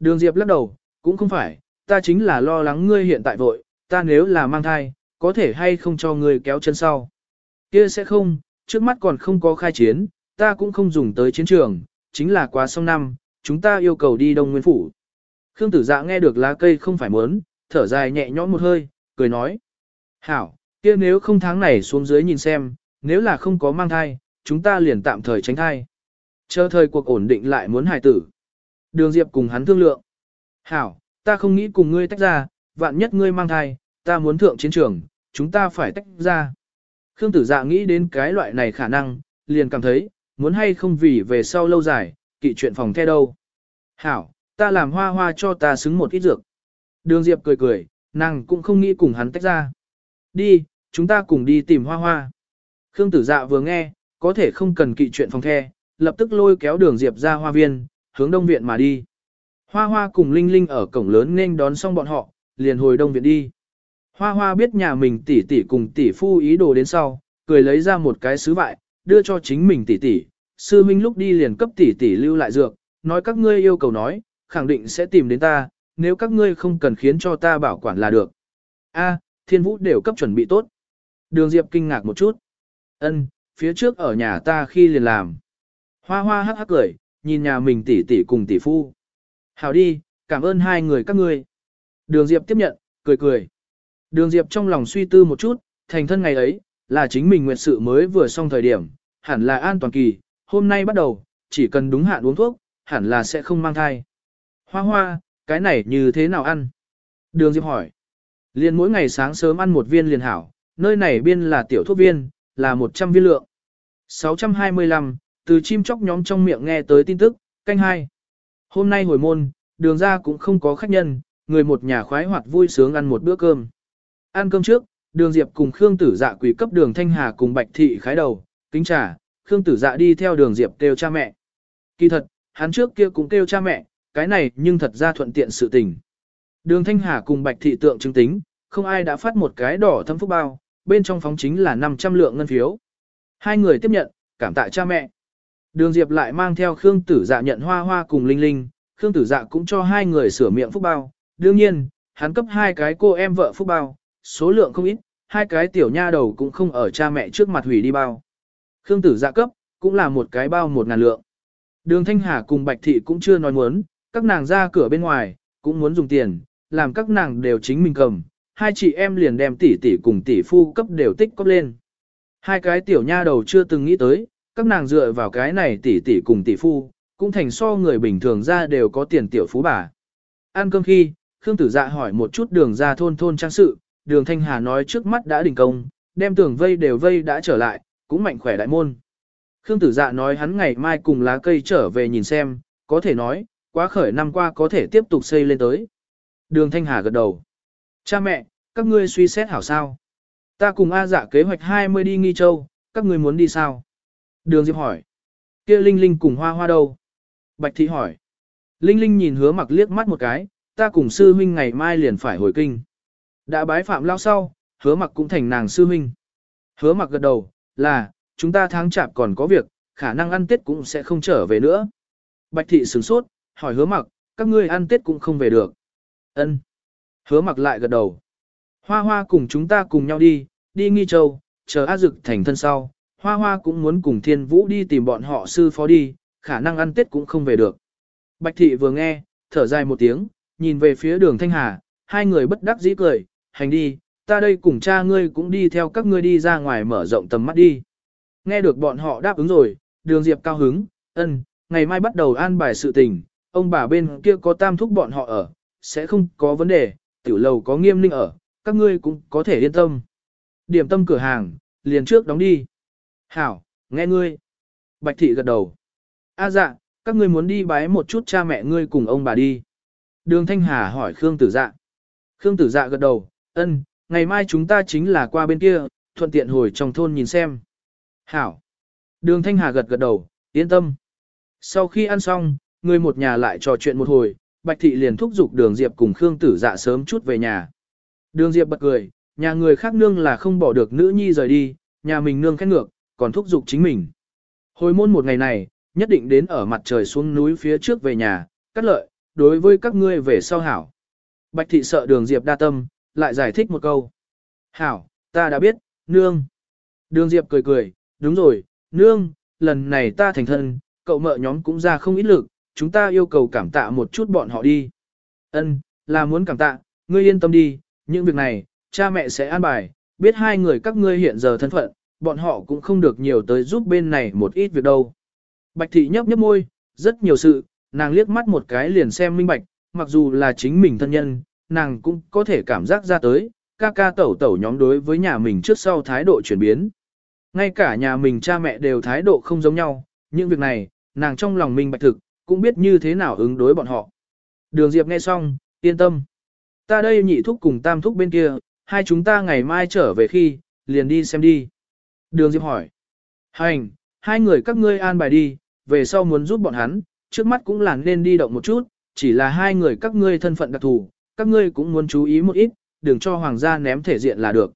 Đường Diệp lắc đầu, cũng không phải, ta chính là lo lắng ngươi hiện tại vội, ta nếu là mang thai, có thể hay không cho ngươi kéo chân sau. Kia sẽ không, trước mắt còn không có khai chiến, ta cũng không dùng tới chiến trường, chính là quá xong năm, chúng ta yêu cầu đi Đông Nguyên Phủ. Khương tử dạ nghe được lá cây không phải muốn, thở dài nhẹ nhõm một hơi, cười nói. Hảo, kia nếu không tháng này xuống dưới nhìn xem, nếu là không có mang thai, chúng ta liền tạm thời tránh thai. Chờ thời cuộc ổn định lại muốn hài tử. Đường Diệp cùng hắn thương lượng. Hảo, ta không nghĩ cùng ngươi tách ra, vạn nhất ngươi mang thai, ta muốn thượng chiến trường, chúng ta phải tách ra. Khương tử dạ nghĩ đến cái loại này khả năng, liền cảm thấy, muốn hay không vì về sau lâu dài, kỵ chuyện phòng the đâu. Hảo, ta làm hoa hoa cho ta xứng một ít dược. Đường Diệp cười cười, nàng cũng không nghĩ cùng hắn tách ra. Đi, chúng ta cùng đi tìm hoa hoa. Khương tử dạ vừa nghe, có thể không cần kỵ chuyện phòng the, lập tức lôi kéo đường Diệp ra hoa viên, hướng đông viện mà đi. Hoa hoa cùng Linh Linh ở cổng lớn nên đón xong bọn họ, liền hồi đông viện đi. Hoa hoa biết nhà mình tỷ tỷ cùng tỷ phu ý đồ đến sau, cười lấy ra một cái sứ vại, đưa cho chính mình tỷ tỷ. Sư Minh lúc đi liền cấp tỷ tỷ lưu lại dược, nói các ngươi yêu cầu nói, khẳng định sẽ tìm đến ta, nếu các ngươi không cần khiến cho ta bảo quản là được. A, thiên vũ đều cấp chuẩn bị tốt. Đường Diệp kinh ngạc một chút. Ân, phía trước ở nhà ta khi liền làm. Hoa hoa hắc hắc cười, nhìn nhà mình tỷ tỷ cùng tỷ phu. Hảo đi, cảm ơn hai người các ngươi. Đường Diệp tiếp nhận, cười cười. Đường Diệp trong lòng suy tư một chút, thành thân ngày ấy, là chính mình nguyện sự mới vừa xong thời điểm, hẳn là an toàn kỳ, hôm nay bắt đầu, chỉ cần đúng hạn uống thuốc, hẳn là sẽ không mang thai. Hoa hoa, cái này như thế nào ăn? Đường Diệp hỏi. Liên mỗi ngày sáng sớm ăn một viên liền hảo, nơi này biên là tiểu thuốc viên, là 100 viên lượng. 625, từ chim chóc nhóm trong miệng nghe tới tin tức, canh hai. Hôm nay hồi môn, đường ra cũng không có khách nhân, người một nhà khoái hoạt vui sướng ăn một bữa cơm. Ăn cơm trước, đường Diệp cùng Khương Tử Dạ quỳ cấp đường Thanh Hà cùng Bạch Thị khái đầu, kính trà, Khương Tử Dạ đi theo đường Diệp kêu cha mẹ. Kỳ thật, hắn trước kia cũng kêu cha mẹ, cái này nhưng thật ra thuận tiện sự tình. Đường Thanh Hà cùng Bạch Thị tượng chứng tính, không ai đã phát một cái đỏ thâm phúc bao, bên trong phóng chính là 500 lượng ngân phiếu. Hai người tiếp nhận, cảm tạ cha mẹ. Đường Diệp lại mang theo Khương Tử Dạ nhận hoa hoa cùng Linh Linh, Khương Tử Dạ cũng cho hai người sửa miệng phúc bao. Đương nhiên, hắn cấp hai cái cô em vợ phúc bao, số lượng không ít, hai cái tiểu nha đầu cũng không ở cha mẹ trước mặt hủy đi bao. Khương Tử Dạ cấp, cũng là một cái bao một ngàn lượng. Đường Thanh Hà cùng Bạch Thị cũng chưa nói muốn, các nàng ra cửa bên ngoài, cũng muốn dùng tiền, làm các nàng đều chính mình cầm. Hai chị em liền đem tỷ tỷ cùng tỷ phu cấp đều tích cấp lên. Hai cái tiểu nha đầu chưa từng nghĩ tới, các nàng dựa vào cái này tỷ tỷ cùng tỷ phu, cũng thành so người bình thường ra đều có tiền tiểu phú bà. Ăn cơm khi, Khương Tử Dạ hỏi một chút đường ra thôn thôn trang sự, đường Thanh Hà nói trước mắt đã đình công, đem tường vây đều vây đã trở lại, cũng mạnh khỏe đại môn. Khương Tử Dạ nói hắn ngày mai cùng lá cây trở về nhìn xem, có thể nói, quá khởi năm qua có thể tiếp tục xây lên tới. Đường Thanh Hà gật đầu. Cha mẹ, các ngươi suy xét hảo sao? Ta cùng A dạ kế hoạch 20 đi nghi châu, các ngươi muốn đi sao? Đường Diệp hỏi. kia Linh Linh cùng Hoa Hoa đâu? Bạch Thị hỏi. Linh Linh nhìn hứa mặc liếc mắt một cái, ta cùng sư huynh ngày mai liền phải hồi kinh. Đã bái phạm lao sau, hứa mặc cũng thành nàng sư huynh. Hứa mặc gật đầu, là, chúng ta tháng chạp còn có việc, khả năng ăn tết cũng sẽ không trở về nữa. Bạch Thị sửng sốt, hỏi hứa mặc, các ngươi ăn tết cũng không về được. Ân. Hứa mặc lại gật đầu. Hoa hoa cùng chúng ta cùng nhau đi, đi nghi châu, chờ A Dực thành thân sau, Hoa Hoa cũng muốn cùng Thiên Vũ đi tìm bọn họ sư phó đi, khả năng ăn Tết cũng không về được. Bạch Thị vừa nghe, thở dài một tiếng, nhìn về phía đường Thanh Hà, hai người bất đắc dĩ cười, hành đi, ta đây cùng cha ngươi cũng đi theo các ngươi đi ra ngoài mở rộng tầm mắt đi. Nghe được bọn họ đáp ứng rồi, đường Diệp cao hứng, ân, ngày mai bắt đầu an bài sự tình, ông bà bên kia có tam thúc bọn họ ở, sẽ không có vấn đề, tiểu lầu có nghiêm ninh ở, các ngươi cũng có thể yên tâm. Điểm tâm cửa hàng, liền trước đóng đi. Hảo, nghe ngươi. Bạch thị gật đầu. A dạ, các ngươi muốn đi bái một chút cha mẹ ngươi cùng ông bà đi. Đường Thanh Hà hỏi Khương Tử Dạ. Khương Tử Dạ gật đầu, ân, ngày mai chúng ta chính là qua bên kia, thuận tiện hồi trong thôn nhìn xem. Hảo. Đường Thanh Hà gật gật đầu, yên tâm. Sau khi ăn xong, người một nhà lại trò chuyện một hồi, Bạch Thị liền thúc giục Đường Diệp cùng Khương Tử Dạ sớm chút về nhà. Đường Diệp bật cười, nhà người khác nương là không bỏ được nữ nhi rời đi, nhà mình nương khét ngược, còn thúc giục chính mình. Hồi môn một ngày này, nhất định đến ở mặt trời xuống núi phía trước về nhà, cắt lợi, đối với các ngươi về sau hảo. Bạch thị sợ đường Diệp đa tâm, lại giải thích một câu. Hảo, ta đã biết, nương. Đường Diệp cười cười, đúng rồi, nương, lần này ta thành thân, cậu mợ nhóm cũng ra không ít lực, chúng ta yêu cầu cảm tạ một chút bọn họ đi. Ân, là muốn cảm tạ, ngươi yên tâm đi, những việc này, cha mẹ sẽ an bài, biết hai người các ngươi hiện giờ thân phận, bọn họ cũng không được nhiều tới giúp bên này một ít việc đâu. Bạch thị nhấp nhấp môi, rất nhiều sự, nàng liếc mắt một cái liền xem minh bạch, mặc dù là chính mình thân nhân, nàng cũng có thể cảm giác ra tới, ca ca tẩu tẩu nhóm đối với nhà mình trước sau thái độ chuyển biến. Ngay cả nhà mình cha mẹ đều thái độ không giống nhau, những việc này, nàng trong lòng minh bạch thực, cũng biết như thế nào ứng đối bọn họ. Đường Diệp nghe xong, yên tâm. Ta đây nhị thúc cùng tam thúc bên kia, hai chúng ta ngày mai trở về khi, liền đi xem đi. Đường Diệp hỏi. Hành, hai người các ngươi an bài đi, về sau muốn giúp bọn hắn, trước mắt cũng là nên đi động một chút, chỉ là hai người các ngươi thân phận đặc thù, các ngươi cũng muốn chú ý một ít, đừng cho hoàng gia ném thể diện là được.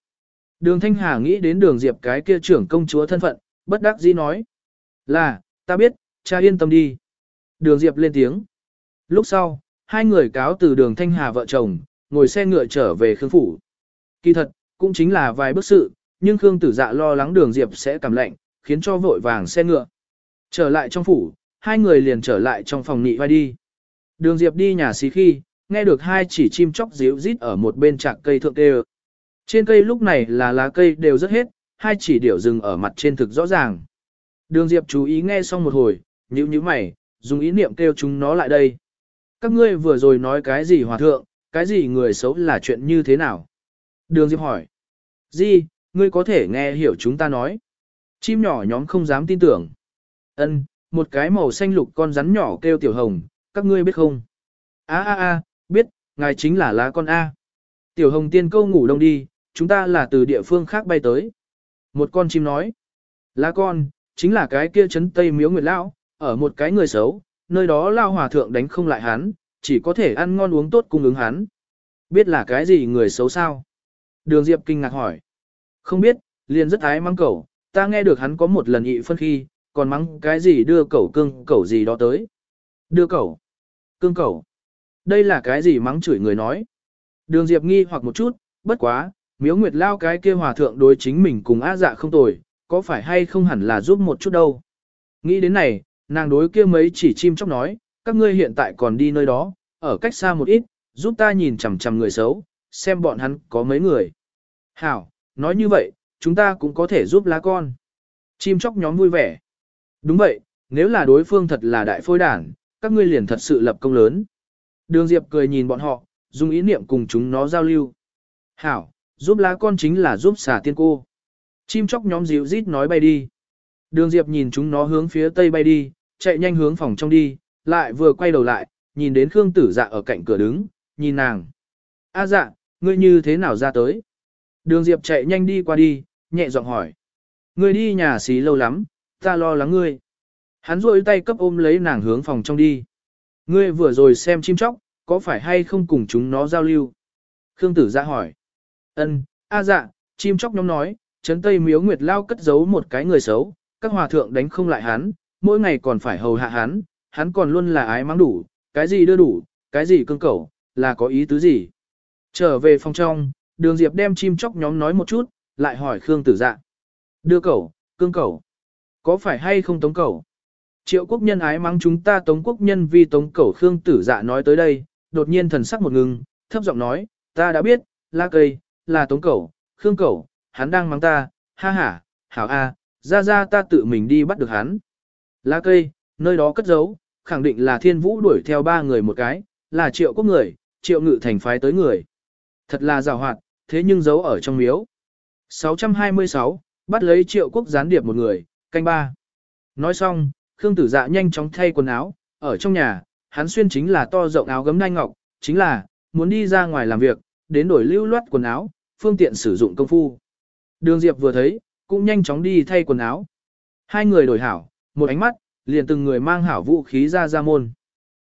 Đường Thanh Hà nghĩ đến đường Diệp cái kia trưởng công chúa thân phận, bất đắc dĩ nói. Là, ta biết, cha yên tâm đi. Đường Diệp lên tiếng. Lúc sau, hai người cáo từ đường Thanh Hà vợ chồng, ngồi xe ngựa trở về Khương Phủ. Kỳ thật, cũng chính là vài bước sự, nhưng Khương Tử Dạ lo lắng đường Diệp sẽ cảm lạnh, khiến cho vội vàng xe ngựa. Trở lại trong phủ, hai người liền trở lại trong phòng nghị vai đi. Đường Diệp đi nhà xí khi, nghe được hai chỉ chim chóc díu rít ở một bên trạc cây thượng tê Trên cây lúc này là lá cây đều rất hết, hai chỉ điểu rừng ở mặt trên thực rõ ràng. Đường Diệp chú ý nghe xong một hồi, nhíu nhíu mày, dùng ý niệm kêu chúng nó lại đây. Các ngươi vừa rồi nói cái gì hòa thượng, cái gì người xấu là chuyện như thế nào? Đường Diệp hỏi. Di, ngươi có thể nghe hiểu chúng ta nói. Chim nhỏ nhóm không dám tin tưởng. Ân, một cái màu xanh lục con rắn nhỏ kêu tiểu hồng, các ngươi biết không? A a a, biết, ngài chính là lá con A. Tiểu hồng tiên câu ngủ đông đi, chúng ta là từ địa phương khác bay tới. Một con chim nói. Lá con, chính là cái kia chấn tây miếu nguyệt lão, ở một cái người xấu, nơi đó lao hòa thượng đánh không lại hắn, chỉ có thể ăn ngon uống tốt cung ứng hắn. Biết là cái gì người xấu sao? Đường Diệp kinh ngạc hỏi. Không biết, liền rất ái mắng cẩu, ta nghe được hắn có một lần ị phân khi, còn mắng cái gì đưa cẩu cưng cẩu gì đó tới. Đưa cẩu, cưng cẩu. Đây là cái gì mắng chửi người nói. Đường Diệp nghi hoặc một chút, bất quá, miếu nguyệt lao cái kia hòa thượng đối chính mình cùng á dạ không tồi, có phải hay không hẳn là giúp một chút đâu. Nghĩ đến này, nàng đối kia mấy chỉ chim chóc nói, các ngươi hiện tại còn đi nơi đó, ở cách xa một ít, giúp ta nhìn chằm chằm người xấu, xem bọn hắn có mấy người. Hảo, nói như vậy, chúng ta cũng có thể giúp lá con. Chim chóc nhóm vui vẻ. Đúng vậy, nếu là đối phương thật là đại phôi đảng, các ngươi liền thật sự lập công lớn. Đường Diệp cười nhìn bọn họ, dùng ý niệm cùng chúng nó giao lưu. Hảo, giúp lá con chính là giúp xà tiên cô. Chim chóc nhóm dịu rít nói bay đi. Đường Diệp nhìn chúng nó hướng phía tây bay đi, chạy nhanh hướng phòng trong đi, lại vừa quay đầu lại, nhìn đến Khương Tử Dạ ở cạnh cửa đứng, nhìn nàng. A dạ, ngươi như thế nào ra tới? Đường Diệp chạy nhanh đi qua đi, nhẹ giọng hỏi. Ngươi đi nhà xí lâu lắm, ta lo lắng ngươi. Hắn rôi tay cấp ôm lấy nàng hướng phòng trong đi. Ngươi vừa rồi xem chim chóc, có phải hay không cùng chúng nó giao lưu? Khương tử ra hỏi. Ân, a dạ, chim chóc nhóm nói, chấn tây miếu nguyệt lao cất giấu một cái người xấu, các hòa thượng đánh không lại hắn, mỗi ngày còn phải hầu hạ hắn, hắn còn luôn là ái mắng đủ, cái gì đưa đủ, cái gì cương cầu, là có ý tứ gì. Trở về phòng trong, đường diệp đem chim chóc nhóm nói một chút, lại hỏi Khương tử dạ. Đưa cẩu, cương cẩu, có phải hay không tống cẩu? Triệu quốc nhân ái mắng chúng ta tống quốc nhân vì tống cẩu Khương tử dạ nói tới đây, đột nhiên thần sắc một ngừng, thấp giọng nói, ta đã biết, la cây, là tống cẩu, Khương cẩu, hắn đang mắng ta, ha ha, hảo a, ra ra ta tự mình đi bắt được hắn. La cây, nơi đó cất giấu, khẳng định là thiên vũ đuổi theo ba người một cái, là triệu quốc người, triệu ngự thành phái tới người. Thật là rào hoạt, thế nhưng giấu ở trong miếu. 626, bắt lấy triệu quốc gián điệp một người, canh ba. Nói xong, Khương Tử Dạ nhanh chóng thay quần áo, ở trong nhà, hắn xuyên chính là to rộng áo gấm đai ngọc, chính là, muốn đi ra ngoài làm việc, đến đổi lưu loát quần áo, phương tiện sử dụng công phu. Đường Diệp vừa thấy, cũng nhanh chóng đi thay quần áo. Hai người đổi hảo, một ánh mắt, liền từng người mang hảo vũ khí ra ra môn.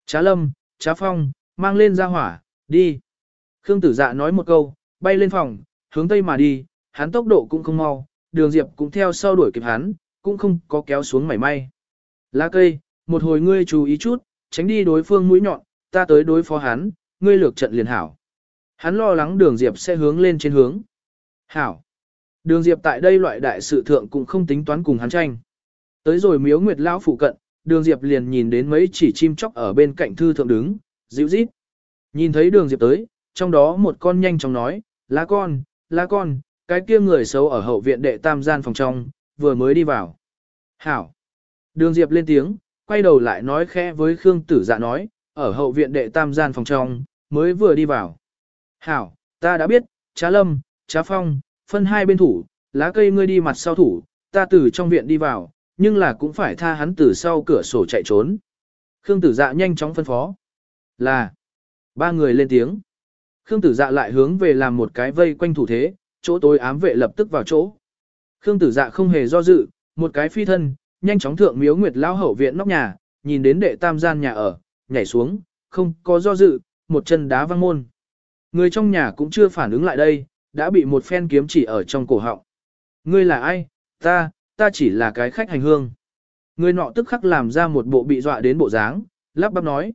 Trá lâm, trá phong, mang lên ra hỏa, đi. Khương tử dạ nói một câu, bay lên phòng, hướng tây mà đi, hắn tốc độ cũng không mau, đường diệp cũng theo sau đuổi kịp hắn, cũng không có kéo xuống mảy may. Lá cây, một hồi ngươi chú ý chút, tránh đi đối phương mũi nhọn, ta tới đối phó hắn, ngươi lược trận liền hảo. Hắn lo lắng đường Diệp sẽ hướng lên trên hướng. Hảo. Đường Diệp tại đây loại đại sự thượng cũng không tính toán cùng hắn tranh. Tới rồi miếu nguyệt lão phụ cận, đường Diệp liền nhìn đến mấy chỉ chim chóc ở bên cạnh thư thượng đứng, dịu rít. Nhìn thấy đường Diệp tới, trong đó một con nhanh chóng nói, lá con, lá con, cái kia người xấu ở hậu viện đệ tam gian phòng trong, vừa mới đi vào. Hảo. Đường Diệp lên tiếng, quay đầu lại nói khẽ với Khương Tử Dạ nói, ở hậu viện đệ tam gian phòng trong, mới vừa đi vào. Hảo, ta đã biết, Trá Lâm, Trá Phong, phân hai bên thủ, lá cây ngươi đi mặt sau thủ, ta từ trong viện đi vào, nhưng là cũng phải tha hắn từ sau cửa sổ chạy trốn. Khương Tử Dạ nhanh chóng phân phó. Là, ba người lên tiếng. Khương Tử Dạ lại hướng về làm một cái vây quanh thủ thế, chỗ tối ám vệ lập tức vào chỗ. Khương Tử Dạ không hề do dự, một cái phi thân, nhanh chóng thượng miếu nguyệt lao hậu viện nóc nhà, nhìn đến đệ tam gian nhà ở, nhảy xuống, không có do dự, một chân đá văng môn. Người trong nhà cũng chưa phản ứng lại đây, đã bị một phen kiếm chỉ ở trong cổ họng. Ngươi là ai? Ta, ta chỉ là cái khách hành hương. Người nọ tức khắc làm ra một bộ bị dọa đến bộ dáng, lắp bắp nói.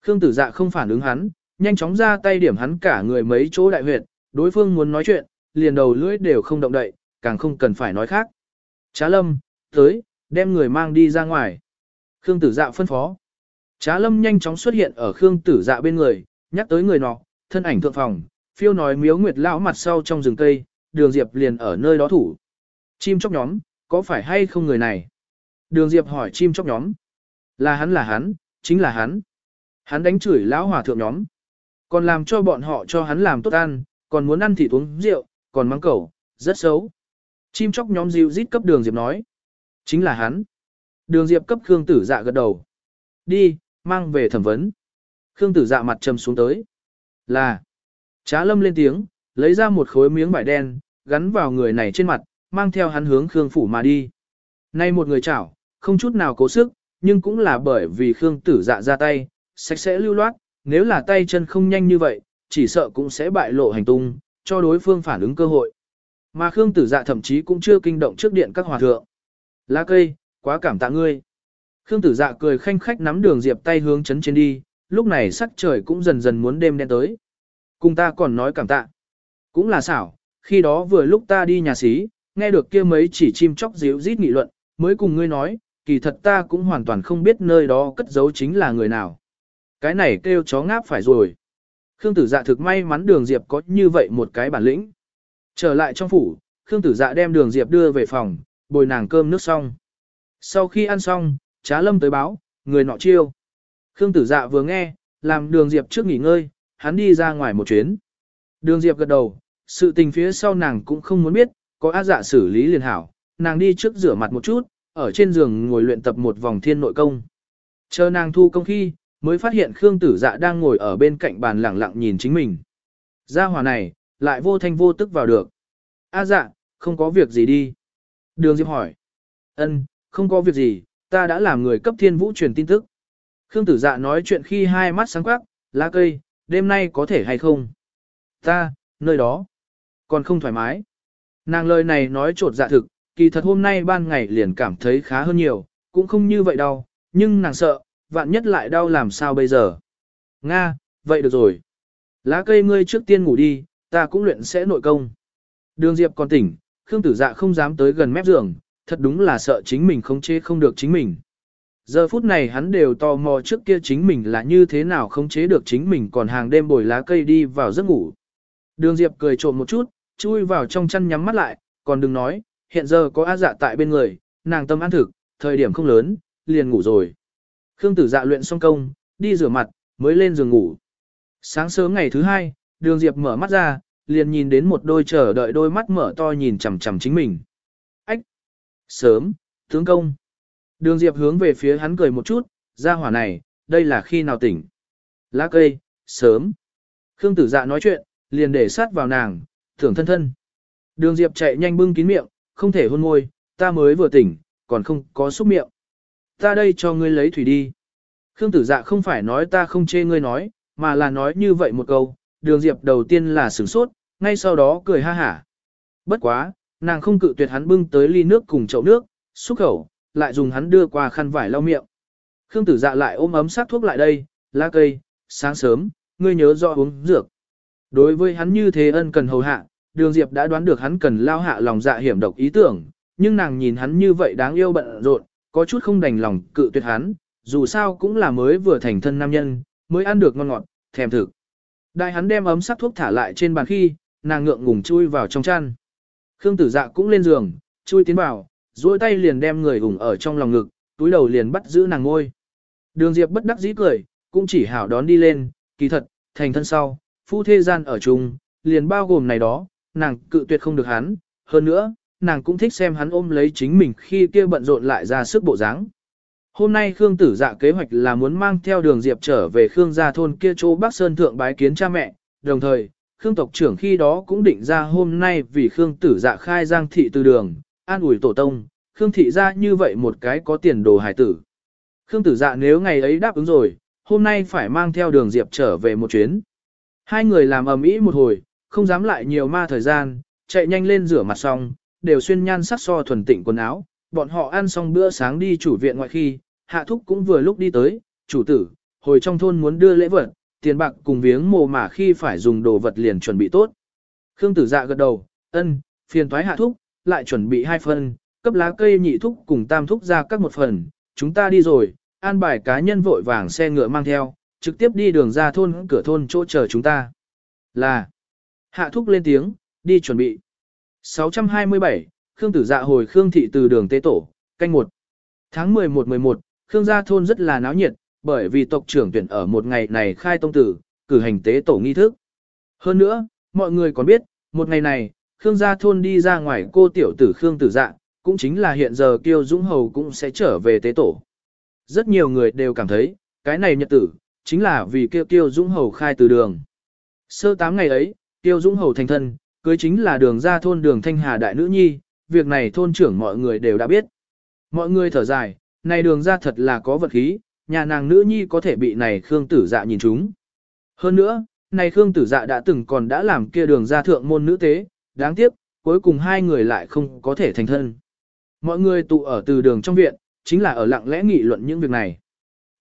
Khương tử dạ không phản ứng hắn, nhanh chóng ra tay điểm hắn cả người mấy chỗ đại huyệt, đối phương muốn nói chuyện, liền đầu lưỡi đều không động đậy, càng không cần phải nói khác. Trá lâm, tới, đem người mang đi ra ngoài. Khương tử dạ phân phó. Trá lâm nhanh chóng xuất hiện ở Khương tử dạ bên người, nhắc tới người nọ, thân ảnh thượng phòng, phiêu nói miếu nguyệt lão mặt sau trong rừng cây, đường diệp liền ở nơi đó thủ. Chim chóc nhóm, có phải hay không người này? Đường diệp hỏi chim chóc nhóm. Là hắn là hắn, chính là hắn. Hắn đánh chửi lão hòa thượng nhóm. Còn làm cho bọn họ cho hắn làm tốt ăn, còn muốn ăn thịt uống rượu, còn mang cẩu, rất xấu. Chim chóc nhóm dịu rít cấp đường diệp nói. Chính là hắn. Đường diệp cấp Khương tử dạ gật đầu. Đi, mang về thẩm vấn. Khương tử dạ mặt trầm xuống tới. Là. Trá lâm lên tiếng, lấy ra một khối miếng vải đen, gắn vào người này trên mặt, mang theo hắn hướng Khương phủ mà đi. Nay một người chảo, không chút nào cố sức, nhưng cũng là bởi vì Khương tử dạ ra tay, sạch sẽ lưu loát, nếu là tay chân không nhanh như vậy, chỉ sợ cũng sẽ bại lộ hành tung, cho đối phương phản ứng cơ hội. Mà Khương tử dạ thậm chí cũng chưa kinh động trước điện các hòa thượng. Lá cây, quá cảm tạ ngươi. Khương tử dạ cười khanh khách nắm đường diệp tay hướng chấn trên đi, lúc này sắc trời cũng dần dần muốn đêm đen tới. Cùng ta còn nói cảm tạ. Cũng là xảo, khi đó vừa lúc ta đi nhà xí, nghe được kia mấy chỉ chim chóc díu rít nghị luận, mới cùng ngươi nói, kỳ thật ta cũng hoàn toàn không biết nơi đó cất giấu chính là người nào. Cái này kêu chó ngáp phải rồi. Khương tử dạ thực may mắn đường Diệp có như vậy một cái bản lĩnh. Trở lại trong phủ, Khương tử dạ đem đường Diệp đưa về phòng, bồi nàng cơm nước xong. Sau khi ăn xong, trá lâm tới báo, người nọ chiêu. Khương tử dạ vừa nghe, làm đường Diệp trước nghỉ ngơi, hắn đi ra ngoài một chuyến. Đường Diệp gật đầu, sự tình phía sau nàng cũng không muốn biết, có á dạ xử lý liền hảo, nàng đi trước rửa mặt một chút, ở trên giường ngồi luyện tập một vòng thiên nội công. Chờ nàng thu công khi, mới phát hiện Khương tử dạ đang ngồi ở bên cạnh bàn lẳng lặng nhìn chính mình. Gia hỏa này, lại vô thanh vô tức vào được. A dạ, không có việc gì đi. Đường Diệp hỏi. Ân, không có việc gì, ta đã làm người cấp thiên vũ truyền tin tức. Khương tử dạ nói chuyện khi hai mắt sáng quắc, lá cây, đêm nay có thể hay không? Ta, nơi đó, còn không thoải mái. Nàng lời này nói trột dạ thực, kỳ thật hôm nay ban ngày liền cảm thấy khá hơn nhiều, cũng không như vậy đâu, nhưng nàng sợ, vạn nhất lại đau làm sao bây giờ. Nga, vậy được rồi. Lá cây ngươi trước tiên ngủ đi, ta cũng luyện sẽ nội công. Đường Diệp còn tỉnh, Khương Tử Dạ không dám tới gần mép giường, thật đúng là sợ chính mình không chế không được chính mình. Giờ phút này hắn đều tò mò trước kia chính mình là như thế nào không chế được chính mình còn hàng đêm bồi lá cây đi vào giấc ngủ. Đường Diệp cười trộm một chút, chui vào trong chăn nhắm mắt lại, còn đừng nói, hiện giờ có á dạ tại bên người, nàng tâm ăn thực, thời điểm không lớn, liền ngủ rồi. Khương tử dạ luyện xong công, đi rửa mặt, mới lên giường ngủ. Sáng sớm ngày thứ hai, đường Diệp mở mắt ra, liền nhìn đến một đôi chờ đợi đôi mắt mở to nhìn chằm chằm chính mình. Ách! Sớm, tướng công. Đường Diệp hướng về phía hắn cười một chút, ra hỏa này, đây là khi nào tỉnh. Lá cây, sớm. Khương tử dạ nói chuyện, liền để sát vào nàng, thưởng thân thân. Đường Diệp chạy nhanh bưng kín miệng, không thể hôn môi, ta mới vừa tỉnh, còn không có xúc miệng. Ta đây cho ngươi lấy thủy đi. Khương tử dạ không phải nói ta không chê ngươi nói, mà là nói như vậy một câu, đường Diệp đầu tiên là sửng sốt, ngay sau đó cười ha hả. Bất quá, nàng không cự tuyệt hắn bưng tới ly nước cùng chậu nước, xúc khẩu, lại dùng hắn đưa qua khăn vải lau miệng. Khương tử dạ lại ôm ấm sát thuốc lại đây, lá cây, sáng sớm, ngươi nhớ rõ uống dược. Đối với hắn như thế ân cần hầu hạ, đường Diệp đã đoán được hắn cần lao hạ lòng dạ hiểm độc ý tưởng, nhưng nàng nhìn hắn như vậy đáng yêu bận rộn, có chút không đành lòng cự tuyệt hắn, dù sao cũng là mới vừa thành thân nam nhân, mới ăn được ngon ngọt, thèm thực. Đại hắn đem ấm sắc thuốc thả lại trên bàn khi, nàng ngượng ngùng chui vào trong chăn. Khương tử dạ cũng lên giường, chui tiến vào, duỗi tay liền đem người hùng ở trong lòng ngực, túi đầu liền bắt giữ nàng ngôi. Đường Diệp bất đắc dĩ cười, cũng chỉ hảo đón đi lên, kỳ thật, thành thân sau, phu thê gian ở chung, liền bao gồm này đó, nàng cự tuyệt không được hắn, hơn nữa, nàng cũng thích xem hắn ôm lấy chính mình khi kia bận rộn lại ra sức bộ dáng. Hôm nay Khương Tử Dạ kế hoạch là muốn mang theo đường Diệp trở về Khương gia thôn kia chỗ Bắc Sơn thượng bái kiến cha mẹ, đồng thời, Khương tộc trưởng khi đó cũng định ra hôm nay vì Khương Tử Dạ khai giang thị từ đường, an ủi tổ tông, Khương thị gia như vậy một cái có tiền đồ hải tử. Khương Tử Dạ nếu ngày ấy đáp ứng rồi, hôm nay phải mang theo đường Diệp trở về một chuyến. Hai người làm ầm ĩ một hồi, không dám lại nhiều ma thời gian, chạy nhanh lên rửa mặt xong, đều xuyên nhan sắc so thuần tịnh quần áo, bọn họ ăn xong bữa sáng đi chủ viện ngoại khi, hạ thúc cũng vừa lúc đi tới, chủ tử, hồi trong thôn muốn đưa lễ vật, tiền bạc cùng viếng mồ mà khi phải dùng đồ vật liền chuẩn bị tốt. Khương tử dạ gật đầu, ân, phiền thoái hạ thúc, lại chuẩn bị hai phần, cấp lá cây nhị thúc cùng tam thúc ra các một phần, chúng ta đi rồi, an bài cá nhân vội vàng xe ngựa mang theo, trực tiếp đi đường ra thôn cửa thôn chỗ chờ chúng ta. Là, hạ thúc lên tiếng, đi chuẩn bị. 627, Khương tử dạ hồi Khương thị từ đường tế tổ, canh một Tháng 11-11, Khương gia thôn rất là náo nhiệt, bởi vì tộc trưởng tuyển ở một ngày này khai tông tử, cử hành tế tổ nghi thức. Hơn nữa, mọi người còn biết, một ngày này, Khương gia thôn đi ra ngoài cô tiểu tử Khương tử dạ, cũng chính là hiện giờ Kiêu Dũng Hầu cũng sẽ trở về tế tổ. Rất nhiều người đều cảm thấy, cái này nhật tử, chính là vì kêu Kiêu Dũng Hầu khai từ đường. Sơ tám ngày ấy, Kiêu Dũng Hầu thành thân, cưới chính là đường ra thôn đường Thanh Hà Đại Nữ Nhi, việc này thôn trưởng mọi người đều đã biết. Mọi người thở dài, này đường ra thật là có vật khí, nhà nàng nữ nhi có thể bị này Khương tử dạ nhìn chúng. Hơn nữa, này Khương tử dạ đã từng còn đã làm kia đường ra thượng môn nữ tế, đáng tiếc, cuối cùng hai người lại không có thể thành thân. Mọi người tụ ở từ đường trong viện, chính là ở lặng lẽ nghị luận những việc này.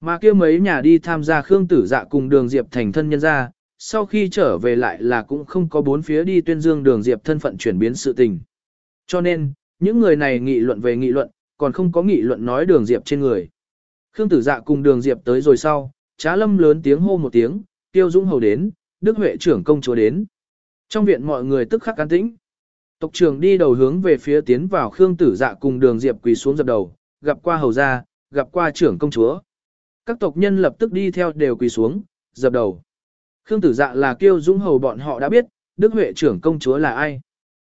Mà kia mấy nhà đi tham gia Khương tử dạ cùng đường Diệp thành thân nhân ra, sau khi trở về lại là cũng không có bốn phía đi tuyên dương đường Diệp thân phận chuyển biến sự tình. Cho nên, những người này nghị luận về nghị luận, còn không có nghị luận nói đường Diệp trên người. Khương tử dạ cùng đường Diệp tới rồi sau, trá lâm lớn tiếng hô một tiếng, tiêu dũng hầu đến, đức huệ trưởng công chúa đến. Trong viện mọi người tức khắc an tĩnh. Tộc trưởng đi đầu hướng về phía tiến vào Khương tử dạ cùng đường Diệp quỳ xuống dập đầu, gặp qua hầu gia, gặp qua trưởng công chúa. Các tộc nhân lập tức đi theo đều quỳ xuống, dập đầu. Khương tử dạ là kiêu dũng hầu bọn họ đã biết, Đức Huệ trưởng công chúa là ai.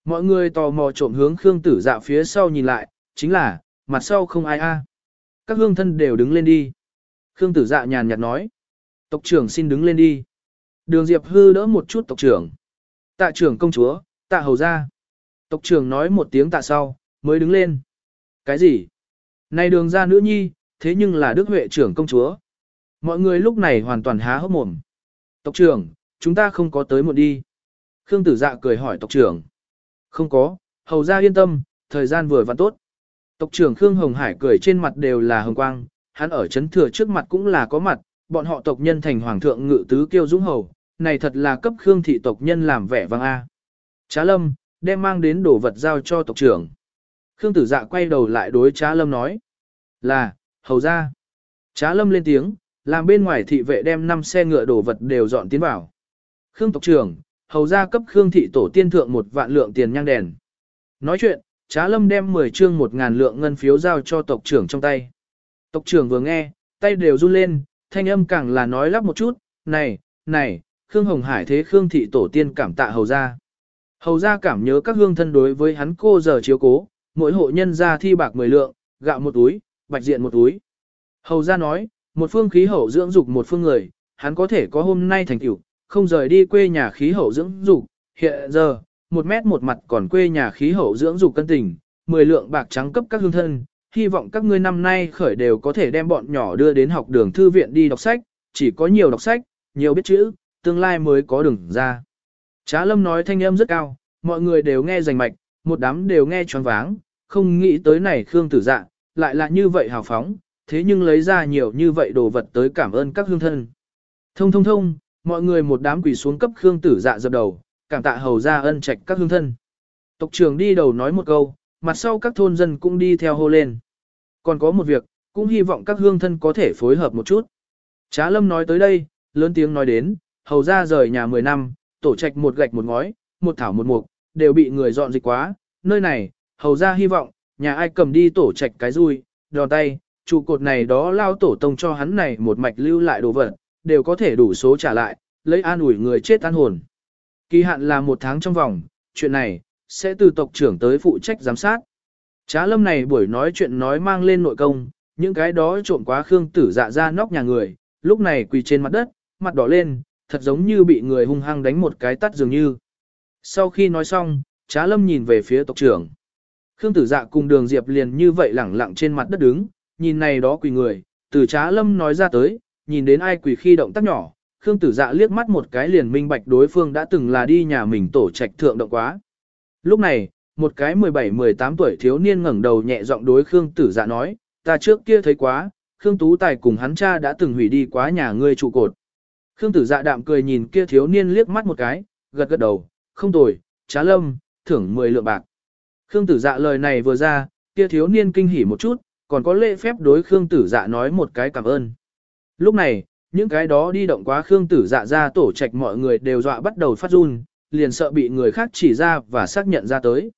Mọi người tò mò trộm hướng Khương tử dạ phía sau nhìn lại, chính là, mặt sau không ai a. À. Các hương thân đều đứng lên đi. Khương tử dạ nhàn nhạt nói. Tộc trưởng xin đứng lên đi. Đường Diệp hư đỡ một chút tộc trưởng. Tạ trưởng công chúa, tạ hầu ra. Tộc trưởng nói một tiếng tạ sau, mới đứng lên. Cái gì? Này đường ra nữ nhi, thế nhưng là Đức Huệ trưởng công chúa. Mọi người lúc này hoàn toàn há hốc mồm. Tộc trưởng, chúng ta không có tới một đi. Khương tử dạ cười hỏi tộc trưởng. Không có, hầu ra yên tâm, thời gian vừa vặn tốt. Tộc trưởng Khương Hồng Hải cười trên mặt đều là hồng quang, hắn ở chấn thừa trước mặt cũng là có mặt, bọn họ tộc nhân thành hoàng thượng ngự tứ kiêu dũng hầu, này thật là cấp Khương thị tộc nhân làm vẻ vang a. Trá Lâm, đem mang đến đồ vật giao cho tộc trưởng. Khương Tử Dạ quay đầu lại đối Trá Lâm nói, là, hầu ra. Trá Lâm lên tiếng, làm bên ngoài thị vệ đem năm xe ngựa đồ vật đều dọn tiến vào. Khương tộc trưởng, hầu ra cấp Khương thị tổ tiên thượng một vạn lượng tiền nhang đèn. Nói chuyện, Trá Lâm đem 10 chương 1000 lượng ngân phiếu giao cho tộc trưởng trong tay. Tộc trưởng vừa nghe, tay đều run lên, thanh âm càng là nói lắp một chút, này, này, Khương Hồng Hải thế Khương thị tổ tiên cảm tạ hầu gia. Hầu gia cảm nhớ các hương thân đối với hắn cô giờ chiếu cố, mỗi hộ nhân ra thi bạc 10 lượng, gạo một túi, bạch diện một túi. Hầu gia nói, một phương khí hậu dưỡng dục một phương người, hắn có thể có hôm nay thành tựu, không rời đi quê nhà khí hậu dưỡng dục, hiện giờ, một mét một mặt còn quê nhà khí hậu dưỡng dục cân tình, 10 lượng bạc trắng cấp các hương thân, hy vọng các ngươi năm nay khởi đều có thể đem bọn nhỏ đưa đến học đường thư viện đi đọc sách, chỉ có nhiều đọc sách, nhiều biết chữ, tương lai mới có đường ra. Trá lâm nói thanh âm rất cao, mọi người đều nghe rành mạch, một đám đều nghe choáng váng, không nghĩ tới này Khương tử dạ, lại là như vậy hào phóng, thế nhưng lấy ra nhiều như vậy đồ vật tới cảm ơn các hương thân. Thông thông thông, mọi người một đám quỳ xuống cấp Khương Tử Dạ dập đầu, cảm tạ hầu ra ân trạch các hương thân. Tộc trưởng đi đầu nói một câu, mặt sau các thôn dân cũng đi theo hô lên. Còn có một việc, cũng hy vọng các hương thân có thể phối hợp một chút. Trá lâm nói tới đây, lớn tiếng nói đến, hầu ra rời nhà 10 năm, tổ trạch một gạch một ngói, một thảo một mục, đều bị người dọn dịch quá, nơi này, hầu ra hy vọng, nhà ai cầm đi tổ trạch cái rui, đòn tay, trụ cột này đó lao tổ tông cho hắn này một mạch lưu lại đồ vật, đều có thể đủ số trả lại, lấy an ủi người chết an hồn. Kỳ hạn là một tháng trong vòng, chuyện này, sẽ từ tộc trưởng tới phụ trách giám sát. Trá lâm này buổi nói chuyện nói mang lên nội công, những cái đó trộm quá Khương tử dạ ra nóc nhà người, lúc này quỳ trên mặt đất, mặt đỏ lên, thật giống như bị người hung hăng đánh một cái tắt dường như. Sau khi nói xong, trá lâm nhìn về phía tộc trưởng. Khương tử dạ cùng đường diệp liền như vậy lẳng lặng trên mặt đất đứng, nhìn này đó quỳ người, từ trá lâm nói ra tới, nhìn đến ai quỳ khi động tác nhỏ, Khương tử dạ liếc mắt một cái liền minh bạch đối phương đã từng là đi nhà mình tổ trạch thượng động quá. Lúc này, một cái 17-18 tuổi thiếu niên ngẩng đầu nhẹ giọng đối Khương tử dạ nói, ta trước kia thấy quá, Khương Tú Tài cùng hắn cha đã từng hủy đi quá nhà ngươi trụ cột. Khương tử dạ đạm cười nhìn kia thiếu niên liếc mắt một cái, gật gật đầu, không tồi, trá lâm, thưởng 10 lượng bạc. Khương tử dạ lời này vừa ra, kia thiếu niên kinh hỉ một chút, còn có lễ phép đối Khương tử dạ nói một cái cảm ơn. Lúc này, những cái đó đi động quá Khương tử dạ ra tổ trạch mọi người đều dọa bắt đầu phát run, liền sợ bị người khác chỉ ra và xác nhận ra tới.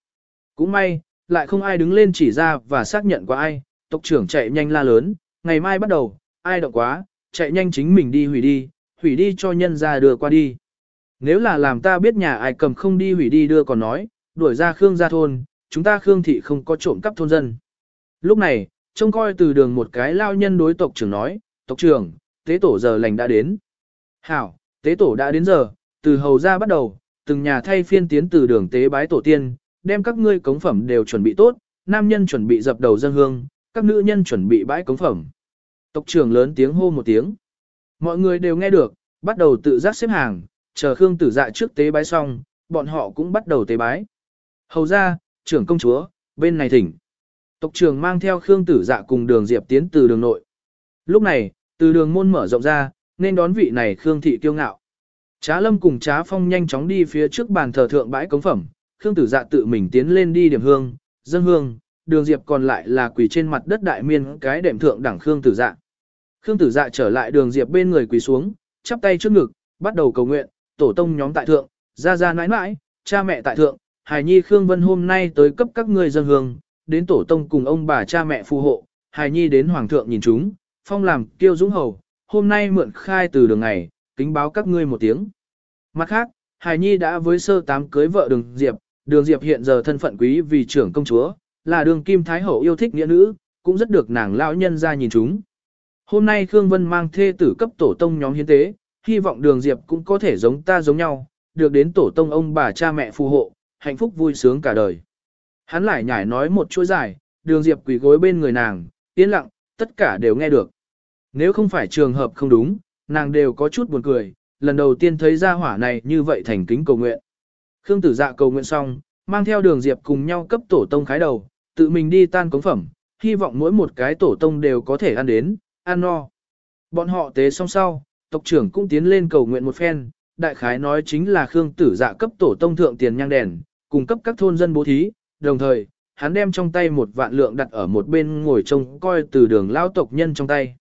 Cũng may, lại không ai đứng lên chỉ ra và xác nhận qua ai, tộc trưởng chạy nhanh la lớn, ngày mai bắt đầu, ai động quá, chạy nhanh chính mình đi hủy đi, hủy đi cho nhân ra đưa qua đi. Nếu là làm ta biết nhà ai cầm không đi hủy đi đưa còn nói, đuổi ra Khương gia thôn, chúng ta Khương thị không có trộm cắp thôn dân. Lúc này, trông coi từ đường một cái lao nhân đối tộc trưởng nói, tộc trưởng, tế tổ giờ lành đã đến. Hảo, tế tổ đã đến giờ, từ hầu ra bắt đầu, từng nhà thay phiên tiến từ đường tế bái tổ tiên, đem các ngươi cống phẩm đều chuẩn bị tốt, nam nhân chuẩn bị dập đầu dân hương, các nữ nhân chuẩn bị bãi cống phẩm. Tộc trưởng lớn tiếng hô một tiếng. Mọi người đều nghe được, bắt đầu tự giác xếp hàng, chờ Khương tử dạ trước tế bái xong, bọn họ cũng bắt đầu tế bái. Hầu ra, trưởng công chúa, bên này thỉnh. Tộc trưởng mang theo Khương tử dạ cùng đường Diệp tiến từ đường nội. Lúc này, từ đường môn mở rộng ra, nên đón vị này Khương thị kiêu ngạo. Trá lâm cùng trá phong nhanh chóng đi phía trước bàn thờ thượng bãi cống phẩm, Khương tử dạ tự mình tiến lên đi điểm hương, dân hương, đường diệp còn lại là quỳ trên mặt đất đại miên cái đệm thượng đẳng Khương tử dạ. Khương tử dạ trở lại đường diệp bên người quỳ xuống, chắp tay trước ngực, bắt đầu cầu nguyện, tổ tông nhóm tại thượng, gia gia nãi nãi, cha mẹ tại thượng, hài nhi Khương Vân hôm nay tới cấp các ngươi dân hương, đến tổ tông cùng ông bà cha mẹ phù hộ, hài nhi đến hoàng thượng nhìn chúng, phong làm kiêu dũng hầu, hôm nay mượn khai từ đường này kính báo các ngươi một tiếng. Mặt khác, hài nhi đã với sơ tám cưới vợ đường diệp, đường diệp hiện giờ thân phận quý vì trưởng công chúa, là đường kim thái hậu yêu thích nghĩa nữ, cũng rất được nàng lão nhân ra nhìn chúng. Hôm nay Khương Vân mang thê tử cấp tổ tông nhóm hiến tế, hy vọng đường diệp cũng có thể giống ta giống nhau, được đến tổ tông ông bà cha mẹ phù hộ, hạnh phúc vui sướng cả đời. Hắn lại nhảy nói một chuỗi dài, đường diệp quỳ gối bên người nàng, yên lặng, tất cả đều nghe được. Nếu không phải trường hợp không đúng, nàng đều có chút buồn cười, lần đầu tiên thấy gia hỏa này như vậy thành kính cầu nguyện. Khương tử dạ cầu nguyện xong, mang theo đường diệp cùng nhau cấp tổ tông khái đầu, tự mình đi tan cống phẩm, hy vọng mỗi một cái tổ tông đều có thể ăn đến, ăn no. Bọn họ tế xong sau, tộc trưởng cũng tiến lên cầu nguyện một phen, đại khái nói chính là Khương tử dạ cấp tổ tông thượng tiền nhang đèn, cung cấp các thôn dân bố thí, đồng thời, hắn đem trong tay một vạn lượng đặt ở một bên ngồi trông coi từ đường lao tộc nhân trong tay.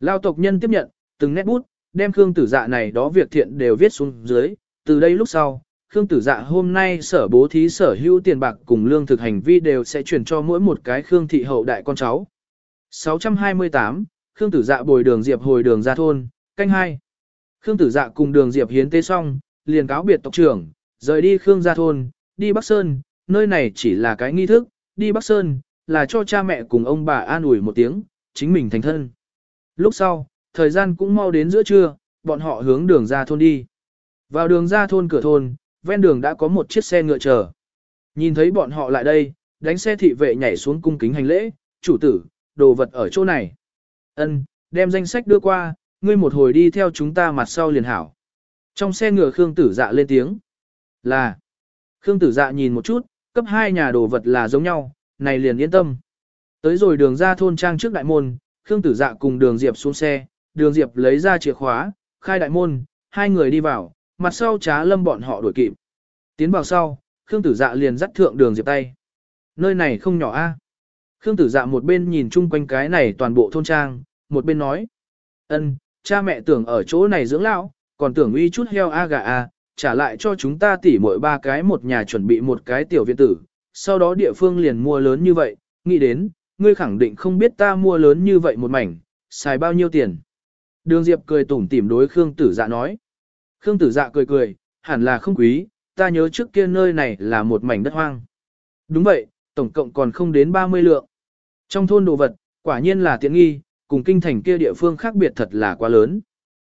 Lao tộc nhân tiếp nhận, từng nét bút, đem Khương tử dạ này đó việc thiện đều viết xuống dưới, từ đây lúc sau, Khương tử dạ hôm nay sở bố thí sở hữu tiền bạc cùng lương thực hành vi đều sẽ chuyển cho mỗi một cái Khương thị hậu đại con cháu. 628, Khương tử dạ bồi đường Diệp hồi đường ra thôn, canh hai. Khương tử dạ cùng đường Diệp hiến tế xong, liền cáo biệt tộc trưởng, rời đi Khương gia thôn, đi Bắc Sơn, nơi này chỉ là cái nghi thức, đi Bắc Sơn, là cho cha mẹ cùng ông bà an ủi một tiếng, chính mình thành thân. Lúc sau, thời gian cũng mau đến giữa trưa, bọn họ hướng đường ra thôn đi. Vào đường ra thôn cửa thôn, ven đường đã có một chiếc xe ngựa chờ. Nhìn thấy bọn họ lại đây, đánh xe thị vệ nhảy xuống cung kính hành lễ, chủ tử, đồ vật ở chỗ này. Ân, đem danh sách đưa qua, ngươi một hồi đi theo chúng ta mặt sau liền hảo. Trong xe ngựa Khương Tử Dạ lên tiếng. Là. Khương Tử Dạ nhìn một chút, cấp hai nhà đồ vật là giống nhau, này liền yên tâm. Tới rồi đường ra thôn trang trước đại môn, Khương Tử Dạ cùng đường Diệp xuống xe, đường Diệp lấy ra chìa khóa, khai đại môn, hai người đi vào, mặt sau trá lâm bọn họ đuổi kịp. Tiến vào sau, Khương Tử Dạ liền dắt thượng đường Diệp tay. Nơi này không nhỏ a. Khương Tử Dạ một bên nhìn chung quanh cái này toàn bộ thôn trang, một bên nói. ân, cha mẹ tưởng ở chỗ này dưỡng lão, còn tưởng uy chút heo a gà a, trả lại cho chúng ta tỉ mỗi ba cái một nhà chuẩn bị một cái tiểu viện tử. Sau đó địa phương liền mua lớn như vậy, nghĩ đến, ngươi khẳng định không biết ta mua lớn như vậy một mảnh, xài bao nhiêu tiền. Đường Diệp cười tủm tỉm đối Khương Tử Dạ nói. Khương Tử Dạ cười cười, hẳn là không quý, ta nhớ trước kia nơi này là một mảnh đất hoang. Đúng vậy, tổng cộng còn không đến 30 lượng. Trong thôn đồ vật, quả nhiên là tiện nghi, cùng kinh thành kia địa phương khác biệt thật là quá lớn.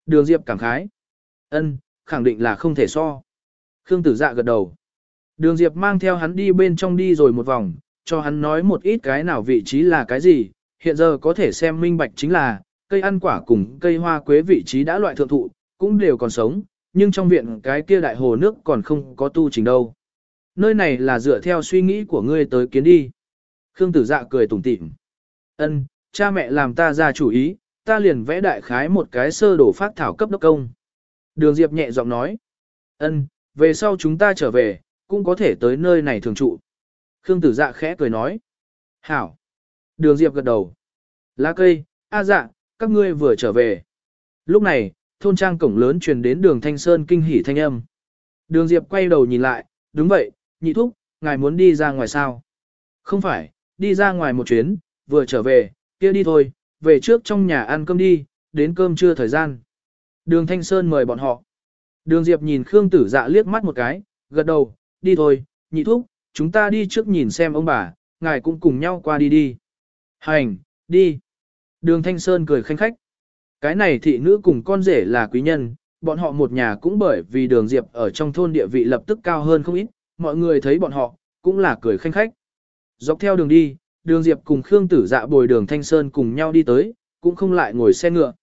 Đường Diệp cảm khái. ân, khẳng định là không thể so. Khương Tử Dạ gật đầu. Đường Diệp mang theo hắn đi bên trong đi rồi một vòng, cho hắn nói một ít cái nào vị trí là cái gì, hiện giờ có thể xem minh bạch chính là, cây ăn quả cùng cây hoa quế vị trí đã loại thượng thụ, cũng đều còn sống, nhưng trong viện cái kia đại hồ nước còn không có tu trình đâu. Nơi này là dựa theo suy nghĩ của ngươi tới kiến đi. Khương tử dạ cười tủm tỉm. Ân, cha mẹ làm ta ra chủ ý, ta liền vẽ đại khái một cái sơ đồ phát thảo cấp đốc công. Đường Diệp nhẹ giọng nói. Ân, về sau chúng ta trở về, cũng có thể tới nơi này thường trụ. Khương tử dạ khẽ cười nói. Hảo. Đường Diệp gật đầu. Lá cây, a dạ, các ngươi vừa trở về. Lúc này, thôn trang cổng lớn truyền đến đường Thanh Sơn kinh hỉ thanh âm. Đường Diệp quay đầu nhìn lại, đúng vậy, nhị thúc, ngài muốn đi ra ngoài sao? Không phải, đi ra ngoài một chuyến, vừa trở về, kia đi thôi, về trước trong nhà ăn cơm đi, đến cơm trưa thời gian. Đường Thanh Sơn mời bọn họ. Đường Diệp nhìn Khương Tử Dạ liếc mắt một cái, gật đầu, đi thôi, nhị thúc, chúng ta đi trước nhìn xem ông bà, ngài cũng cùng nhau qua đi đi. Hành, đi. Đường Thanh Sơn cười khanh khách. Cái này thị nữ cùng con rể là quý nhân, bọn họ một nhà cũng bởi vì đường Diệp ở trong thôn địa vị lập tức cao hơn không ít, mọi người thấy bọn họ, cũng là cười khanh khách. Dọc theo đường đi, đường Diệp cùng Khương Tử dạ bồi đường Thanh Sơn cùng nhau đi tới, cũng không lại ngồi xe ngựa.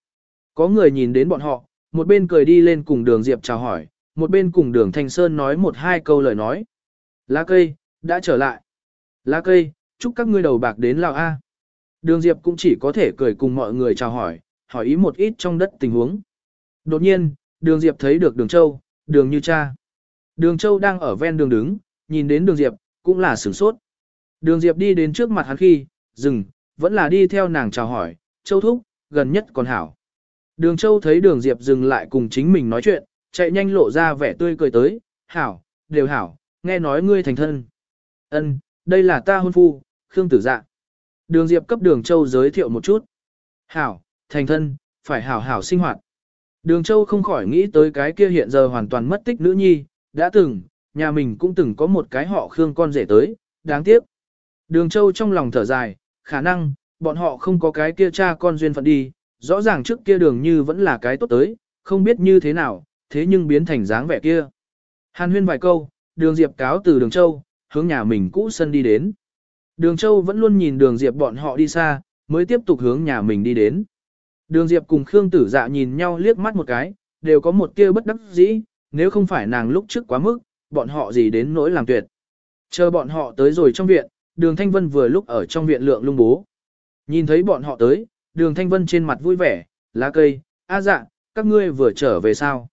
Có người nhìn đến bọn họ, một bên cười đi lên cùng đường Diệp chào hỏi, một bên cùng đường Thanh Sơn nói một hai câu lời nói. Lá cây, đã trở lại. Lá cây, chúc các ngươi đầu bạc đến Lào A. Đường Diệp cũng chỉ có thể cười cùng mọi người chào hỏi, hỏi ý một ít trong đất tình huống. Đột nhiên, đường Diệp thấy được đường Châu, đường như cha. Đường Châu đang ở ven đường đứng, nhìn đến đường Diệp, cũng là sửng sốt. Đường Diệp đi đến trước mặt hắn khi, dừng, vẫn là đi theo nàng chào hỏi, Châu thúc, gần nhất còn hảo. Đường Châu thấy đường Diệp dừng lại cùng chính mình nói chuyện, chạy nhanh lộ ra vẻ tươi cười tới, hảo, đều hảo, nghe nói ngươi thành thân. Ân, đây là ta hôn phu, Khương Tử Dạ. Đường Diệp cấp đường Châu giới thiệu một chút. Hảo, thành thân, phải hảo hảo sinh hoạt. Đường Châu không khỏi nghĩ tới cái kia hiện giờ hoàn toàn mất tích nữ nhi, đã từng, nhà mình cũng từng có một cái họ Khương con rể tới, đáng tiếc. Đường Châu trong lòng thở dài, khả năng, bọn họ không có cái kia cha con duyên phận đi, rõ ràng trước kia đường như vẫn là cái tốt tới, không biết như thế nào, thế nhưng biến thành dáng vẻ kia. Hàn huyên vài câu, đường Diệp cáo từ đường Châu, hướng nhà mình cũ sân đi đến. Đường Châu vẫn luôn nhìn đường Diệp bọn họ đi xa, mới tiếp tục hướng nhà mình đi đến. Đường Diệp cùng Khương Tử Dạ nhìn nhau liếc mắt một cái, đều có một tia bất đắc dĩ, nếu không phải nàng lúc trước quá mức, bọn họ gì đến nỗi làm tuyệt. Chờ bọn họ tới rồi trong viện, đường Thanh Vân vừa lúc ở trong viện lượng lung bố. Nhìn thấy bọn họ tới, đường Thanh Vân trên mặt vui vẻ, lá cây, a dạ, các ngươi vừa trở về sao?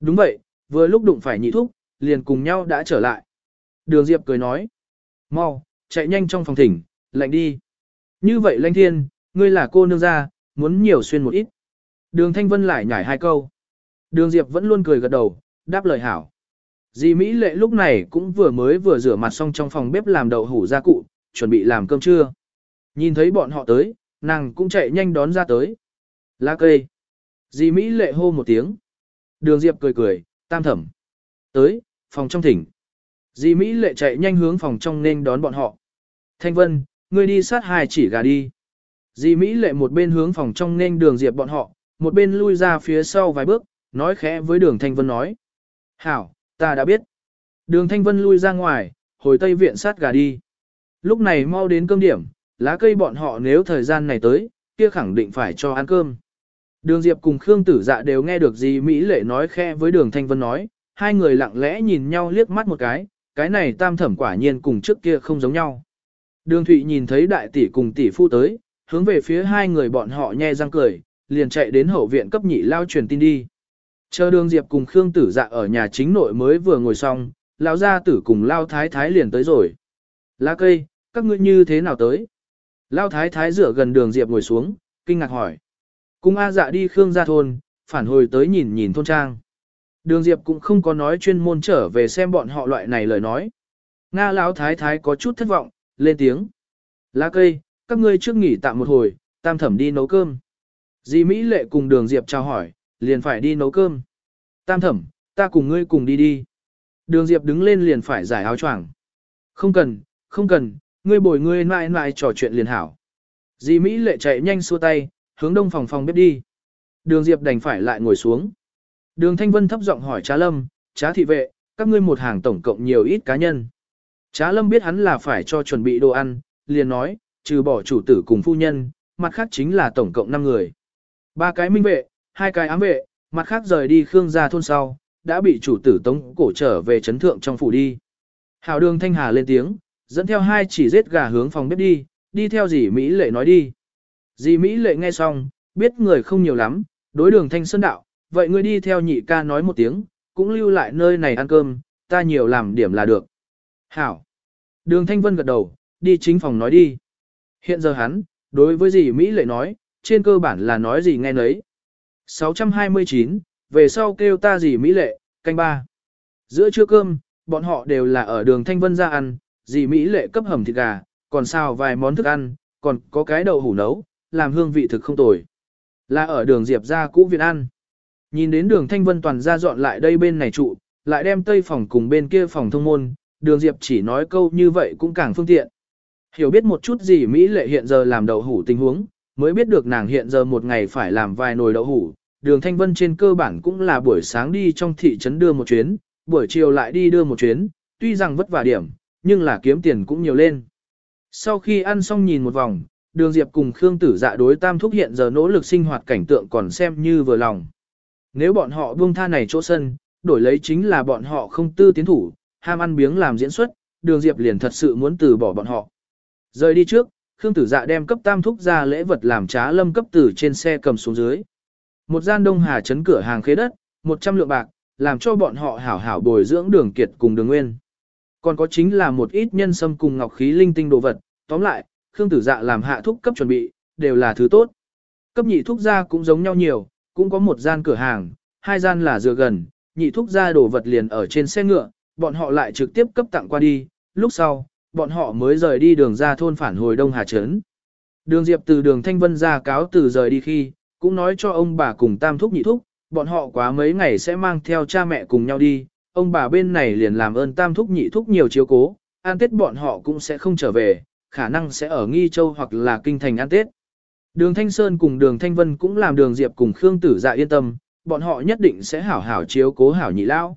Đúng vậy, vừa lúc đụng phải nhị thúc, liền cùng nhau đã trở lại. Đường Diệp cười nói, mau, chạy nhanh trong phòng thỉnh, lạnh đi. Như vậy lanh thiên, ngươi là cô nương gia, muốn nhiều xuyên một ít. Đường Thanh Vân lại nhảy hai câu. Đường Diệp vẫn luôn cười gật đầu, đáp lời hảo. Dì Mỹ lệ lúc này cũng vừa mới vừa rửa mặt xong trong phòng bếp làm đậu hủ gia cụ, chuẩn bị làm cơm trưa. Nhìn thấy bọn họ tới, nàng cũng chạy nhanh đón ra tới. Lá cây. Dì Mỹ lệ hô một tiếng. Đường Diệp cười cười, tam thẩm. Tới, phòng trong thỉnh. Dì Mỹ lệ chạy nhanh hướng phòng trong nên đón bọn họ. Thanh Vân, ngươi đi sát hai chỉ gà đi. Dì Mỹ lệ một bên hướng phòng trong nên đường Diệp bọn họ, một bên lui ra phía sau vài bước, nói khẽ với đường Thanh Vân nói. Hảo, ta đã biết. Đường Thanh Vân lui ra ngoài, hồi Tây Viện sát gà đi. Lúc này mau đến cơm điểm, lá cây bọn họ nếu thời gian này tới, kia khẳng định phải cho ăn cơm. Đường Diệp cùng Khương Tử Dạ đều nghe được gì Mỹ Lệ nói khe với Đường Thanh Vân nói, hai người lặng lẽ nhìn nhau liếc mắt một cái, cái này tam thẩm quả nhiên cùng trước kia không giống nhau. Đường Thụy nhìn thấy đại tỷ cùng tỷ phu tới, hướng về phía hai người bọn họ nhe răng cười, liền chạy đến hậu viện cấp nhị lao truyền tin đi. Chờ đường Diệp cùng Khương Tử Dạ ở nhà chính nội mới vừa ngồi xong, lão gia tử cùng Lao Thái Thái liền tới rồi. Lá cây, các ngươi như thế nào tới? Lao Thái Thái rửa gần đường Diệp ngồi xuống, kinh ngạc hỏi. Cùng A dạ đi Khương gia thôn, phản hồi tới nhìn nhìn thôn trang. Đường Diệp cũng không có nói chuyên môn trở về xem bọn họ loại này lời nói. Nga Lão Thái Thái có chút thất vọng, lên tiếng. Lá cây, các ngươi trước nghỉ tạm một hồi, tam thẩm đi nấu cơm. Di Mỹ lệ cùng đường Diệp chào hỏi, liền phải đi nấu cơm. Tam thẩm, ta cùng ngươi cùng đi đi. Đường Diệp đứng lên liền phải giải áo choàng. Không cần, không cần, ngươi bồi ngươi mãi mãi trò chuyện liền hảo. Di Mỹ lệ chạy nhanh xua tay, hướng đông phòng phòng bếp đi. Đường Diệp đành phải lại ngồi xuống. Đường Thanh Vân thấp giọng hỏi Trá Lâm, Trá thị vệ, các ngươi một hàng tổng cộng nhiều ít cá nhân. Trá Lâm biết hắn là phải cho chuẩn bị đồ ăn, liền nói, trừ bỏ chủ tử cùng phu nhân, mặt khác chính là tổng cộng 5 người. Ba cái minh vệ, hai cái ám vệ, mặt khác rời đi Khương gia thôn sau, đã bị chủ tử tống cổ trở về chấn thượng trong phủ đi. Hảo đường Thanh Hà lên tiếng, dẫn theo hai chỉ giết gà hướng phòng bếp đi, đi theo dì Mỹ lệ nói đi. Dì Mỹ lệ nghe xong, biết người không nhiều lắm, đối đường Thanh Sơn đạo, vậy ngươi đi theo nhị ca nói một tiếng, cũng lưu lại nơi này ăn cơm, ta nhiều làm điểm là được. Hảo. Đường Thanh Vân gật đầu, đi chính phòng nói đi. Hiện giờ hắn, đối với dì Mỹ lệ nói, trên cơ bản là nói gì nghe nấy. 629, về sau kêu ta dì Mỹ lệ, canh ba. Giữa trưa cơm, bọn họ đều là ở đường Thanh Vân ra ăn, dì Mỹ lệ cấp hầm thịt gà, còn xào vài món thức ăn, còn có cái đậu hủ nấu, làm hương vị thực không tồi. Là ở đường Diệp ra cũ viện ăn. Nhìn đến đường Thanh Vân toàn ra dọn lại đây bên này trụ, lại đem tây phòng cùng bên kia phòng thông môn, đường Diệp chỉ nói câu như vậy cũng càng phương tiện. Hiểu biết một chút gì Mỹ lệ hiện giờ làm đậu hủ tình huống, mới biết được nàng hiện giờ một ngày phải làm vài nồi đậu hủ. Đường Thanh Vân trên cơ bản cũng là buổi sáng đi trong thị trấn đưa một chuyến, buổi chiều lại đi đưa một chuyến, tuy rằng vất vả điểm, nhưng là kiếm tiền cũng nhiều lên. Sau khi ăn xong nhìn một vòng, đường Diệp cùng Khương Tử dạ đối tam thúc hiện giờ nỗ lực sinh hoạt cảnh tượng còn xem như vừa lòng. Nếu bọn họ buông tha này chỗ sân, đổi lấy chính là bọn họ không tư tiến thủ, ham ăn biếng làm diễn xuất, đường Diệp liền thật sự muốn từ bỏ bọn họ. Rời đi trước, Khương Tử Dạ đem cấp tam thúc ra lễ vật làm trá lâm cấp tử trên xe cầm xuống dưới. Một gian đông hà chấn cửa hàng khế đất, 100 lượng bạc, làm cho bọn họ hảo hảo bồi dưỡng đường kiệt cùng đường nguyên. Còn có chính là một ít nhân sâm cùng ngọc khí linh tinh đồ vật, tóm lại, Khương Tử Dạ làm hạ thúc cấp chuẩn bị, đều là thứ tốt. Cấp nhị thúc gia cũng giống nhau nhiều, cũng có một gian cửa hàng, hai gian là dựa gần, nhị thúc gia đồ vật liền ở trên xe ngựa, bọn họ lại trực tiếp cấp tặng qua đi, lúc sau, bọn họ mới rời đi đường ra thôn phản hồi Đông Hà Trấn. Đường Diệp từ đường Thanh Vân ra cáo từ rời đi khi, cũng nói cho ông bà cùng tam thúc nhị thúc, bọn họ quá mấy ngày sẽ mang theo cha mẹ cùng nhau đi, ông bà bên này liền làm ơn tam thúc nhị thúc nhiều chiếu cố, an tết bọn họ cũng sẽ không trở về, khả năng sẽ ở Nghi Châu hoặc là Kinh Thành an tết. Đường Thanh Sơn cùng đường Thanh Vân cũng làm đường Diệp cùng Khương Tử Dạ yên tâm, bọn họ nhất định sẽ hảo hảo chiếu cố hảo nhị lão.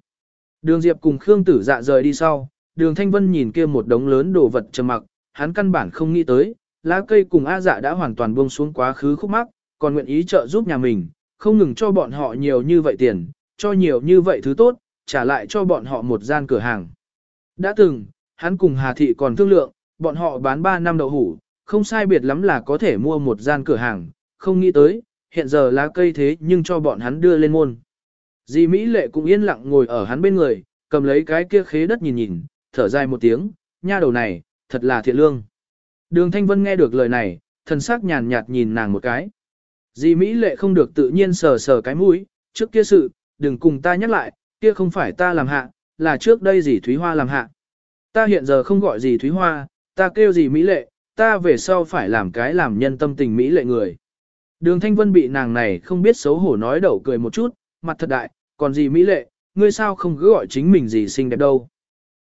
Đường Diệp cùng Khương Tử Dạ rời đi sau, đường Thanh Vân nhìn kia một đống lớn đồ vật trầm mặc, hắn căn bản không nghĩ tới, lá cây cùng A dạ đã hoàn toàn buông xuống quá khứ khúc mắc, còn nguyện ý trợ giúp nhà mình, không ngừng cho bọn họ nhiều như vậy tiền, cho nhiều như vậy thứ tốt, trả lại cho bọn họ một gian cửa hàng. Đã từng, hắn cùng Hà Thị còn thương lượng, bọn họ bán 3 năm đậu hủ, không sai biệt lắm là có thể mua một gian cửa hàng, không nghĩ tới, hiện giờ lá cây thế nhưng cho bọn hắn đưa lên môn. Di Mỹ Lệ cũng yên lặng ngồi ở hắn bên người, cầm lấy cái kia khế đất nhìn nhìn, thở dài một tiếng, nha đầu này, thật là thiện lương. Đường Thanh Vân nghe được lời này, thần sắc nhàn nhạt nhìn nàng một cái. Di Mỹ Lệ không được tự nhiên sờ sờ cái mũi, trước kia sự, đừng cùng ta nhắc lại, kia không phải ta làm hạ, là trước đây dì Thúy Hoa làm hạ. Ta hiện giờ không gọi dì Thúy Hoa, ta kêu dì Mỹ Lệ, ta về sau phải làm cái làm nhân tâm tình Mỹ Lệ người. Đường Thanh Vân bị nàng này không biết xấu hổ nói đầu cười một chút, mặt thật đại, còn dì Mỹ Lệ, ngươi sao không cứ gọi chính mình dì xinh đẹp đâu.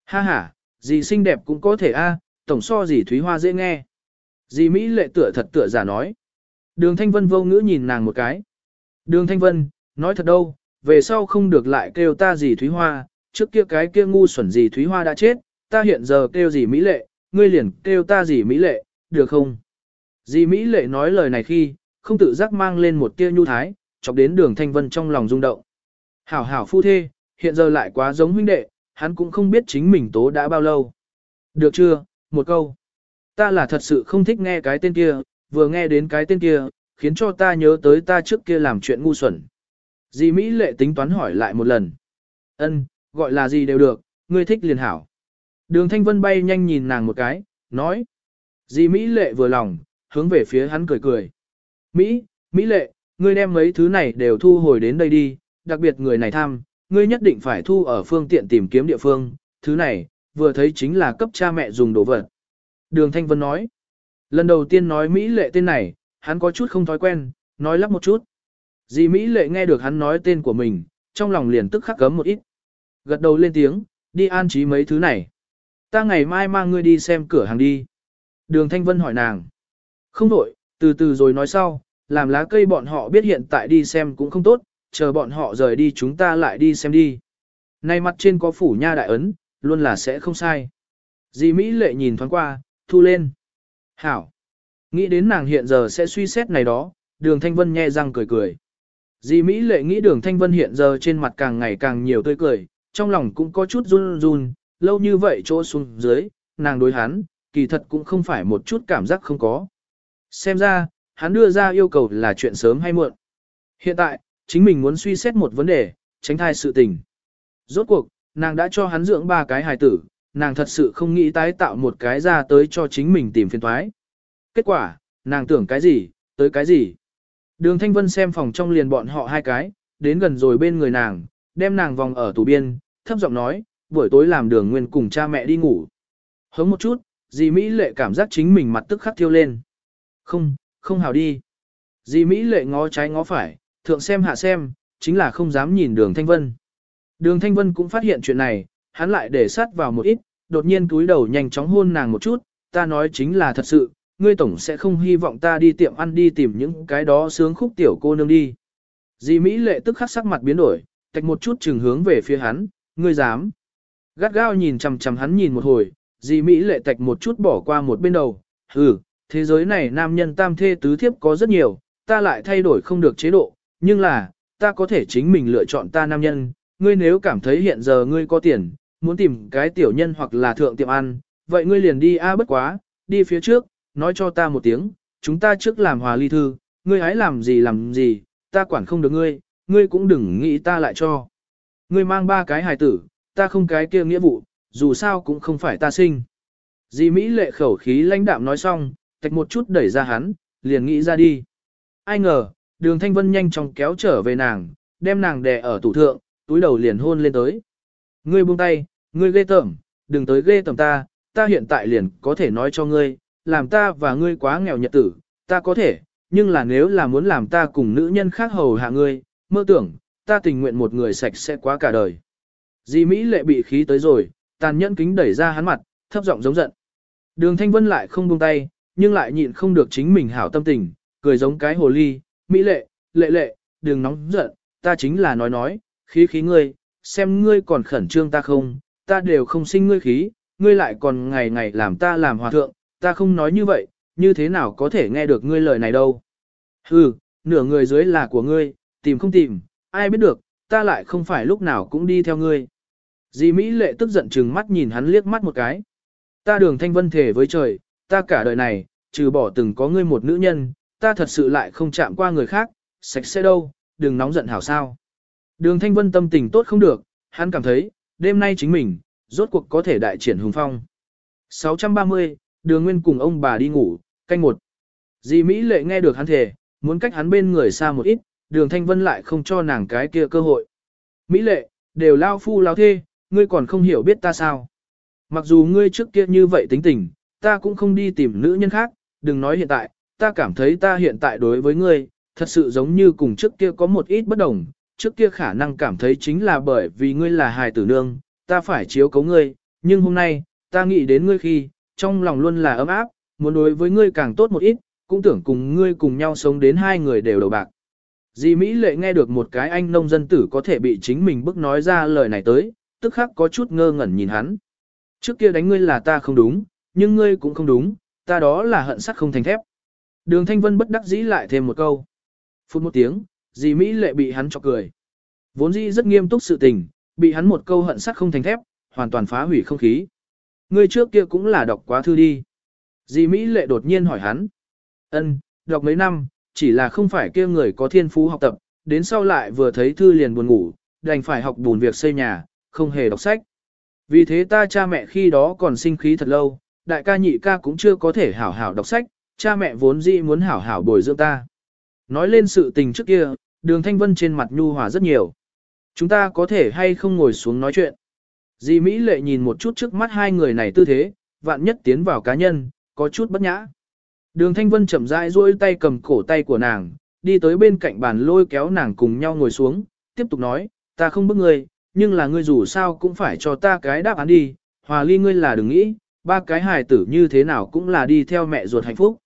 Ha ha, dì xinh đẹp cũng có thể a, tổng so dì Thúy Hoa dễ nghe. Dì Mỹ Lệ tựa thật tựa giả nói. Đường Thanh Vân vô ngữ nhìn nàng một cái. Đường Thanh Vân, nói thật đâu, về sau không được lại kêu ta gì Thúy Hoa, trước kia cái kia ngu xuẩn gì Thúy Hoa đã chết, ta hiện giờ kêu gì Mỹ Lệ, ngươi liền kêu ta gì Mỹ Lệ, được không? Dì Mỹ Lệ nói lời này khi, không tự giác mang lên một tia nhu thái, chọc đến đường Thanh Vân trong lòng rung động. Hảo hảo phu thê, hiện giờ lại quá giống huynh đệ, hắn cũng không biết chính mình tố đã bao lâu. Được chưa, một câu. Ta là thật sự không thích nghe cái tên kia, vừa nghe đến cái tên kia, khiến cho ta nhớ tới ta trước kia làm chuyện ngu xuẩn. Dì Mỹ lệ tính toán hỏi lại một lần. Ân, gọi là gì đều được, ngươi thích liền hảo. Đường Thanh Vân bay nhanh nhìn nàng một cái, nói. Dì Mỹ lệ vừa lòng, hướng về phía hắn cười cười. Mỹ, Mỹ lệ, ngươi đem mấy thứ này đều thu hồi đến đây đi, đặc biệt người này tham, ngươi nhất định phải thu ở phương tiện tìm kiếm địa phương, thứ này, vừa thấy chính là cấp cha mẹ dùng đồ vật. Đường Thanh Vân nói. Lần đầu tiên nói Mỹ lệ tên này, hắn có chút không thói quen, nói lắp một chút. Dì Mỹ lệ nghe được hắn nói tên của mình, trong lòng liền tức khắc cấm một ít. Gật đầu lên tiếng, đi an trí mấy thứ này. Ta ngày mai mang ngươi đi xem cửa hàng đi. Đường Thanh Vân hỏi nàng. Không đổi, từ từ rồi nói sau, làm lá cây bọn họ biết hiện tại đi xem cũng không tốt, chờ bọn họ rời đi chúng ta lại đi xem đi. Nay mặt trên có phủ nha đại ấn, luôn là sẽ không sai. Dì Mỹ lệ nhìn thoáng qua, thu lên. Hảo. Nghĩ đến nàng hiện giờ sẽ suy xét này đó, đường Thanh Vân nhe răng cười cười. Di Mỹ lệ nghĩ đường Thanh Vân hiện giờ trên mặt càng ngày càng nhiều tươi cười, trong lòng cũng có chút run run, lâu như vậy chỗ xuống dưới, nàng đối hắn, kỳ thật cũng không phải một chút cảm giác không có. Xem ra, hắn đưa ra yêu cầu là chuyện sớm hay muộn. Hiện tại, chính mình muốn suy xét một vấn đề, tránh thai sự tình. Rốt cuộc, nàng đã cho hắn dưỡng ba cái hài tử, nàng thật sự không nghĩ tái tạo một cái ra tới cho chính mình tìm phiền thoái. Kết quả, nàng tưởng cái gì, tới cái gì. Đường Thanh Vân xem phòng trong liền bọn họ hai cái, đến gần rồi bên người nàng, đem nàng vòng ở tủ biên, thấp giọng nói, buổi tối làm đường nguyên cùng cha mẹ đi ngủ. Hống một chút, dì Mỹ lệ cảm giác chính mình mặt tức khắc thiêu lên. Không, không hào đi. Dì Mỹ lệ ngó trái ngó phải, thượng xem hạ xem, chính là không dám nhìn đường Thanh Vân. Đường Thanh Vân cũng phát hiện chuyện này, hắn lại để sát vào một ít, đột nhiên túi đầu nhanh chóng hôn nàng một chút, ta nói chính là thật sự, ngươi tổng sẽ không hy vọng ta đi tiệm ăn đi tìm những cái đó sướng khúc tiểu cô nương đi. Dì Mỹ lệ tức khắc sắc mặt biến đổi, tạch một chút chừng hướng về phía hắn, ngươi dám. Gắt gao nhìn chằm chằm hắn nhìn một hồi, dì Mỹ lệ tạch một chút bỏ qua một bên đầu, hừ, thế giới này nam nhân tam thê tứ thiếp có rất nhiều, ta lại thay đổi không được chế độ, nhưng là, ta có thể chính mình lựa chọn ta nam nhân, ngươi nếu cảm thấy hiện giờ ngươi có tiền, muốn tìm cái tiểu nhân hoặc là thượng tiệm ăn, vậy ngươi liền đi a bất quá, đi phía trước, nói cho ta một tiếng, chúng ta trước làm hòa ly thư, ngươi hãy làm gì làm gì, ta quản không được ngươi, ngươi cũng đừng nghĩ ta lại cho. Ngươi mang ba cái hài tử, ta không cái kia nghĩa vụ, dù sao cũng không phải ta sinh. Dì Mỹ lệ khẩu khí lãnh đạm nói xong, tạch một chút đẩy ra hắn, liền nghĩ ra đi. Ai ngờ, đường thanh vân nhanh chóng kéo trở về nàng, đem nàng đè ở tủ thượng, túi đầu liền hôn lên tới. Ngươi buông tay, ngươi ghê tởm, đừng tới ghê tởm ta, ta hiện tại liền có thể nói cho ngươi, làm ta và ngươi quá nghèo nhật tử, ta có thể, nhưng là nếu là muốn làm ta cùng nữ nhân khác hầu hạ ngươi, mơ tưởng, ta tình nguyện một người sạch sẽ quá cả đời. Di Mỹ lệ bị khí tới rồi, tàn nhẫn kính đẩy ra hắn mặt, thấp giọng giống giận. Đường Thanh Vân lại không buông tay, nhưng lại nhịn không được chính mình hảo tâm tình, cười giống cái hồ ly, Mỹ lệ, lệ lệ, đừng nóng giận, ta chính là nói nói, khí khí ngươi, xem ngươi còn khẩn trương ta không, ta đều không sinh ngươi khí, ngươi lại còn ngày ngày làm ta làm hòa thượng, ta không nói như vậy, như thế nào có thể nghe được ngươi lời này đâu. Hừ, nửa người dưới là của ngươi, tìm không tìm, ai biết được, ta lại không phải lúc nào cũng đi theo ngươi. Di Mỹ lệ tức giận chừng mắt nhìn hắn liếc mắt một cái. Ta đường thanh vân thể với trời, ta cả đời này, trừ bỏ từng có ngươi một nữ nhân, ta thật sự lại không chạm qua người khác, sạch sẽ đâu, đừng nóng giận hảo sao. Đường thanh vân tâm tình tốt không được, hắn cảm thấy, đêm nay chính mình, rốt cuộc có thể đại triển hùng phong. 630, đường nguyên cùng ông bà đi ngủ, canh một. Di Mỹ lệ nghe được hắn thề, muốn cách hắn bên người xa một ít, đường thanh vân lại không cho nàng cái kia cơ hội. Mỹ lệ, đều lao phu lao thê, ngươi còn không hiểu biết ta sao. Mặc dù ngươi trước kia như vậy tính tình, ta cũng không đi tìm nữ nhân khác, đừng nói hiện tại, ta cảm thấy ta hiện tại đối với ngươi, thật sự giống như cùng trước kia có một ít bất đồng, trước kia khả năng cảm thấy chính là bởi vì ngươi là hài tử nương, ta phải chiếu cấu ngươi, nhưng hôm nay, ta nghĩ đến ngươi khi, trong lòng luôn là ấm áp, muốn đối với ngươi càng tốt một ít, cũng tưởng cùng ngươi cùng nhau sống đến hai người đều đầu bạc. Di Mỹ lệ nghe được một cái anh nông dân tử có thể bị chính mình bức nói ra lời này tới, tức khắc có chút ngơ ngẩn nhìn hắn. Trước kia đánh ngươi là ta không đúng, nhưng ngươi cũng không đúng, ta đó là hận sắt không thành thép. Đường Thanh Vân bất đắc dĩ lại thêm một câu. Phút một tiếng, dì Mỹ lệ bị hắn chọc cười. Vốn dĩ rất nghiêm túc sự tình, bị hắn một câu hận sắt không thành thép, hoàn toàn phá hủy không khí. Ngươi trước kia cũng là đọc quá thư đi. Dì Mỹ lệ đột nhiên hỏi hắn. Ân, đọc mấy năm, chỉ là không phải kia người có thiên phú học tập, đến sau lại vừa thấy thư liền buồn ngủ, đành phải học bùn việc xây nhà, không hề đọc sách. Vì thế ta cha mẹ khi đó còn sinh khí thật lâu, đại ca nhị ca cũng chưa có thể hảo hảo đọc sách, cha mẹ vốn dĩ muốn hảo hảo bồi dưỡng ta. Nói lên sự tình trước kia, đường thanh vân trên mặt nhu hòa rất nhiều. Chúng ta có thể hay không ngồi xuống nói chuyện. Di Mỹ lệ nhìn một chút trước mắt hai người này tư thế, vạn nhất tiến vào cá nhân, có chút bất nhã. Đường Thanh Vân chậm rãi duỗi tay cầm cổ tay của nàng, đi tới bên cạnh bàn lôi kéo nàng cùng nhau ngồi xuống, tiếp tục nói, ta không bức ngươi, nhưng là ngươi dù sao cũng phải cho ta cái đáp án đi, hòa ly ngươi là đừng nghĩ, ba cái hài tử như thế nào cũng là đi theo mẹ ruột hạnh phúc.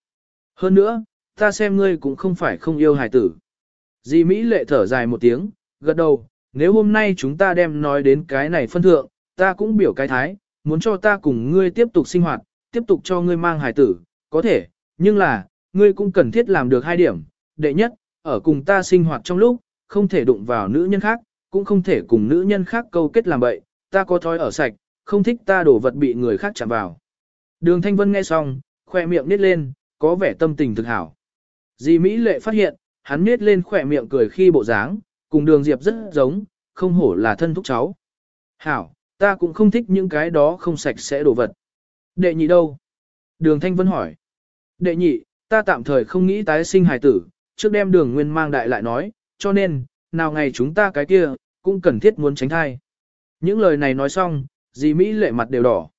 Hơn nữa, ta xem ngươi cũng không phải không yêu hài tử. Di Mỹ lệ thở dài một tiếng, gật đầu, nếu hôm nay chúng ta đem nói đến cái này phân thượng, ta cũng biểu cái thái, muốn cho ta cùng ngươi tiếp tục sinh hoạt, tiếp tục cho ngươi mang hài tử, có thể, nhưng là, ngươi cũng cần thiết làm được hai điểm. Đệ nhất, ở cùng ta sinh hoạt trong lúc, không thể đụng vào nữ nhân khác, cũng không thể cùng nữ nhân khác câu kết làm bậy, ta có thói ở sạch, không thích ta đổ vật bị người khác chạm vào. Đường Thanh Vân nghe xong, khoe miệng nít lên, có vẻ tâm tình thực hảo. Di Mỹ lệ phát hiện, hắn nít lên khỏe miệng cười khi bộ dáng, cùng đường Diệp rất giống, không hổ là thân thúc cháu. Hảo, ta cũng không thích những cái đó không sạch sẽ đổ vật. Đệ nhị đâu? Đường Thanh Vân hỏi. Đệ nhị, ta tạm thời không nghĩ tái sinh hài tử, trước đem đường nguyên mang đại lại nói, cho nên, nào ngày chúng ta cái kia, cũng cần thiết muốn tránh thai. Những lời này nói xong, dì Mỹ lệ mặt đều đỏ.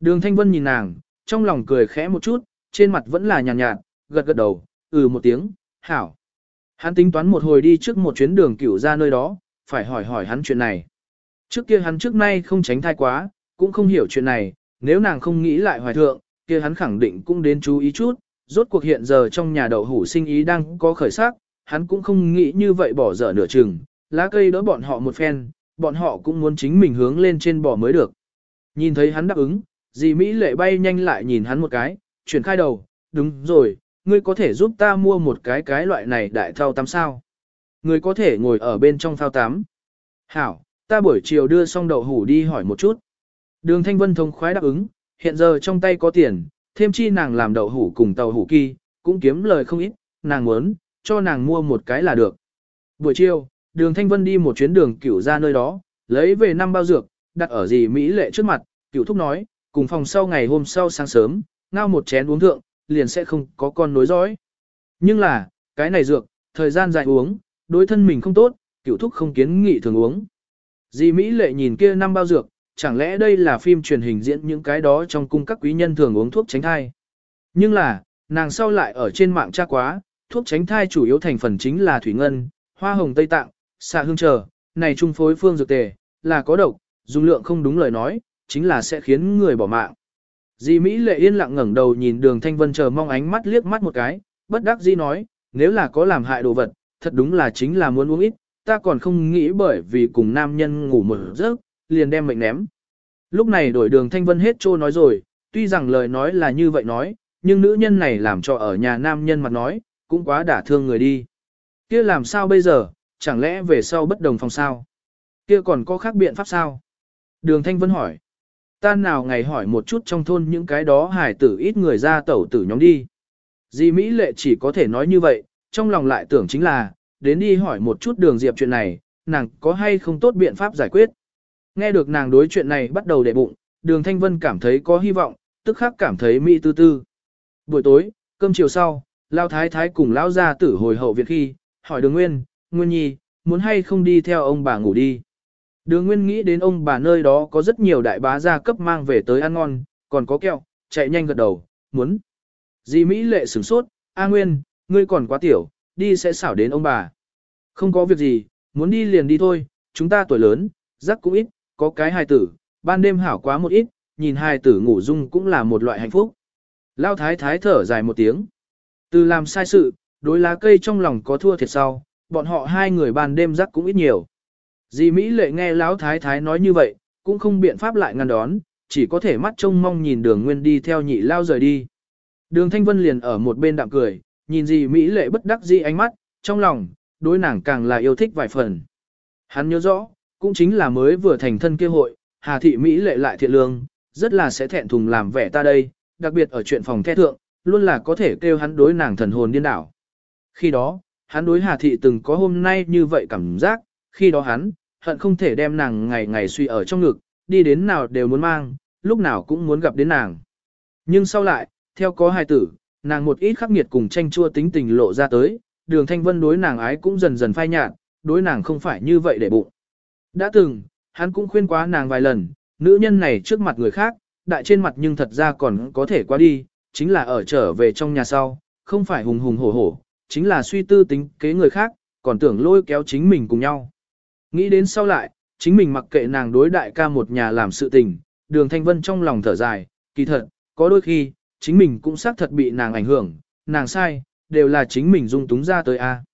Đường Thanh Vân nhìn nàng, trong lòng cười khẽ một chút, trên mặt vẫn là nhàn nhạt, nhạt, gật gật đầu, ừ một tiếng, hảo. Hắn tính toán một hồi đi trước một chuyến đường cửu ra nơi đó, phải hỏi hỏi hắn chuyện này. Trước kia hắn trước nay không tránh thai quá, cũng không hiểu chuyện này, nếu nàng không nghĩ lại hoài thượng, kia hắn khẳng định cũng đến chú ý chút, rốt cuộc hiện giờ trong nhà đậu hủ sinh ý đang có khởi sắc, hắn cũng không nghĩ như vậy bỏ dở nửa chừng, lá cây đỡ bọn họ một phen, bọn họ cũng muốn chính mình hướng lên trên bỏ mới được. Nhìn thấy hắn đáp ứng, dì Mỹ lệ bay nhanh lại nhìn hắn một cái, chuyển khai đầu, đúng rồi, ngươi có thể giúp ta mua một cái cái loại này đại thao tắm sao. Ngươi có thể ngồi ở bên trong thao tắm. Hảo, ta buổi chiều đưa xong đậu hủ đi hỏi một chút. Đường Thanh Vân thông khoái đáp ứng, hiện giờ trong tay có tiền, thêm chi nàng làm đậu hủ cùng tàu hủ kỳ, cũng kiếm lời không ít, nàng muốn, cho nàng mua một cái là được. Buổi chiều, đường Thanh Vân đi một chuyến đường cửu ra nơi đó, lấy về năm bao dược, đặt ở dì Mỹ lệ trước mặt, cửu thúc nói, cùng phòng sau ngày hôm sau sáng sớm, ngao một chén uống thượng, liền sẽ không có con nối dõi. Nhưng là, cái này dược, thời gian dài uống, đối thân mình không tốt, cửu thúc không kiến nghị thường uống. Dì Mỹ lệ nhìn kia năm bao dược, chẳng lẽ đây là phim truyền hình diễn những cái đó trong cung các quý nhân thường uống thuốc tránh thai. Nhưng là, nàng sau lại ở trên mạng tra quá, thuốc tránh thai chủ yếu thành phần chính là thủy ngân, hoa hồng tây tạng, xạ hương chờ, này trung phối phương dược tề, là có độc, dùng lượng không đúng lời nói, chính là sẽ khiến người bỏ mạng. Di Mỹ lệ yên lặng ngẩng đầu nhìn đường thanh vân chờ mong ánh mắt liếc mắt một cái, bất đắc dĩ nói, nếu là có làm hại đồ vật, thật đúng là chính là muốn uống ít, ta còn không nghĩ bởi vì cùng nam nhân ngủ một giấc, liền đem mệnh ném. Lúc này đổi đường thanh vân hết trô nói rồi, tuy rằng lời nói là như vậy nói, nhưng nữ nhân này làm cho ở nhà nam nhân mặt nói, cũng quá đả thương người đi. Kia làm sao bây giờ, chẳng lẽ về sau bất đồng phòng sao? Kia còn có khác biện pháp sao? Đường thanh vân hỏi. Ta nào ngày hỏi một chút trong thôn những cái đó hải tử ít người ra tẩu tử nhóm đi. Di Mỹ lệ chỉ có thể nói như vậy, trong lòng lại tưởng chính là, đến đi hỏi một chút đường diệp chuyện này, nàng có hay không tốt biện pháp giải quyết. Nghe được nàng đối chuyện này bắt đầu đệ bụng, đường Thanh Vân cảm thấy có hy vọng, tức khắc cảm thấy mỹ tư tư. Buổi tối, cơm chiều sau, Lao Thái Thái cùng Lao gia tử hồi hậu viện khi, hỏi đường Nguyên, Nguyên Nhi, muốn hay không đi theo ông bà ngủ đi. Đường Nguyên nghĩ đến ông bà nơi đó có rất nhiều đại bá gia cấp mang về tới ăn ngon, còn có kẹo, chạy nhanh gật đầu, muốn. Di Mỹ lệ sửng sốt, A Nguyên, ngươi còn quá tiểu, đi sẽ xảo đến ông bà. Không có việc gì, muốn đi liền đi thôi, chúng ta tuổi lớn, rắc cũng ít, có cái hài tử, ban đêm hảo quá một ít, nhìn hài tử ngủ dung cũng là một loại hạnh phúc. Lao thái thái thở dài một tiếng. Từ làm sai sự, đối lá cây trong lòng có thua thiệt sau, bọn họ hai người ban đêm rắc cũng ít nhiều. Dì Mỹ lệ nghe Lão thái thái nói như vậy, cũng không biện pháp lại ngăn đón, chỉ có thể mắt trông mong nhìn đường nguyên đi theo nhị lao rời đi. Đường Thanh Vân liền ở một bên đạm cười, nhìn gì Mỹ lệ bất đắc dĩ ánh mắt, trong lòng, đối nàng càng là yêu thích vài phần. Hắn nhớ rõ, cũng chính là mới vừa thành thân kia hội, Hà Thị Mỹ lệ lại thiện lương, rất là sẽ thẹn thùng làm vẻ ta đây, đặc biệt ở chuyện phòng the thượng, luôn là có thể kêu hắn đối nàng thần hồn điên đảo. Khi đó, hắn đối Hà Thị từng có hôm nay như vậy cảm giác, khi đó hắn, hận không thể đem nàng ngày ngày suy ở trong ngực, đi đến nào đều muốn mang, lúc nào cũng muốn gặp đến nàng. Nhưng sau lại, theo có hài tử, nàng một ít khắc nghiệt cùng tranh chua tính tình lộ ra tới, đường thanh vân đối nàng ái cũng dần dần phai nhạt, đối nàng không phải như vậy để bụng. Đã từng, hắn cũng khuyên quá nàng vài lần, nữ nhân này trước mặt người khác, đại trên mặt nhưng thật ra còn có thể qua đi, chính là ở trở về trong nhà sau, không phải hùng hùng hổ hổ, chính là suy tư tính kế người khác, còn tưởng lôi kéo chính mình cùng nhau. Nghĩ đến sau lại, chính mình mặc kệ nàng đối đại ca một nhà làm sự tình, đường thanh vân trong lòng thở dài, kỳ thật, có đôi khi, chính mình cũng xác thật bị nàng ảnh hưởng, nàng sai, đều là chính mình dung túng ra tới a.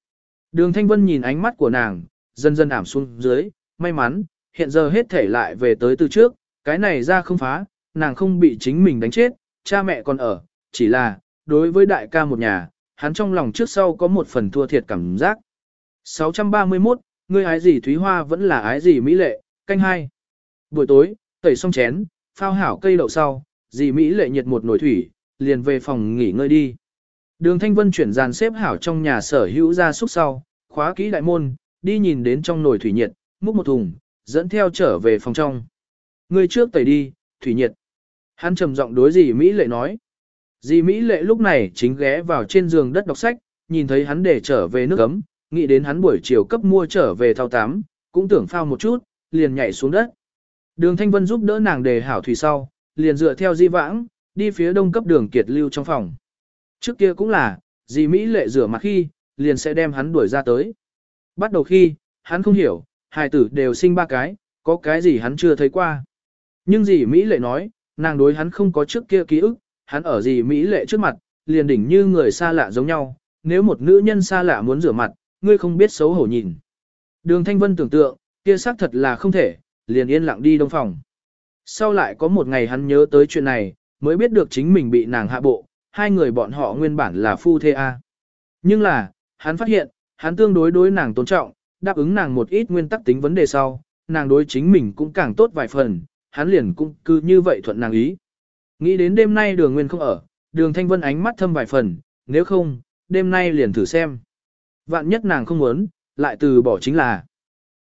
Đường thanh vân nhìn ánh mắt của nàng, dần dần ảm xuống dưới, may mắn, hiện giờ hết thể lại về tới từ trước, cái này ra không phá, nàng không bị chính mình đánh chết, cha mẹ còn ở, chỉ là, đối với đại ca một nhà, hắn trong lòng trước sau có một phần thua thiệt cảm giác. 631, ngươi ái gì Thúy Hoa vẫn là ái gì Mỹ Lệ, canh hai. Buổi tối, tẩy xong chén, phao hảo cây đậu sau, dì Mỹ Lệ nhiệt một nồi thủy, liền về phòng nghỉ ngơi đi. Đường Thanh Vân chuyển dàn xếp hảo trong nhà sở hữu ra xúc sau, khóa kỹ đại môn, đi nhìn đến trong nồi thủy nhiệt, múc một thùng, dẫn theo trở về phòng trong. người trước tẩy đi, thủy nhiệt. Hắn trầm giọng đối dì Mỹ Lệ nói. Dì Mỹ Lệ lúc này chính ghé vào trên giường đất đọc sách, nhìn thấy hắn để trở về nước ấm, nghĩ đến hắn buổi chiều cấp mua trở về thao tám, cũng tưởng phao một chút, liền nhảy xuống đất. Đường Thanh Vân giúp đỡ nàng để hảo thủy sau, liền dựa theo di vãng, đi phía đông cấp đường kiệt lưu trong phòng. Trước kia cũng là, dì Mỹ Lệ rửa mặt khi, liền sẽ đem hắn đuổi ra tới. Bắt đầu khi, hắn không hiểu, hài tử đều sinh ba cái, có cái gì hắn chưa thấy qua. Nhưng dì Mỹ Lệ nói, nàng đối hắn không có trước kia ký ức, hắn ở dì Mỹ Lệ trước mặt, liền đỉnh như người xa lạ giống nhau, nếu một nữ nhân xa lạ muốn rửa mặt, ngươi không biết xấu hổ nhìn. Đường Thanh Vân tưởng tượng, kia xác thật là không thể, liền yên lặng đi đông phòng. Sau lại có một ngày hắn nhớ tới chuyện này, mới biết được chính mình bị nàng hạ bộ, hai người bọn họ nguyên bản là phu thê A. Nhưng là, hắn phát hiện, hắn tương đối đối nàng tôn trọng, đáp ứng nàng một ít nguyên tắc tính vấn đề sau, nàng đối chính mình cũng càng tốt vài phần, hắn liền cũng cứ như vậy thuận nàng ý. Nghĩ đến đêm nay đường nguyên không ở, đường thanh vân ánh mắt thâm vài phần, nếu không, đêm nay liền thử xem. Vạn nhất nàng không muốn, lại từ bỏ chính là.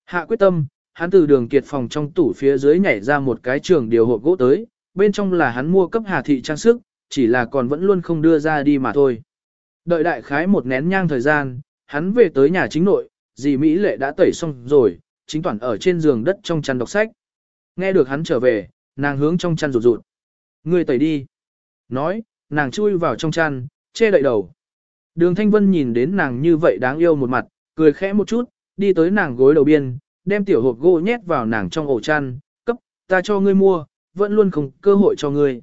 Hạ quyết tâm, hắn từ đường kiệt phòng trong tủ phía dưới nhảy ra một cái trường điều hộp gỗ tới, bên trong là hắn mua cấp hà thị trang sức, chỉ là còn vẫn luôn không đưa ra đi mà thôi. Đợi đại khái một nén nhang thời gian, hắn về tới nhà chính nội, dì Mỹ lệ đã tẩy xong rồi, chính toàn ở trên giường đất trong chăn đọc sách. Nghe được hắn trở về, nàng hướng trong chăn rụt rụt. Người tẩy đi. Nói, nàng chui vào trong chăn, che đậy đầu. Đường Thanh Vân nhìn đến nàng như vậy đáng yêu một mặt, cười khẽ một chút, đi tới nàng gối đầu biên, đem tiểu hộp gỗ nhét vào nàng trong ổ chăn, cấp, ta cho ngươi mua, vẫn luôn không cơ hội cho ngươi.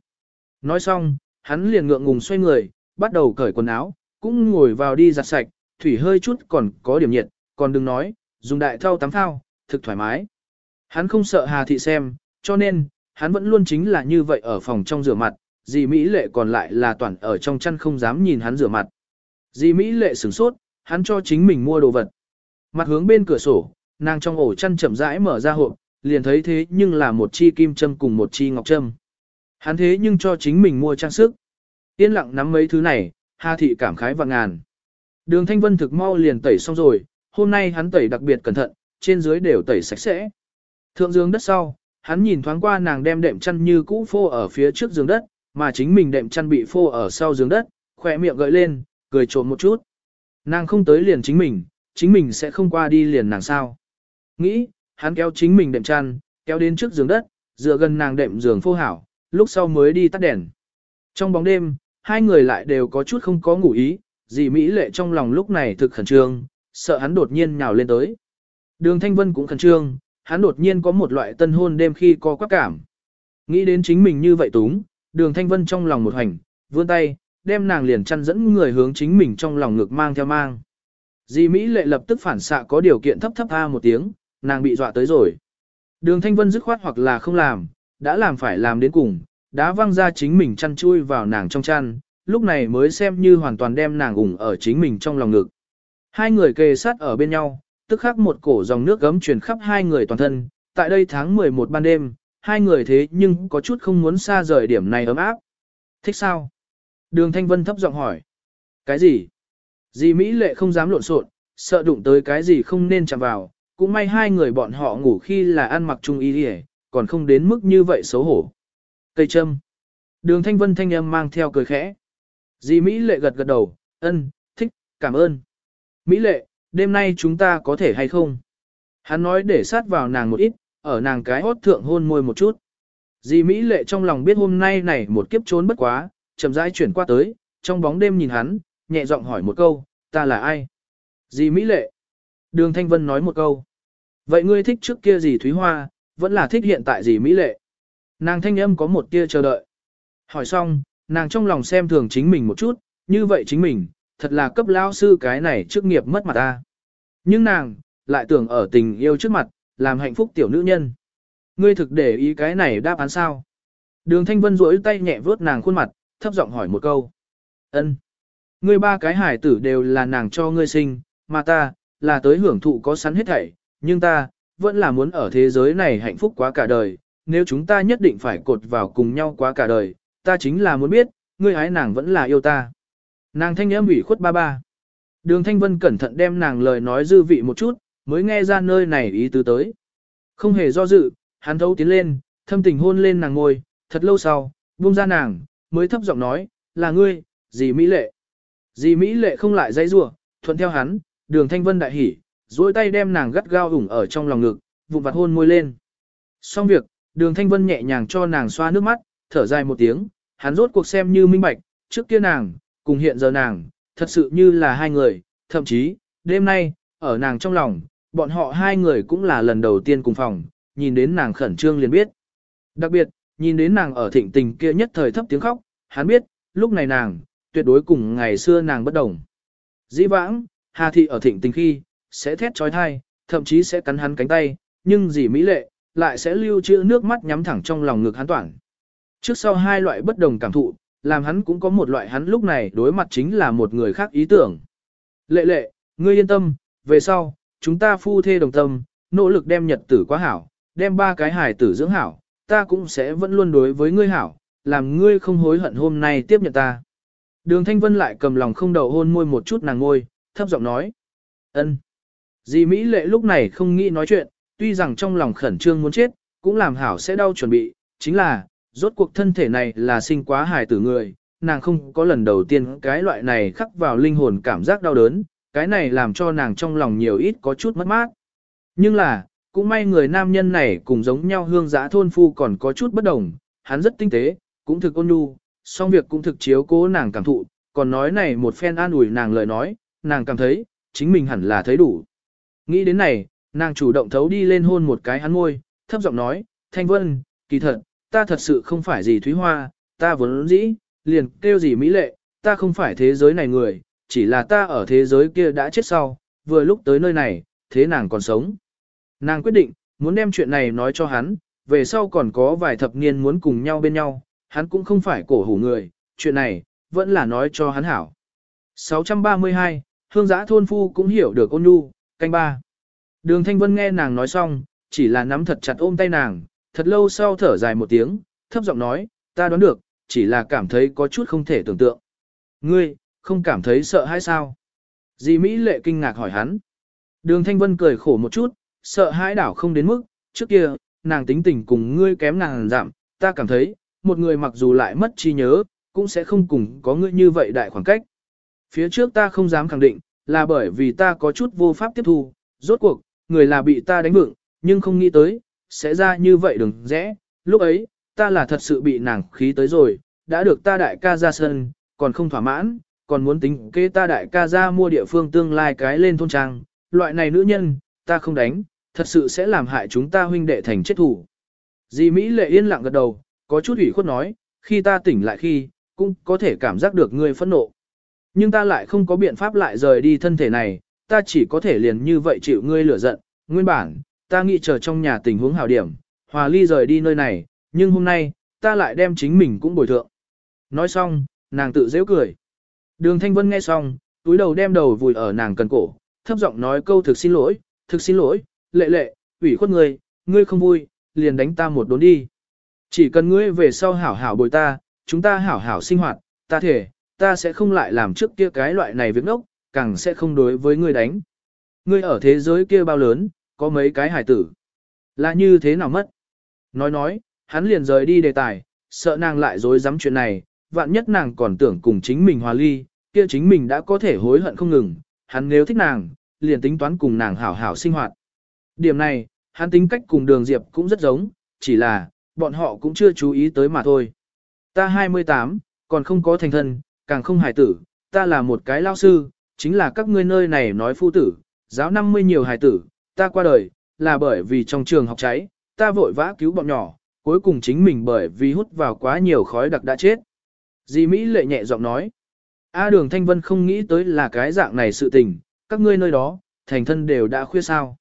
Nói xong, hắn liền ngượng ngùng xoay người, bắt đầu cởi quần áo, cũng ngồi vào đi giặt sạch, thủy hơi chút còn có điểm nhiệt, còn đừng nói, dùng đại thao tắm thao, thực thoải mái. Hắn không sợ Hà Thị xem, cho nên, hắn vẫn luôn chính là như vậy ở phòng trong rửa mặt, dì Mỹ lệ còn lại là toàn ở trong chăn không dám nhìn hắn rửa mặt. Dì Mỹ lệ sửng sốt, hắn cho chính mình mua đồ vật. Mặt hướng bên cửa sổ, nàng trong ổ chăn chậm rãi mở ra hộp, liền thấy thế nhưng là một chi kim châm cùng một chi ngọc châm. Hắn thế nhưng cho chính mình mua trang sức. Yên lặng nắm mấy thứ này, Hà Thị cảm khái và ngàn. Đường Thanh Vân thực mau liền tẩy xong rồi, hôm nay hắn tẩy đặc biệt cẩn thận, trên dưới đều tẩy sạch sẽ. Thượng giường đất sau, hắn nhìn thoáng qua nàng đem đệm chăn như cũ phô ở phía trước giường đất, mà chính mình đệm chăn bị phô ở sau giường đất, khỏe miệng gợi lên, cười trộm một chút. Nàng không tới liền chính mình, chính mình sẽ không qua đi liền nàng sao. Nghĩ, hắn kéo chính mình đệm chăn, kéo đến trước giường đất, dựa gần nàng đệm giường phô hảo, lúc sau mới đi tắt đèn. Trong bóng đêm, hai người lại đều có chút không có ngủ ý, dì Mỹ lệ trong lòng lúc này thực khẩn trương, sợ hắn đột nhiên nhào lên tới. Đường Thanh Vân cũng khẩn trương, hắn đột nhiên có một loại tân hôn đêm khi có quắc cảm. Nghĩ đến chính mình như vậy túng, đường Thanh Vân trong lòng một hành, vươn tay, đem nàng liền chăn dẫn người hướng chính mình trong lòng ngực mang theo mang. Dì Mỹ lệ lập tức phản xạ có điều kiện thấp thấp tha một tiếng, nàng bị dọa tới rồi. Đường Thanh Vân dứt khoát hoặc là không làm, đã làm phải làm đến cùng, đã văng ra chính mình chăn chui vào nàng trong chăn, lúc này mới xem như hoàn toàn đem nàng ủng ở chính mình trong lòng ngực. Hai người kề sát ở bên nhau, tức khắc một cổ dòng nước gấm truyền khắp hai người toàn thân, tại đây tháng 11 ban đêm, hai người thế nhưng có chút không muốn xa rời điểm này ấm áp. Thích sao? Đường Thanh Vân thấp giọng hỏi. Cái gì? Dì Mỹ lệ không dám lộn xộn, sợ đụng tới cái gì không nên chạm vào, cũng may hai người bọn họ ngủ khi là ăn mặc chung y hề, còn không đến mức như vậy xấu hổ. Cây châm. Đường thanh vân thanh âm mang theo cười khẽ. Dì Mỹ lệ gật gật đầu, ân, thích, cảm ơn. Mỹ lệ, đêm nay chúng ta có thể hay không? Hắn nói để sát vào nàng một ít, ở nàng cái hốt thượng hôn môi một chút. Dì Mỹ lệ trong lòng biết hôm nay này một kiếp trốn bất quá, chậm rãi chuyển qua tới, trong bóng đêm nhìn hắn, nhẹ giọng hỏi một câu, ta là ai? Dì Mỹ lệ. Đường Thanh Vân nói một câu. Vậy ngươi thích trước kia gì Thúy Hoa, vẫn là thích hiện tại gì Mỹ lệ? Nàng thanh âm có một tia chờ đợi. Hỏi xong, nàng trong lòng xem thường chính mình một chút, như vậy chính mình, thật là cấp lao sư cái này trước nghiệp mất mặt ta. Nhưng nàng, lại tưởng ở tình yêu trước mặt, làm hạnh phúc tiểu nữ nhân. Ngươi thực để ý cái này đáp án sao? Đường Thanh Vân duỗi tay nhẹ vớt nàng khuôn mặt, thấp giọng hỏi một câu. Ân, Ngươi ba cái hải tử đều là nàng cho ngươi sinh, mà ta, là tới hưởng thụ có sẵn hết thảy, nhưng ta, vẫn là muốn ở thế giới này hạnh phúc quá cả đời, nếu chúng ta nhất định phải cột vào cùng nhau quá cả đời, ta chính là muốn biết, ngươi hái nàng vẫn là yêu ta. Nàng thanh âm ủy khuất ba ba. Đường Thanh Vân cẩn thận đem nàng lời nói dư vị một chút, mới nghe ra nơi này ý tứ tới. Không hề do dự, hắn thấu tiến lên, thâm tình hôn lên nàng ngồi, thật lâu sau, buông ra nàng, mới thấp giọng nói, là ngươi, dì Mỹ Lệ. Dì Mỹ Lệ không lại dãy rủa, thuận theo hắn, đường Thanh Vân đại hỉ, duỗi tay đem nàng gắt gao ủng ở trong lòng ngực, vụn vặt hôn môi lên. Xong việc, đường Thanh Vân nhẹ nhàng cho nàng xoa nước mắt, thở dài một tiếng, hắn rốt cuộc xem như minh bạch, trước kia nàng, cùng hiện giờ nàng, thật sự như là hai người, thậm chí, đêm nay, ở nàng trong lòng, bọn họ hai người cũng là lần đầu tiên cùng phòng, nhìn đến nàng khẩn trương liền biết. Đặc biệt, nhìn đến nàng ở thịnh tình kia nhất thời thấp tiếng khóc, hắn biết, lúc này nàng, tuyệt đối cùng ngày xưa nàng bất đồng. Dĩ vãng, Hà Thị ở thịnh tình khi, sẽ thét trói thai, thậm chí sẽ cắn hắn cánh tay, nhưng dì Mỹ Lệ, lại sẽ lưu trữ nước mắt nhắm thẳng trong lòng ngực hắn toàn. Trước sau hai loại bất đồng cảm thụ, làm hắn cũng có một loại hắn lúc này đối mặt chính là một người khác ý tưởng. Lệ lệ, ngươi yên tâm, về sau, chúng ta phu thê đồng tâm, nỗ lực đem nhật tử quá hảo, đem ba cái hài tử dưỡng hảo, ta cũng sẽ vẫn luôn đối với ngươi hảo, làm ngươi không hối hận hôm nay tiếp nhận ta. Đường Thanh Vân lại cầm lòng không đầu hôn môi một chút nàng ngôi, thấp giọng nói. ân. Dì Mỹ lệ lúc này không nghĩ nói chuyện, tuy rằng trong lòng khẩn trương muốn chết, cũng làm hảo sẽ đau chuẩn bị, chính là, rốt cuộc thân thể này là sinh quá hài tử người, nàng không có lần đầu tiên cái loại này khắc vào linh hồn cảm giác đau đớn, cái này làm cho nàng trong lòng nhiều ít có chút mất mát. Nhưng là, cũng may người nam nhân này cùng giống nhau hương giã thôn phu còn có chút bất đồng, hắn rất tinh tế, cũng thực ôn nhu, song việc cũng thực chiếu cố nàng cảm thụ, còn nói này một phen an ủi nàng lời nói, nàng cảm thấy, chính mình hẳn là thấy đủ. Nghĩ đến này, nàng chủ động thấu đi lên hôn một cái hắn môi, thấp giọng nói, Thanh Vân, kỳ thật, ta thật sự không phải gì Thúy Hoa, ta vốn dĩ, liền kêu gì Mỹ Lệ, ta không phải thế giới này người, chỉ là ta ở thế giới kia đã chết sau, vừa lúc tới nơi này, thế nàng còn sống. Nàng quyết định, muốn đem chuyện này nói cho hắn, về sau còn có vài thập niên muốn cùng nhau bên nhau, hắn cũng không phải cổ hủ người, chuyện này, vẫn là nói cho hắn hảo. 632, hương giã thôn phu cũng hiểu được ôn nhu, canh ba. Đường Thanh Vân nghe nàng nói xong, chỉ là nắm thật chặt ôm tay nàng, thật lâu sau thở dài một tiếng, thấp giọng nói, ta đoán được, chỉ là cảm thấy có chút không thể tưởng tượng. Ngươi, không cảm thấy sợ hay sao? Dì Mỹ lệ kinh ngạc hỏi hắn. Đường Thanh Vân cười khổ một chút, sợ hãi đảo không đến mức, trước kia, nàng tính tình cùng ngươi kém nàng giảm, ta cảm thấy, một người mặc dù lại mất trí nhớ, cũng sẽ không cùng có ngươi như vậy đại khoảng cách. Phía trước ta không dám khẳng định, là bởi vì ta có chút vô pháp tiếp thu, rốt cuộc, người là bị ta đánh vựng, nhưng không nghĩ tới, sẽ ra như vậy đừng rẽ, lúc ấy, ta là thật sự bị nàng khí tới rồi, đã được ta đại ca ra sân, còn không thỏa mãn, còn muốn tính kế ta đại ca ra mua địa phương tương lai cái lên thôn trang, loại này nữ nhân, ta không đánh, thật sự sẽ làm hại chúng ta huynh đệ thành chết thủ. Dì Mỹ lệ yên lặng gật đầu, có chút ủy khuất nói, khi ta tỉnh lại khi, cũng có thể cảm giác được ngươi phẫn nộ. Nhưng ta lại không có biện pháp lại rời đi thân thể này, ta chỉ có thể liền như vậy chịu ngươi lửa giận. Nguyên bản, ta nghĩ chờ trong nhà tình huống hảo điểm, hòa ly rời đi nơi này, nhưng hôm nay, ta lại đem chính mình cũng bồi thượng. Nói xong, nàng tự dễ cười. Đường Thanh Vân nghe xong, túi đầu đem đầu vùi ở nàng cần cổ, thấp giọng nói câu thực xin lỗi, thực xin lỗi, lệ lệ, ủy khuất ngươi, ngươi không vui, liền đánh ta một đốn đi. Chỉ cần ngươi về sau hảo hảo bồi ta, chúng ta hảo hảo sinh hoạt, ta thể, ta sẽ không lại làm trước kia cái loại này việc ngốc, càng sẽ không đối với ngươi đánh. Ngươi ở thế giới kia bao lớn, có mấy cái hải tử. Là như thế nào mất? Nói nói, hắn liền rời đi đề tài, sợ nàng lại dối dám chuyện này, vạn nhất nàng còn tưởng cùng chính mình hòa ly, kia chính mình đã có thể hối hận không ngừng, hắn nếu thích nàng, liền tính toán cùng nàng hảo hảo sinh hoạt. Điểm này, hắn tính cách cùng đường Diệp cũng rất giống, chỉ là, bọn họ cũng chưa chú ý tới mà thôi. Ta 28, còn không có thành thân, càng không hài tử, ta là một cái lao sư, chính là các ngươi nơi này nói phu tử, giáo 50 nhiều hài tử, ta qua đời, là bởi vì trong trường học cháy, ta vội vã cứu bọn nhỏ, cuối cùng chính mình bởi vì hút vào quá nhiều khói đặc đã chết. Di Mỹ lệ nhẹ giọng nói, A đường Thanh Vân không nghĩ tới là cái dạng này sự tình, các ngươi nơi đó, thành thân đều đã khuya sao.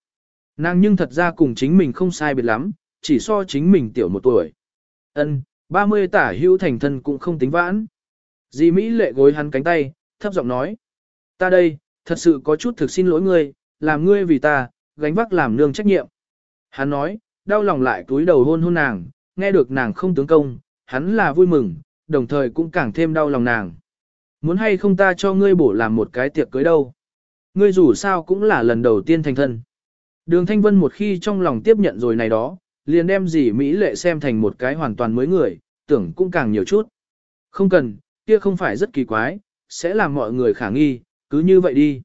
Nàng nhưng thật ra cùng chính mình không sai biệt lắm, chỉ so chính mình tiểu một tuổi. Ân, 30 tả hữu thành thân cũng không tính vãn. Dì Mỹ lệ gối hắn cánh tay, thấp giọng nói. Ta đây, thật sự có chút thực xin lỗi ngươi, làm ngươi vì ta, gánh vác làm nương trách nhiệm. Hắn nói, đau lòng lại túi đầu hôn hôn nàng, nghe được nàng không tướng công, hắn là vui mừng, đồng thời cũng càng thêm đau lòng nàng. Muốn hay không ta cho ngươi bổ làm một cái tiệc cưới đâu. Ngươi dù sao cũng là lần đầu tiên thành thân. Đường Thanh Vân một khi trong lòng tiếp nhận rồi này đó, liền đem Dì Mỹ lệ xem thành một cái hoàn toàn mới người, tưởng cũng càng nhiều chút. Không cần, kia không phải rất kỳ quái, sẽ làm mọi người khả nghi, cứ như vậy đi.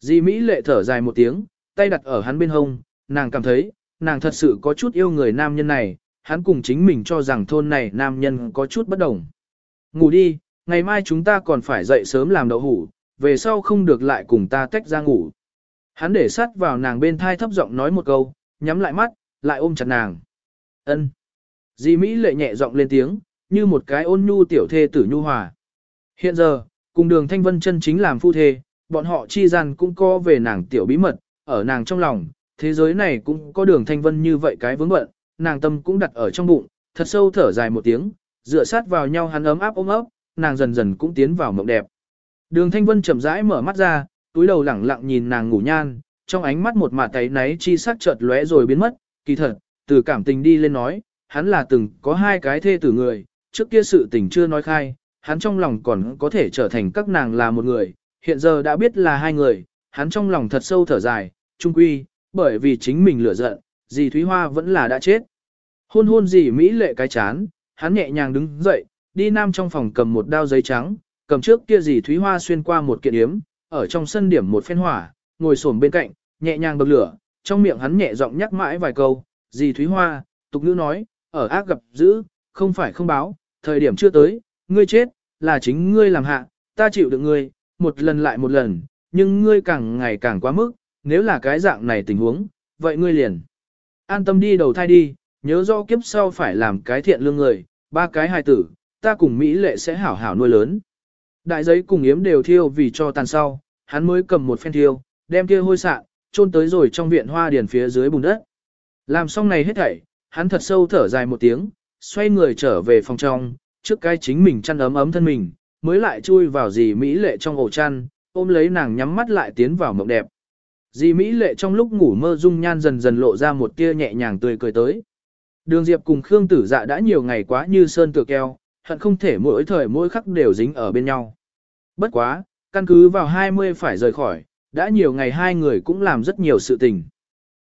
Di Mỹ lệ thở dài một tiếng, tay đặt ở hắn bên hông, nàng cảm thấy, nàng thật sự có chút yêu người nam nhân này, hắn cùng chính mình cho rằng thôn này nam nhân có chút bất đồng. Ngủ đi, ngày mai chúng ta còn phải dậy sớm làm đậu hủ, về sau không được lại cùng ta tách ra ngủ. Hắn để sát vào nàng bên thai thấp giọng nói một câu, nhắm lại mắt, lại ôm chặt nàng. Ân. Di Mỹ lệ nhẹ giọng lên tiếng, như một cái ôn nhu tiểu thê tử nhu hòa. Hiện giờ, cùng đường thanh vân chân chính làm phu thê, bọn họ chi gian cũng có về nàng tiểu bí mật, ở nàng trong lòng, thế giới này cũng có đường thanh vân như vậy cái vướng bận, nàng tâm cũng đặt ở trong bụng, thật sâu thở dài một tiếng, dựa sát vào nhau hắn ấm áp ôm ấp, nàng dần dần cũng tiến vào mộng đẹp. Đường thanh vân chậm rãi mở mắt ra, túi đầu lẳng lặng nhìn nàng ngủ nhan, trong ánh mắt một mạt thấy náy chi sắc chợt lóe rồi biến mất, kỳ thật, từ cảm tình đi lên nói, hắn là từng có hai cái thê tử người, trước kia sự tình chưa nói khai, hắn trong lòng còn có thể trở thành các nàng là một người, hiện giờ đã biết là hai người, hắn trong lòng thật sâu thở dài, trung quy, bởi vì chính mình lửa giận, dì Thúy Hoa vẫn là đã chết. Hôn hôn dì Mỹ lệ cái chán, hắn nhẹ nhàng đứng dậy, đi nam trong phòng cầm một đao giấy trắng, cầm trước kia dì Thúy Hoa xuyên qua một kiện yếm, ở trong sân điểm một phen hỏa, ngồi xổm bên cạnh, nhẹ nhàng bậc lửa, trong miệng hắn nhẹ giọng nhắc mãi vài câu, dì Thúy Hoa, tục ngữ nói, ở ác gặp dữ, không phải không báo, thời điểm chưa tới, ngươi chết, là chính ngươi làm hạ, ta chịu được ngươi, một lần lại một lần, nhưng ngươi càng ngày càng quá mức, nếu là cái dạng này tình huống, vậy ngươi liền. An tâm đi đầu thai đi, nhớ rõ kiếp sau phải làm cái thiện lương người, ba cái hài tử, ta cùng Mỹ lệ sẽ hảo hảo nuôi lớn. Đại giấy cùng yếm đều thiêu vì cho tàn sau, hắn mới cầm một phen thiêu, đem kia hôi sạn, chôn tới rồi trong viện hoa điền phía dưới bùn đất. Làm xong này hết thảy, hắn thật sâu thở dài một tiếng, xoay người trở về phòng trong, trước cái chính mình chăn ấm ấm thân mình, mới lại chui vào dì Mỹ lệ trong ổ chăn, ôm lấy nàng nhắm mắt lại tiến vào mộng đẹp. Dì Mỹ lệ trong lúc ngủ mơ dung nhan dần dần lộ ra một tia nhẹ nhàng tươi cười tới. Đường Diệp cùng Khương Tử Dạ đã nhiều ngày quá như sơn tựa keo, hận không thể mỗi thời mỗi khắc đều dính ở bên nhau. Bất quá, căn cứ vào 20 phải rời khỏi, đã nhiều ngày hai người cũng làm rất nhiều sự tình.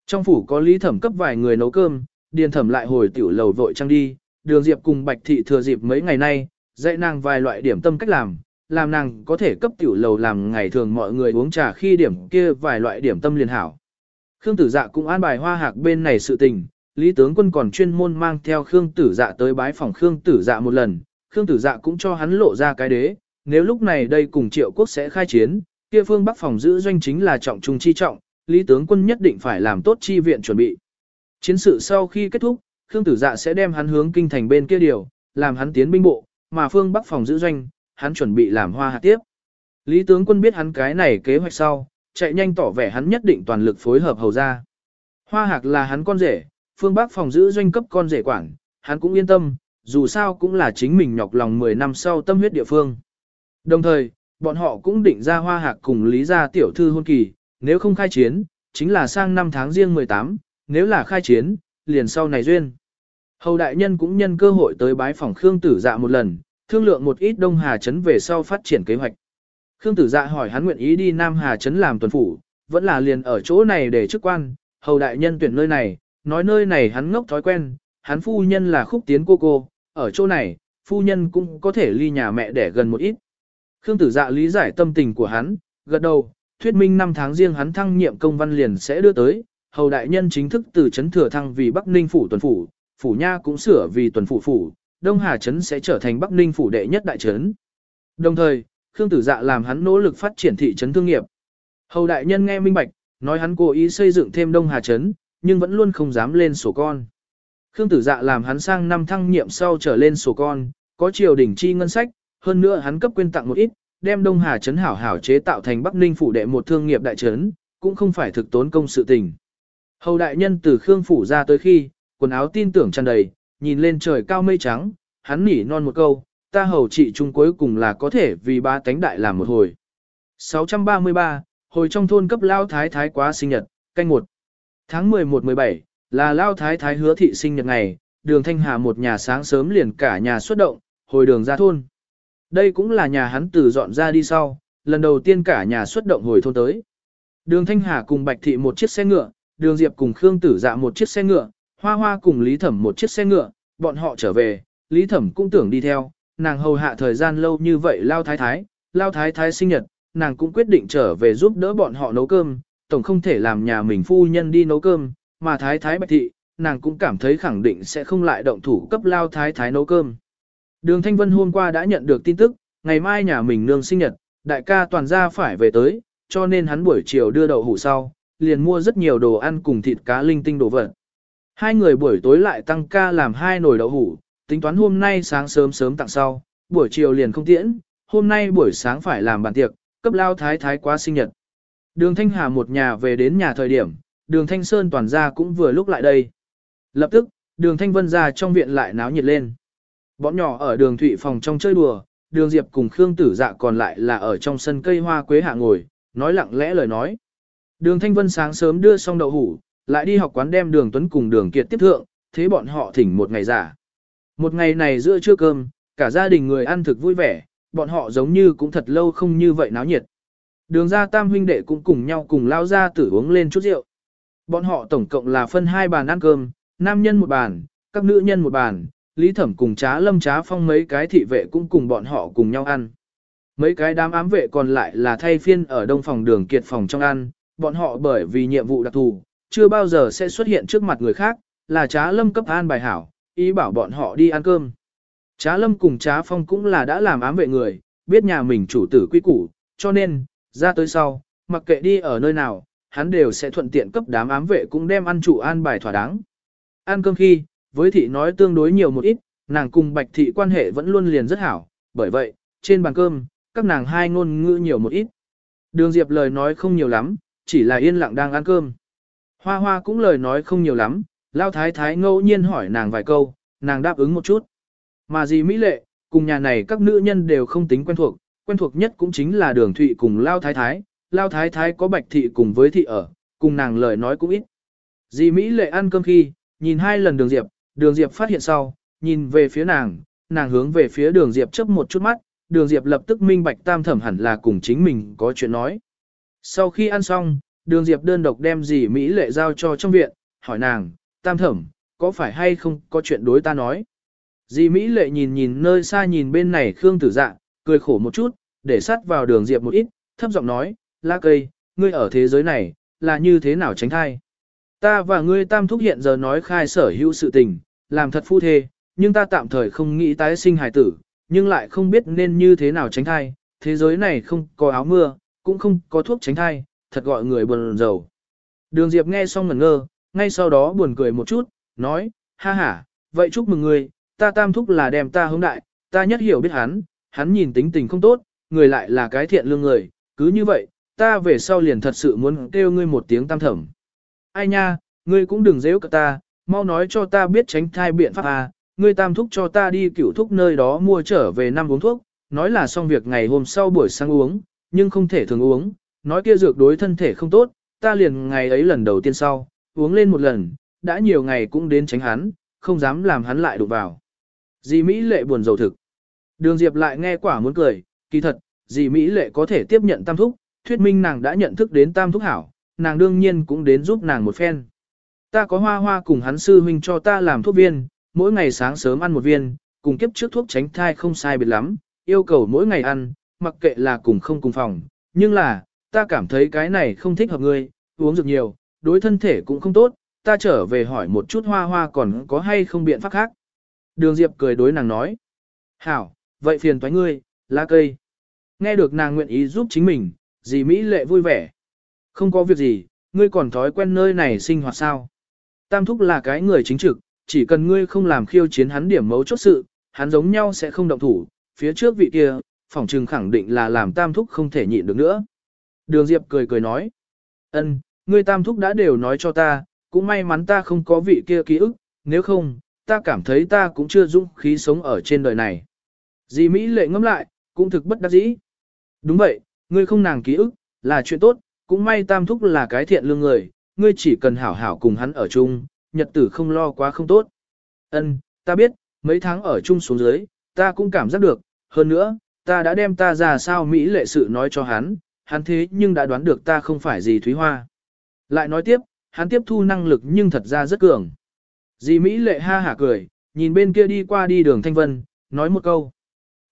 Trong phủ có lý thẩm cấp vài người nấu cơm, điền thẩm lại hồi tiểu lầu vội trăng đi, đường Diệp cùng Bạch Thị thừa dịp mấy ngày nay, dạy nàng vài loại điểm tâm cách làm, làm nàng có thể cấp tiểu lầu làm ngày thường mọi người uống trà khi điểm kia vài loại điểm tâm liền hảo. Khương tử dạ cũng an bài hoa hạc bên này sự tình, Lý tướng quân còn chuyên môn mang theo Khương tử dạ tới bái phòng Khương tử dạ một lần, Khương tử dạ cũng cho hắn lộ ra cái đế, nếu lúc này đây cùng triệu quốc sẽ khai chiến, kia phương bắc phòng giữ doanh chính là trọng trung chi trọng, Lý tướng quân nhất định phải làm tốt chi viện chuẩn bị. Chiến sự sau khi kết thúc, Khương tử dạ sẽ đem hắn hướng kinh thành bên kia điều, làm hắn tiến binh bộ, mà phương bắc phòng giữ doanh, hắn chuẩn bị làm hoa hạt tiếp. Lý tướng quân biết hắn cái này kế hoạch sau, chạy nhanh tỏ vẻ hắn nhất định toàn lực phối hợp hầu ra. Hoa hạc là hắn con rể, phương bắc phòng giữ doanh cấp con rể quản, hắn cũng yên tâm, dù sao cũng là chính mình nhọc lòng 10 năm sau tâm huyết địa phương. Đồng thời, bọn họ cũng định ra hoa hạc cùng lý gia tiểu thư hôn kỳ, nếu không khai chiến, chính là sang năm tháng riêng 18, nếu là khai chiến, liền sau này duyên. Hầu đại nhân cũng nhân cơ hội tới bái phòng Khương Tử Dạ một lần, thương lượng một ít Đông Hà Trấn về sau phát triển kế hoạch. Khương Tử Dạ hỏi hắn nguyện ý đi Nam Hà Trấn làm tuần phủ, vẫn là liền ở chỗ này để chức quan, hầu đại nhân tuyển nơi này, nói nơi này hắn ngốc thói quen, hắn phu nhân là khúc tiến cô cô, ở chỗ này, phu nhân cũng có thể ly nhà mẹ để gần một ít. Khương tử dạ lý giải tâm tình của hắn, gật đầu, thuyết minh năm tháng riêng hắn thăng nhiệm công văn liền sẽ đưa tới, hầu đại nhân chính thức từ chấn thừa thăng vì Bắc Ninh phủ tuần phủ, phủ nha cũng sửa vì tuần phủ phủ, Đông Hà trấn sẽ trở thành Bắc Ninh phủ đệ nhất đại trấn. Đồng thời, Khương Tử Dạ làm hắn nỗ lực phát triển thị trấn thương nghiệp. Hầu đại nhân nghe minh bạch, nói hắn cố ý xây dựng thêm Đông Hà trấn, nhưng vẫn luôn không dám lên sổ con. Khương Tử Dạ làm hắn sang năm thăng nhiệm sau trở lên sổ con, có triều đỉnh chi ngân sách, hơn nữa hắn cấp quyên tặng một ít, đem Đông Hà trấn hảo hảo chế tạo thành Bắc Ninh phủ đệ một thương nghiệp đại trấn, cũng không phải thực tốn công sự tình. Hầu đại nhân từ Khương phủ ra tới khi, quần áo tin tưởng tràn đầy, nhìn lên trời cao mây trắng, hắn nỉ non một câu, ta hầu trị chung cuối cùng là có thể vì ba tánh đại làm một hồi. 633, hồi trong thôn cấp lao thái thái quá sinh nhật, canh một Tháng 11-17, là lao thái thái hứa thị sinh nhật ngày, đường thanh hà một nhà sáng sớm liền cả nhà xuất động, hồi đường ra thôn. Đây cũng là nhà hắn từ dọn ra đi sau, lần đầu tiên cả nhà xuất động hồi thôn tới. Đường thanh hà cùng bạch thị một chiếc xe ngựa, đường diệp cùng Khương tử dạ một chiếc xe ngựa, hoa hoa cùng Lý Thẩm một chiếc xe ngựa, bọn họ trở về, Lý Thẩm cũng tưởng đi theo, nàng hầu hạ thời gian lâu như vậy lao thái thái, lao thái thái sinh nhật, nàng cũng quyết định trở về giúp đỡ bọn họ nấu cơm, tổng không thể làm nhà mình phu nhân đi nấu cơm, mà thái thái bạch thị, nàng cũng cảm thấy khẳng định sẽ không lại động thủ cấp lao thái thái nấu cơm. Đường Thanh Vân hôm qua đã nhận được tin tức, ngày mai nhà mình nương sinh nhật, đại ca toàn gia phải về tới, cho nên hắn buổi chiều đưa đậu hủ sau, liền mua rất nhiều đồ ăn cùng thịt cá linh tinh đồ vật. Hai người buổi tối lại tăng ca làm hai nồi đậu hủ, tính toán hôm nay sáng sớm sớm tặng sau, buổi chiều liền không tiễn, hôm nay buổi sáng phải làm bàn tiệc, cấp lao thái thái quá sinh nhật. Đường Thanh Hà một nhà về đến nhà thời điểm, đường Thanh Sơn toàn gia cũng vừa lúc lại đây. Lập tức, đường Thanh Vân ra trong viện lại náo nhiệt lên. Bọn nhỏ ở đường Thụy phòng trong chơi đùa, đường Diệp cùng Khương Tử Dạ còn lại là ở trong sân cây hoa quế hạ ngồi, nói lặng lẽ lời nói. Đường Thanh Vân sáng sớm đưa xong đậu hủ, lại đi học quán đem đường Tuấn cùng đường Kiệt tiếp thượng, thế bọn họ thỉnh một ngày giả. Một ngày này giữa trưa cơm, cả gia đình người ăn thực vui vẻ, bọn họ giống như cũng thật lâu không như vậy náo nhiệt. Đường Gia tam huynh đệ cũng cùng nhau cùng lao ra tử uống lên chút rượu. Bọn họ tổng cộng là phân hai bàn ăn cơm, nam nhân một bàn, các nữ nhân một bàn, lý thẩm cùng trá lâm trá phong mấy cái thị vệ cũng cùng bọn họ cùng nhau ăn. Mấy cái đám ám vệ còn lại là thay phiên ở đông phòng đường kiệt phòng trong ăn, bọn họ bởi vì nhiệm vụ đặc thù, chưa bao giờ sẽ xuất hiện trước mặt người khác, là trá lâm cấp an bài hảo, ý bảo bọn họ đi ăn cơm. Trá lâm cùng trá phong cũng là đã làm ám vệ người, biết nhà mình chủ tử quy củ, cho nên, ra tới sau, mặc kệ đi ở nơi nào, hắn đều sẽ thuận tiện cấp đám ám vệ cũng đem ăn chủ an bài thỏa đáng. Ăn cơm khi, với thị nói tương đối nhiều một ít, nàng cùng bạch thị quan hệ vẫn luôn liền rất hảo, bởi vậy, trên bàn cơm, các nàng hai ngôn ngữ nhiều một ít. Đường Diệp lời nói không nhiều lắm, chỉ là yên lặng đang ăn cơm. Hoa hoa cũng lời nói không nhiều lắm, lao thái thái ngẫu nhiên hỏi nàng vài câu, nàng đáp ứng một chút. Mà gì mỹ lệ, cùng nhà này các nữ nhân đều không tính quen thuộc, quen thuộc nhất cũng chính là đường thụy cùng lao thái thái, lao thái thái có bạch thị cùng với thị ở, cùng nàng lời nói cũng ít. Dì Mỹ lệ ăn cơm khi, nhìn hai lần đường diệp, đường diệp phát hiện sau, nhìn về phía nàng, nàng hướng về phía đường diệp chớp một chút mắt, đường diệp lập tức minh bạch tam thẩm hẳn là cùng chính mình có chuyện nói. Sau khi ăn xong, đường diệp đơn độc đem dì Mỹ lệ giao cho trong viện, hỏi nàng, tam thẩm, có phải hay không có chuyện đối ta nói. Dì Mỹ lệ nhìn nhìn nơi xa nhìn bên này Khương tử dạ, cười khổ một chút, để sát vào đường diệp một ít, thấp giọng nói, la cây, ngươi ở thế giới này, là như thế nào tránh thai. Ta và ngươi tam thúc hiện giờ nói khai sở hữu sự tình, làm thật phu thê, nhưng ta tạm thời không nghĩ tái sinh hài tử, nhưng lại không biết nên như thế nào tránh thai, thế giới này không có áo mưa, cũng không có thuốc tránh thai, thật gọi người buồn rầu. Đường Diệp nghe xong ngẩn ngơ, ngay sau đó buồn cười một chút, nói, ha ha, vậy chúc mừng ngươi, ta tam thúc là đem ta hướng đại, ta nhất hiểu biết hắn, hắn nhìn tính tình không tốt, người lại là cái thiện lương người, cứ như vậy, ta về sau liền thật sự muốn kêu ngươi một tiếng tam thẩm. Ai nha, ngươi cũng đừng dễ cả ta, mau nói cho ta biết tránh thai biện pháp à, ngươi tam thúc cho ta đi cửu thúc nơi đó mua trở về năm uống thuốc, nói là xong việc ngày hôm sau buổi sáng uống, nhưng không thể thường uống, nói kia dược đối thân thể không tốt, ta liền ngày ấy lần đầu tiên sau, uống lên một lần, đã nhiều ngày cũng đến tránh hắn, không dám làm hắn lại đụng vào. Dì Mỹ lệ buồn rầu thực. Đường Diệp lại nghe quả muốn cười, kỳ thật, dì Mỹ lệ có thể tiếp nhận tam thúc, thuyết minh nàng đã nhận thức đến tam thúc hảo, nàng đương nhiên cũng đến giúp nàng một phen. Ta có hoa hoa cùng hắn sư huynh cho ta làm thuốc viên, mỗi ngày sáng sớm ăn một viên, cùng kiếp trước thuốc tránh thai không sai biệt lắm, yêu cầu mỗi ngày ăn, mặc kệ là cùng không cùng phòng. Nhưng là, ta cảm thấy cái này không thích hợp ngươi, uống dược nhiều, đối thân thể cũng không tốt, ta trở về hỏi một chút hoa hoa còn có hay không biện pháp khác. Đường Diệp cười đối nàng nói. Hảo, vậy phiền toái ngươi, lá cây. Nghe được nàng nguyện ý giúp chính mình, dì Mỹ lệ vui vẻ. Không có việc gì, ngươi còn thói quen nơi này sinh hoạt sao. Tam thúc là cái người chính trực, chỉ cần ngươi không làm khiêu chiến hắn điểm mấu chốt sự, hắn giống nhau sẽ không động thủ, phía trước vị kia, phỏng trừng khẳng định là làm tam thúc không thể nhịn được nữa. Đường Diệp cười cười nói, ân, ngươi tam thúc đã đều nói cho ta, cũng may mắn ta không có vị kia ký ức, nếu không, ta cảm thấy ta cũng chưa dũng khí sống ở trên đời này. Dì Mỹ lệ ngâm lại, cũng thực bất đắc dĩ. Đúng vậy, ngươi không nàng ký ức, là chuyện tốt, cũng may tam thúc là cái thiện lương người, ngươi chỉ cần hảo hảo cùng hắn ở chung, nhật tử không lo quá không tốt. Ân, ta biết, mấy tháng ở chung xuống dưới, ta cũng cảm giác được, hơn nữa, ta đã đem ta ra sao Mỹ lệ sự nói cho hắn, hắn thế nhưng đã đoán được ta không phải gì Thúy Hoa. Lại nói tiếp, hắn tiếp thu năng lực nhưng thật ra rất cường. Dì Mỹ lệ ha hả cười, nhìn bên kia đi qua đi đường Thanh Vân, nói một câu.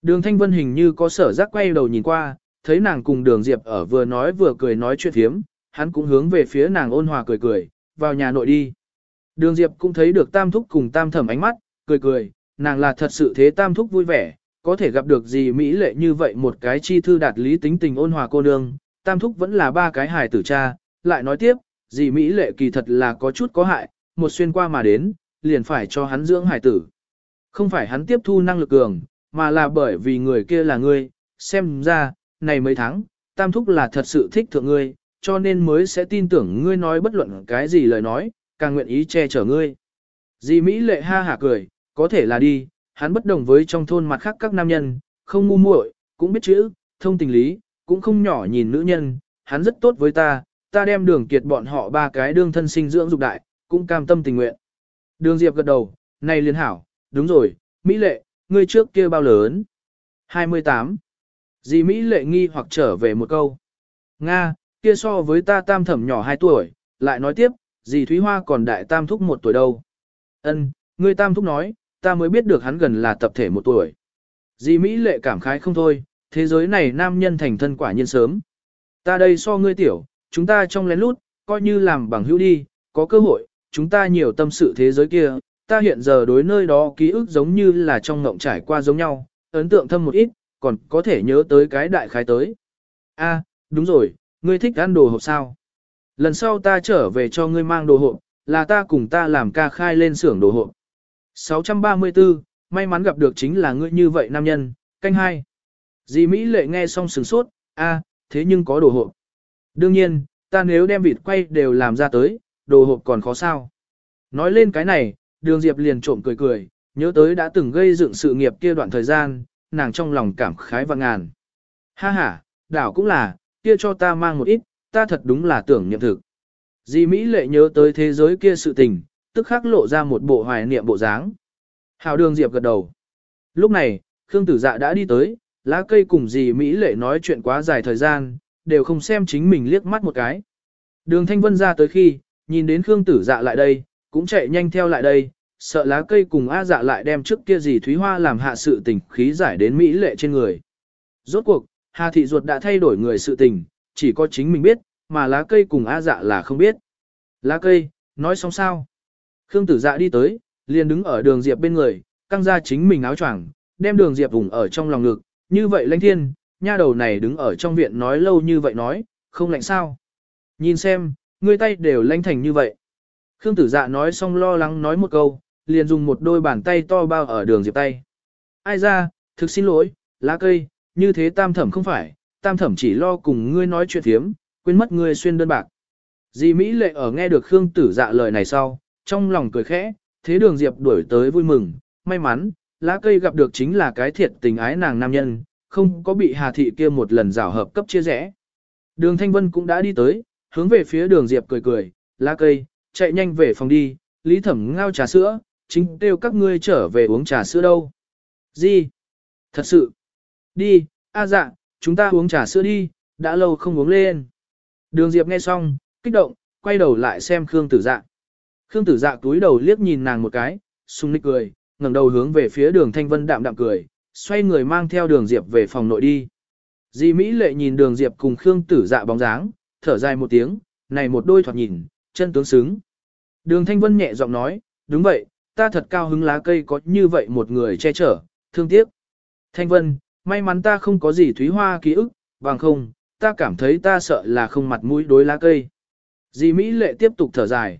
Đường Thanh Vân hình như có sở giác quay đầu nhìn qua, thấy nàng cùng đường Diệp ở vừa nói vừa cười nói chuyện thiếm, hắn cũng hướng về phía nàng ôn hòa cười cười, vào nhà nội đi. Đường Diệp cũng thấy được tam thúc cùng tam thẩm ánh mắt, cười cười, nàng là thật sự thế tam thúc vui vẻ, có thể gặp được gì mỹ lệ như vậy một cái chi thư đạt lý tính tình ôn hòa cô nương, tam thúc vẫn là ba cái hài tử cha, lại nói tiếp, gì mỹ lệ kỳ thật là có chút có hại, một xuyên qua mà đến, liền phải cho hắn dưỡng hài tử. Không phải hắn tiếp thu năng lực cường, mà là bởi vì người kia là ngươi, xem ra, này mấy tháng, tam thúc là thật sự thích thượng ngươi, cho nên mới sẽ tin tưởng ngươi nói bất luận cái gì lời nói, càng nguyện ý che chở ngươi. Dì Mỹ lệ ha hả cười, có thể là đi, hắn bất đồng với trong thôn mặt khác các nam nhân, không ngu muội, cũng biết chữ, thông tình lý, cũng không nhỏ nhìn nữ nhân, hắn rất tốt với ta, ta đem đường kiệt bọn họ ba cái đương thân sinh dưỡng dục đại, cũng cam tâm tình nguyện. Đường Diệp gật đầu, này liên hảo, đúng rồi, Mỹ lệ, ngươi trước kia bao lớn? 28. Dì Mỹ lệ nghi hoặc trở về một câu. Nga, kia so với ta tam thẩm nhỏ 2 tuổi, lại nói tiếp, dì Thúy Hoa còn đại tam thúc một tuổi đâu. Ân, ngươi tam thúc nói, ta mới biết được hắn gần là tập thể một tuổi. Dì Mỹ lệ cảm khái không thôi, thế giới này nam nhân thành thân quả nhiên sớm. Ta đây so ngươi tiểu, chúng ta trong lén lút, coi như làm bằng hữu đi, có cơ hội, chúng ta nhiều tâm sự thế giới kia, ta hiện giờ đối nơi đó ký ức giống như là trong ngộng trải qua giống nhau, ấn tượng thâm một ít, còn có thể nhớ tới cái đại khái tới. A, đúng rồi, ngươi thích ăn đồ hộp sao? Lần sau ta trở về cho ngươi mang đồ hộp, là ta cùng ta làm ca khai lên xưởng đồ hộp. 634, may mắn gặp được chính là ngươi như vậy nam nhân, canh hai. Dì Mỹ lệ nghe xong sửng sốt, a, thế nhưng có đồ hộp. Đương nhiên, ta nếu đem vịt quay đều làm ra tới, đồ hộp còn khó sao. Nói lên cái này, đường Diệp liền trộm cười cười, nhớ tới đã từng gây dựng sự nghiệp kia đoạn thời gian, nàng trong lòng cảm khái và ngàn. Ha ha, đảo cũng là, kia cho ta mang một ít, ta thật đúng là tưởng nhậm thực. Di Mỹ lệ nhớ tới thế giới kia sự tình, tức khắc lộ ra một bộ hoài niệm bộ dáng. Hào đường Diệp gật đầu. Lúc này, Khương Tử Dạ đã đi tới, lá cây cùng dì Mỹ lệ nói chuyện quá dài thời gian, đều không xem chính mình liếc mắt một cái. Đường Thanh Vân ra tới khi, nhìn đến Khương Tử Dạ lại đây, cũng chạy nhanh theo lại đây, sợ lá cây cùng A dạ lại đem trước kia dì Thúy Hoa làm hạ sự tình khí giải đến Mỹ lệ trên người. Rốt cuộc, Hà Thị Ruột đã thay đổi người sự tình, chỉ có chính mình biết, mà lá cây cùng A dạ là không biết. Lá cây, nói xong sao? Khương tử dạ đi tới, liền đứng ở đường Diệp bên người, căng ra chính mình áo choàng, đem đường Diệp vùng ở trong lòng ngực, như vậy lãnh thiên, nha đầu này đứng ở trong viện nói lâu như vậy nói, không lạnh sao? Nhìn xem, ngươi tay đều lãnh thành như vậy. Khương tử dạ nói xong lo lắng nói một câu, liền dùng một đôi bàn tay to bao ở đường Diệp tay. Ai ra, thực xin lỗi, lá cây, như thế tam thẩm không phải, tam thẩm chỉ lo cùng ngươi nói chuyện thiếm, quên mất ngươi xuyên đơn bạc. Dì Mỹ lệ ở nghe được Khương tử dạ lời này sau, trong lòng cười khẽ, thế đường Diệp đuổi tới vui mừng, may mắn, lá cây gặp được chính là cái thiệt tình ái nàng nam nhân, không có bị Hà Thị kia một lần rào hợp cấp chia rẽ. Đường Thanh Vân cũng đã đi tới, hướng về phía đường Diệp cười cười, lá cây, chạy nhanh về phòng đi, Lý Thẩm ngao trà sữa, chính kêu các ngươi trở về uống trà sữa đâu. Gì? Thật sự? Đi, a dạ, chúng ta uống trà sữa đi, đã lâu không uống lên. Đường Diệp nghe xong, kích động, quay đầu lại xem Khương Tử Dạ. Khương Tử Dạ túi đầu liếc nhìn nàng một cái, sung nịch cười, ngẩng đầu hướng về phía đường Thanh Vân đạm đạm cười, xoay người mang theo đường Diệp về phòng nội đi. Di Mỹ lệ nhìn đường Diệp cùng Khương Tử Dạ bóng dáng, thở dài một tiếng, này một đôi thoạt nhìn, chân tướng xứng. Đường Thanh Vân nhẹ giọng nói, đúng vậy, ta thật cao hứng lá cây có như vậy một người che chở, thương tiếc. Thanh Vân, may mắn ta không có gì thúy hoa ký ức, bằng không, ta cảm thấy ta sợ là không mặt mũi đối lá cây. Di Mỹ lệ tiếp tục thở dài.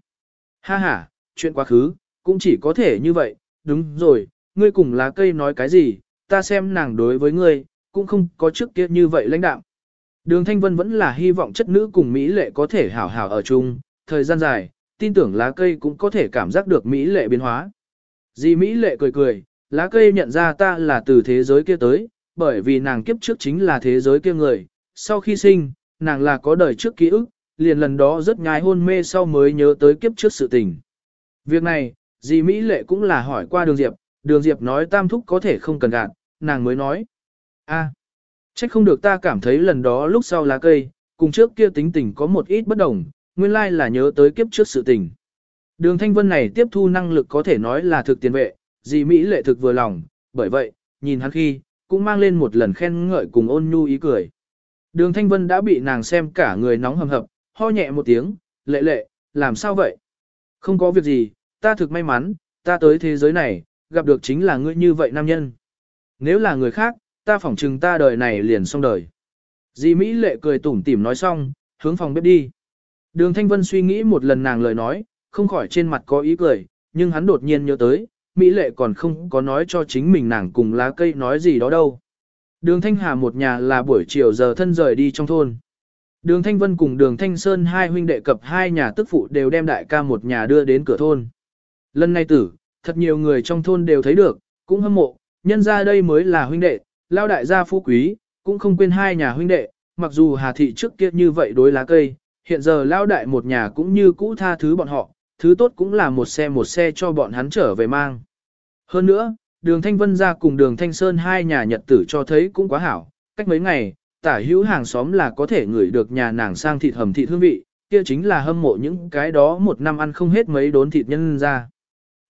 Ha ha, chuyện quá khứ, cũng chỉ có thể như vậy, đúng rồi, ngươi cùng lá cây nói cái gì, ta xem nàng đối với ngươi, cũng không có trước kia như vậy lãnh đạo. Đường Thanh Vân vẫn là hy vọng chất nữ cùng Mỹ lệ có thể hảo hảo ở chung, thời gian dài, tin tưởng lá cây cũng có thể cảm giác được Mỹ lệ biến hóa. Di Mỹ lệ cười cười, lá cây nhận ra ta là từ thế giới kia tới, bởi vì nàng kiếp trước chính là thế giới kia người, sau khi sinh, nàng là có đời trước ký ức, liền lần đó rất nhái hôn mê sau mới nhớ tới kiếp trước sự tình. Việc này, dì Mỹ lệ cũng là hỏi qua đường Diệp, đường Diệp nói tam thúc có thể không cần gạt, nàng mới nói. a à, trách không được ta cảm thấy lần đó lúc sau lá cây, cùng trước kia tính tình có một ít bất đồng, nguyên lai là nhớ tới kiếp trước sự tình. Đường Thanh Vân này tiếp thu năng lực có thể nói là thực tiền vệ, dì Mỹ lệ thực vừa lòng, bởi vậy, nhìn hắn khi, cũng mang lên một lần khen ngợi cùng ôn nhu ý cười. Đường Thanh Vân đã bị nàng xem cả người nóng hầm hập, ho nhẹ một tiếng, lệ lệ, làm sao vậy? Không có việc gì, ta thực may mắn, ta tới thế giới này, gặp được chính là ngươi như vậy nam nhân. Nếu là người khác, ta phỏng chừng ta đời này liền xong đời. Di Mỹ lệ cười tủm tỉm nói xong, hướng phòng bếp đi. Đường Thanh Vân suy nghĩ một lần nàng lời nói, không khỏi trên mặt có ý cười, nhưng hắn đột nhiên nhớ tới, Mỹ lệ còn không có nói cho chính mình nàng cùng lá cây nói gì đó đâu. Đường Thanh Hà một nhà là buổi chiều giờ thân rời đi trong thôn. Đường Thanh Vân cùng đường Thanh Sơn hai huynh đệ cập hai nhà tức phụ đều đem đại ca một nhà đưa đến cửa thôn. Lần này tử, thật nhiều người trong thôn đều thấy được, cũng hâm mộ, nhân ra đây mới là huynh đệ, lao đại gia phú quý, cũng không quên hai nhà huynh đệ, mặc dù Hà Thị trước kia như vậy đối lá cây, hiện giờ lao đại một nhà cũng như cũ tha thứ bọn họ, thứ tốt cũng là một xe một xe cho bọn hắn trở về mang. Hơn nữa, đường Thanh Vân ra cùng đường Thanh Sơn hai nhà nhật tử cho thấy cũng quá hảo, cách mấy ngày, tả hữu hàng xóm là có thể ngửi được nhà nàng sang thịt hầm thịt hương vị, kia chính là hâm mộ những cái đó một năm ăn không hết mấy đốn thịt nhân ra.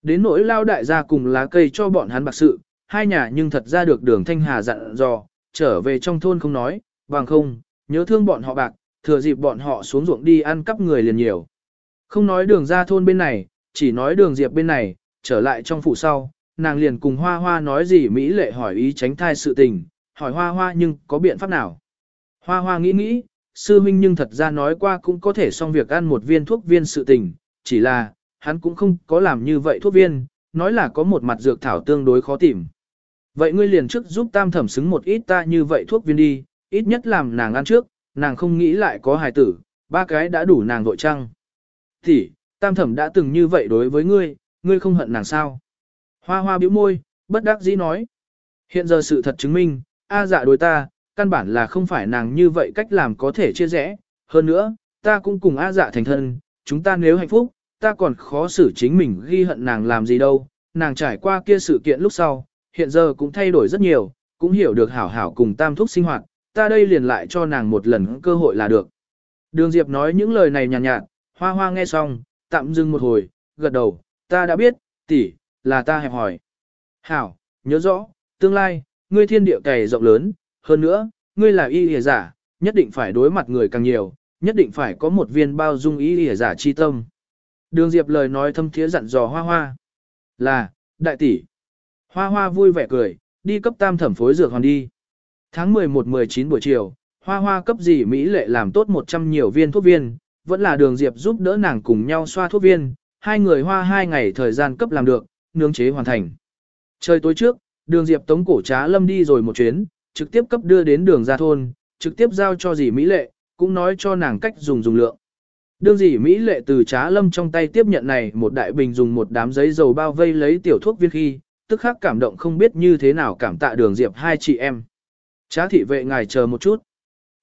Đến nỗi lao đại gia cùng lá cây cho bọn hắn bạc sự, hai nhà nhưng thật ra được đường Thanh Hà dặn dò, trở về trong thôn không nói, bằng không, nhớ thương bọn họ bạc, thừa dịp bọn họ xuống ruộng đi ăn cắp người liền nhiều. Không nói đường ra thôn bên này, chỉ nói đường diệp bên này, trở lại trong phủ sau, nàng liền cùng hoa hoa nói gì Mỹ lệ hỏi ý tránh thai sự tình, hỏi hoa hoa nhưng có biện pháp nào. Hoa hoa nghĩ nghĩ, sư minh nhưng thật ra nói qua cũng có thể xong việc ăn một viên thuốc viên sự tình, chỉ là, hắn cũng không có làm như vậy thuốc viên, nói là có một mặt dược thảo tương đối khó tìm. Vậy ngươi liền trước giúp tam thẩm xứng một ít ta như vậy thuốc viên đi, ít nhất làm nàng ăn trước, nàng không nghĩ lại có hài tử, ba cái đã đủ nàng vội trăng. Thì, tam thẩm đã từng như vậy đối với ngươi, ngươi không hận nàng sao? Hoa hoa bĩu môi, bất đắc dĩ nói. Hiện giờ sự thật chứng minh, A dạ đối ta, căn bản là không phải nàng như vậy cách làm có thể chia rẽ. Hơn nữa, ta cũng cùng A dạ thành thân, chúng ta nếu hạnh phúc, ta còn khó xử chính mình ghi hận nàng làm gì đâu. Nàng trải qua kia sự kiện lúc sau, hiện giờ cũng thay đổi rất nhiều, cũng hiểu được hảo hảo cùng tam thúc sinh hoạt, ta đây liền lại cho nàng một lần cơ hội là được. Đường Diệp nói những lời này nhàn nhạt, nhạt, hoa hoa nghe xong, tạm dừng một hồi, gật đầu, ta đã biết, tỷ, là ta hẹp hỏi. Hảo, nhớ rõ, tương lai, ngươi thiên địa cày rộng lớn, hơn nữa, ngươi là y lìa giả, nhất định phải đối mặt người càng nhiều, nhất định phải có một viên bao dung y lìa giả chi tâm. Đường Diệp lời nói thâm thiế dặn dò hoa hoa. Là, đại tỷ. Hoa hoa vui vẻ cười, đi cấp tam thẩm phối dược hoàn đi. Tháng 11-19 buổi chiều, hoa hoa cấp dì Mỹ lệ làm tốt 100 nhiều viên thuốc viên, vẫn là đường Diệp giúp đỡ nàng cùng nhau xoa thuốc viên, hai người hoa hai ngày thời gian cấp làm được, nướng chế hoàn thành. Trời tối trước, đường Diệp tống cổ trá lâm đi rồi một chuyến, trực tiếp cấp đưa đến đường ra thôn, trực tiếp giao cho dì Mỹ lệ, cũng nói cho nàng cách dùng dùng lượng. Đường dì Mỹ lệ từ trá lâm trong tay tiếp nhận này một đại bình dùng một đám giấy dầu bao vây lấy tiểu thuốc viên khi, tức khắc cảm động không biết như thế nào cảm tạ đường Diệp hai chị em. Trá thị vệ ngài chờ một chút.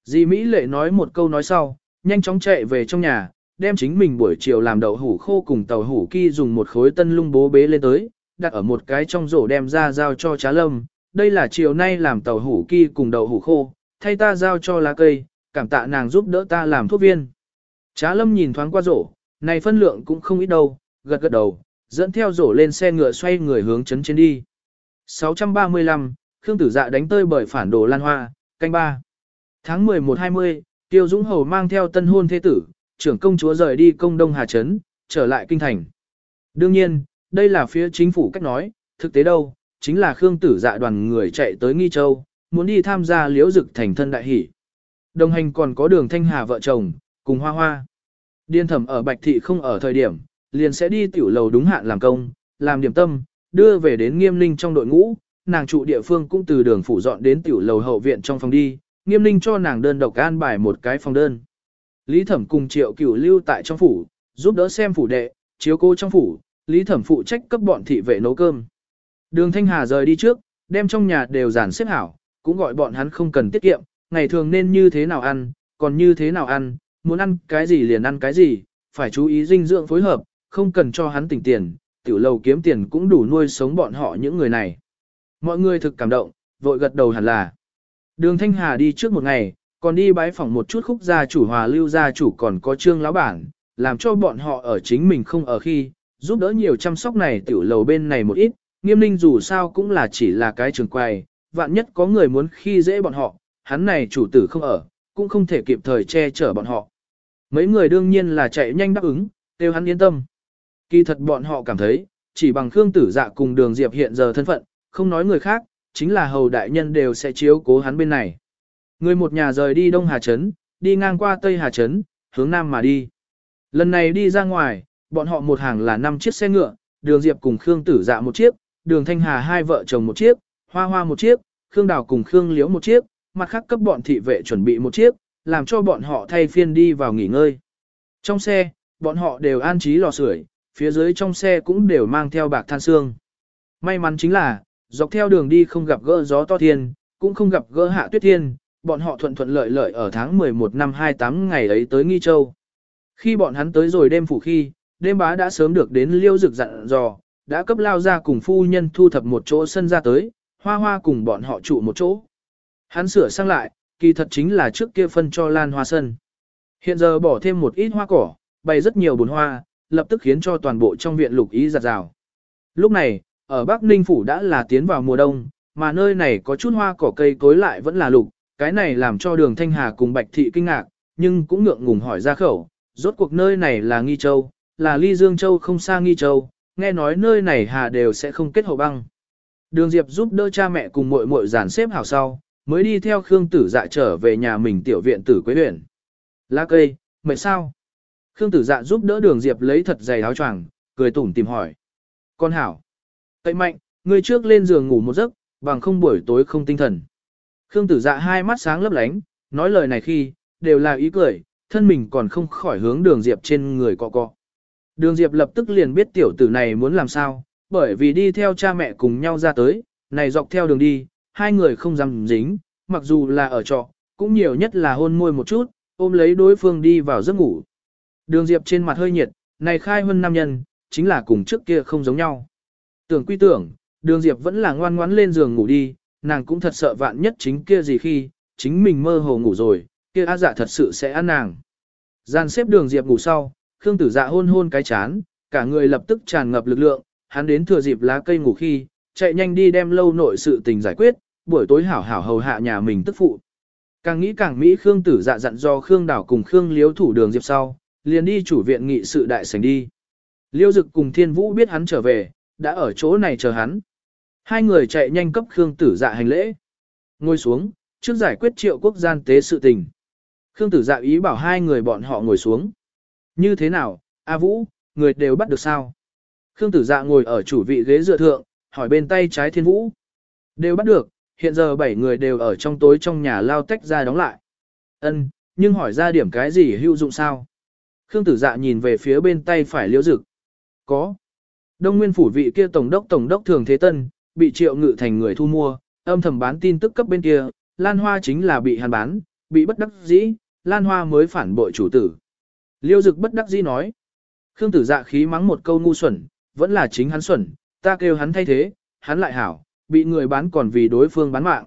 Dì Mỹ lệ nói một câu nói sau, nhanh chóng chạy về trong nhà, đem chính mình buổi chiều làm đậu hủ khô cùng tàu hủ ki dùng một khối tân lung bố bế lên tới, đặt ở một cái trong rổ đem ra giao cho trá lâm. Đây là chiều nay làm tàu hủ ki cùng đậu hủ khô, thay ta giao cho lá cây, cảm tạ nàng giúp đỡ ta làm thuốc viên. Trá lâm nhìn thoáng qua rổ, này phân lượng cũng không ít đâu, gật gật đầu, dẫn theo rổ lên xe ngựa xoay người hướng chấn trên đi. 635, Khương Tử Dạ đánh tơi bởi phản đồ Lan Hoa, canh ba. Tháng 11-20, Tiêu Dũng Hầu mang theo tân hôn thế tử, trưởng công chúa rời đi công đông Hà Trấn, trở lại kinh thành. Đương nhiên, đây là phía chính phủ cách nói, thực tế đâu, chính là Khương Tử Dạ đoàn người chạy tới Nghi Châu, muốn đi tham gia liễu dực thành thân đại hỷ. Đồng hành còn có đường Thanh Hà vợ chồng, cùng Hoa Hoa. Điên thẩm ở Bạch Thị không ở thời điểm, liền sẽ đi tiểu lầu đúng hạn làm công, làm điểm tâm, đưa về đến nghiêm ninh trong đội ngũ, nàng trụ địa phương cũng từ đường phủ dọn đến tiểu lầu hậu viện trong phòng đi, nghiêm ninh cho nàng đơn độc an bài một cái phòng đơn. Lý thẩm cùng triệu cửu lưu tại trong phủ, giúp đỡ xem phủ đệ, chiếu cô trong phủ, lý thẩm phụ trách cấp bọn thị vệ nấu cơm. Đường Thanh Hà rời đi trước, đem trong nhà đều dàn xếp hảo, cũng gọi bọn hắn không cần tiết kiệm, ngày thường nên như thế nào ăn, còn như thế nào ăn, muốn ăn cái gì liền ăn cái gì, phải chú ý dinh dưỡng phối hợp, không cần cho hắn tỉnh tiền, tiểu lầu kiếm tiền cũng đủ nuôi sống bọn họ những người này. Mọi người thực cảm động, vội gật đầu hẳn là. Đường Thanh Hà đi trước một ngày, còn đi bái phỏng một chút khúc gia chủ hòa lưu gia chủ còn có trương lão bản, làm cho bọn họ ở chính mình không ở khi, giúp đỡ nhiều chăm sóc này tiểu lầu bên này một ít, nghiêm ninh dù sao cũng là chỉ là cái trường quay, vạn nhất có người muốn khi dễ bọn họ, hắn này chủ tử không ở, cũng không thể kịp thời che chở bọn họ. Mấy người đương nhiên là chạy nhanh đáp ứng, đều hắn yên tâm. Kỳ thật bọn họ cảm thấy, chỉ bằng Khương Tử Dạ cùng Đường Diệp hiện giờ thân phận, không nói người khác, chính là hầu đại nhân đều sẽ chiếu cố hắn bên này. Người một nhà rời đi Đông Hà Trấn, đi ngang qua Tây Hà Trấn, hướng Nam mà đi. Lần này đi ra ngoài, bọn họ một hàng là 5 chiếc xe ngựa, Đường Diệp cùng Khương Tử Dạ một chiếc, Đường Thanh Hà hai vợ chồng một chiếc, Hoa Hoa một chiếc, Khương Đào cùng Khương Liễu một chiếc, mặt khác cấp bọn thị vệ chuẩn bị một chiếc, làm cho bọn họ thay phiên đi vào nghỉ ngơi. Trong xe, bọn họ đều an trí lò sưởi, phía dưới trong xe cũng đều mang theo bạc than xương. May mắn chính là, dọc theo đường đi không gặp gỡ gió to thiên, cũng không gặp gỡ hạ tuyết thiên, bọn họ thuận thuận lợi lợi ở tháng 11 năm 28 ngày ấy tới Nghi Châu. Khi bọn hắn tới rồi đêm phủ khi, đêm bá đã sớm được đến liêu rực dặn dò, đã cấp lao ra cùng phu nhân thu thập một chỗ sân ra tới, hoa hoa cùng bọn họ trụ một chỗ. Hắn sửa sang lại, kỳ thật chính là trước kia phân cho lan hoa sân. Hiện giờ bỏ thêm một ít hoa cỏ, bày rất nhiều bồn hoa, lập tức khiến cho toàn bộ trong viện lục ý giặt rào. Lúc này, ở Bắc Ninh Phủ đã là tiến vào mùa đông, mà nơi này có chút hoa cỏ cây cối lại vẫn là lục, cái này làm cho đường Thanh Hà cùng Bạch Thị kinh ngạc, nhưng cũng ngượng ngùng hỏi ra khẩu, rốt cuộc nơi này là Nghi Châu, là Ly Dương Châu không xa Nghi Châu, nghe nói nơi này Hà đều sẽ không kết hậu băng. Đường Diệp giúp đỡ cha mẹ cùng muội muội dàn xếp hảo sau, mới đi theo Khương Tử Dạ trở về nhà mình tiểu viện tử Quế huyện. Lá cây, mệt sao? Khương Tử Dạ giúp đỡ Đường Diệp lấy thật dày áo choàng, cười tủm tìm hỏi. Con hảo. Tây mạnh, ngươi trước lên giường ngủ một giấc, bằng không buổi tối không tinh thần. Khương Tử Dạ hai mắt sáng lấp lánh, nói lời này khi, đều là ý cười, thân mình còn không khỏi hướng Đường Diệp trên người cọ cọ. Đường Diệp lập tức liền biết tiểu tử này muốn làm sao, bởi vì đi theo cha mẹ cùng nhau ra tới, này dọc theo đường đi, hai người không dám dính, mặc dù là ở trọ, cũng nhiều nhất là hôn môi một chút, ôm lấy đối phương đi vào giấc ngủ. Đường Diệp trên mặt hơi nhiệt, này khai hơn nam nhân, chính là cùng trước kia không giống nhau. Tưởng quy tưởng, đường Diệp vẫn là ngoan ngoãn lên giường ngủ đi, nàng cũng thật sợ vạn nhất chính kia gì khi, chính mình mơ hồ ngủ rồi, kia á dạ thật sự sẽ ăn nàng. Gian xếp đường Diệp ngủ sau, Khương tử dạ hôn hôn cái chán, cả người lập tức tràn ngập lực lượng, hắn đến thừa dịp lá cây ngủ khi, chạy nhanh đi đem lâu nội sự tình giải quyết, buổi tối hảo hảo hầu hạ nhà mình tức phụ. Càng nghĩ càng Mỹ Khương tử dạ dặn do Khương đảo cùng Khương liếu thủ đường Diệp sau, liền đi chủ viện nghị sự đại sảnh đi. Liêu dực cùng thiên vũ biết hắn trở về, đã ở chỗ này chờ hắn. Hai người chạy nhanh cấp Khương tử dạ hành lễ. Ngồi xuống, trước giải quyết triệu quốc gian tế sự tình. Khương tử dạ ý bảo hai người bọn họ ngồi xuống. Như thế nào, A Vũ, người đều bắt được sao? Khương tử dạ ngồi ở chủ vị ghế dựa thượng, hỏi bên tay trái thiên vũ. Đều bắt được, hiện giờ bảy người đều ở trong tối trong nhà lao tách ra đóng lại. Ân, nhưng hỏi ra điểm cái gì hữu dụng sao? Khương tử dạ nhìn về phía bên tay phải liễu dực. Có. Đông nguyên phủ vị kia tổng đốc tổng đốc thường thế tân, bị triệu ngự thành người thu mua, âm thầm bán tin tức cấp bên kia, Lan Hoa chính là bị hàn bán, bị bất đắc dĩ, Lan Hoa mới phản bội chủ tử. Liêu dực bất đắc dĩ nói. Khương tử dạ khí mắng một câu ngu xuẩn, vẫn là chính hắn xuẩn, ta kêu hắn thay thế, hắn lại hảo, bị người bán còn vì đối phương bán mạng.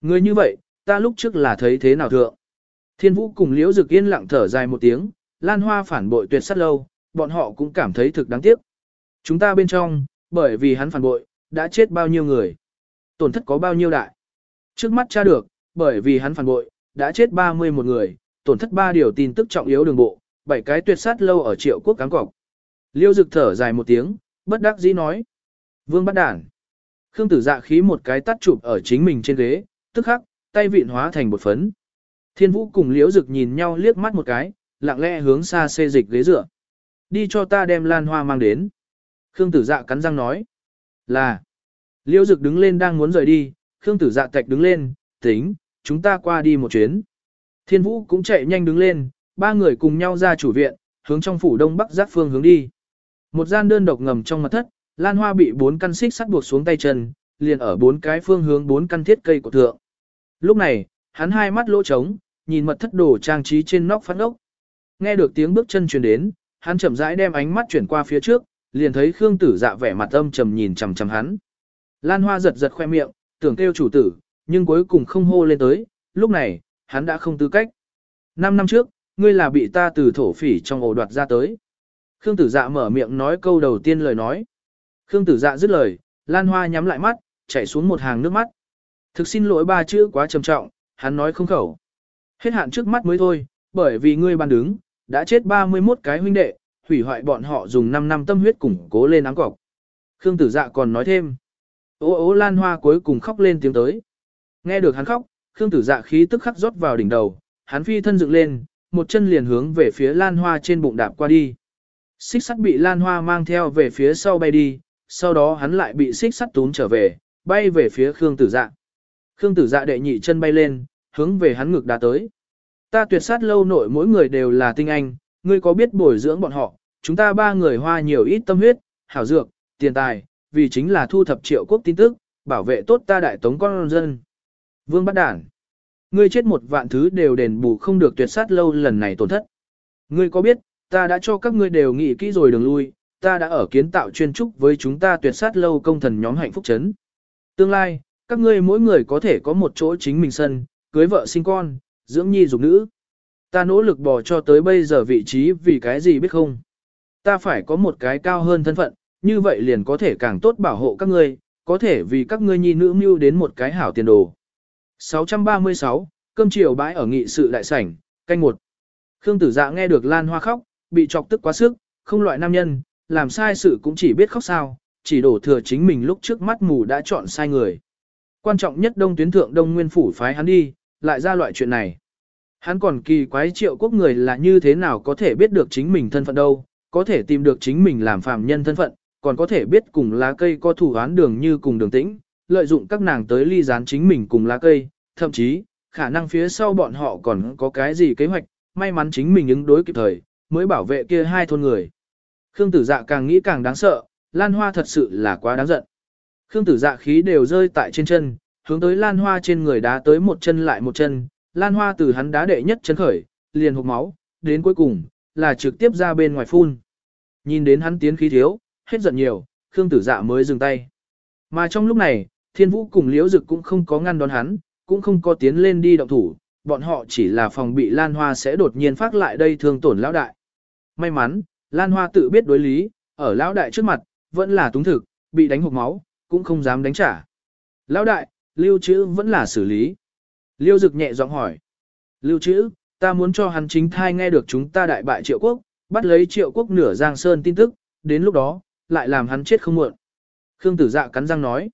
Người như vậy, ta lúc trước là thấy thế nào thượng. Thiên vũ cùng liễu dực yên lặng thở dài một tiếng, Lan Hoa phản bội tuyệt sắt lâu, bọn họ cũng cảm thấy thực đáng tiếc. Chúng ta bên trong, bởi vì hắn phản bội, đã chết bao nhiêu người. Tổn thất có bao nhiêu đại. Trước mắt tra được, bởi vì hắn phản bội, đã chết 31 người, tổn thất 3 điều tin tức trọng yếu đường bộ, bảy cái tuyệt sát lâu ở triệu quốc cám cọc. Liêu dực thở dài một tiếng, bất đắc dĩ nói. Vương bắt đản. Khương tử dạ khí một cái tắt chụp ở chính mình trên ghế, tức khắc, tay vịn hóa thành một phấn. Thiên vũ cùng liễu dực nhìn nhau liếc mắt một cái, lặng lẽ hướng xa xê dịch ghế dựa. Đi cho ta đem lan hoa mang đến. Khương tử dạ cắn răng nói. Là. Liễu dực đứng lên đang muốn rời đi, Khương tử dạ tạch đứng lên, tính, chúng ta qua đi một chuyến. Thiên vũ cũng chạy nhanh đứng lên, ba người cùng nhau ra chủ viện, hướng trong phủ đông bắc giác phương hướng đi. Một gian đơn độc ngầm trong mặt thất, Lan Hoa bị bốn căn xích sắt buộc xuống tay chân, liền ở bốn cái phương hướng bốn căn thiết cây của thượng. Lúc này, hắn hai mắt lỗ trống, nhìn mật thất đồ trang trí trên nóc phát ốc. Nghe được tiếng bước chân truyền đến, hắn chậm rãi đem ánh mắt chuyển qua phía trước, liền thấy Khương Tử Dạ vẻ mặt âm trầm nhìn chằm chằm hắn. Lan Hoa giật giật khoe miệng, tưởng kêu chủ tử, nhưng cuối cùng không hô lên tới, lúc này, hắn đã không tư cách. Năm năm trước, ngươi là bị ta từ thổ phỉ trong ổ đoạt ra tới. Khương Tử Dạ mở miệng nói câu đầu tiên lời nói. Khương Tử Dạ dứt lời, Lan Hoa nhắm lại mắt, chảy xuống một hàng nước mắt. Thực xin lỗi ba chữ quá trầm trọng, hắn nói không khẩu. Hết hạn trước mắt mới thôi, bởi vì ngươi ban đứng, đã chết 31 cái huynh đệ, hủy hoại bọn họ dùng 5 năm tâm huyết củng cố lên áng cọc. Khương Tử Dạ còn nói thêm. Ô ô Lan Hoa cuối cùng khóc lên tiếng tới. Nghe được hắn khóc, Khương Tử Dạ khí tức khắc rót vào đỉnh đầu, hắn phi thân dựng lên, một chân liền hướng về phía Lan Hoa trên bụng đạp qua đi. Xích sắt bị Lan Hoa mang theo về phía sau bay đi, sau đó hắn lại bị xích sắt túm trở về, bay về phía Khương Tử Dạ. Khương Tử Dạ đệ nhị chân bay lên, hướng về hắn ngực đá tới. Ta tuyệt sát lâu nội mỗi người đều là tinh anh, ngươi có biết bồi dưỡng bọn họ, chúng ta ba người hoa nhiều ít tâm huyết, hảo dược, tiền tài, vì chính là thu thập triệu quốc tin tức, bảo vệ tốt ta đại tống con dân. Vương bắt đản. Ngươi chết một vạn thứ đều đền bù không được tuyệt sát lâu lần này tổn thất. Ngươi có biết, ta đã cho các ngươi đều nghĩ kỹ rồi đường lui, ta đã ở kiến tạo chuyên trúc với chúng ta tuyệt sát lâu công thần nhóm hạnh phúc chấn. Tương lai, các ngươi mỗi người có thể có một chỗ chính mình sân, cưới vợ sinh con, dưỡng nhi dục nữ. Ta nỗ lực bỏ cho tới bây giờ vị trí vì cái gì biết không? Ta phải có một cái cao hơn thân phận, như vậy liền có thể càng tốt bảo hộ các ngươi, có thể vì các ngươi nhi nữ mưu đến một cái hảo tiền đồ. 636, cơm chiều bãi ở nghị sự đại sảnh, canh một. Khương tử dạ nghe được Lan Hoa khóc, bị chọc tức quá sức, không loại nam nhân, làm sai sự cũng chỉ biết khóc sao, chỉ đổ thừa chính mình lúc trước mắt mù đã chọn sai người. Quan trọng nhất đông tuyến thượng đông nguyên phủ phái hắn đi, lại ra loại chuyện này. Hắn còn kỳ quái triệu quốc người là như thế nào có thể biết được chính mình thân phận đâu, có thể tìm được chính mình làm phàm nhân thân phận, còn có thể biết cùng lá cây có thủ án đường như cùng đường tĩnh, lợi dụng các nàng tới ly gián chính mình cùng lá cây, thậm chí, khả năng phía sau bọn họ còn có cái gì kế hoạch, may mắn chính mình ứng đối kịp thời, mới bảo vệ kia hai thôn người. Khương tử dạ càng nghĩ càng đáng sợ, Lan Hoa thật sự là quá đáng giận. Khương tử dạ khí đều rơi tại trên chân, hướng tới Lan Hoa trên người đá tới một chân lại một chân, Lan Hoa từ hắn đá đệ nhất chân khởi, liền hụt máu, đến cuối cùng, là trực tiếp ra bên ngoài phun. Nhìn đến hắn tiến khí thiếu, hết giận nhiều, Khương tử dạ mới dừng tay. Mà trong lúc này, Thiên Vũ cùng Liễu Dực cũng không có ngăn đón hắn, cũng không có tiến lên đi động thủ, bọn họ chỉ là phòng bị Lan Hoa sẽ đột nhiên phát lại đây thương tổn lão đại. May mắn, Lan Hoa tự biết đối lý, ở lão đại trước mặt, vẫn là túng thực, bị đánh hộp máu, cũng không dám đánh trả. Lão đại, lưu trữ vẫn là xử lý. Liêu Dực nhẹ giọng hỏi. Lưu trữ, ta muốn cho hắn chính thai nghe được chúng ta đại bại triệu quốc, bắt lấy triệu quốc nửa giang sơn tin tức, đến lúc đó, lại làm hắn chết không muộn. Khương tử dạ cắn răng nói.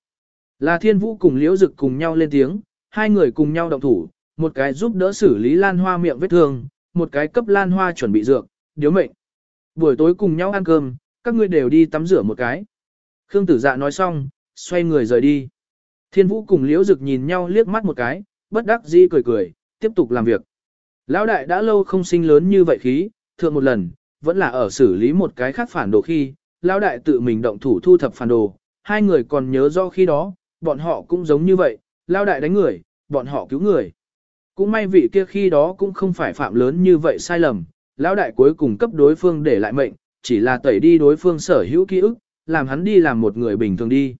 Là thiên vũ cùng liễu dực cùng nhau lên tiếng, hai người cùng nhau động thủ, một cái giúp đỡ xử lý lan hoa miệng vết thương, một cái cấp lan hoa chuẩn bị dược, điếu mệnh. Buổi tối cùng nhau ăn cơm, các ngươi đều đi tắm rửa một cái. Khương tử dạ nói xong, xoay người rời đi. Thiên vũ cùng liễu dực nhìn nhau liếc mắt một cái, bất đắc dĩ cười cười, tiếp tục làm việc. Lão đại đã lâu không sinh lớn như vậy khí, thượng một lần, vẫn là ở xử lý một cái khác phản đồ khi, lão đại tự mình động thủ thu thập phản đồ, hai người còn nhớ do khi đó, bọn họ cũng giống như vậy, lao đại đánh người, bọn họ cứu người. Cũng may vị kia khi đó cũng không phải phạm lớn như vậy sai lầm, lão đại cuối cùng cấp đối phương để lại mệnh, chỉ là tẩy đi đối phương sở hữu ký ức, làm hắn đi làm một người bình thường đi.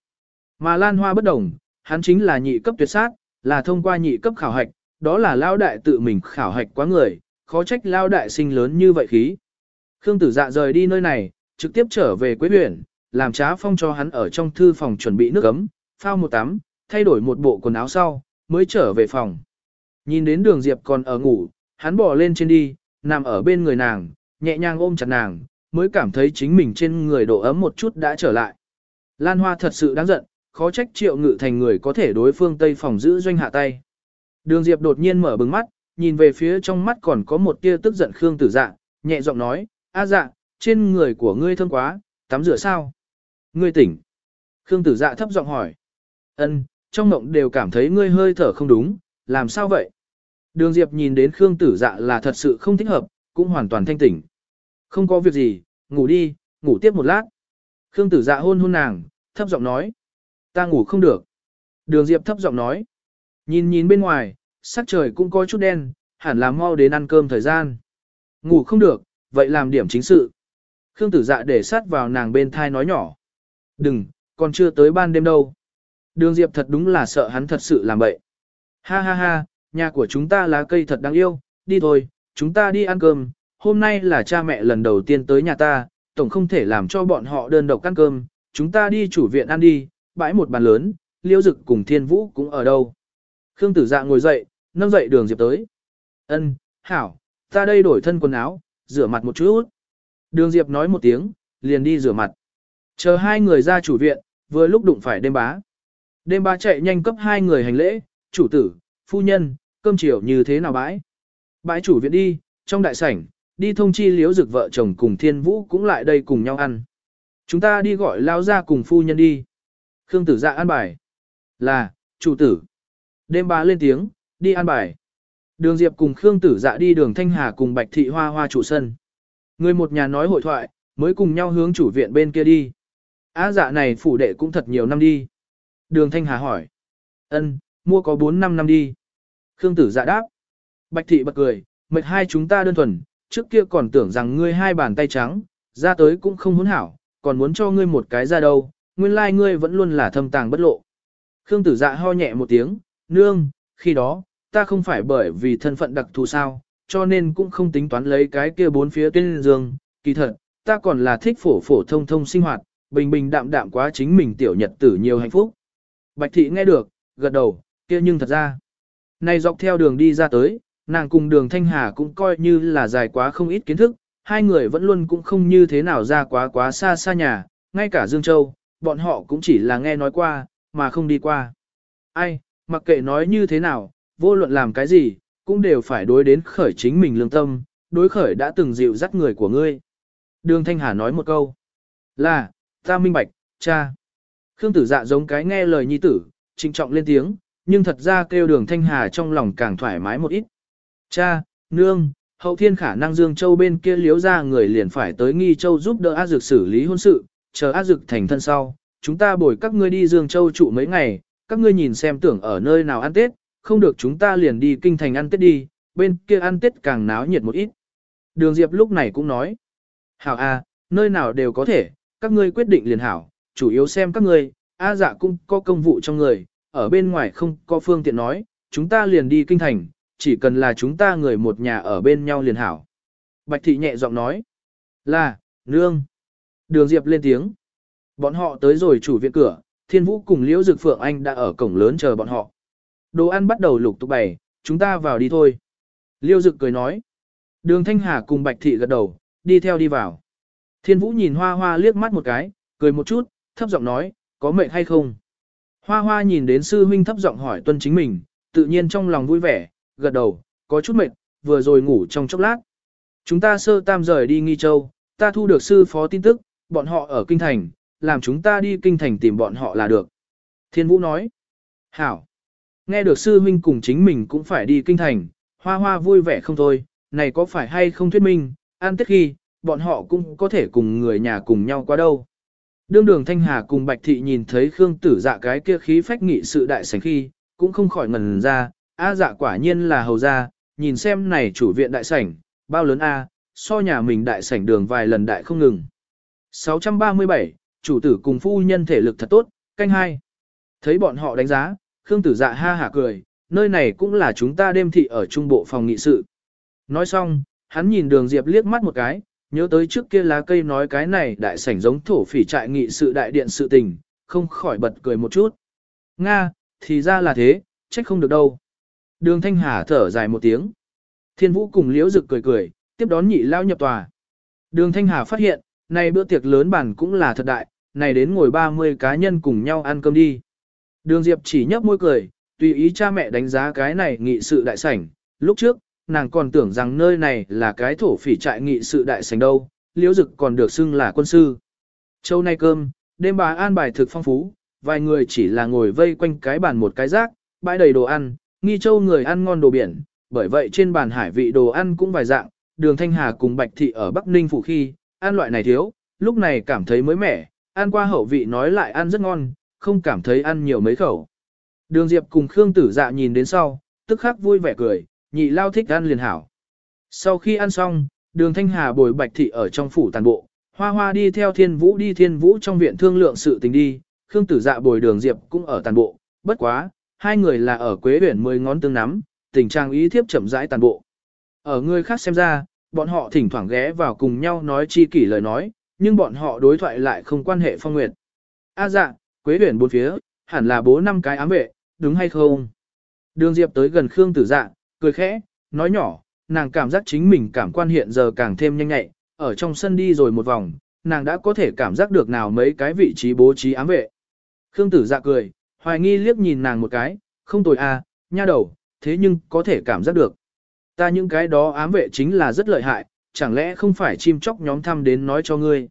Mà Lan Hoa bất đồng, hắn chính là nhị cấp tuyệt sát, là thông qua nhị cấp khảo hạch, đó là lão đại tự mình khảo hạch quá người, khó trách lao đại sinh lớn như vậy khí. Khương tử dạ rời đi nơi này, trực tiếp trở về Quế huyện, làm trá phong cho hắn ở trong thư phòng chuẩn bị nước ấm, phao một tắm, thay đổi một bộ quần áo sau, mới trở về phòng. Nhìn đến đường Diệp còn ở ngủ, hắn bỏ lên trên đi, nằm ở bên người nàng, nhẹ nhàng ôm chặt nàng, mới cảm thấy chính mình trên người độ ấm một chút đã trở lại. Lan Hoa thật sự đáng giận, khó trách triệu ngự thành người có thể đối phương Tây phòng giữ doanh hạ tay. Đường Diệp đột nhiên mở bừng mắt, nhìn về phía trong mắt còn có một tia tức giận Khương Tử Dạ, nhẹ giọng nói, a dạ, trên người của ngươi thơm quá, tắm rửa sao? Ngươi tỉnh. Khương Tử Dạ thấp giọng hỏi. Ân, trong mộng đều cảm thấy ngươi hơi thở không đúng, làm sao vậy? Đường Diệp nhìn đến Khương Tử Dạ là thật sự không thích hợp, cũng hoàn toàn thanh tỉnh. Không có việc gì, ngủ đi, ngủ tiếp một lát. Khương Tử Dạ hôn hôn nàng, thấp giọng nói. Ta ngủ không được. Đường Diệp thấp giọng nói. Nhìn nhìn bên ngoài, sắc trời cũng có chút đen, hẳn là mau đến ăn cơm thời gian. Ngủ không được, vậy làm điểm chính sự. Khương Tử Dạ để sát vào nàng bên thai nói nhỏ. Đừng, còn chưa tới ban đêm đâu. Đường Diệp thật đúng là sợ hắn thật sự làm bậy. Ha ha ha, nhà của chúng ta lá cây thật đáng yêu, đi thôi, chúng ta đi ăn cơm, hôm nay là cha mẹ lần đầu tiên tới nhà ta, tổng không thể làm cho bọn họ đơn độc ăn cơm, chúng ta đi chủ viện ăn đi, bãi một bàn lớn, liêu dực cùng thiên vũ cũng ở đâu. Khương tử dạ ngồi dậy, nâng dậy đường Diệp tới. Ân, hảo, ta đây đổi thân quần áo, rửa mặt một chút. Đường Diệp nói một tiếng, liền đi rửa mặt. Chờ hai người ra chủ viện, vừa lúc đụng phải đêm bá. Đêm ba chạy nhanh cấp hai người hành lễ, chủ tử, phu nhân, cơm chiều như thế nào bãi. Bãi chủ viện đi, trong đại sảnh, đi thông chi liếu dực vợ chồng cùng thiên vũ cũng lại đây cùng nhau ăn. Chúng ta đi gọi lao ra cùng phu nhân đi. Khương tử dạ ăn bài. Là, chủ tử. Đêm ba lên tiếng, đi ăn bài. Đường Diệp cùng Khương tử dạ đi đường Thanh Hà cùng Bạch Thị Hoa Hoa chủ sân. Người một nhà nói hội thoại, mới cùng nhau hướng chủ viện bên kia đi. Á dạ này phủ đệ cũng thật nhiều năm đi. Đường Thanh Hà hỏi. ân mua có 4-5 năm đi. Khương tử dạ đáp. Bạch Thị bật cười, mệt hai chúng ta đơn thuần, trước kia còn tưởng rằng ngươi hai bàn tay trắng, ra tới cũng không muốn hảo, còn muốn cho ngươi một cái ra đâu, nguyên lai like ngươi vẫn luôn là thâm tàng bất lộ. Khương tử dạ ho nhẹ một tiếng, nương, khi đó, ta không phải bởi vì thân phận đặc thù sao, cho nên cũng không tính toán lấy cái kia bốn phía tên dương, kỳ thật, ta còn là thích phổ phổ thông thông sinh hoạt, bình bình đạm đạm quá chính mình tiểu nhật tử nhiều hạnh phúc. Bạch thị nghe được, gật đầu, kia nhưng thật ra, này dọc theo đường đi ra tới, nàng cùng đường Thanh Hà cũng coi như là dài quá không ít kiến thức, hai người vẫn luôn cũng không như thế nào ra quá quá xa xa nhà, ngay cả Dương Châu, bọn họ cũng chỉ là nghe nói qua, mà không đi qua. Ai, mặc kệ nói như thế nào, vô luận làm cái gì, cũng đều phải đối đến khởi chính mình lương tâm, đối khởi đã từng dịu dắt người của ngươi. Đường Thanh Hà nói một câu, là, ta minh bạch, cha. Khương tử dạ giống cái nghe lời nhi tử, trịnh trọng lên tiếng, nhưng thật ra kêu đường Thanh Hà trong lòng càng thoải mái một ít. Cha, nương, hậu thiên khả năng Dương Châu bên kia liếu ra người liền phải tới Nghi Châu giúp đỡ A Dực xử lý hôn sự, chờ A Dực thành thân sau. Chúng ta bồi các ngươi đi Dương Châu trụ mấy ngày, các ngươi nhìn xem tưởng ở nơi nào ăn Tết, không được chúng ta liền đi kinh thành ăn Tết đi, bên kia ăn Tết càng náo nhiệt một ít. Đường Diệp lúc này cũng nói, hảo a, nơi nào đều có thể, các ngươi quyết định liền hảo, chủ yếu xem các ngươi, A dạ cũng có công vụ trong người, ở bên ngoài không có phương tiện nói, chúng ta liền đi kinh thành, chỉ cần là chúng ta người một nhà ở bên nhau liền hảo. Bạch thị nhẹ giọng nói, là, nương. Đường Diệp lên tiếng. Bọn họ tới rồi chủ viện cửa, Thiên Vũ cùng Liễu Dực Phượng Anh đã ở cổng lớn chờ bọn họ. Đồ ăn bắt đầu lục tục bày, chúng ta vào đi thôi. liễu Dực cười nói. Đường Thanh Hà cùng Bạch Thị gật đầu, đi theo đi vào. Thiên Vũ nhìn Hoa Hoa liếc mắt một cái, cười một chút, thấp giọng nói, có mệt hay không? Hoa Hoa nhìn đến sư huynh thấp giọng hỏi tuân chính mình, tự nhiên trong lòng vui vẻ, gật đầu, có chút mệt, vừa rồi ngủ trong chốc lát. Chúng ta sơ tam rời đi Nghi Châu, ta thu được sư phó tin tức, bọn họ ở Kinh Thành, làm chúng ta đi Kinh Thành tìm bọn họ là được. Thiên Vũ nói, hảo. Nghe được sư huynh cùng chính mình cũng phải đi Kinh Thành, hoa hoa vui vẻ không thôi, này có phải hay không thuyết minh, an tiết khi, bọn họ cũng có thể cùng người nhà cùng nhau qua đâu. Đương đường Thanh Hà cùng Bạch Thị nhìn thấy Khương tử dạ cái kia khí phách nghị sự đại sảnh khi, cũng không khỏi ngần ra, A dạ quả nhiên là hầu gia, nhìn xem này chủ viện đại sảnh, bao lớn A, so nhà mình đại sảnh đường vài lần đại không ngừng. 637, chủ tử cùng phu nhân thể lực thật tốt, canh hai. Thấy bọn họ đánh giá, Khương tử dạ ha hả cười, nơi này cũng là chúng ta đêm thị ở trung bộ phòng nghị sự. Nói xong, hắn nhìn đường Diệp liếc mắt một cái, nhớ tới trước kia lá cây nói cái này đại sảnh giống thổ phỉ trại nghị sự đại điện sự tình, không khỏi bật cười một chút. Nga, thì ra là thế, trách không được đâu. Đường Thanh Hà thở dài một tiếng. Thiên Vũ cùng Liễu Dực cười cười, tiếp đón nhị lao nhập tòa. Đường Thanh Hà phát hiện, này bữa tiệc lớn bản cũng là thật đại, này đến ngồi 30 cá nhân cùng nhau ăn cơm đi. Đường Diệp chỉ nhấp môi cười, tùy ý cha mẹ đánh giá cái này nghị sự đại sảnh. Lúc trước, nàng còn tưởng rằng nơi này là cái thổ phỉ trại nghị sự đại sảnh đâu, Liễu Dực còn được xưng là quân sư. Châu nay cơm, đêm bà an bài thực phong phú, vài người chỉ là ngồi vây quanh cái bàn một cái rác, bãi đầy đồ ăn, nghi châu người ăn ngon đồ biển, bởi vậy trên bàn hải vị đồ ăn cũng vài dạng, đường Thanh Hà cùng Bạch Thị ở Bắc Ninh phủ khi, ăn loại này thiếu, lúc này cảm thấy mới mẻ, ăn qua hậu vị nói lại ăn rất ngon, không cảm thấy ăn nhiều mấy khẩu. Đường Diệp cùng Khương Tử Dạ nhìn đến sau, tức khắc vui vẻ cười, nhị lao thích ăn liền hảo. Sau khi ăn xong, đường Thanh Hà bồi Bạch Thị ở trong phủ tàn bộ, hoa hoa đi theo thiên vũ đi thiên vũ trong viện thương lượng sự tình đi, Khương Tử Dạ bồi đường Diệp cũng ở tàn bộ, bất quá, hai người là ở quế huyển mười ngón tương nắm, tình trạng ý thiếp chậm rãi tàn bộ. Ở người khác xem ra, bọn họ thỉnh thoảng ghé vào cùng nhau nói chi kỷ lời nói, nhưng bọn họ đối thoại lại không quan hệ phong nguyệt. A dạ, quế huyển bốn phía, hẳn là bố năm cái ám vệ, đúng hay không? Đường Diệp tới gần Khương Tử Dạ, cười khẽ, nói nhỏ, nàng cảm giác chính mình cảm quan hiện giờ càng thêm nhanh nhẹ, ở trong sân đi rồi một vòng, nàng đã có thể cảm giác được nào mấy cái vị trí bố trí ám vệ. Khương Tử Dạ cười, hoài nghi liếc nhìn nàng một cái, không tồi à, nha đầu, thế nhưng có thể cảm giác được. Ta những cái đó ám vệ chính là rất lợi hại, chẳng lẽ không phải chim chóc nhóm thăm đến nói cho ngươi.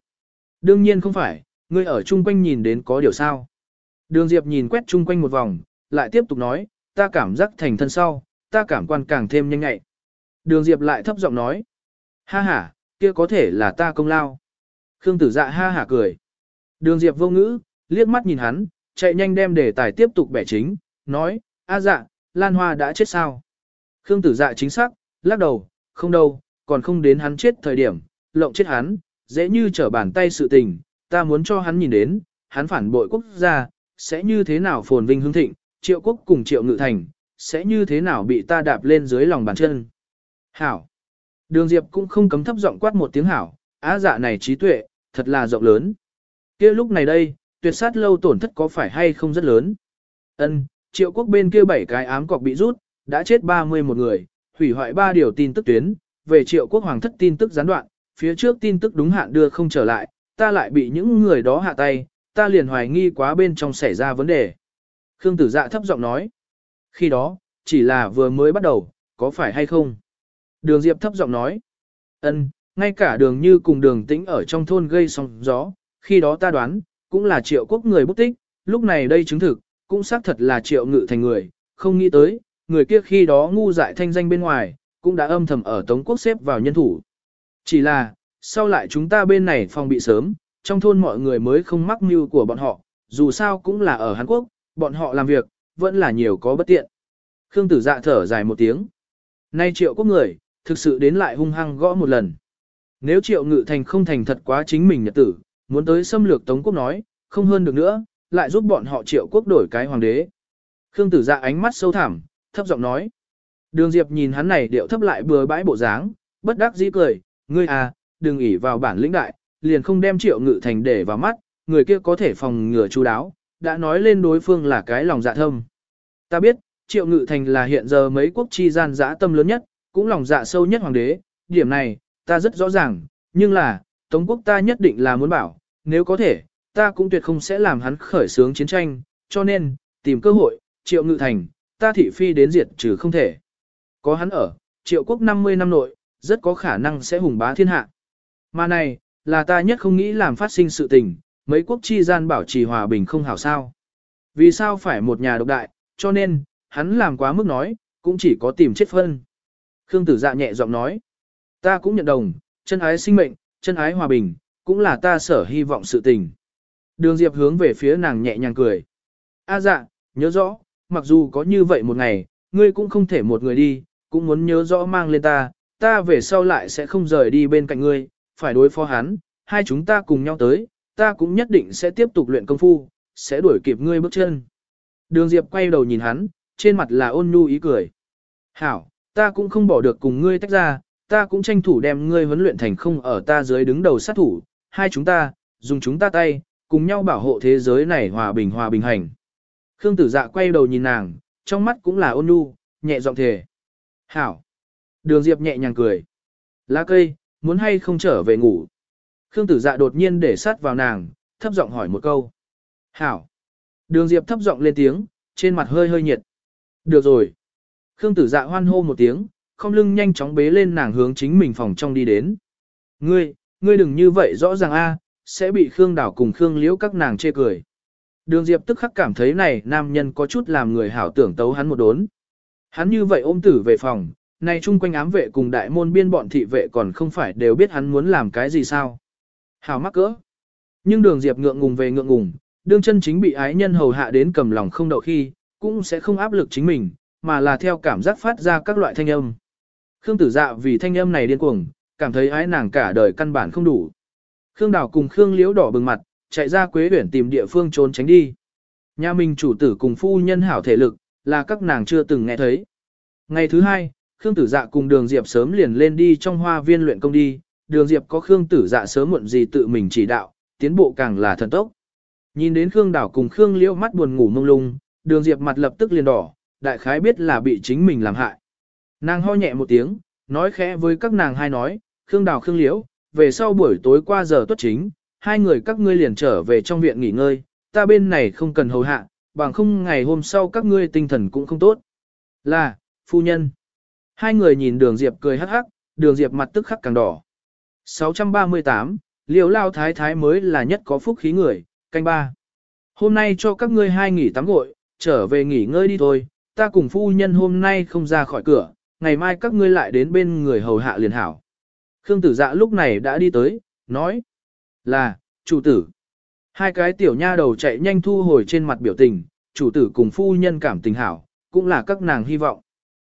Đương nhiên không phải, ngươi ở chung quanh nhìn đến có điều sao. Đường Diệp nhìn quét chung quanh một vòng, lại tiếp tục nói, ta cảm giác thành thân sau, ta cảm quan càng thêm nhanh nhạy. Đường Diệp lại thấp giọng nói, ha ha, kia có thể là ta công lao. Khương tử dạ ha hả cười. Đường Diệp vô ngữ, liếc mắt nhìn hắn, chạy nhanh đem đề tài tiếp tục bẻ chính, nói, a dạ, Lan Hoa đã chết sao? Khương tử dạ chính xác, lắc đầu, không đâu, còn không đến hắn chết thời điểm, lộng chết hắn, dễ như trở bàn tay sự tình, ta muốn cho hắn nhìn đến, hắn phản bội quốc gia, sẽ như thế nào phồn vinh hương thịnh, triệu quốc cùng triệu ngự thành, sẽ như thế nào bị ta đạp lên dưới lòng bàn chân. Hảo! Đường Diệp cũng không cấm thấp giọng quát một tiếng hảo, á dạ này trí tuệ, thật là rộng lớn. kia lúc này đây, tuyệt sát lâu tổn thất có phải hay không rất lớn. Ân, triệu quốc bên kia bảy cái ám cọc bị rút, đã chết 31 người, hủy hoại ba điều tin tức tuyến, về triệu quốc hoàng thất tin tức gián đoạn, phía trước tin tức đúng hạn đưa không trở lại, ta lại bị những người đó hạ tay, ta liền hoài nghi quá bên trong xảy ra vấn đề. Khương tử dạ thấp giọng nói, khi đó, chỉ là vừa mới bắt đầu, có phải hay không? Đường Diệp thấp giọng nói, ân, ngay cả đường như cùng đường tĩnh ở trong thôn gây sóng gió, khi đó ta đoán, cũng là triệu quốc người bút tích, lúc này đây chứng thực, cũng xác thật là triệu ngự thành người, không nghĩ tới, người kia khi đó ngu dại thanh danh bên ngoài, cũng đã âm thầm ở Tống quốc xếp vào nhân thủ. Chỉ là, sau lại chúng ta bên này phòng bị sớm, trong thôn mọi người mới không mắc mưu của bọn họ, dù sao cũng là ở Hàn Quốc, bọn họ làm việc, vẫn là nhiều có bất tiện. Khương tử dạ thở dài một tiếng. Nay triệu quốc người, thực sự đến lại hung hăng gõ một lần. Nếu triệu ngự thành không thành thật quá chính mình nhật tử, muốn tới xâm lược Tống quốc nói, không hơn được nữa, lại giúp bọn họ triệu quốc đổi cái hoàng đế. Khương tử dạ ánh mắt sâu thẳm, thấp giọng nói. Đường Diệp nhìn hắn này điệu thấp lại bừa bãi bộ dáng, bất đắc dĩ cười, ngươi à, đừng ỉ vào bản lĩnh đại, liền không đem triệu ngự thành để vào mắt, người kia có thể phòng ngừa chú đáo, đã nói lên đối phương là cái lòng dạ thâm. Ta biết, triệu ngự thành là hiện giờ mấy quốc chi gian dã tâm lớn nhất, cũng lòng dạ sâu nhất hoàng đế, điểm này, ta rất rõ ràng, nhưng là, Tống quốc ta nhất định là muốn bảo, nếu có thể, ta cũng tuyệt không sẽ làm hắn khởi xướng chiến tranh, cho nên, tìm cơ hội, triệu ngự thành, ta thị phi đến diệt trừ không thể. Có hắn ở, triệu quốc 50 năm nội, rất có khả năng sẽ hùng bá thiên hạ. Mà này, là ta nhất không nghĩ làm phát sinh sự tình, mấy quốc chi gian bảo trì hòa bình không hảo sao. Vì sao phải một nhà độc đại, cho nên, hắn làm quá mức nói, cũng chỉ có tìm chết phân. Khương tử dạ nhẹ giọng nói, ta cũng nhận đồng, chân ái sinh mệnh, chân ái hòa bình, cũng là ta sở hy vọng sự tình. Đường Diệp hướng về phía nàng nhẹ nhàng cười. A dạ, nhớ rõ, mặc dù có như vậy một ngày, ngươi cũng không thể một người đi, cũng muốn nhớ rõ mang lên ta, ta về sau lại sẽ không rời đi bên cạnh ngươi, phải đối phó hắn, hai chúng ta cùng nhau tới, ta cũng nhất định sẽ tiếp tục luyện công phu, sẽ đuổi kịp ngươi bước chân. Đường Diệp quay đầu nhìn hắn, trên mặt là ôn nhu ý cười. Hảo, ta cũng không bỏ được cùng ngươi tách ra, ta cũng tranh thủ đem ngươi huấn luyện thành không ở ta dưới đứng đầu sát thủ, hai chúng ta, dùng chúng ta tay, cùng nhau bảo hộ thế giới này hòa bình hòa bình hành. Khương tử dạ quay đầu nhìn nàng, trong mắt cũng là ôn nhu, nhẹ giọng thề. Hảo. Đường Diệp nhẹ nhàng cười. Lá cây, muốn hay không trở về ngủ. Khương tử dạ đột nhiên để sát vào nàng, thấp giọng hỏi một câu. Hảo. Đường Diệp thấp giọng lên tiếng, trên mặt hơi hơi nhiệt. Được rồi. Khương tử dạ hoan hô một tiếng, không lưng nhanh chóng bế lên nàng hướng chính mình phòng trong đi đến. Ngươi, ngươi đừng như vậy rõ ràng a, sẽ bị Khương Đảo cùng Khương Liễu các nàng chê cười. Đường Diệp tức khắc cảm thấy này nam nhân có chút làm người hảo tưởng tấu hắn một đốn. Hắn như vậy ôm tử về phòng, nay chung quanh ám vệ cùng đại môn biên bọn thị vệ còn không phải đều biết hắn muốn làm cái gì sao hào mắc cỡ. Nhưng đường Diệp ngượng ngùng về ngượng ngùng, đương chân chính bị ái nhân hầu hạ đến cầm lòng không đậu khi, cũng sẽ không áp lực chính mình, mà là theo cảm giác phát ra các loại thanh âm. Khương tử dạ vì thanh âm này điên cuồng, cảm thấy ái nàng cả đời căn bản không đủ. Khương Đào cùng Khương Liễu đỏ bừng mặt, chạy ra quế huyển tìm địa phương trốn tránh đi. Nhà mình chủ tử cùng phu nhân hảo thể lực, là các nàng chưa từng nghe thấy. Ngày thứ hai, Khương Tử Dạ cùng Đường Diệp sớm liền lên đi trong hoa viên luyện công đi, Đường Diệp có Khương Tử Dạ sớm muộn gì tự mình chỉ đạo, tiến bộ càng là thần tốc. Nhìn đến Khương Đảo cùng Khương Liễu mắt buồn ngủ mông lung, Đường Diệp mặt lập tức liền đỏ, đại khái biết là bị chính mình làm hại. Nàng ho nhẹ một tiếng, nói khẽ với các nàng hai nói, Khương Đào Khương Liễu, về sau buổi tối qua giờ tuất chính, hai người các ngươi liền trở về trong viện nghỉ ngơi, ta bên này không cần hầu hạ, bằng không ngày hôm sau các ngươi tinh thần cũng không tốt. Là, phu nhân. Hai người nhìn đường Diệp cười hắc hắc, đường Diệp mặt tức khắc càng đỏ. 638, liều lao thái thái mới là nhất có phúc khí người, canh ba. Hôm nay cho các ngươi hai nghỉ tắm gội, trở về nghỉ ngơi đi thôi, ta cùng phu nhân hôm nay không ra khỏi cửa, ngày mai các ngươi lại đến bên người hầu hạ liền hảo. Khương tử dạ lúc này đã đi tới, nói là, chủ tử. Hai cái tiểu nha đầu chạy nhanh thu hồi trên mặt biểu tình, chủ tử cùng phu nhân cảm tình hảo, cũng là các nàng hy vọng.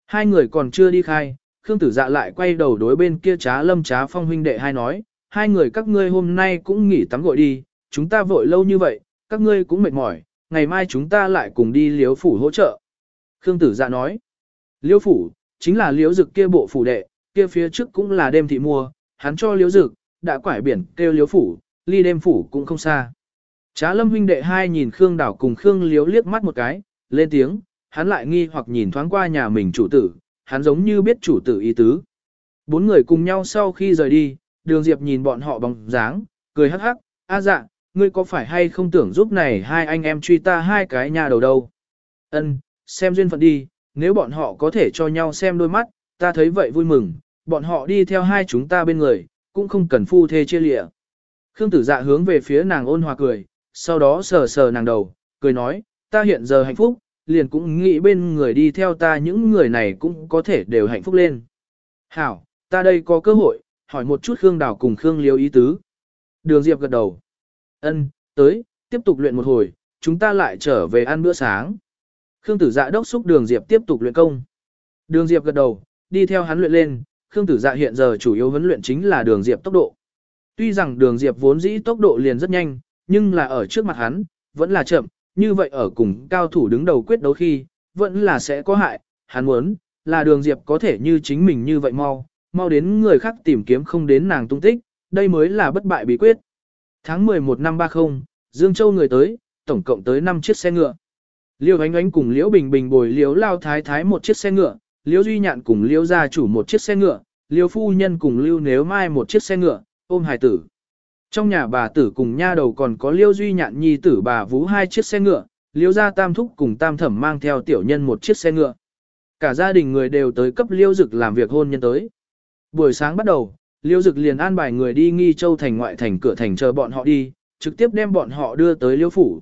Hai người còn chưa đi khai, Khương tử dạ lại quay đầu đối bên kia trá lâm trá phong huynh đệ hai nói, hai người các ngươi hôm nay cũng nghỉ tắm gội đi, chúng ta vội lâu như vậy, các ngươi cũng mệt mỏi, ngày mai chúng ta lại cùng đi liếu phủ hỗ trợ. Khương tử dạ nói, liếu phủ, chính là liếu dực kia bộ phủ đệ, kia phía trước cũng là đêm thị mua, hắn cho liếu dực, đã quải biển kêu liếu phủ, ly đêm phủ cũng không xa. Trá lâm huynh đệ hai nhìn Khương đảo cùng Khương liếu liếc mắt một cái, lên tiếng, hắn lại nghi hoặc nhìn thoáng qua nhà mình chủ tử, hắn giống như biết chủ tử ý tứ. Bốn người cùng nhau sau khi rời đi, đường Diệp nhìn bọn họ bóng dáng, cười hắc hắc, a dạ, ngươi có phải hay không tưởng giúp này hai anh em truy ta hai cái nhà đầu đâu. Ân, xem duyên phận đi, nếu bọn họ có thể cho nhau xem đôi mắt, ta thấy vậy vui mừng, bọn họ đi theo hai chúng ta bên người, cũng không cần phu thê chia lịa. Khương tử dạ hướng về phía nàng ôn hòa cười, sau đó sờ sờ nàng đầu, cười nói, ta hiện giờ hạnh phúc, liền cũng nghĩ bên người đi theo ta những người này cũng có thể đều hạnh phúc lên. Hảo, ta đây có cơ hội, hỏi một chút Khương Đào cùng Khương Liêu ý tứ. Đường Diệp gật đầu. Ân, tới, tiếp tục luyện một hồi, chúng ta lại trở về ăn bữa sáng. Khương Tử Dạ đốc xúc Đường Diệp tiếp tục luyện công. Đường Diệp gật đầu, đi theo hắn luyện lên, Khương Tử Dạ hiện giờ chủ yếu huấn luyện chính là Đường Diệp tốc độ. Tuy rằng Đường Diệp vốn dĩ tốc độ liền rất nhanh, nhưng là ở trước mặt hắn, vẫn là chậm, như vậy ở cùng cao thủ đứng đầu quyết đấu khi, vẫn là sẽ có hại, hắn muốn, là đường Diệp có thể như chính mình như vậy mau, mau đến người khác tìm kiếm không đến nàng tung tích, đây mới là bất bại bí quyết. Tháng 11 năm 30, Dương Châu người tới, tổng cộng tới 5 chiếc xe ngựa. Liêu Ánh Ánh cùng Liễu Bình Bình bồi Liễu Lao Thái Thái một chiếc xe ngựa, Liễu Duy Nhạn cùng Liễu Gia Chủ một chiếc xe ngựa, Liễu Phu Nhân cùng Lưu Nếu Mai một chiếc xe ngựa, ôm hài tử. Trong nhà bà tử cùng nha đầu còn có Liêu Duy Nhạn nhi tử bà Vũ hai chiếc xe ngựa, Liêu gia tam thúc cùng tam thẩm mang theo tiểu nhân một chiếc xe ngựa. Cả gia đình người đều tới cấp Liêu Dực làm việc hôn nhân tới. Buổi sáng bắt đầu, Liêu Dực liền an bài người đi nghi châu thành ngoại thành cửa thành chờ bọn họ đi, trực tiếp đem bọn họ đưa tới Liêu phủ.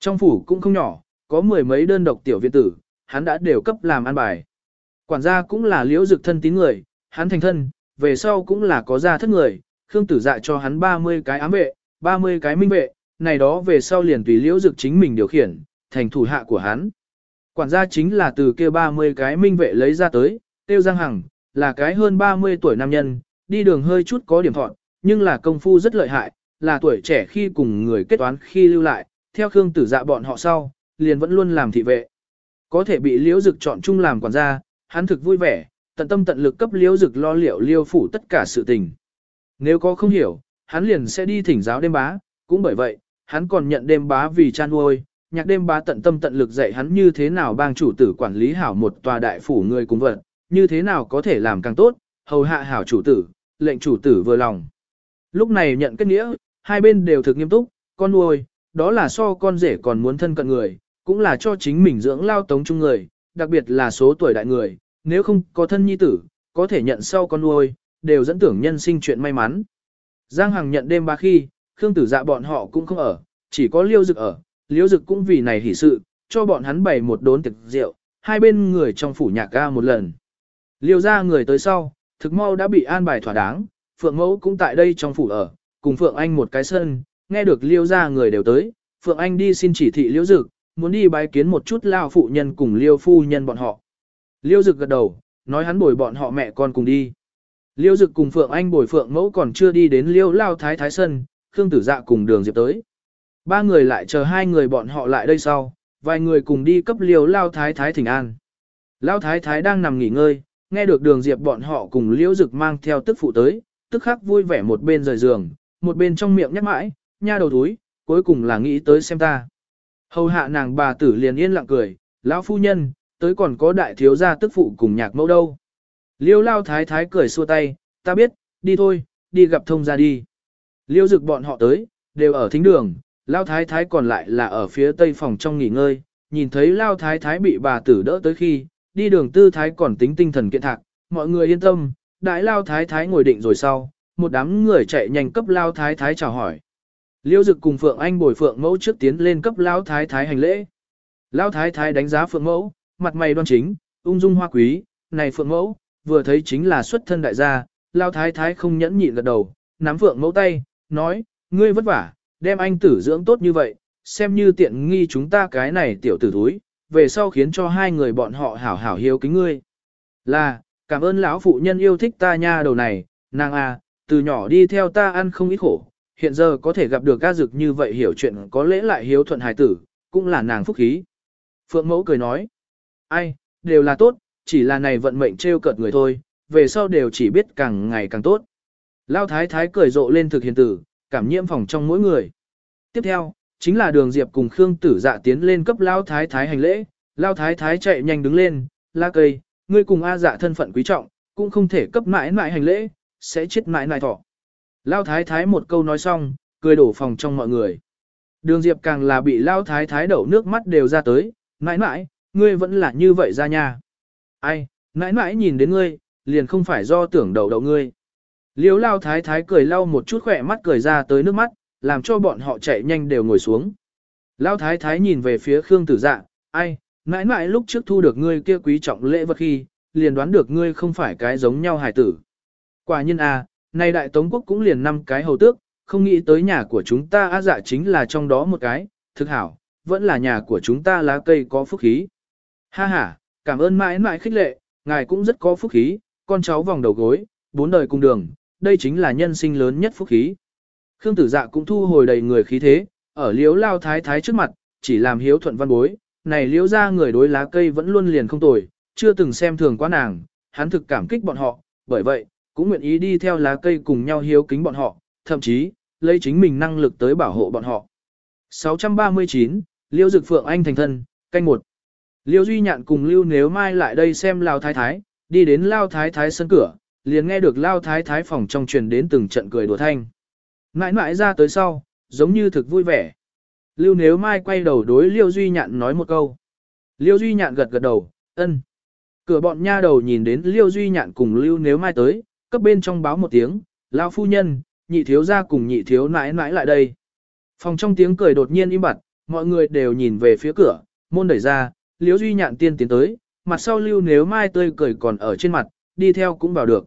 Trong phủ cũng không nhỏ, có mười mấy đơn độc tiểu viện tử, hắn đã đều cấp làm an bài. Quản gia cũng là Liêu Dực thân tín người, hắn thành thân, về sau cũng là có gia thất người, Khương Tử Dạ cho hắn 30 cái ám vệ, 30 cái minh vệ, này đó về sau liền tùy liễu dực chính mình điều khiển, thành thủ hạ của hắn. Quản gia chính là từ kia 30 cái minh vệ lấy ra tới, Tiêu Giang Hằng, là cái hơn 30 tuổi nam nhân, đi đường hơi chút có điểm thọn, nhưng là công phu rất lợi hại, là tuổi trẻ khi cùng người kết toán khi lưu lại, theo Khương Tử Dạ bọn họ sau, liền vẫn luôn làm thị vệ. Có thể bị liễu dực chọn chung làm quản gia, hắn thực vui vẻ, tận tâm tận lực cấp liễu dực lo liệu liêu phủ tất cả sự tình. Nếu có không hiểu, hắn liền sẽ đi thỉnh giáo đêm bá, cũng bởi vậy, hắn còn nhận đêm bá vì chan nuôi, nhạc đêm bá tận tâm tận lực dạy hắn như thế nào bang chủ tử quản lý hảo một tòa đại phủ người cùng vật, như thế nào có thể làm càng tốt, hầu hạ hảo chủ tử, lệnh chủ tử vừa lòng. Lúc này nhận kết nghĩa, hai bên đều thực nghiêm túc, con nuôi, đó là so con rể còn muốn thân cận người, cũng là cho chính mình dưỡng lao tống chung người, đặc biệt là số tuổi đại người, nếu không có thân nhi tử, có thể nhận sau con nuôi, đều dẫn tưởng nhân sinh chuyện may mắn. Giang Hằng nhận đêm ba khi, Khương Tử Dạ bọn họ cũng không ở, chỉ có Liêu Dực ở, Liêu Dực cũng vì này hỉ sự, cho bọn hắn bày một đốn tiệc rượu, hai bên người trong phủ nhạc ca một lần. Liêu ra người tới sau, thực mau đã bị an bài thỏa đáng, Phượng Mẫu cũng tại đây trong phủ ở, cùng Phượng Anh một cái sân, nghe được Liêu ra người đều tới, Phượng Anh đi xin chỉ thị Liêu Dực, muốn đi bái kiến một chút lao phụ nhân cùng Liêu phu nhân bọn họ. Liêu Dực gật đầu, nói hắn bồi bọn họ mẹ con cùng đi. Liêu Dực cùng Phượng Anh bồi Phượng Mẫu còn chưa đi đến Liêu Lao Thái Thái Sân, Khương Tử Dạ cùng Đường Diệp tới. Ba người lại chờ hai người bọn họ lại đây sau, vài người cùng đi cấp Liêu Lao Thái Thái thỉnh an. Lao Thái Thái đang nằm nghỉ ngơi, nghe được Đường Diệp bọn họ cùng Liêu Dực mang theo tức phụ tới, tức khắc vui vẻ một bên rời giường, một bên trong miệng nhắc mãi, nha đầu túi, cuối cùng là nghĩ tới xem ta. Hầu hạ nàng bà tử liền yên lặng cười, lão phu nhân, tới còn có đại thiếu gia tức phụ cùng nhạc mẫu đâu. Liêu lao thái thái cười xua tay, ta biết, đi thôi, đi gặp thông gia đi. Liêu dực bọn họ tới, đều ở thính đường, lao thái thái còn lại là ở phía tây phòng trong nghỉ ngơi, nhìn thấy lao thái thái bị bà tử đỡ tới khi, đi đường tư thái còn tính tinh thần kiện thạc, mọi người yên tâm, đại lao thái thái ngồi định rồi sau, một đám người chạy nhanh cấp lao thái thái chào hỏi. Liêu dực cùng Phượng Anh bồi Phượng mẫu trước tiến lên cấp lao thái thái hành lễ. Lao thái thái đánh giá Phượng mẫu, mặt mày đoan chính, ung dung hoa quý, này Phượng mẫu, vừa thấy chính là xuất thân đại gia, lao thái thái không nhẫn nhịn gật đầu, nắm phượng mẫu tay, nói, ngươi vất vả, đem anh tử dưỡng tốt như vậy, xem như tiện nghi chúng ta cái này tiểu tử thúi, về sau khiến cho hai người bọn họ hảo hảo hiếu kính ngươi. Là, cảm ơn lão phụ nhân yêu thích ta nha đầu này, nàng à, từ nhỏ đi theo ta ăn không ít khổ, hiện giờ có thể gặp được ca dực như vậy hiểu chuyện có lẽ lại hiếu thuận hài tử, cũng là nàng phúc khí. Phượng mẫu cười nói, ai, đều là tốt, chỉ là này vận mệnh trêu cợt người thôi, về sau đều chỉ biết càng ngày càng tốt. Lao thái thái cười rộ lên thực hiện tử, cảm nhiễm phòng trong mỗi người. Tiếp theo, chính là đường diệp cùng Khương tử dạ tiến lên cấp Lao thái thái hành lễ, Lao thái thái chạy nhanh đứng lên, la cây, ngươi cùng A dạ thân phận quý trọng, cũng không thể cấp mãi mãi hành lễ, sẽ chết mãi mãi thọ. Lao thái thái một câu nói xong, cười đổ phòng trong mọi người. Đường diệp càng là bị Lao thái thái đậu nước mắt đều ra tới, mãi mãi, ngươi vẫn là như vậy ra nha. Ai, mãi mãi nhìn đến ngươi, liền không phải do tưởng đầu đầu ngươi. Liếu lao thái thái cười lau một chút khỏe mắt cười ra tới nước mắt, làm cho bọn họ chạy nhanh đều ngồi xuống. Lao thái thái nhìn về phía Khương tử dạ, ai, mãi mãi lúc trước thu được ngươi kia quý trọng lễ vật khi, liền đoán được ngươi không phải cái giống nhau hài tử. Quả nhân a, à, nay đại tống quốc cũng liền năm cái hầu tước, không nghĩ tới nhà của chúng ta á dạ chính là trong đó một cái, thực hảo, vẫn là nhà của chúng ta lá cây có phúc khí. Ha ha, cảm ơn mãi mãi khích lệ, ngài cũng rất có phúc khí, con cháu vòng đầu gối, bốn đời cùng đường, đây chính là nhân sinh lớn nhất phúc khí. Khương tử dạ cũng thu hồi đầy người khí thế, ở liếu lao thái thái trước mặt, chỉ làm hiếu thuận văn bối, này liếu ra người đối lá cây vẫn luôn liền không tồi, chưa từng xem thường quá nàng, hắn thực cảm kích bọn họ, bởi vậy, cũng nguyện ý đi theo lá cây cùng nhau hiếu kính bọn họ, thậm chí, lấy chính mình năng lực tới bảo hộ bọn họ. 639, Liêu Dực Phượng Anh thành thân, canh một. Liêu Duy Nhạn cùng Lưu Nếu Mai lại đây xem Lao Thái Thái, đi đến Lao Thái Thái sân cửa, liền nghe được Lao Thái Thái phòng trong truyền đến từng trận cười đùa thanh. Mãi mãi ra tới sau, giống như thực vui vẻ. Lưu Nếu Mai quay đầu đối Liêu Duy Nhạn nói một câu. Liêu Duy Nhạn gật gật đầu, ân. Cửa bọn nha đầu nhìn đến Liêu Duy Nhạn cùng Lưu Nếu Mai tới, cấp bên trong báo một tiếng, Lao Phu Nhân, nhị thiếu ra cùng nhị thiếu nãi nãi lại đây. Phòng trong tiếng cười đột nhiên im bặt, mọi người đều nhìn về phía cửa, môn đẩy ra, Liễu Duy Nhạn tiên tiến tới, mặt sau lưu nếu mai tươi cười còn ở trên mặt, đi theo cũng vào được.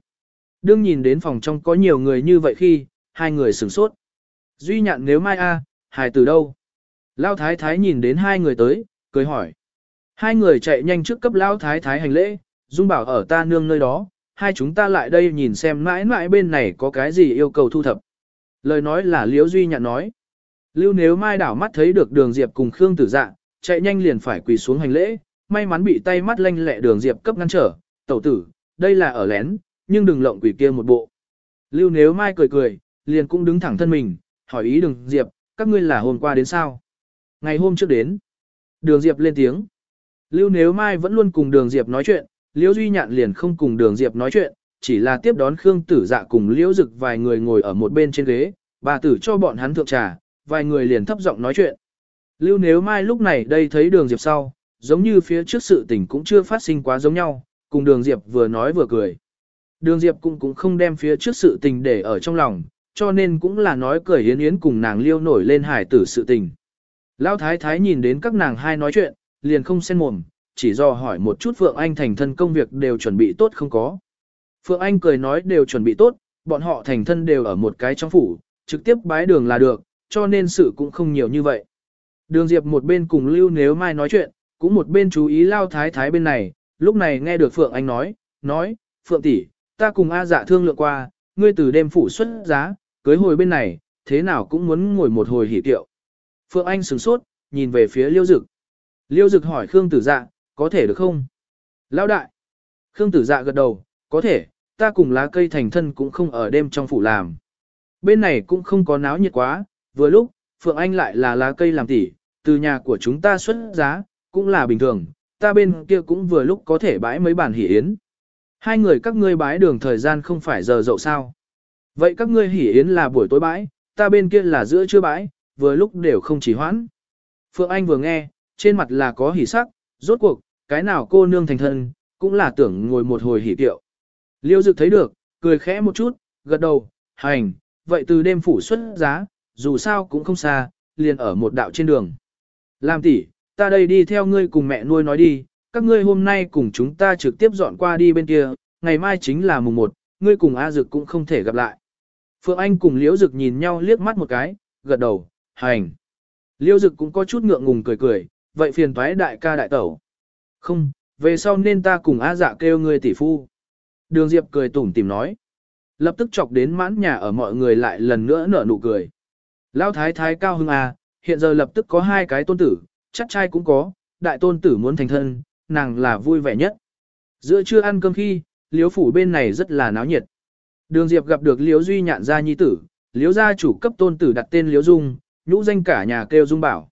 Đương nhìn đến phòng trong có nhiều người như vậy khi, hai người sửng sốt. Duy Nhạn nếu mai a, hài từ đâu? Lao Thái Thái nhìn đến hai người tới, cười hỏi. Hai người chạy nhanh trước cấp Lao Thái Thái hành lễ, Dung bảo ở ta nương nơi đó, hai chúng ta lại đây nhìn xem mãi mãi bên này có cái gì yêu cầu thu thập. Lời nói là Liễu Duy Nhạn nói. Lưu nếu mai đảo mắt thấy được đường Diệp cùng Khương Tử Dạ, chạy nhanh liền phải quỳ xuống hành lễ, may mắn bị tay mắt lanh lẹ đường diệp cấp ngăn trở, tẩu tử, đây là ở lén, nhưng đừng lộng quỷ kia một bộ. Lưu nếu mai cười cười, liền cũng đứng thẳng thân mình, hỏi ý đường Diệp, các ngươi là hôm qua đến sao? Ngày hôm trước đến. Đường Diệp lên tiếng. Lưu nếu mai vẫn luôn cùng đường Diệp nói chuyện, Liễu Duy Nhạn liền không cùng đường Diệp nói chuyện, chỉ là tiếp đón Khương Tử Dạ cùng Liễu Dực vài người ngồi ở một bên trên ghế, bà tử cho bọn hắn thượng trà, vài người liền thấp giọng nói chuyện. Lưu nếu mai lúc này đây thấy đường Diệp sau, giống như phía trước sự tình cũng chưa phát sinh quá giống nhau, cùng đường Diệp vừa nói vừa cười. Đường Diệp cũng cũng không đem phía trước sự tình để ở trong lòng, cho nên cũng là nói cười yến yến cùng nàng liêu nổi lên hải tử sự tình. Lão thái thái nhìn đến các nàng hai nói chuyện, liền không xen mồm, chỉ do hỏi một chút Phượng Anh thành thân công việc đều chuẩn bị tốt không có. Phượng Anh cười nói đều chuẩn bị tốt, bọn họ thành thân đều ở một cái trong phủ, trực tiếp bái đường là được, cho nên sự cũng không nhiều như vậy. Đường Diệp một bên cùng Lưu Nếu Mai nói chuyện, cũng một bên chú ý Lao Thái Thái bên này, lúc này nghe được Phượng Anh nói, nói, Phượng tỷ, ta cùng A dạ thương lượng qua, ngươi từ đêm phủ xuất giá, cưới hồi bên này, thế nào cũng muốn ngồi một hồi hỉ tiệu. Phượng Anh sửng sốt, nhìn về phía Liêu Dực. Liêu Dực hỏi Khương Tử Dạ, có thể được không? Lão đại. Khương Tử Dạ gật đầu, có thể, ta cùng lá cây thành thân cũng không ở đêm trong phủ làm. Bên này cũng không có náo nhiệt quá, vừa lúc, Phượng Anh lại là lá cây làm tỉ, từ nhà của chúng ta xuất giá, cũng là bình thường, ta bên kia cũng vừa lúc có thể bãi mấy bản hỉ yến. Hai người các ngươi bái đường thời gian không phải giờ dậu sao. Vậy các ngươi hỉ yến là buổi tối bãi, ta bên kia là giữa trưa bãi, vừa lúc đều không chỉ hoãn. Phượng Anh vừa nghe, trên mặt là có hỉ sắc, rốt cuộc, cái nào cô nương thành thân, cũng là tưởng ngồi một hồi hỉ tiệu. Liêu Dực thấy được, cười khẽ một chút, gật đầu, hành, vậy từ đêm phủ xuất giá, dù sao cũng không xa, liền ở một đạo trên đường. Làm tỷ, ta đây đi theo ngươi cùng mẹ nuôi nói đi, các ngươi hôm nay cùng chúng ta trực tiếp dọn qua đi bên kia, ngày mai chính là mùng 1, ngươi cùng A Dực cũng không thể gặp lại. Phượng Anh cùng Liễu Dực nhìn nhau liếc mắt một cái, gật đầu, hành. Liễu Dực cũng có chút ngượng ngùng cười cười, vậy phiền toái đại ca đại tẩu. Không, về sau nên ta cùng A dạ kêu ngươi tỷ phu. Đường Diệp cười tủm tìm nói. Lập tức chọc đến mãn nhà ở mọi người lại lần nữa nở nụ cười. Lão thái thái cao hưng à, hiện giờ lập tức có hai cái tôn tử, chắc trai cũng có, đại tôn tử muốn thành thân, nàng là vui vẻ nhất. Giữa trưa ăn cơm khi, liếu phủ bên này rất là náo nhiệt. Đường Diệp gặp được liếu duy nhạn gia nhi tử, liếu gia chủ cấp tôn tử đặt tên liếu dung, nhũ danh cả nhà kêu dung bảo.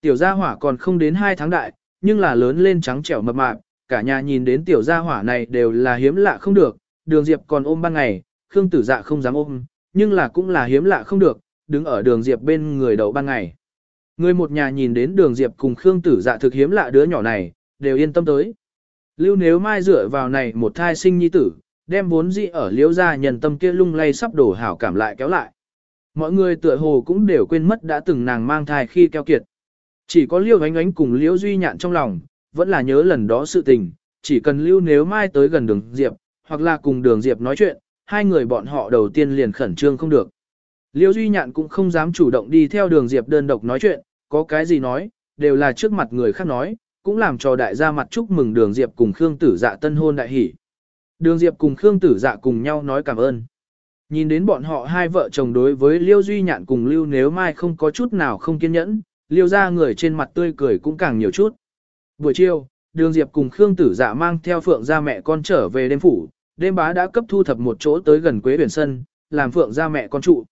Tiểu gia hỏa còn không đến hai tháng đại, nhưng là lớn lên trắng trẻo mập mạp, cả nhà nhìn đến tiểu gia hỏa này đều là hiếm lạ không được, đường Diệp còn ôm ban ngày, Khương tử dạ không dám ôm, nhưng là cũng là hiếm lạ không được, đứng ở đường Diệp bên người đầu ban ngày. Người một nhà nhìn đến đường Diệp cùng Khương tử dạ thực hiếm lạ đứa nhỏ này, đều yên tâm tới. Lưu nếu mai dựa vào này một thai sinh nhi tử, đem vốn dĩ ở liễu gia nhân tâm kia lung lay sắp đổ hảo cảm lại kéo lại. Mọi người tựa hồ cũng đều quên mất đã từng nàng mang thai khi keo kiệt. Chỉ có liễu ánh ánh cùng liễu duy nhạn trong lòng, vẫn là nhớ lần đó sự tình, chỉ cần lưu nếu mai tới gần đường Diệp, hoặc là cùng đường Diệp nói chuyện, hai người bọn họ đầu tiên liền khẩn trương không được. Liêu Duy Nhạn cũng không dám chủ động đi theo đường Diệp đơn độc nói chuyện, có cái gì nói, đều là trước mặt người khác nói, cũng làm cho đại gia mặt chúc mừng đường Diệp cùng Khương Tử Dạ tân hôn đại hỷ. Đường Diệp cùng Khương Tử Dạ cùng nhau nói cảm ơn. Nhìn đến bọn họ hai vợ chồng đối với Liêu Duy Nhạn cùng Lưu Nếu Mai không có chút nào không kiên nhẫn, Liêu ra người trên mặt tươi cười cũng càng nhiều chút. Buổi chiều, Đường Diệp cùng Khương Tử Dạ mang theo Phượng gia mẹ con trở về đêm phủ, đêm bá đã cấp thu thập một chỗ tới gần Quế Biển Sân, làm Phượng gia mẹ con trụ.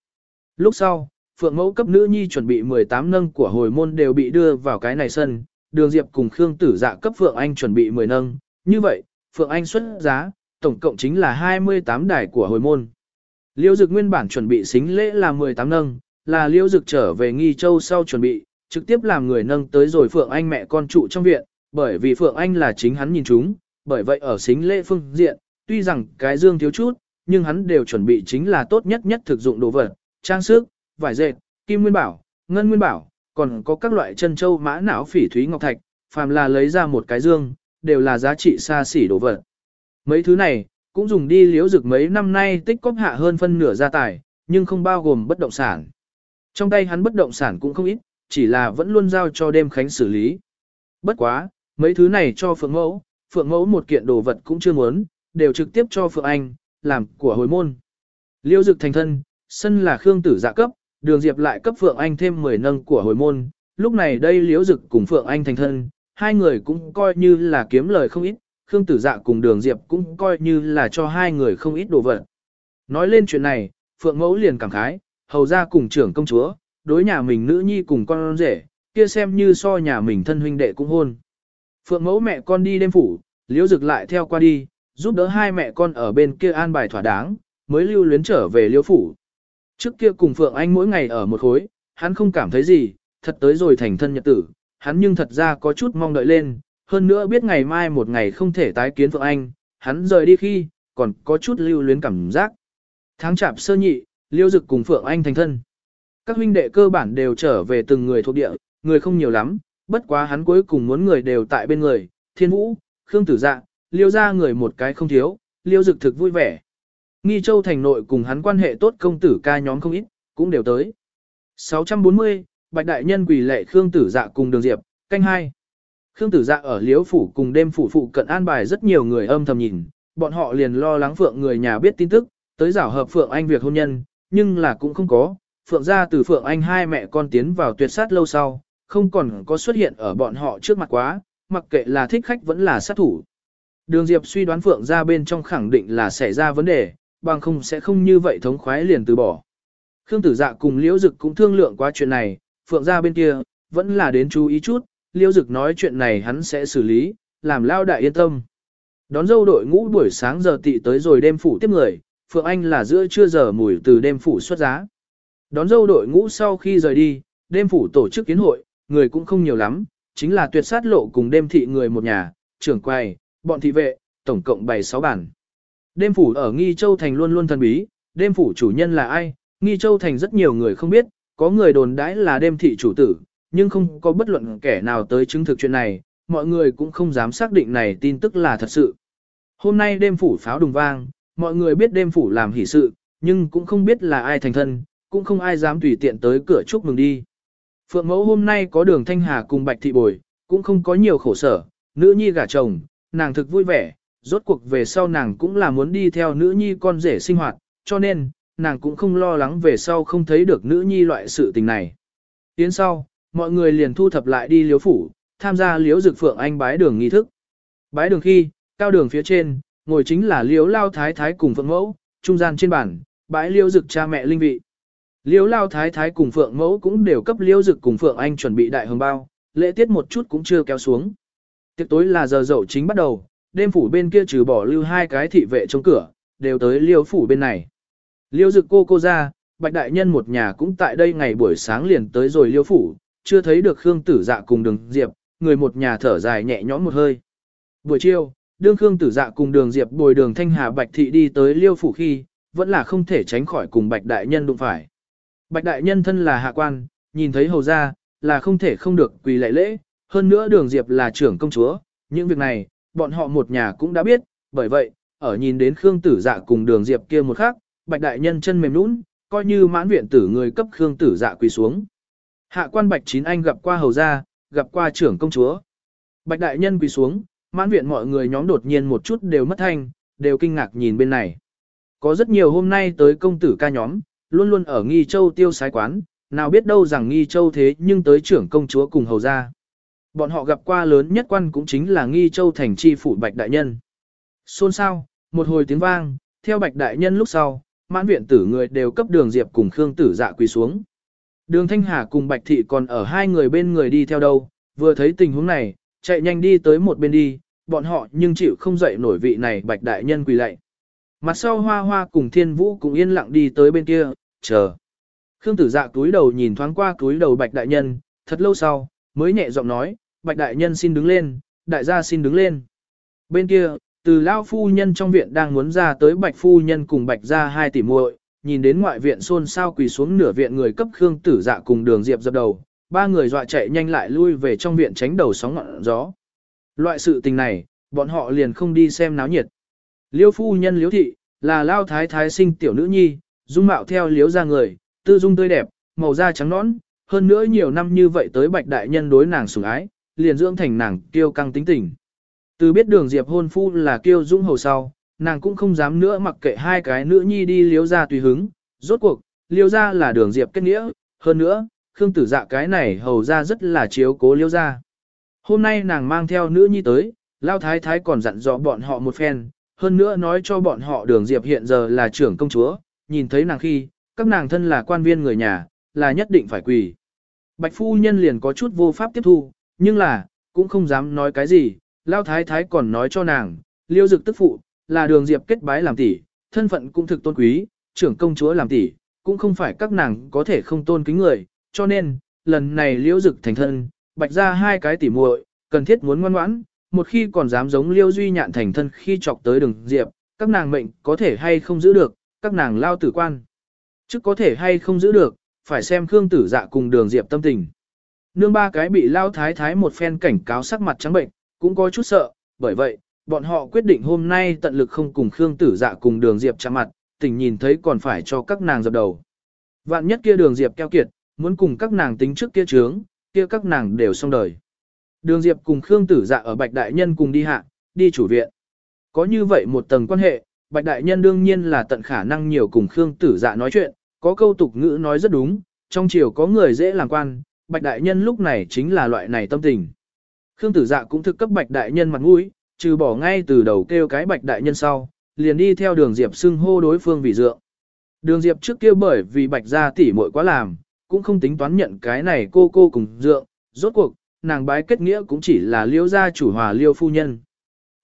Lúc sau, Phượng mẫu cấp nữ nhi chuẩn bị 18 nâng của hồi môn đều bị đưa vào cái này sân, Đường Diệp cùng Khương Tử Dạ cấp Phượng Anh chuẩn bị 10 nâng, như vậy, Phượng Anh xuất giá, tổng cộng chính là 28 đài của hồi môn. Liêu Dực nguyên bản chuẩn bị xính lễ là 18 nâng, là Liêu Dực trở về Nghi Châu sau chuẩn bị, trực tiếp làm người nâng tới rồi Phượng Anh mẹ con trụ trong viện, bởi vì Phượng Anh là chính hắn nhìn chúng, bởi vậy ở xính lễ phương diện, tuy rằng cái dương thiếu chút, nhưng hắn đều chuẩn bị chính là tốt nhất nhất thực dụng đồ vật, trang sức, vải dệt, kim nguyên bảo, ngân nguyên bảo, còn có các loại chân châu mã não phỉ thúy ngọc thạch, phàm là lấy ra một cái dương, đều là giá trị xa xỉ đồ vật. Mấy thứ này, cũng dùng đi liếu dực mấy năm nay tích cóp hạ hơn phân nửa gia tài, nhưng không bao gồm bất động sản. Trong tay hắn bất động sản cũng không ít, chỉ là vẫn luôn giao cho đêm khánh xử lý. Bất quá, mấy thứ này cho Phượng Mẫu, Phượng Mẫu một kiện đồ vật cũng chưa muốn, đều trực tiếp cho Phượng Anh, làm của hồi môn. Liêu dực thành thân, sân là Khương tử dạ cấp, đường diệp lại cấp Phượng Anh thêm 10 nâng của hồi môn. Lúc này đây Liễu Dực cùng Phượng Anh thành thân, hai người cũng coi như là kiếm lời không ít, Khương Tử Dạ cùng Đường Diệp cũng coi như là cho hai người không ít đồ vật. Nói lên chuyện này, Phượng Mẫu liền cảm khái, hầu ra cùng trưởng công chúa, đối nhà mình nữ nhi cùng con rể, kia xem như so nhà mình thân huynh đệ cũng hôn. Phượng Mẫu mẹ con đi đêm phủ, liễu dực lại theo qua đi, giúp đỡ hai mẹ con ở bên kia an bài thỏa đáng, mới lưu luyến trở về liễu phủ. Trước kia cùng Phượng Anh mỗi ngày ở một khối, hắn không cảm thấy gì, thật tới rồi thành thân nhật tử, hắn nhưng thật ra có chút mong đợi lên, hơn nữa biết ngày mai một ngày không thể tái kiến Phượng Anh, hắn rời đi khi, còn có chút lưu luyến cảm giác. Tháng chạp sơ nhị, liêu dực cùng Phượng Anh thành thân. Các huynh đệ cơ bản đều trở về từng người thuộc địa, người không nhiều lắm, bất quá hắn cuối cùng muốn người đều tại bên người, thiên vũ, khương tử dạ, liêu ra người một cái không thiếu, liêu dực thực vui vẻ. Nghi châu thành nội cùng hắn quan hệ tốt công tử ca nhóm không ít, cũng đều tới. 640, Bạch Đại Nhân quỳ lệ Khương Tử Dạ cùng Đường Diệp, canh hai. Khương Tử Dạ ở Liễu phủ cùng đêm phủ phụ cận an bài rất nhiều người âm thầm nhìn, bọn họ liền lo lắng Phượng người nhà biết tin tức, tới giảo hợp Phượng Anh việc hôn nhân, nhưng là cũng không có. Phượng gia từ Phượng Anh hai mẹ con tiến vào tuyệt sát lâu sau, không còn có xuất hiện ở bọn họ trước mặt quá, mặc kệ là thích khách vẫn là sát thủ. Đường Diệp suy đoán Phượng gia bên trong khẳng định là xảy ra vấn đề, bằng không sẽ không như vậy thống khoái liền từ bỏ. Khương Tử Dạ cùng Liễu Dực cũng thương lượng qua chuyện này, Phượng gia bên kia, vẫn là đến chú ý chút, Liễu Dực nói chuyện này hắn sẽ xử lý, làm lao đại yên tâm. Đón dâu đội ngũ buổi sáng giờ tị tới rồi đêm phủ tiếp người, Phượng Anh là giữa trưa giờ mùi từ đêm phủ xuất giá. Đón dâu đội ngũ sau khi rời đi, đêm phủ tổ chức kiến hội, người cũng không nhiều lắm, chính là tuyệt sát lộ cùng đêm thị người một nhà, trưởng quầy, bọn thị vệ, tổng cộng 7-6 bản. Đêm phủ ở Nghi Châu Thành luôn luôn thần bí, đêm phủ chủ nhân là ai, Nghi Châu Thành rất nhiều người không biết, có người đồn đãi là đêm thị chủ tử, nhưng không có bất luận kẻ nào tới chứng thực chuyện này, mọi người cũng không dám xác định này tin tức là thật sự. Hôm nay đêm phủ pháo đùng vang, mọi người biết đêm phủ làm hỷ sự, nhưng cũng không biết là ai thành thân, cũng không ai dám tùy tiện tới cửa chúc mừng đi. Phượng mẫu hôm nay có đường thanh hà cùng bạch thị bồi, cũng không có nhiều khổ sở, nữ nhi gả chồng, nàng thực vui vẻ, rốt cuộc về sau nàng cũng là muốn đi theo nữ nhi con rể sinh hoạt, cho nên, nàng cũng không lo lắng về sau không thấy được nữ nhi loại sự tình này. Tiến sau, mọi người liền thu thập lại đi liếu phủ, tham gia liếu dực phượng anh bái đường nghi thức. Bái đường khi, cao đường phía trên, ngồi chính là liếu lao thái thái cùng phượng mẫu, trung gian trên bàn, bái liếu dực cha mẹ linh vị. Liếu lao thái thái cùng phượng mẫu cũng đều cấp liếu dực cùng phượng anh chuẩn bị đại hồng bao, lễ tiết một chút cũng chưa kéo xuống. Tiệc tối là giờ dậu chính bắt đầu, đêm phủ bên kia trừ bỏ lưu hai cái thị vệ trong cửa, đều tới liêu phủ bên này. Liêu dực cô cô ra, bạch đại nhân một nhà cũng tại đây ngày buổi sáng liền tới rồi liêu phủ, chưa thấy được Khương tử dạ cùng đường diệp, người một nhà thở dài nhẹ nhõm một hơi. Buổi chiều, đương Khương tử dạ cùng đường diệp bồi đường thanh hà bạch thị đi tới liêu phủ khi, vẫn là không thể tránh khỏi cùng bạch đại nhân đụng phải. Bạch đại nhân thân là hạ quan, nhìn thấy hầu ra, là không thể không được quỳ lạy lễ, hơn nữa đường diệp là trưởng công chúa, những việc này, bọn họ một nhà cũng đã biết, bởi vậy, ở nhìn đến Khương tử dạ cùng đường diệp kia một khắc, bạch đại nhân chân mềm nhũn, coi như mãn viện tử người cấp Khương tử dạ quỳ xuống. Hạ quan bạch chín anh gặp qua hầu gia, gặp qua trưởng công chúa. Bạch đại nhân quỳ xuống, mãn viện mọi người nhóm đột nhiên một chút đều mất thanh, đều kinh ngạc nhìn bên này. Có rất nhiều hôm nay tới công tử ca nhóm, luôn luôn ở Nghi Châu tiêu sái quán, nào biết đâu rằng Nghi Châu thế nhưng tới trưởng công chúa cùng hầu gia. Bọn họ gặp qua lớn nhất quan cũng chính là Nghi Châu thành chi phủ Bạch Đại Nhân. Xôn xao, một hồi tiếng vang, theo Bạch Đại Nhân lúc sau, mãn viện tử người đều cấp đường Diệp cùng Khương tử dạ quỳ xuống. Đường Thanh Hà cùng Bạch Thị còn ở hai người bên người đi theo đâu, vừa thấy tình huống này, chạy nhanh đi tới một bên đi, bọn họ nhưng chịu không dậy nổi vị này Bạch Đại Nhân quỳ lạy. Mặt sau hoa hoa cùng thiên vũ cũng yên lặng đi tới bên kia, chờ. Khương tử dạ túi đầu nhìn thoáng qua túi đầu Bạch Đại Nhân, thật lâu sau, mới nhẹ giọng nói, Bạch Đại Nhân xin đứng lên, đại gia xin đứng lên. Bên kia, từ Lao Phu Nhân trong viện đang muốn ra tới Bạch Phu Nhân cùng Bạch ra hai tỷ muội nhìn đến ngoại viện xôn xao quỳ xuống nửa viện người cấp Khương tử dạ cùng đường diệp dập đầu, ba người dọa chạy nhanh lại lui về trong viện tránh đầu sóng ngọn gió. Loại sự tình này, bọn họ liền không đi xem náo nhiệt. Liêu Phu Nhân Liễu Thị, là Lao Thái Thái sinh tiểu nữ nhi, dung mạo theo liếu ra người, tư dung tươi đẹp, màu da trắng nõn, hơn nữa nhiều năm như vậy tới Bạch Đại Nhân đối nàng sủng ái, liền dưỡng thành nàng kiêu căng tính tình. Từ biết đường Diệp hôn phu là kiêu dũng hầu sau, nàng cũng không dám nữa mặc kệ hai cái nữ nhi đi liếu ra tùy hứng, rốt cuộc, liêu ra là đường Diệp kết nghĩa, hơn nữa, Khương tử dạ cái này hầu ra rất là chiếu cố liêu ra. Hôm nay nàng mang theo nữ nhi tới, Lao Thái Thái còn dặn dò bọn họ một phen, hơn nữa nói cho bọn họ đường Diệp hiện giờ là trưởng công chúa, nhìn thấy nàng khi, các nàng thân là quan viên người nhà, là nhất định phải quỳ. Bạch phu nhân liền có chút vô pháp tiếp thu, nhưng là, cũng không dám nói cái gì, Lao Thái Thái còn nói cho nàng, liêu dực tức phụ, là đường Diệp kết bái làm tỷ, thân phận cũng thực tôn quý, trưởng công chúa làm tỷ, cũng không phải các nàng có thể không tôn kính người, cho nên, lần này liêu dực thành thân, bạch ra hai cái tỷ muội, cần thiết muốn ngoan ngoãn, một khi còn dám giống liêu duy nhạn thành thân khi chọc tới đường Diệp, các nàng mệnh có thể hay không giữ được, các nàng lao tử quan. Chứ có thể hay không giữ được, phải xem Khương tử dạ cùng đường Diệp tâm tình. Nương ba cái bị lao thái thái một phen cảnh cáo sắc mặt trắng bệnh, cũng có chút sợ, bởi vậy, bọn họ quyết định hôm nay tận lực không cùng Khương tử dạ cùng đường Diệp chạm mặt, tình nhìn thấy còn phải cho các nàng dập đầu. Vạn nhất kia đường Diệp keo kiệt, muốn cùng các nàng tính trước kia trướng, kia các nàng đều xong đời. Đường Diệp cùng Khương tử dạ ở Bạch Đại Nhân cùng đi hạ, đi chủ viện. Có như vậy một tầng quan hệ, Bạch Đại Nhân đương nhiên là tận khả năng nhiều cùng Khương tử dạ nói chuyện, có câu tục ngữ nói rất đúng, trong triều có người dễ làm quan, Bạch Đại Nhân lúc này chính là loại này tâm tình. Khương tử dạ cũng thực cấp Bạch Đại Nhân mặt mũi, trừ bỏ ngay từ đầu kêu cái Bạch Đại Nhân sau, liền đi theo đường Diệp xưng hô đối phương vì dượng. Đường Diệp trước kia bởi vì Bạch gia tỷ muội quá làm, cũng không tính toán nhận cái này cô cô cùng dượng, rốt cuộc, nàng bái kết nghĩa cũng chỉ là liễu gia chủ hòa liêu phu nhân.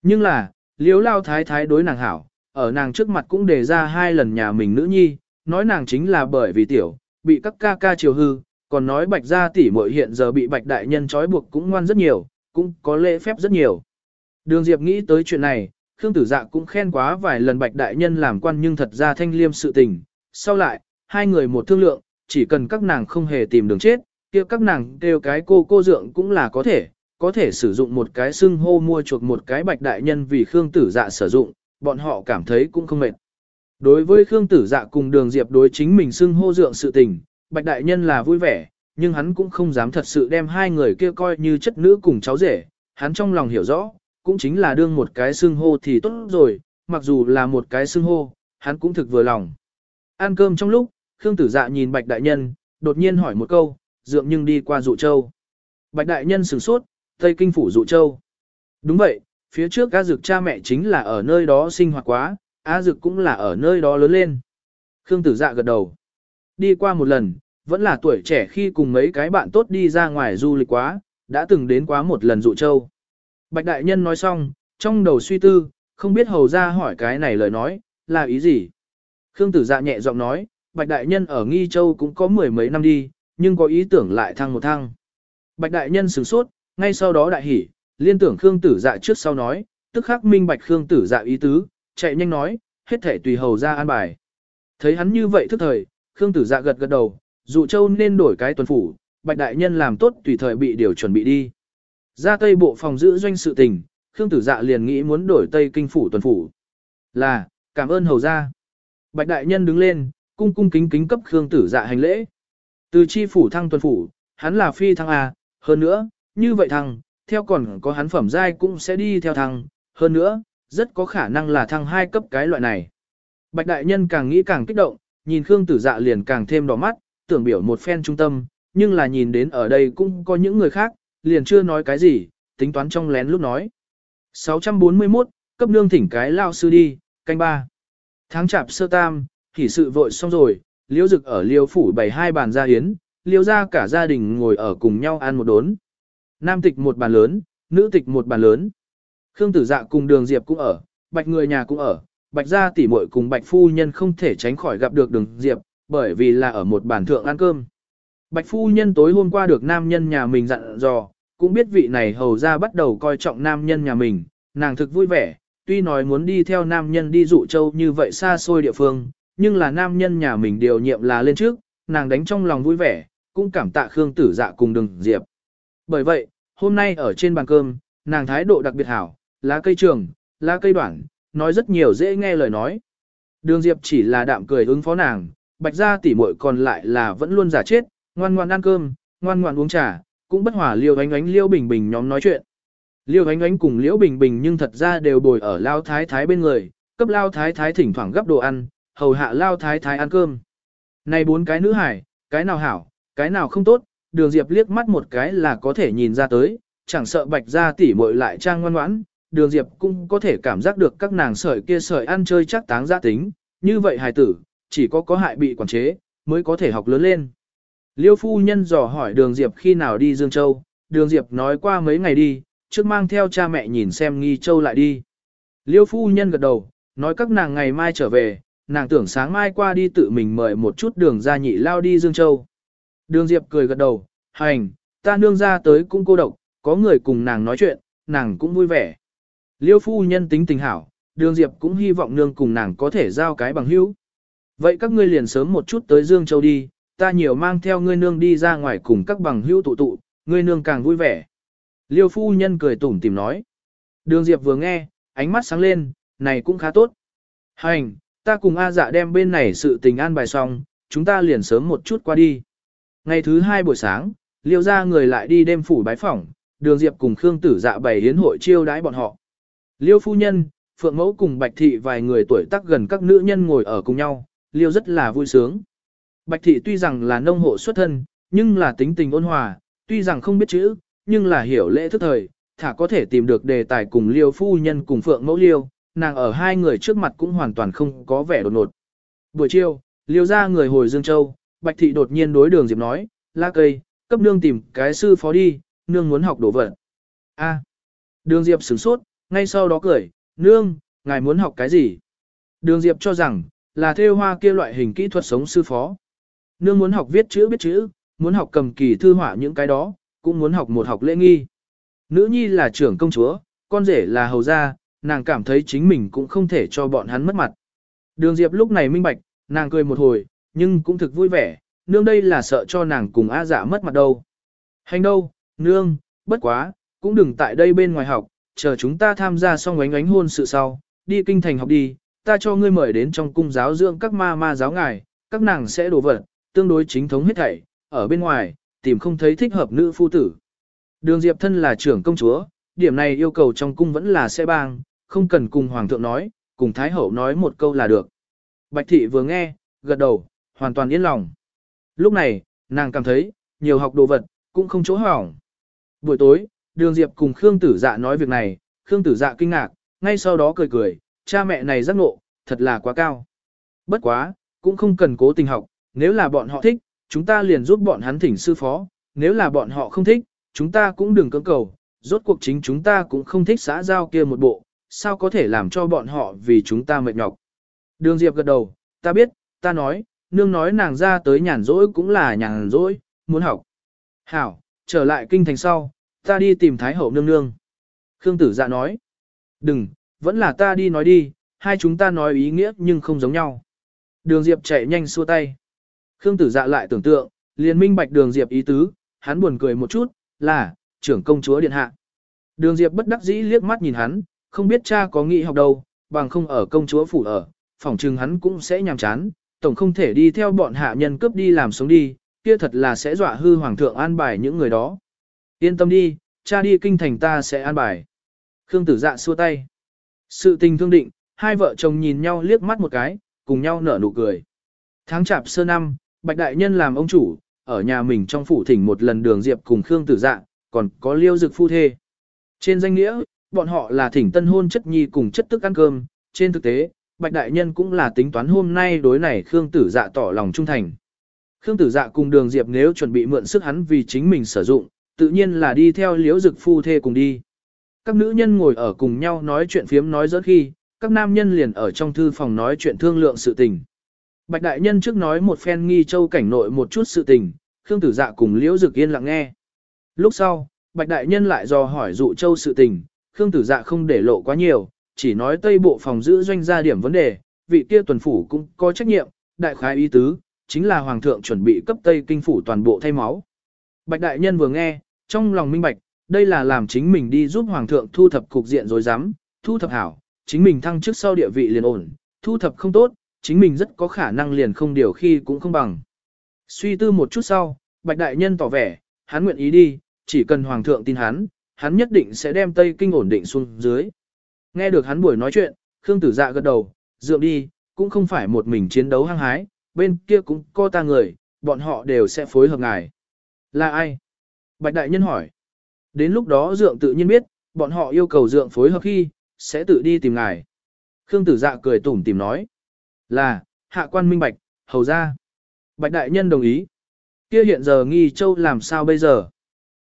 Nhưng là, liễu lao thái thái đối nàng hảo, ở nàng trước mặt cũng đề ra hai lần nhà mình nữ nhi, nói nàng chính là bởi vì tiểu, bị các ca ca chiều hư, còn nói bạch gia tỷ muội hiện giờ bị bạch đại nhân trói buộc cũng ngoan rất nhiều, cũng có lễ phép rất nhiều. Đường Diệp nghĩ tới chuyện này, Khương Tử Dạ cũng khen quá vài lần bạch đại nhân làm quan nhưng thật ra thanh liêm sự tình. Sau lại, hai người một thương lượng, chỉ cần các nàng không hề tìm đường chết, kia các nàng kêu cái cô cô dượng cũng là có thể, có thể sử dụng một cái xưng hô mua chuộc một cái bạch đại nhân vì Khương Tử Dạ sử dụng, bọn họ cảm thấy cũng không mệt. Đối với Khương Tử Dạ cùng Đường Diệp đối chính mình xưng hô dượng sự tình, bạch đại nhân là vui vẻ, nhưng hắn cũng không dám thật sự đem hai người kia coi như chất nữ cùng cháu rể, hắn trong lòng hiểu rõ, cũng chính là đương một cái xưng hô thì tốt rồi, mặc dù là một cái xưng hô, hắn cũng thực vừa lòng. Ăn cơm trong lúc, Khương Tử Dạ nhìn Bạch Đại Nhân, đột nhiên hỏi một câu, dượng nhưng đi qua dụ châu. Bạch đại nhân sửng sốt, Tây Kinh phủ dụ châu. Đúng vậy, phía trước A Dực cha mẹ chính là ở nơi đó sinh hoạt quá, A Dực cũng là ở nơi đó lớn lên. Khương tử dạ gật đầu. Đi qua một lần, vẫn là tuổi trẻ khi cùng mấy cái bạn tốt đi ra ngoài du lịch quá, đã từng đến quá một lần dụ châu. Bạch đại nhân nói xong, trong đầu suy tư, không biết hầu ra hỏi cái này lời nói, là ý gì. Khương tử dạ nhẹ giọng nói, Bạch đại nhân ở Nghi Châu cũng có mười mấy năm đi, nhưng có ý tưởng lại thăng một thăng. Bạch đại nhân sửng sốt, ngay sau đó đại hỉ, liên tưởng Khương tử dạ trước sau nói, tức khắc minh bạch Khương tử dạ ý tứ, chạy nhanh nói, hết thể tùy hầu ra an bài. Thấy hắn như vậy thức thời, Khương tử dạ gật gật đầu, dụ châu nên đổi cái tuần phủ, bạch đại nhân làm tốt tùy thời bị điều chuẩn bị đi. Ra tây bộ phòng giữ doanh sự tình, Khương tử dạ liền nghĩ muốn đổi tây kinh phủ tuần phủ. Là, cảm ơn hầu gia, Bạch đại nhân đứng lên, cung cung kính kính cấp Khương tử dạ hành lễ. Từ chi phủ thăng tuần phủ, hắn là phi thăng A, hơn nữa, như vậy thăng, theo còn có hắn phẩm giai cũng sẽ đi theo thăng, hơn nữa, rất có khả năng là thăng hai cấp cái loại này. Bạch đại nhân càng nghĩ càng kích động, nhìn Khương tử dạ liền càng thêm đỏ mắt, tưởng biểu một phen trung tâm, nhưng là nhìn đến ở đây cũng có những người khác, liền chưa nói cái gì, tính toán trong lén lúc nói. 641, cấp nương thỉnh cái lao sư đi, canh ba. Tháng chạp sơ tam, thì sự vội xong rồi, liễu dực ở liêu phủ bày hai bàn gia hiến, liêu ra cả gia đình ngồi ở cùng nhau ăn một đốn. Nam tịch một bàn lớn, nữ tịch một bàn lớn. Khương tử dạ cùng đường diệp cũng ở, bạch người nhà cũng ở, bạch gia tỷ muội cùng bạch phu nhân không thể tránh khỏi gặp được đường diệp, bởi vì là ở một bàn thượng ăn cơm. Bạch phu nhân tối hôm qua được nam nhân nhà mình dặn dò, cũng biết vị này hầu ra bắt đầu coi trọng nam nhân nhà mình, nàng thực vui vẻ, tuy nói muốn đi theo nam nhân đi dụ châu như vậy xa xôi địa phương, nhưng là nam nhân nhà mình điều nhiệm là lên trước, nàng đánh trong lòng vui vẻ, cũng cảm tạ Khương Tử Dạ cùng Đường Diệp. Bởi vậy, hôm nay ở trên bàn cơm, nàng thái độ đặc biệt hảo, lá cây trường, lá cây đoạn, nói rất nhiều dễ nghe lời nói. Đường Diệp chỉ là đạm cười ứng phó nàng, bạch gia tỷ muội còn lại là vẫn luôn giả chết, ngoan ngoan ăn cơm, ngoan ngoan uống trà, cũng bất hòa liêu ánh ánh liêu bình bình nhóm nói chuyện. Liêu ánh ánh cùng liễu bình bình nhưng thật ra đều bồi ở lao thái thái bên người, cấp lao thái thái thỉnh thoảng gấp đồ ăn, hầu hạ lao thái thái ăn cơm. Này bốn cái nữ hải, cái nào hảo, cái nào không tốt, đường diệp liếc mắt một cái là có thể nhìn ra tới, chẳng sợ bạch gia tỷ muội lại trang ngoan ngoãn, đường diệp cũng có thể cảm giác được các nàng sợi kia sợi ăn chơi chắc táng giá tính, như vậy hài tử, chỉ có có hại bị quản chế, mới có thể học lớn lên. Liêu phu nhân dò hỏi đường diệp khi nào đi Dương Châu, đường diệp nói qua mấy ngày đi, trước mang theo cha mẹ nhìn xem nghi châu lại đi. Liêu phu nhân gật đầu, nói các nàng ngày mai trở về, nàng tưởng sáng mai qua đi tự mình mời một chút đường ra nhị lao đi Dương Châu. Đường Diệp cười gật đầu, hành, ta nương ra tới cũng cô độc, có người cùng nàng nói chuyện, nàng cũng vui vẻ. Liêu phu nhân tính tình hảo, đường Diệp cũng hy vọng nương cùng nàng có thể giao cái bằng hữu. Vậy các ngươi liền sớm một chút tới Dương Châu đi, ta nhiều mang theo ngươi nương đi ra ngoài cùng các bằng hữu tụ tụ, ngươi nương càng vui vẻ. Liêu phu nhân cười tủm tìm nói. Đường Diệp vừa nghe, ánh mắt sáng lên, này cũng khá tốt. Hành, ta cùng A dạ đem bên này sự tình an bài xong, chúng ta liền sớm một chút qua đi. Ngày thứ hai buổi sáng, liêu ra người lại đi đêm phủ bái phỏng, đường Diệp cùng Khương Tử dạ bày hiến hội chiêu đãi bọn họ. Liêu phu nhân, Phượng Mẫu cùng Bạch Thị vài người tuổi tác gần các nữ nhân ngồi ở cùng nhau, Liêu rất là vui sướng. Bạch Thị tuy rằng là nông hộ xuất thân, nhưng là tính tình ôn hòa, tuy rằng không biết chữ, nhưng là hiểu lễ thức thời, thả có thể tìm được đề tài cùng Liêu phu nhân cùng Phượng Mẫu Liêu, nàng ở hai người trước mặt cũng hoàn toàn không có vẻ đột ngột. Buổi chiều, Liêu ra người hồi Dương Châu, Bạch Thị đột nhiên đối đường Diệp nói, la cây, cấp nương tìm cái sư phó đi, nương muốn học đồ vật. A. Đường Diệp sửng sốt, ngay sau đó cười, nương, ngài muốn học cái gì? Đường Diệp cho rằng, là theo hoa kia loại hình kỹ thuật sống sư phó. Nương muốn học viết chữ biết chữ, muốn học cầm kỳ thư họa những cái đó, cũng muốn học một học lễ nghi. Nữ nhi là trưởng công chúa, con rể là hầu gia, nàng cảm thấy chính mình cũng không thể cho bọn hắn mất mặt. Đường Diệp lúc này minh bạch, nàng cười một hồi, nhưng cũng thực vui vẻ, nương đây là sợ cho nàng cùng A dạ mất mặt đâu. Hành đâu, nương, bất quá, cũng đừng tại đây bên ngoài học, chờ chúng ta tham gia xong ánh ánh hôn sự sau, đi kinh thành học đi, ta cho ngươi mời đến trong cung giáo dưỡng các ma ma giáo ngài, các nàng sẽ đổ vật, tương đối chính thống hết thảy, ở bên ngoài, tìm không thấy thích hợp nữ phu tử. Đường Diệp thân là trưởng công chúa, điểm này yêu cầu trong cung vẫn là sẽ bang, không cần cùng hoàng thượng nói, cùng thái hậu nói một câu là được. Bạch thị vừa nghe, gật đầu, hoàn toàn yên lòng. Lúc này, nàng cảm thấy, nhiều học đồ vật, cũng không chỗ hỏng. Buổi tối, đường Diệp cùng Khương Tử Dạ nói việc này, Khương Tử Dạ kinh ngạc, ngay sau đó cười cười, cha mẹ này giác ngộ, thật là quá cao. Bất quá, cũng không cần cố tình học, nếu là bọn họ thích, chúng ta liền giúp bọn hắn thỉnh sư phó, nếu là bọn họ không thích, chúng ta cũng đừng cưỡng cầu, rốt cuộc chính chúng ta cũng không thích xã giao kia một bộ, sao có thể làm cho bọn họ vì chúng ta mệt nhọc. Đường Diệp gật đầu, ta biết, ta nói, nương nói nàng ra tới nhàn rỗi cũng là nhàn rỗi, muốn học. Hảo, trở lại kinh thành sau, ta đi tìm Thái Hậu nương nương. Khương tử dạ nói, đừng, vẫn là ta đi nói đi, hai chúng ta nói ý nghĩa nhưng không giống nhau. Đường Diệp chạy nhanh xua tay. Khương tử dạ lại tưởng tượng, liền minh bạch đường Diệp ý tứ, hắn buồn cười một chút, là, trưởng công chúa điện hạ. Đường Diệp bất đắc dĩ liếc mắt nhìn hắn, không biết cha có nghĩ học đâu, bằng không ở công chúa phủ ở, phỏng chừng hắn cũng sẽ nhàm chán, tổng không thể đi theo bọn hạ nhân cướp đi làm sống đi, kia thật là sẽ dọa hư hoàng thượng an bài những người đó. Yên tâm đi, cha đi kinh thành ta sẽ an bài. Khương tử dạ xua tay. Sự tình thương định, hai vợ chồng nhìn nhau liếc mắt một cái, cùng nhau nở nụ cười. Tháng chạp sơ năm, Bạch Đại Nhân làm ông chủ, ở nhà mình trong phủ thỉnh một lần đường diệp cùng Khương tử dạ, còn có liêu dực phu thê. Trên danh nghĩa, bọn họ là thỉnh tân hôn chất nhi cùng chất tức ăn cơm, trên thực tế, Bạch Đại Nhân cũng là tính toán hôm nay đối này Khương Tử Dạ tỏ lòng trung thành. Khương Tử Dạ cùng Đường Diệp nếu chuẩn bị mượn sức hắn vì chính mình sử dụng, tự nhiên là đi theo liễu dực phu thê cùng đi. Các nữ nhân ngồi ở cùng nhau nói chuyện phiếm nói giỡn khi, các nam nhân liền ở trong thư phòng nói chuyện thương lượng sự tình. Bạch Đại Nhân trước nói một phen nghi châu cảnh nội một chút sự tình, Khương Tử Dạ cùng liễu dực yên lặng nghe. Lúc sau, Bạch Đại Nhân lại dò hỏi dụ châu sự tình, Khương Tử Dạ không để lộ quá nhiều, chỉ nói Tây Bộ phòng giữ doanh gia điểm vấn đề, vị kia tuần phủ cũng có trách nhiệm, đại khái ý tứ, chính là Hoàng thượng chuẩn bị cấp Tây Kinh phủ toàn bộ thay máu. Bạch Đại Nhân vừa nghe, trong lòng minh bạch, đây là làm chính mình đi giúp Hoàng thượng thu thập cục diện rồi dám, thu thập hảo, chính mình thăng chức sau địa vị liền ổn, thu thập không tốt, chính mình rất có khả năng liền không điều khi cũng không bằng. Suy tư một chút sau, Bạch Đại Nhân tỏ vẻ, hắn nguyện ý đi, chỉ cần Hoàng thượng tin hắn, hắn nhất định sẽ đem Tây Kinh ổn định xuống dưới. Nghe được hắn buổi nói chuyện, Khương Tử Dạ gật đầu, dựa đi, cũng không phải một mình chiến đấu hăng hái, bên kia cũng có ta người, bọn họ đều sẽ phối hợp ngài. Là ai? Bạch Đại Nhân hỏi. Đến lúc đó dượng tự nhiên biết, bọn họ yêu cầu dượng phối hợp khi, sẽ tự đi tìm ngài. Khương tử dạ cười tủm tìm nói. Là, hạ quan minh bạch, hầu ra. Bạch đại nhân đồng ý. Kia hiện giờ nghi châu làm sao bây giờ?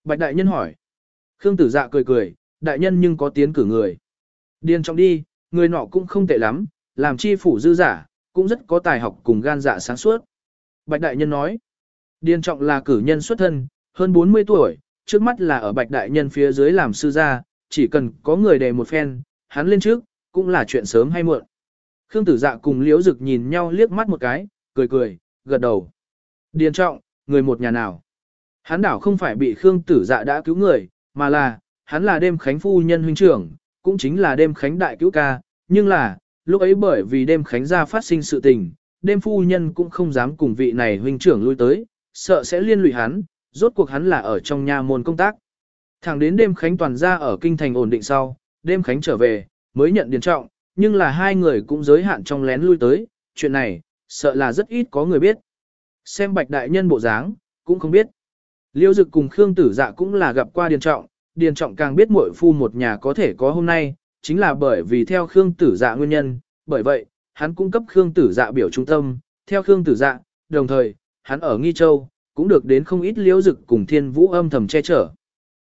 Bạch đại nhân hỏi. Khương tử dạ cười cười, đại nhân nhưng có tiến cử người. Điên trong đi, người nọ cũng không tệ lắm, làm chi phủ dư giả, cũng rất có tài học cùng gan dạ sáng suốt. Bạch đại nhân nói. Điên trọng là cử nhân xuất thân, hơn 40 tuổi, trước mắt là ở bạch đại nhân phía dưới làm sư gia, chỉ cần có người đề một phen, hắn lên trước, cũng là chuyện sớm hay muộn. Khương tử dạ cùng liễu dực nhìn nhau liếc mắt một cái, cười cười, gật đầu. Điền trọng, người một nhà nào. Hắn đảo không phải bị Khương tử dạ đã cứu người, mà là, hắn là đêm khánh phu nhân huynh trưởng, cũng chính là đêm khánh đại cứu ca, nhưng là, lúc ấy bởi vì đêm khánh gia phát sinh sự tình, đêm phu nhân cũng không dám cùng vị này huynh trưởng lui tới, sợ sẽ liên lụy hắn, rốt cuộc hắn là ở trong nhà môn công tác. Thẳng đến đêm khánh toàn ra ở kinh thành ổn định sau, đêm khánh trở về, mới nhận điền trọng, nhưng là hai người cũng giới hạn trong lén lui tới, chuyện này, sợ là rất ít có người biết. Xem bạch đại nhân bộ dáng, cũng không biết. Liêu dực cùng Khương tử dạ cũng là gặp qua điền trọng, điền trọng càng biết muội phu một nhà có thể có hôm nay, chính là bởi vì theo Khương tử dạ nguyên nhân, bởi vậy, hắn cung cấp Khương tử dạ biểu trung tâm, theo Khương tử dạ, đồng thời, hắn ở Nghi Châu, cũng được đến không ít liễu dực cùng thiên vũ âm thầm che chở.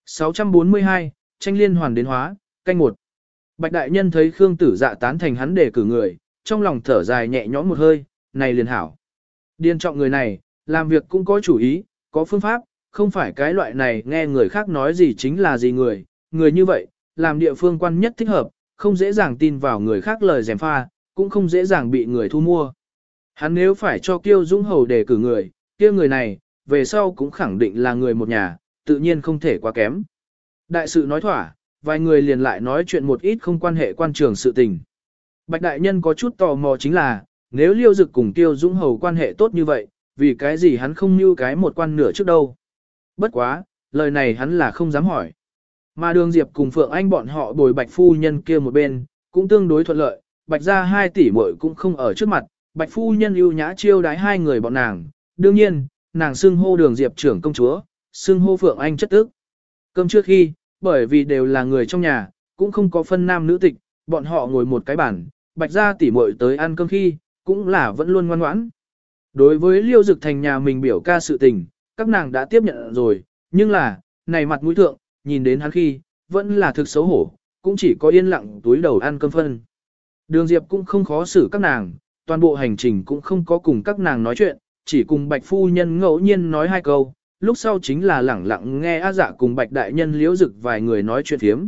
642, tranh liên hoàn đến hóa, canh một. Bạch đại nhân thấy Khương tử dạ tán thành hắn để cử người, trong lòng thở dài nhẹ nhõm một hơi, này liền hảo. Điên trọng người này, làm việc cũng có chủ ý, có phương pháp, không phải cái loại này nghe người khác nói gì chính là gì người, người như vậy, làm địa phương quan nhất thích hợp, không dễ dàng tin vào người khác lời dèm pha, cũng không dễ dàng bị người thu mua. Hắn nếu phải cho Kiêu Dũng Hầu đề cử người, kia người này, về sau cũng khẳng định là người một nhà, tự nhiên không thể quá kém. Đại sự nói thỏa, vài người liền lại nói chuyện một ít không quan hệ quan trường sự tình. Bạch đại nhân có chút tò mò chính là, nếu liêu dực cùng tiêu dũng hầu quan hệ tốt như vậy, vì cái gì hắn không như cái một quan nửa trước đâu. Bất quá, lời này hắn là không dám hỏi. Mà đường diệp cùng Phượng Anh bọn họ bồi bạch phu nhân kia một bên, cũng tương đối thuận lợi, bạch ra hai tỷ muội cũng không ở trước mặt, bạch phu nhân ưu nhã chiêu đái hai người bọn nàng, đương nhiên, nàng xưng hô đường diệp trưởng công chúa, xưng hô Phượng Anh chất tức. Cơm trước khi, bởi vì đều là người trong nhà, cũng không có phân nam nữ tịch, bọn họ ngồi một cái bàn, bạch ra tỉ muội tới ăn cơm khi, cũng là vẫn luôn ngoan ngoãn. Đối với liêu dực thành nhà mình biểu ca sự tình, các nàng đã tiếp nhận rồi, nhưng là, này mặt mũi thượng, nhìn đến hắn khi, vẫn là thực xấu hổ, cũng chỉ có yên lặng túi đầu ăn cơm phân. Đường Diệp cũng không khó xử các nàng, toàn bộ hành trình cũng không có cùng các nàng nói chuyện, chỉ cùng bạch phu nhân ngẫu nhiên nói hai câu, lúc sau chính là lẳng lặng nghe A dạ cùng bạch đại nhân liễu dực vài người nói chuyện thiếm.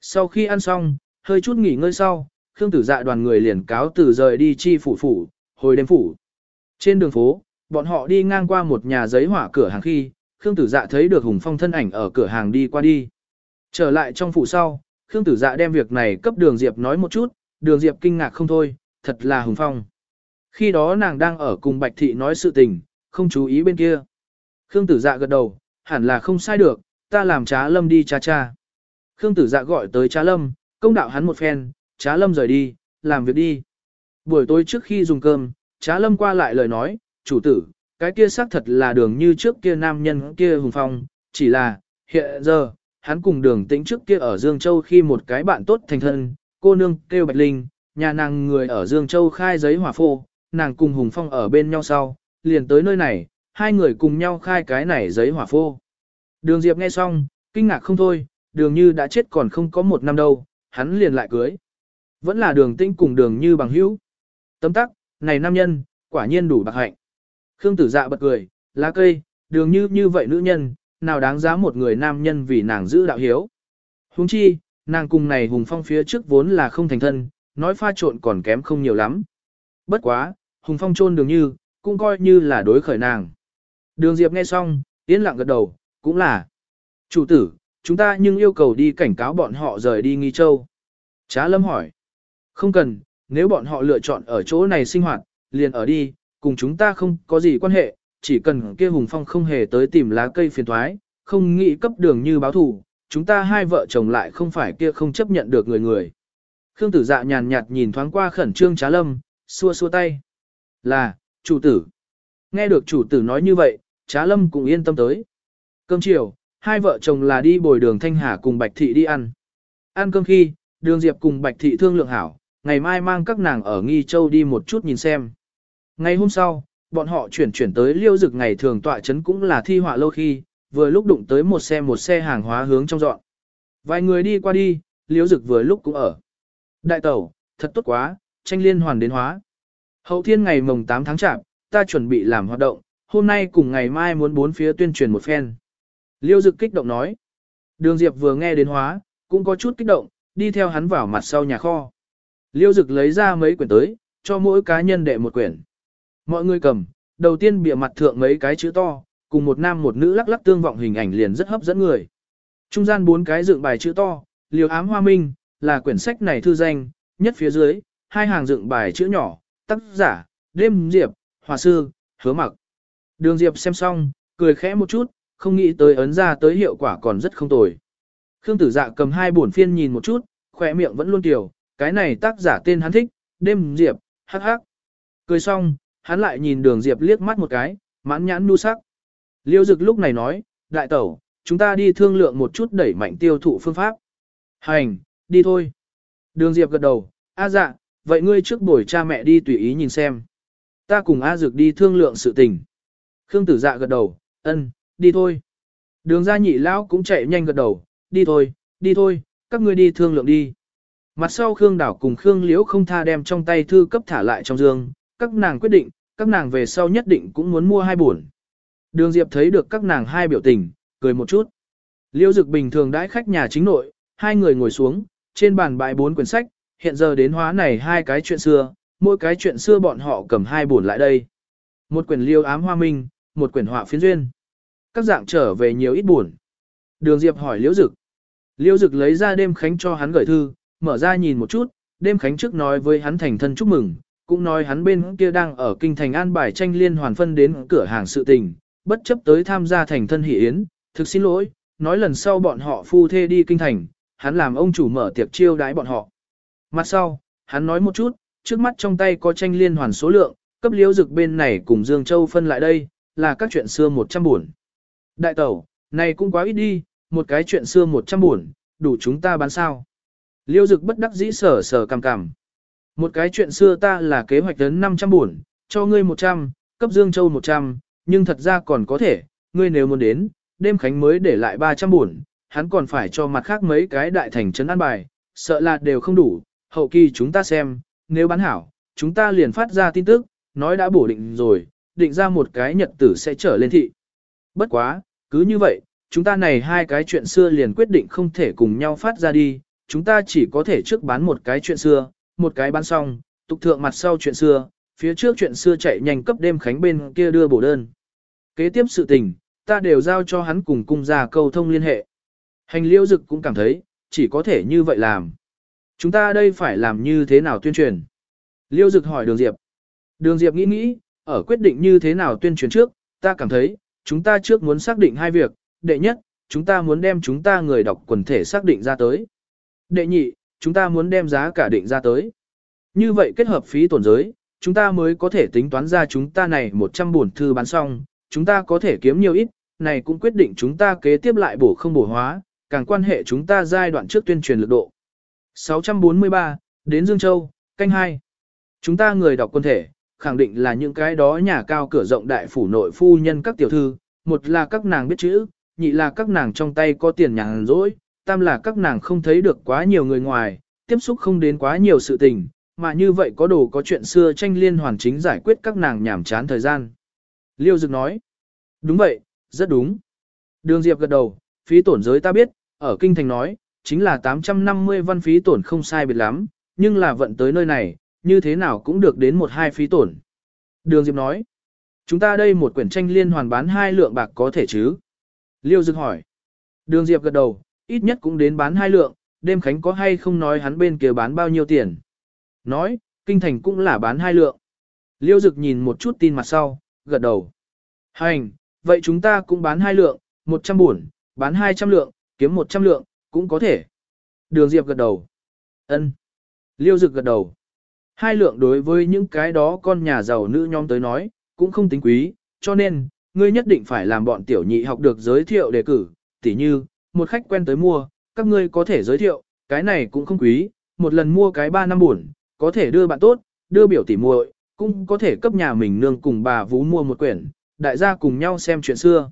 Sau khi ăn xong, hơi chút nghỉ ngơi sau, Khương tử dạ đoàn người liền cáo từ rời đi chi phủ phủ, hồi đêm phủ. Trên đường phố, bọn họ đi ngang qua một nhà giấy hỏa cửa hàng khi, Khương tử dạ thấy được Hùng Phong thân ảnh ở cửa hàng đi qua đi. Trở lại trong phủ sau, Khương tử dạ đem việc này cấp đường Diệp nói một chút, đường Diệp kinh ngạc không thôi, thật là Hùng Phong. Khi đó nàng đang ở cùng Bạch Thị nói sự tình, không chú ý bên kia. Khương tử dạ gật đầu, hẳn là không sai được, ta làm trá lâm đi cha cha. Khương tử dạ gọi tới trá lâm, công đạo hắn một phen, trá lâm rời đi, làm việc đi. Buổi tối trước khi dùng cơm, trá lâm qua lại lời nói, chủ tử, cái kia xác thật là đường như trước kia nam nhân kia hùng phong, chỉ là, hiện giờ, hắn cùng đường tĩnh trước kia ở Dương Châu khi một cái bạn tốt thành thân, cô nương kêu Bạch Linh, nhà nàng người ở Dương Châu khai giấy hỏa phô, nàng cùng Hùng Phong ở bên nhau sau, liền tới nơi này, hai người cùng nhau khai cái này giấy hỏa phô. Đường Diệp nghe xong, kinh ngạc không thôi, đường như đã chết còn không có một năm đâu, hắn liền lại cưới. Vẫn là đường tinh cùng đường như bằng hữu. Tấm tắc, này nam nhân, quả nhiên đủ bạc hạnh. Khương tử dạ bật cười, lá cây, đường như như vậy nữ nhân, nào đáng giá một người nam nhân vì nàng giữ đạo hiếu. Huống chi, nàng cùng này hùng phong phía trước vốn là không thành thân, nói pha trộn còn kém không nhiều lắm. Bất quá, hùng phong chôn đường như, cũng coi như là đối khởi nàng. Đường Diệp nghe xong, yên lặng gật đầu, cũng là. Chủ tử, chúng ta nhưng yêu cầu đi cảnh cáo bọn họ rời đi nghi châu. Trá lâm hỏi. Không cần, nếu bọn họ lựa chọn ở chỗ này sinh hoạt, liền ở đi, cùng chúng ta không có gì quan hệ, chỉ cần kia hùng phong không hề tới tìm lá cây phiền thoái, không nghĩ cấp đường như báo thù, chúng ta hai vợ chồng lại không phải kia không chấp nhận được người người. Khương tử dạ nhàn nhạt nhìn thoáng qua khẩn trương trá lâm, xua xua tay. Là, chủ tử. Nghe được chủ tử nói như vậy, trá lâm cũng yên tâm tới. Cơm chiều, hai vợ chồng là đi bồi đường Thanh Hà cùng Bạch Thị đi ăn. Ăn cơm khi, đường Diệp cùng Bạch Thị thương lượng hảo, ngày mai mang các nàng ở Nghi Châu đi một chút nhìn xem. Ngày hôm sau, bọn họ chuyển chuyển tới liêu dực ngày thường tọa chấn cũng là thi họa lâu khi, vừa lúc đụng tới một xe một xe hàng hóa hướng trong dọn. Vài người đi qua đi, liêu dực vừa lúc cũng ở. Đại tẩu, thật tốt quá, tranh liên hoàn đến hóa. Hậu thiên ngày mồng 8 tháng chạp, ta chuẩn bị làm hoạt động, hôm nay cùng ngày mai muốn bốn phía tuyên truyền một phen. Liêu dực kích động nói. Đường Diệp vừa nghe đến hóa, cũng có chút kích động, đi theo hắn vào mặt sau nhà kho. Liêu dực lấy ra mấy quyển tới, cho mỗi cá nhân đệ một quyển. Mọi người cầm, đầu tiên bìa mặt thượng mấy cái chữ to, cùng một nam một nữ lắc lắc tương vọng hình ảnh liền rất hấp dẫn người. Trung gian bốn cái dựng bài chữ to, liều ám hoa minh, là quyển sách này thư danh, nhất phía dưới, hai hàng dựng bài chữ nhỏ, tác giả, đêm diệp, hòa sư, hứa mặc. Đường diệp xem xong, cười khẽ một chút, không nghĩ tới ấn ra tới hiệu quả còn rất không tồi. Khương tử dạ cầm hai buồn phiên nhìn một chút, khỏe miệng vẫn luôn tiểu, cái này tác giả tên hắn thích, đêm diệp, hắc hắc. Cười xong, hắn lại nhìn đường diệp liếc mắt một cái, mãn nhãn nu sắc. Liêu dực lúc này nói, đại tẩu, chúng ta đi thương lượng một chút đẩy mạnh tiêu thụ phương pháp. Hành, đi thôi. Đường diệp gật đầu, a dạ, vậy ngươi trước buổi cha mẹ đi tùy ý nhìn xem. Ta cùng A Dược đi thương lượng sự tình. Khương tử dạ gật đầu, ân, đi thôi. Đường gia nhị lão cũng chạy nhanh gật đầu, đi thôi, đi thôi, các ngươi đi thương lượng đi. Mặt sau Khương đảo cùng Khương liễu không tha đem trong tay thư cấp thả lại trong giường, các nàng quyết định, các nàng về sau nhất định cũng muốn mua hai buồn. Đường Diệp thấy được các nàng hai biểu tình, cười một chút. Liễu Dực bình thường đãi khách nhà chính nội, hai người ngồi xuống, trên bàn bãi bốn quyển sách, hiện giờ đến hóa này hai cái chuyện xưa, mỗi cái chuyện xưa bọn họ cầm hai buồn lại đây. Một quyển liêu ám hoa minh, một quyển họa phiến duyên. Các dạng trở về nhiều ít buồn. Đường Diệp hỏi Liễu Dực. Liễu Dực lấy ra đêm khánh cho hắn gửi thư, mở ra nhìn một chút, đêm khánh trước nói với hắn thành thân chúc mừng, cũng nói hắn bên kia đang ở kinh thành an bài tranh liên hoàn phân đến cửa hàng sự tình, bất chấp tới tham gia thành thân hỷ yến, thực xin lỗi, nói lần sau bọn họ phu thê đi kinh thành, hắn làm ông chủ mở tiệc chiêu đái bọn họ. Mặt sau, hắn nói một chút, trước mắt trong tay có tranh liên hoàn số lượng, cấp liễu dực bên này cùng Dương Châu phân lại đây, là các chuyện xưa 100 buồn. Đại tẩu, này cũng quá ít đi, một cái chuyện xưa 100 buồn, đủ chúng ta bán sao. Liêu dực bất đắc dĩ sở sở cằm cằm. Một cái chuyện xưa ta là kế hoạch đến 500 buồn, cho ngươi 100, cấp Dương Châu 100, nhưng thật ra còn có thể, ngươi nếu muốn đến, đêm khánh mới để lại 300 buồn, hắn còn phải cho mặt khác mấy cái đại thành trấn an bài, sợ là đều không đủ, hậu kỳ chúng ta xem, nếu bán hảo, chúng ta liền phát ra tin tức, nói đã bổ định rồi, định ra một cái nhật tử sẽ trở lên thị. Bất quá, cứ như vậy, chúng ta này hai cái chuyện xưa liền quyết định không thể cùng nhau phát ra đi, chúng ta chỉ có thể trước bán một cái chuyện xưa, một cái bán xong, tục thượng mặt sau chuyện xưa, phía trước chuyện xưa chạy nhanh cấp đêm khánh bên kia đưa bổ đơn. Kế tiếp sự tình, ta đều giao cho hắn cùng cung ra câu thông liên hệ. Hành liễu dực cũng cảm thấy, chỉ có thể như vậy làm. Chúng ta đây phải làm như thế nào tuyên truyền? Liêu dực hỏi đường Diệp. Đường Diệp nghĩ nghĩ, ở quyết định như thế nào tuyên truyền trước, ta cảm thấy, chúng ta trước muốn xác định hai việc. Đệ nhất, chúng ta muốn đem chúng ta người đọc quần thể xác định ra tới. Đệ nhị, chúng ta muốn đem giá cả định ra tới. Như vậy kết hợp phí tổn giới, chúng ta mới có thể tính toán ra chúng ta này 100 bổn thư bán xong, chúng ta có thể kiếm nhiều ít, này cũng quyết định chúng ta kế tiếp lại bổ không bổ hóa, càng quan hệ chúng ta giai đoạn trước tuyên truyền lực độ. 643, đến Dương Châu, canh 2. Chúng ta người đọc quân thể, khẳng định là những cái đó nhà cao cửa rộng đại phủ nội phu nhân các tiểu thư, một là các nàng biết chữ, nhị là các nàng trong tay có tiền nhàn rỗi, tam là các nàng không thấy được quá nhiều người ngoài, tiếp xúc không đến quá nhiều sự tình, mà như vậy có đồ có chuyện xưa tranh liên hoàn chính giải quyết các nàng nhảm chán thời gian. Liêu Dực nói, đúng vậy, rất đúng. Đường Diệp gật đầu, phí tổn giới ta biết, ở Kinh Thành nói, chính là 850 văn phí tổn không sai biệt lắm, nhưng là vận tới nơi này, như thế nào cũng được đến một hai phí tổn. Đường Diệp nói, chúng ta đây một quyển tranh liên hoàn bán hai lượng bạc có thể chứ? Liêu Dực hỏi. Đường Diệp gật đầu, ít nhất cũng đến bán hai lượng, đêm khánh có hay không nói hắn bên kia bán bao nhiêu tiền. Nói, kinh thành cũng là bán hai lượng. Liêu Dực nhìn một chút tin mặt sau, gật đầu. Hành, vậy chúng ta cũng bán hai lượng, 100 buồn, bán 200 lượng, kiếm 100 lượng, cũng có thể. Đường Diệp gật đầu. ân Liêu Dực gật đầu. Hai lượng đối với những cái đó con nhà giàu nữ nhóm tới nói, cũng không tính quý, cho nên, ngươi nhất định phải làm bọn tiểu nhị học được giới thiệu đề cử, tỉ như, một khách quen tới mua, các ngươi có thể giới thiệu, Cái này cũng không quý, một lần mua cái 3 năm buồn, có thể đưa bạn tốt, đưa biểu tỉ muội, cũng có thể cấp nhà mình nương cùng bà vú mua một quyển, đại gia cùng nhau xem chuyện xưa.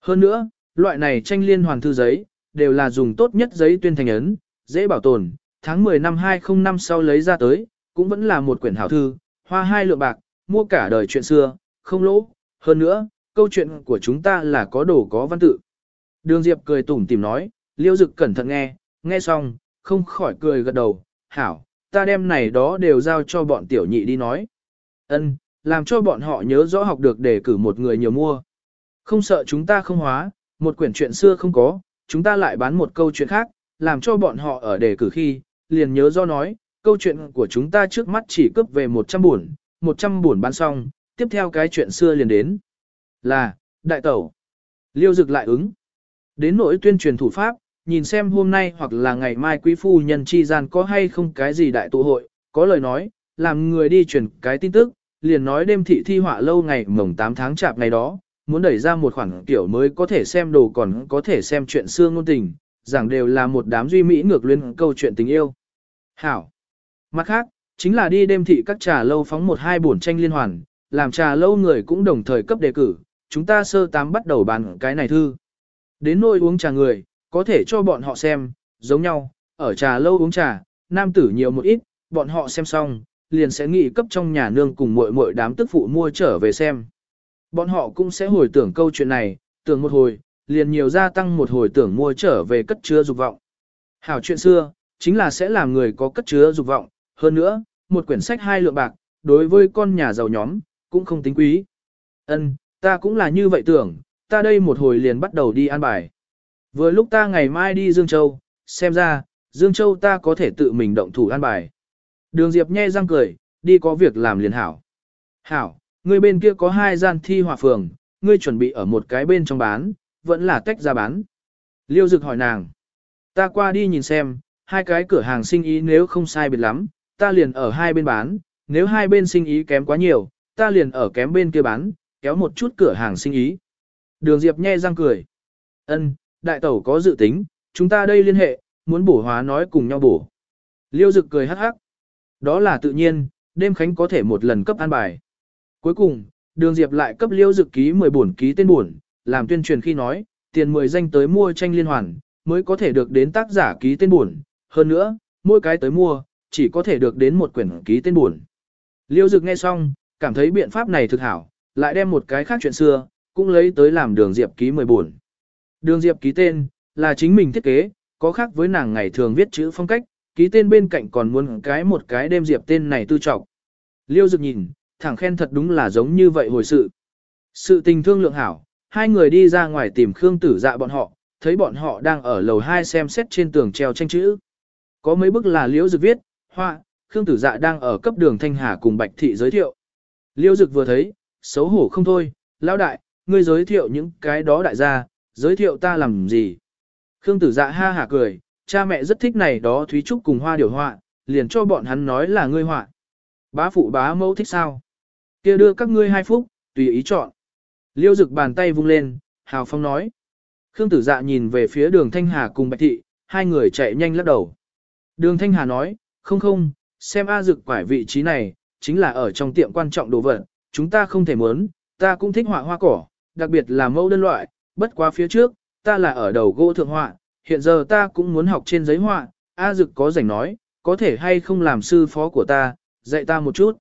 Hơn nữa, loại này tranh liên hoàn thư giấy, đều là dùng tốt nhất giấy tuyên thành ấn, dễ bảo tồn, tháng 10 năm 2005 sau lấy ra tới, cũng vẫn là một quyển hảo thư, hoa hai lượng bạc, mua cả đời chuyện xưa, không lỗ. Hơn nữa, câu chuyện của chúng ta là có đồ có văn tự. Đường Diệp cười tủm tìm nói, Liêu Dực cẩn thận nghe, nghe xong, không khỏi cười gật đầu, hảo, ta đem này đó đều giao cho bọn tiểu nhị đi nói. Ân, làm cho bọn họ nhớ rõ học được để cử một người nhiều mua. Không sợ chúng ta không hóa, một quyển chuyện xưa không có, chúng ta lại bán một câu chuyện khác, làm cho bọn họ ở đề cử khi, liền nhớ do nói, câu chuyện của chúng ta trước mắt chỉ cướp về 100 buồn, 100 buồn bán xong, tiếp theo cái chuyện xưa liền đến. Là, đại tẩu. Liêu dực lại ứng. Đến nỗi tuyên truyền thủ pháp, nhìn xem hôm nay hoặc là ngày mai quý phu nhân chi gian có hay không cái gì đại tụ hội, có lời nói, làm người đi truyền cái tin tức, liền nói đêm thị thi họa lâu ngày mồng 8 tháng chạp ngày đó, muốn đẩy ra một khoản kiểu mới có thể xem đồ còn có thể xem chuyện xưa ngôn tình, rằng đều là một đám duy mỹ ngược lên câu chuyện tình yêu. Hảo. Mặt khác, chính là đi đêm thị các trà lâu phóng một hai buồn tranh liên hoàn, làm trà lâu người cũng đồng thời cấp đề cử, chúng ta sơ tám bắt đầu bàn cái này thư. Đến nôi uống trà người, có thể cho bọn họ xem, giống nhau, ở trà lâu uống trà, nam tử nhiều một ít, bọn họ xem xong, liền sẽ nghĩ cấp trong nhà nương cùng muội muội đám tức phụ mua trở về xem. Bọn họ cũng sẽ hồi tưởng câu chuyện này, tưởng một hồi, liền nhiều gia tăng một hồi tưởng mua trở về cất chứa dục vọng. Hảo chuyện xưa, chính là sẽ làm người có cất chứa dục vọng, hơn nữa, một quyển sách hai lượng bạc, đối với con nhà giàu nhóm, cũng không tính quý. Ân, ta cũng là như vậy tưởng, ta đây một hồi liền bắt đầu đi ăn bài. Vừa lúc ta ngày mai đi Dương Châu, xem ra, Dương Châu ta có thể tự mình động thủ ăn bài. Đường Diệp nhe răng cười, đi có việc làm liền hảo. Hảo, ngươi bên kia có hai gian thi hòa phường, ngươi chuẩn bị ở một cái bên trong bán, vẫn là tách ra bán. Liêu Dực hỏi nàng. Ta qua đi nhìn xem, hai cái cửa hàng sinh ý nếu không sai biệt lắm, ta liền ở hai bên bán, nếu hai bên sinh ý kém quá nhiều, ta liền ở kém bên kia bán, kéo một chút cửa hàng sinh ý. Đường Diệp nhe răng cười. Ân, đại tẩu có dự tính, chúng ta đây liên hệ, muốn bổ hóa nói cùng nhau bổ. Liêu Dực cười hắc hắc. Đó là tự nhiên, đêm khánh có thể một lần cấp an bài. Cuối cùng, đường Diệp lại cấp Liêu Dực ký 10 bổn ký tên buồn, làm tuyên truyền khi nói, tiền 10 danh tới mua tranh liên hoàn, mới có thể được đến tác giả ký tên buồn. Hơn nữa, mỗi cái tới mua, chỉ có thể được đến một quyển ký tên buồn. Liêu Dực nghe xong, cảm thấy biện pháp này thực hảo, lại đem một cái khác chuyện xưa, cũng lấy tới làm đường Diệp ký 10 buồn. Đường Diệp ký tên, là chính mình thiết kế, có khác với nàng ngày thường viết chữ phong cách, ký tên bên cạnh còn muốn cái một cái đem Diệp tên này tư trọng. Liêu Dực nhìn, thẳng khen thật đúng là giống như vậy hồi sự. Sự tình thương lượng hảo, hai người đi ra ngoài tìm Khương Tử Dạ bọn họ, thấy bọn họ đang ở lầu 2 xem xét trên tường treo tranh chữ. Có mấy bức là Liễu Dực viết, hoa, Khương Tử Dạ đang ở cấp đường Thanh Hà cùng Bạch Thị giới thiệu. Liễu Dực vừa thấy, xấu hổ không thôi, lão đại, ngươi giới thiệu những cái đó đại gia, giới thiệu ta làm gì? Khương Tử Dạ ha hả cười, cha mẹ rất thích này đó Thúy Trúc cùng hoa điều họa, liền cho bọn hắn nói là ngươi họa. Bá phụ bá mẫu thích sao? Kia đưa các ngươi hai phút, tùy ý chọn. Liêu dực bàn tay vung lên, hào phong nói. Khương tử dạ nhìn về phía đường Thanh Hà cùng Bạch Thị, hai người chạy nhanh lắc đầu. Đường Thanh Hà nói, không không, xem A dực quải vị trí này, chính là ở trong tiệm quan trọng đồ vật, chúng ta không thể muốn, ta cũng thích họa hoa cỏ, đặc biệt là mẫu đơn loại, bất quá phía trước, ta là ở đầu gỗ thượng họa, hiện giờ ta cũng muốn học trên giấy họa, A dực có rảnh nói, có thể hay không làm sư phó của ta, dạy ta một chút.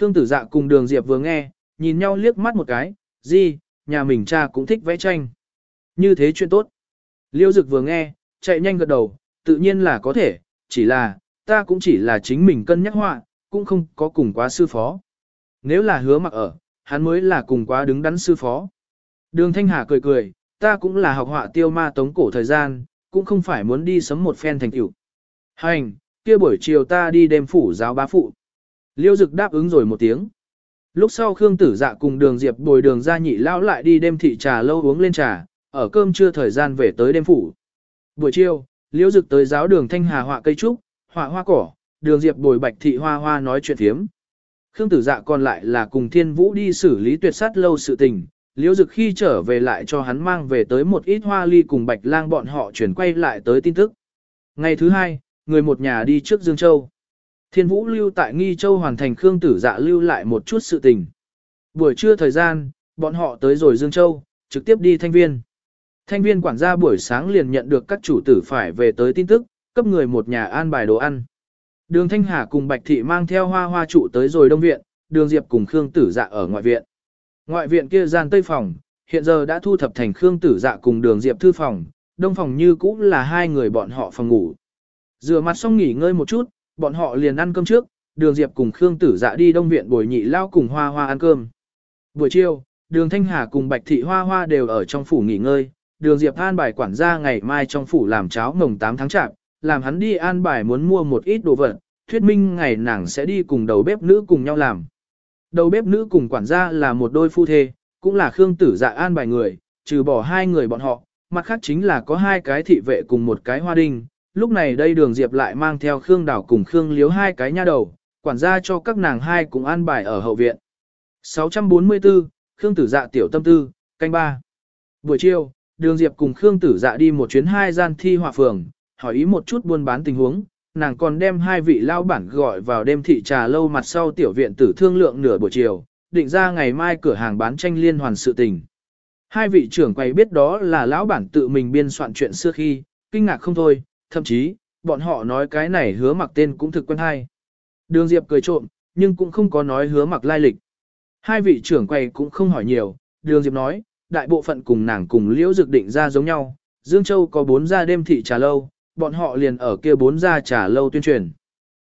Khương tử dạ cùng đường Diệp vừa nghe, nhìn nhau liếc mắt một cái, gì, nhà mình cha cũng thích vẽ tranh. Như thế chuyện tốt. Liêu dực vừa nghe, chạy nhanh gật đầu, tự nhiên là có thể, chỉ là, ta cũng chỉ là chính mình cân nhắc họa, cũng không có cùng quá sư phó. Nếu là hứa mặc ở, hắn mới là cùng quá đứng đắn sư phó. Đường Thanh Hà cười cười, ta cũng là học họa tiêu ma tống cổ thời gian, cũng không phải muốn đi sấm một phen thành tựu. Hành, kia buổi chiều ta đi đêm phủ giáo bá phụ. Liêu Dực đáp ứng rồi một tiếng. Lúc sau Khương Tử Dạ cùng Đường Diệp bồi đường Gia nhị lão lại đi đêm thị trà lâu uống lên trà, ở cơm trưa thời gian về tới đêm phủ. Buổi chiều, Liêu Dực tới giáo đường Thanh Hà họa cây trúc, họa hoa cỏ, Đường Diệp bồi Bạch thị hoa hoa nói chuyện thiếm. Khương Tử Dạ còn lại là cùng Thiên Vũ đi xử lý tuyệt sát lâu sự tình, Liêu Dực khi trở về lại cho hắn mang về tới một ít hoa ly cùng Bạch Lang bọn họ chuyển quay lại tới tin tức. Ngày thứ hai, người một nhà đi trước Dương Châu. Thiên Vũ lưu tại Nghi Châu hoàn thành Khương Tử Dạ lưu lại một chút sự tình. Buổi trưa thời gian, bọn họ tới rồi Dương Châu, trực tiếp đi thanh viên. Thanh viên quản gia buổi sáng liền nhận được các chủ tử phải về tới tin tức, cấp người một nhà an bài đồ ăn. Đường Thanh Hà cùng Bạch Thị mang theo hoa hoa trụ tới rồi Đông Viện, đường Diệp cùng Khương Tử Dạ ở ngoại viện. Ngoại viện kia gian Tây Phòng, hiện giờ đã thu thập thành Khương Tử Dạ cùng đường Diệp thư phòng, Đông Phòng như cũ là hai người bọn họ phòng ngủ. Rửa mặt xong nghỉ ngơi một chút, bọn họ liền ăn cơm trước, đường Diệp cùng Khương Tử Dạ đi Đông Viện bồi nhị lao cùng hoa hoa ăn cơm. Buổi chiều, đường Thanh Hà cùng Bạch Thị Hoa Hoa đều ở trong phủ nghỉ ngơi, đường Diệp an bài quản gia ngày mai trong phủ làm cháo mồng 8 tháng chạp, làm hắn đi an bài muốn mua một ít đồ vật, thuyết minh ngày nàng sẽ đi cùng đầu bếp nữ cùng nhau làm. Đầu bếp nữ cùng quản gia là một đôi phu thê, cũng là Khương Tử Dạ an bài người, trừ bỏ hai người bọn họ, mặt khác chính là có hai cái thị vệ cùng một cái hoa đinh. Lúc này đây đường Diệp lại mang theo Khương Đảo cùng Khương Liếu hai cái nha đầu, quản gia cho các nàng hai cùng an bài ở hậu viện. 644, Khương Tử Dạ tiểu tâm tư, canh ba. Buổi chiều, Đường Diệp cùng Khương Tử Dạ đi một chuyến hai gian thi họa phường, hỏi ý một chút buôn bán tình huống, nàng còn đem hai vị lao bản gọi vào đêm thị trà lâu mặt sau tiểu viện tử thương lượng nửa buổi chiều, định ra ngày mai cửa hàng bán tranh liên hoàn sự tình. Hai vị trưởng quầy biết đó là lão bản tự mình biên soạn chuyện xưa khi, kinh ngạc không thôi, thậm chí, bọn họ nói cái này hứa mặc tên cũng thực quen hay. Đường Diệp cười trộm, nhưng cũng không có nói hứa mặc lai lịch. Hai vị trưởng quầy cũng không hỏi nhiều, Đường Diệp nói, đại bộ phận cùng nàng cùng Liễu Dực định ra giống nhau, Dương Châu có bốn gia đêm thị trà lâu, bọn họ liền ở kia bốn gia trà lâu tuyên truyền.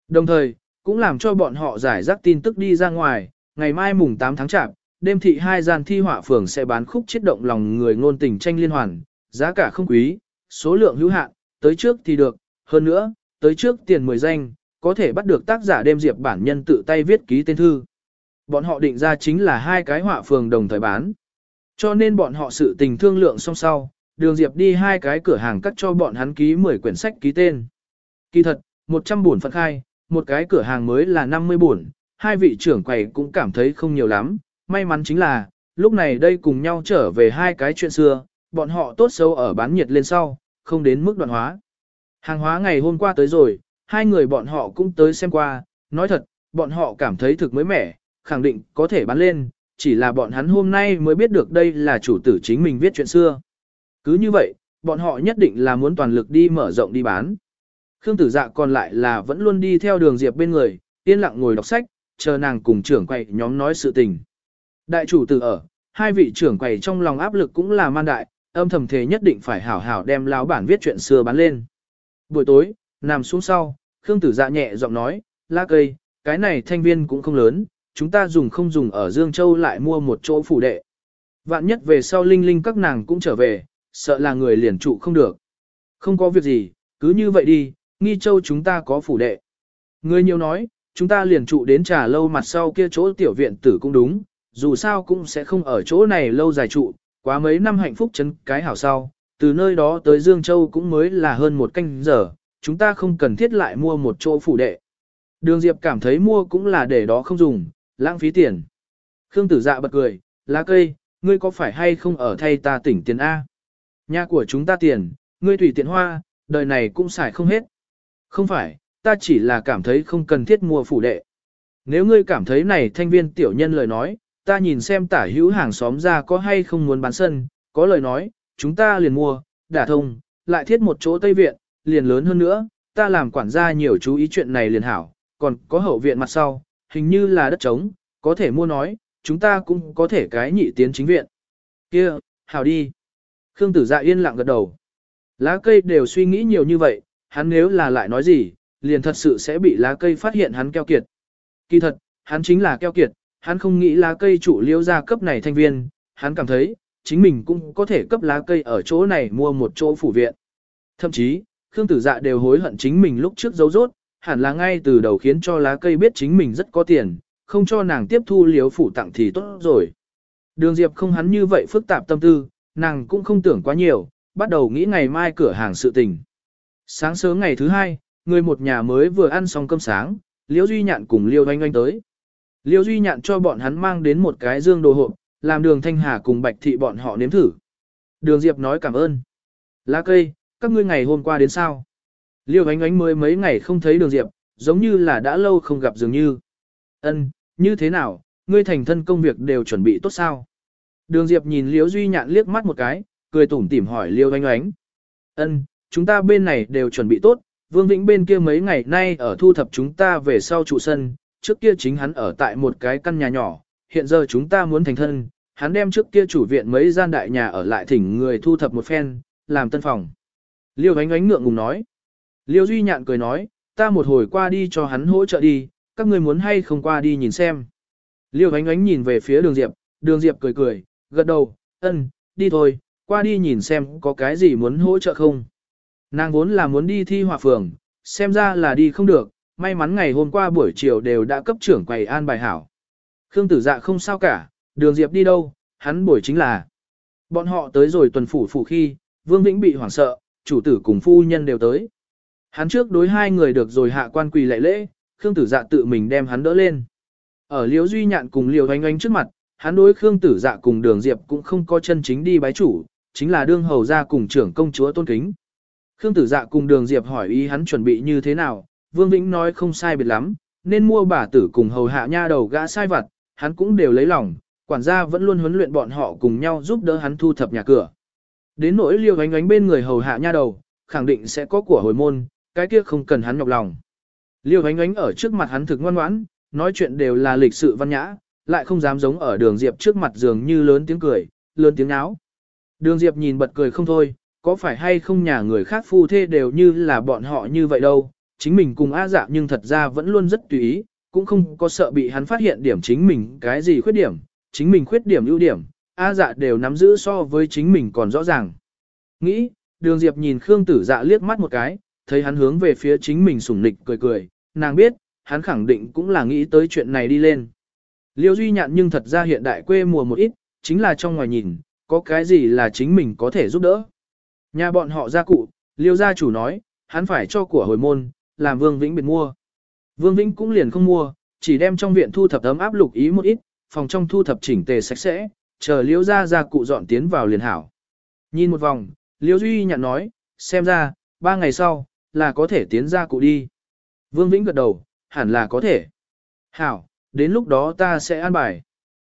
Đồng thời, cũng làm cho bọn họ giải rác tin tức đi ra ngoài, ngày mai mùng 8 tháng chạp, đêm thị hai gian thi họa phường sẽ bán khúc chết động lòng người ngôn tình tranh liên hoàn, giá cả không quý, số lượng hữu hạn, tới trước thì được, hơn nữa, tới trước tiền 10 danh, có thể bắt được tác giả đêm diệp bản nhân tự tay viết ký tên thư. Bọn họ định ra chính là hai cái họa phường đồng thời bán. Cho nên bọn họ sự tình thương lượng song sau, đường diệp đi hai cái cửa hàng cắt cho bọn hắn ký 10 quyển sách ký tên. Kỳ thật, 100 buồn phận khai, một cái cửa hàng mới là 50 buồn, hai vị trưởng quầy cũng cảm thấy không nhiều lắm, may mắn chính là, lúc này đây cùng nhau trở về hai cái chuyện xưa, bọn họ tốt xấu ở bán nhiệt lên sau, không đến mức đoạn hóa. Hàng hóa ngày hôm qua tới rồi, hai người bọn họ cũng tới xem qua, nói thật, bọn họ cảm thấy thực mới mẻ, khẳng định có thể bán lên, chỉ là bọn hắn hôm nay mới biết được đây là chủ tử chính mình viết chuyện xưa. Cứ như vậy, bọn họ nhất định là muốn toàn lực đi mở rộng đi bán. Khương tử dạ còn lại là vẫn luôn đi theo đường Diệp bên người, yên lặng ngồi đọc sách, chờ nàng cùng trưởng quầy nhóm nói sự tình. Đại chủ tử ở, hai vị trưởng quầy trong lòng áp lực cũng là man đại, âm thầm thế nhất định phải hảo hảo đem lão bản viết chuyện xưa bán lên. Buổi tối, nằm xuống sau, Khương tử dạ nhẹ giọng nói, la cây, cái này thanh viên cũng không lớn, chúng ta dùng không dùng ở Dương Châu lại mua một chỗ phủ đệ. Vạn nhất về sau linh linh các nàng cũng trở về, sợ là người liền trụ không được. Không có việc gì, cứ như vậy đi, nghi châu chúng ta có phủ đệ. Người nhiều nói, chúng ta liền trụ đến trà lâu mặt sau kia chỗ tiểu viện tử cũng đúng, dù sao cũng sẽ không ở chỗ này lâu dài trụ, quá mấy năm hạnh phúc chấn cái hảo sau, từ nơi đó tới Dương Châu cũng mới là hơn một canh giờ, chúng ta không cần thiết lại mua một chỗ phủ đệ. Đường Diệp cảm thấy mua cũng là để đó không dùng, lãng phí tiền. Khương tử dạ bật cười, lá cây, ngươi có phải hay không ở thay ta tỉnh tiền A? Nhà của chúng ta tiền, ngươi tùy tiện hoa, đời này cũng xài không hết. Không phải, ta chỉ là cảm thấy không cần thiết mua phủ đệ. Nếu ngươi cảm thấy này thanh viên tiểu nhân lời nói, ta nhìn xem tả hữu hàng xóm ra có hay không muốn bán sân, có lời nói, chúng ta liền mua, đả thông, lại thiết một chỗ tây viện, liền lớn hơn nữa, ta làm quản gia nhiều chú ý chuyện này liền hảo, còn có hậu viện mặt sau, hình như là đất trống, có thể mua nói, chúng ta cũng có thể cái nhị tiến chính viện. Kia, hảo đi. Khương tử dạ yên lặng gật đầu. Lá cây đều suy nghĩ nhiều như vậy, hắn nếu là lại nói gì, liền thật sự sẽ bị lá cây phát hiện hắn keo kiệt. Kỳ thật, hắn chính là keo kiệt, hắn không nghĩ lá cây chủ liêu gia cấp này thành viên, hắn cảm thấy, chính mình cũng có thể cấp lá cây ở chỗ này mua một chỗ phủ viện. Thậm chí, Khương tử dạ đều hối hận chính mình lúc trước giấu rốt, hẳn là ngay từ đầu khiến cho lá cây biết chính mình rất có tiền, không cho nàng tiếp thu liếu phủ tặng thì tốt rồi. Đường Diệp không hắn như vậy phức tạp tâm tư, nàng cũng không tưởng quá nhiều, bắt đầu nghĩ ngày mai cửa hàng sự tình. Sáng sớm ngày thứ hai, người một nhà mới vừa ăn xong cơm sáng, Liễu Duy Nhạn cùng Liêu Oanh Oanh tới. Liêu Duy Nhạn cho bọn hắn mang đến một cái dương đồ hộp, làm đường Thanh Hà cùng Bạch Thị bọn họ nếm thử. Đường Diệp nói cảm ơn. Lá cây, các ngươi ngày hôm qua đến sao? Liêu ánh ánh mới mấy ngày không thấy đường Diệp, giống như là đã lâu không gặp dường như. Ân, như thế nào, ngươi thành thân công việc đều chuẩn bị tốt sao? Đường Diệp nhìn Liêu Duy Nhạn liếc mắt một cái, cười tủm tỉm hỏi Liêu ánh ánh. Ân, chúng ta bên này đều chuẩn bị tốt, Vương Vĩnh bên kia mấy ngày nay ở thu thập chúng ta về sau trụ sân, trước kia chính hắn ở tại một cái căn nhà nhỏ, hiện giờ chúng ta muốn thành thân, hắn đem trước kia chủ viện mấy gian đại nhà ở lại thỉnh người thu thập một phen, làm tân phòng. Liêu ánh ánh ngượng ngùng nói. Liêu Duy Nhạn cười nói, ta một hồi qua đi cho hắn hỗ trợ đi, các người muốn hay không qua đi nhìn xem. Liêu ánh ánh nhìn về phía đường Diệp, đường Diệp cười cười, gật đầu, ân, đi thôi, qua đi nhìn xem có cái gì muốn hỗ trợ không. Nàng vốn là muốn đi thi hòa phường, xem ra là đi không được, may mắn ngày hôm qua buổi chiều đều đã cấp trưởng quầy an bài hảo. Khương tử dạ không sao cả, đường Diệp đi đâu, hắn buổi chính là. Bọn họ tới rồi tuần phủ phủ khi, Vương Vĩnh bị hoảng sợ, chủ tử cùng phu nhân đều tới. Hắn trước đối hai người được rồi hạ quan quỳ lệ lễ, Khương tử dạ tự mình đem hắn đỡ lên. Ở Liễu Duy Nhạn cùng Liễu Oanh Oanh trước mặt, hắn đối Khương tử dạ cùng đường Diệp cũng không có chân chính đi bái chủ, chính là đương hầu ra cùng trưởng công chúa tôn kính. Khương tử dạ cùng đường Diệp hỏi ý hắn chuẩn bị như thế nào, Vương Vĩnh nói không sai biệt lắm, nên mua bà tử cùng hầu hạ nha đầu gã sai vặt, hắn cũng đều lấy lòng, quản gia vẫn luôn huấn luyện bọn họ cùng nhau giúp đỡ hắn thu thập nhà cửa. Đến nỗi liêu ánh ánh bên người hầu hạ nha đầu, khẳng định sẽ có của hồi môn, cái kia không cần hắn nhọc lòng. Liêu ánh ánh ở trước mặt hắn thực ngoan ngoãn, nói chuyện đều là lịch sự văn nhã, lại không dám giống ở đường Diệp trước mặt dường như lớn tiếng cười, lớn tiếng áo. Đường Diệp nhìn bật cười không thôi, có phải hay không nhà người khác phu thê đều như là bọn họ như vậy đâu, chính mình cùng A dạ nhưng thật ra vẫn luôn rất tùy ý, cũng không có sợ bị hắn phát hiện điểm chính mình cái gì khuyết điểm, chính mình khuyết điểm ưu điểm, A dạ đều nắm giữ so với chính mình còn rõ ràng. Nghĩ, đường Diệp nhìn Khương tử dạ liếc mắt một cái, thấy hắn hướng về phía chính mình sủng nịch cười cười, nàng biết, hắn khẳng định cũng là nghĩ tới chuyện này đi lên. Liêu Duy Nhạn nhưng thật ra hiện đại quê mùa một ít, chính là trong ngoài nhìn, có cái gì là chính mình có thể giúp đỡ. Nhà bọn họ gia cụ, Liêu gia chủ nói, hắn phải cho của hồi môn, làm Vương Vĩnh biệt mua. Vương Vĩnh cũng liền không mua, chỉ đem trong viện thu thập ấm áp lục ý một ít, phòng trong thu thập chỉnh tề sạch sẽ, chờ Liễu gia gia cụ dọn tiến vào liền hảo. Nhìn một vòng, Liễu Duy nhận nói, xem ra, ba ngày sau, là có thể tiến ra cụ đi. Vương Vĩnh gật đầu, hẳn là có thể. Hảo, đến lúc đó ta sẽ an bài.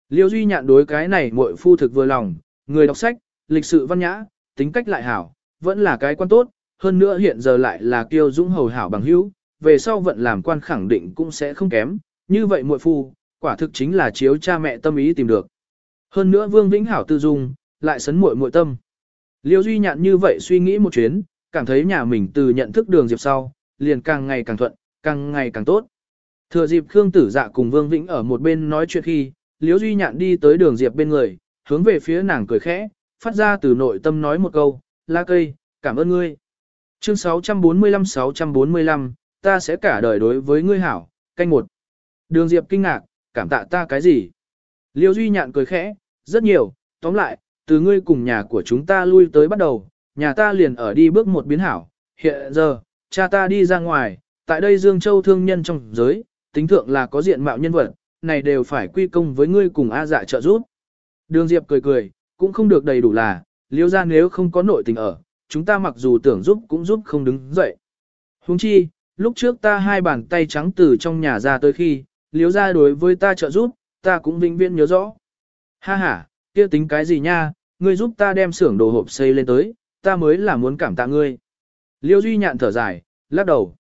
Liêu Duy nhạn đối cái này muội phu thực vừa lòng, người đọc sách, lịch sự văn nhã, tính cách lại hảo, vẫn là cái quan tốt, hơn nữa hiện giờ lại là kiêu dũng hầu hảo bằng hữu, về sau vận làm quan khẳng định cũng sẽ không kém, như vậy muội phu, quả thực chính là chiếu cha mẹ tâm ý tìm được. Hơn nữa Vương Vĩnh hảo tư dung, lại sấn muội muội tâm. Liêu Duy nhạn như vậy suy nghĩ một chuyến, cảm thấy nhà mình từ nhận thức đường Diệp sau, liền càng ngày càng thuận, càng ngày càng tốt. Thừa dịp Khương Tử Dạ cùng Vương Vĩnh ở một bên nói chuyện khi, Liễu Duy Nhạn đi tới đường Diệp bên người, hướng về phía nàng cười khẽ, phát ra từ nội tâm nói một câu, "La cây, cảm ơn ngươi." Chương 645-645, ta sẽ cả đời đối với ngươi hảo, canh một. Đường Diệp kinh ngạc, cảm tạ ta cái gì? Liêu Duy Nhạn cười khẽ, rất nhiều, tóm lại, từ ngươi cùng nhà của chúng ta lui tới bắt đầu, nhà ta liền ở đi bước một biến hảo, hiện giờ, cha ta đi ra ngoài, tại đây Dương Châu thương nhân trong giới, tính thượng là có diện mạo nhân vật, này đều phải quy công với ngươi cùng A dạ trợ giúp. Đường Diệp cười cười, cũng không được đầy đủ là, liêu ra nếu không có nội tình ở, chúng ta mặc dù tưởng giúp cũng giúp không đứng dậy. Huống chi, lúc trước ta hai bàn tay trắng từ trong nhà ra tới khi, liếu ra đối với ta trợ giúp, ta cũng vĩnh viễn nhớ rõ. Ha ha, kia tính cái gì nha, ngươi giúp ta đem xưởng đồ hộp xây lên tới, ta mới là muốn cảm tạ ngươi. Liêu Duy nhạn thở dài, lắc đầu.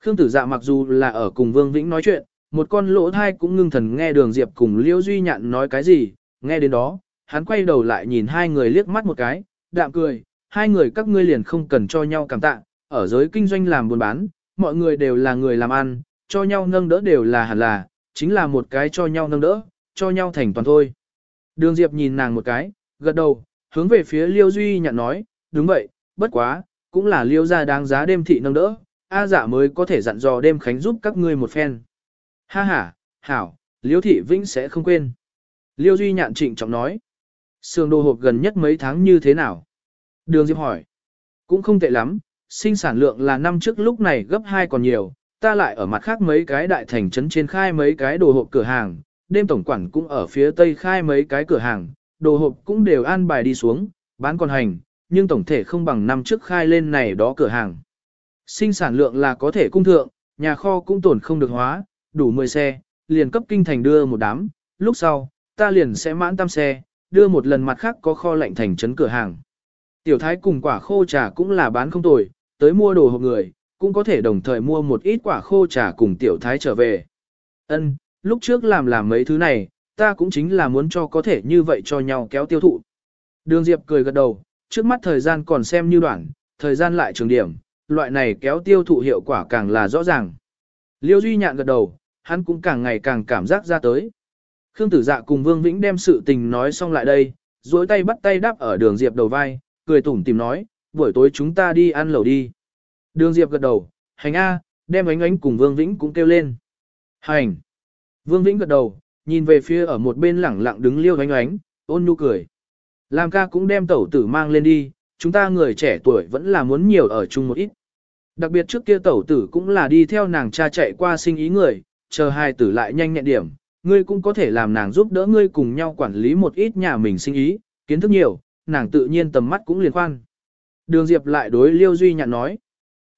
Khương tử dạ mặc dù là ở cùng Vương Vĩnh nói chuyện, một con lỗ thai cũng ngưng thần nghe đường Diệp cùng Liêu Duy nhạn nói cái gì, nghe đến đó, hắn quay đầu lại nhìn hai người liếc mắt một cái, đạm cười, hai người các ngươi liền không cần cho nhau cảm tạ, ở giới kinh doanh làm buôn bán, mọi người đều là người làm ăn, cho nhau nâng đỡ đều là hẳn là, chính là một cái cho nhau nâng đỡ, cho nhau thành toàn thôi. Đường Diệp nhìn nàng một cái, gật đầu, hướng về phía Liêu Duy nhạn nói, đúng vậy, bất quá, cũng là Liêu gia đáng giá đêm thị nâng đỡ, A giả mới có thể dặn dò đêm khánh giúp các ngươi một phen. Ha ha, hảo, Liêu thị vĩnh sẽ không quên. Liêu Duy nhạn trịnh trọng nói. Sương đồ hộp gần nhất mấy tháng như thế nào? Đường Diệp hỏi. Cũng không tệ lắm, sinh sản lượng là năm trước lúc này gấp 2 còn nhiều, ta lại ở mặt khác mấy cái đại thành trấn trên khai mấy cái đồ hộp cửa hàng, đêm tổng quản cũng ở phía tây khai mấy cái cửa hàng, đồ hộp cũng đều an bài đi xuống, bán còn hành, nhưng tổng thể không bằng năm trước khai lên này đó cửa hàng. Sinh sản lượng là có thể cung thượng, nhà kho cũng tổn không được hóa, đủ 10 xe, liền cấp kinh thành đưa một đám, lúc sau, ta liền sẽ mãn tam xe, đưa một lần mặt khác có kho lạnh thành trấn cửa hàng. Tiểu thái cùng quả khô trà cũng là bán không tồi, tới mua đồ hộp người, cũng có thể đồng thời mua một ít quả khô trà cùng tiểu thái trở về. Ân, lúc trước làm làm mấy thứ này, ta cũng chính là muốn cho có thể như vậy cho nhau kéo tiêu thụ. Đường Diệp cười gật đầu, trước mắt thời gian còn xem như đoạn, thời gian lại trường điểm, loại này kéo tiêu thụ hiệu quả càng là rõ ràng. Liêu Duy nhạn gật đầu, hắn cũng càng ngày càng cảm giác ra tới. Khương Tử Dạ cùng Vương Vĩnh đem sự tình nói xong lại đây, duỗi tay bắt tay đáp ở đường Diệp đầu vai, cười tủm tìm nói, buổi tối chúng ta đi ăn lẩu đi. Đường Diệp gật đầu, hành A, đem ánh ánh cùng Vương Vĩnh cũng kêu lên. Hành. Vương Vĩnh gật đầu, nhìn về phía ở một bên lẳng lặng đứng liêu ánh ánh, ôn nhu cười. Làm ca cũng đem tẩu tử mang lên đi, chúng ta người trẻ tuổi vẫn là muốn nhiều ở chung một ít. Đặc biệt trước kia tẩu tử cũng là đi theo nàng cha chạy qua sinh ý người, chờ hai tử lại nhanh nhẹn điểm, ngươi cũng có thể làm nàng giúp đỡ ngươi cùng nhau quản lý một ít nhà mình sinh ý, kiến thức nhiều, nàng tự nhiên tầm mắt cũng liền khoan. Đường Diệp lại đối Liêu Duy Nhạn nói.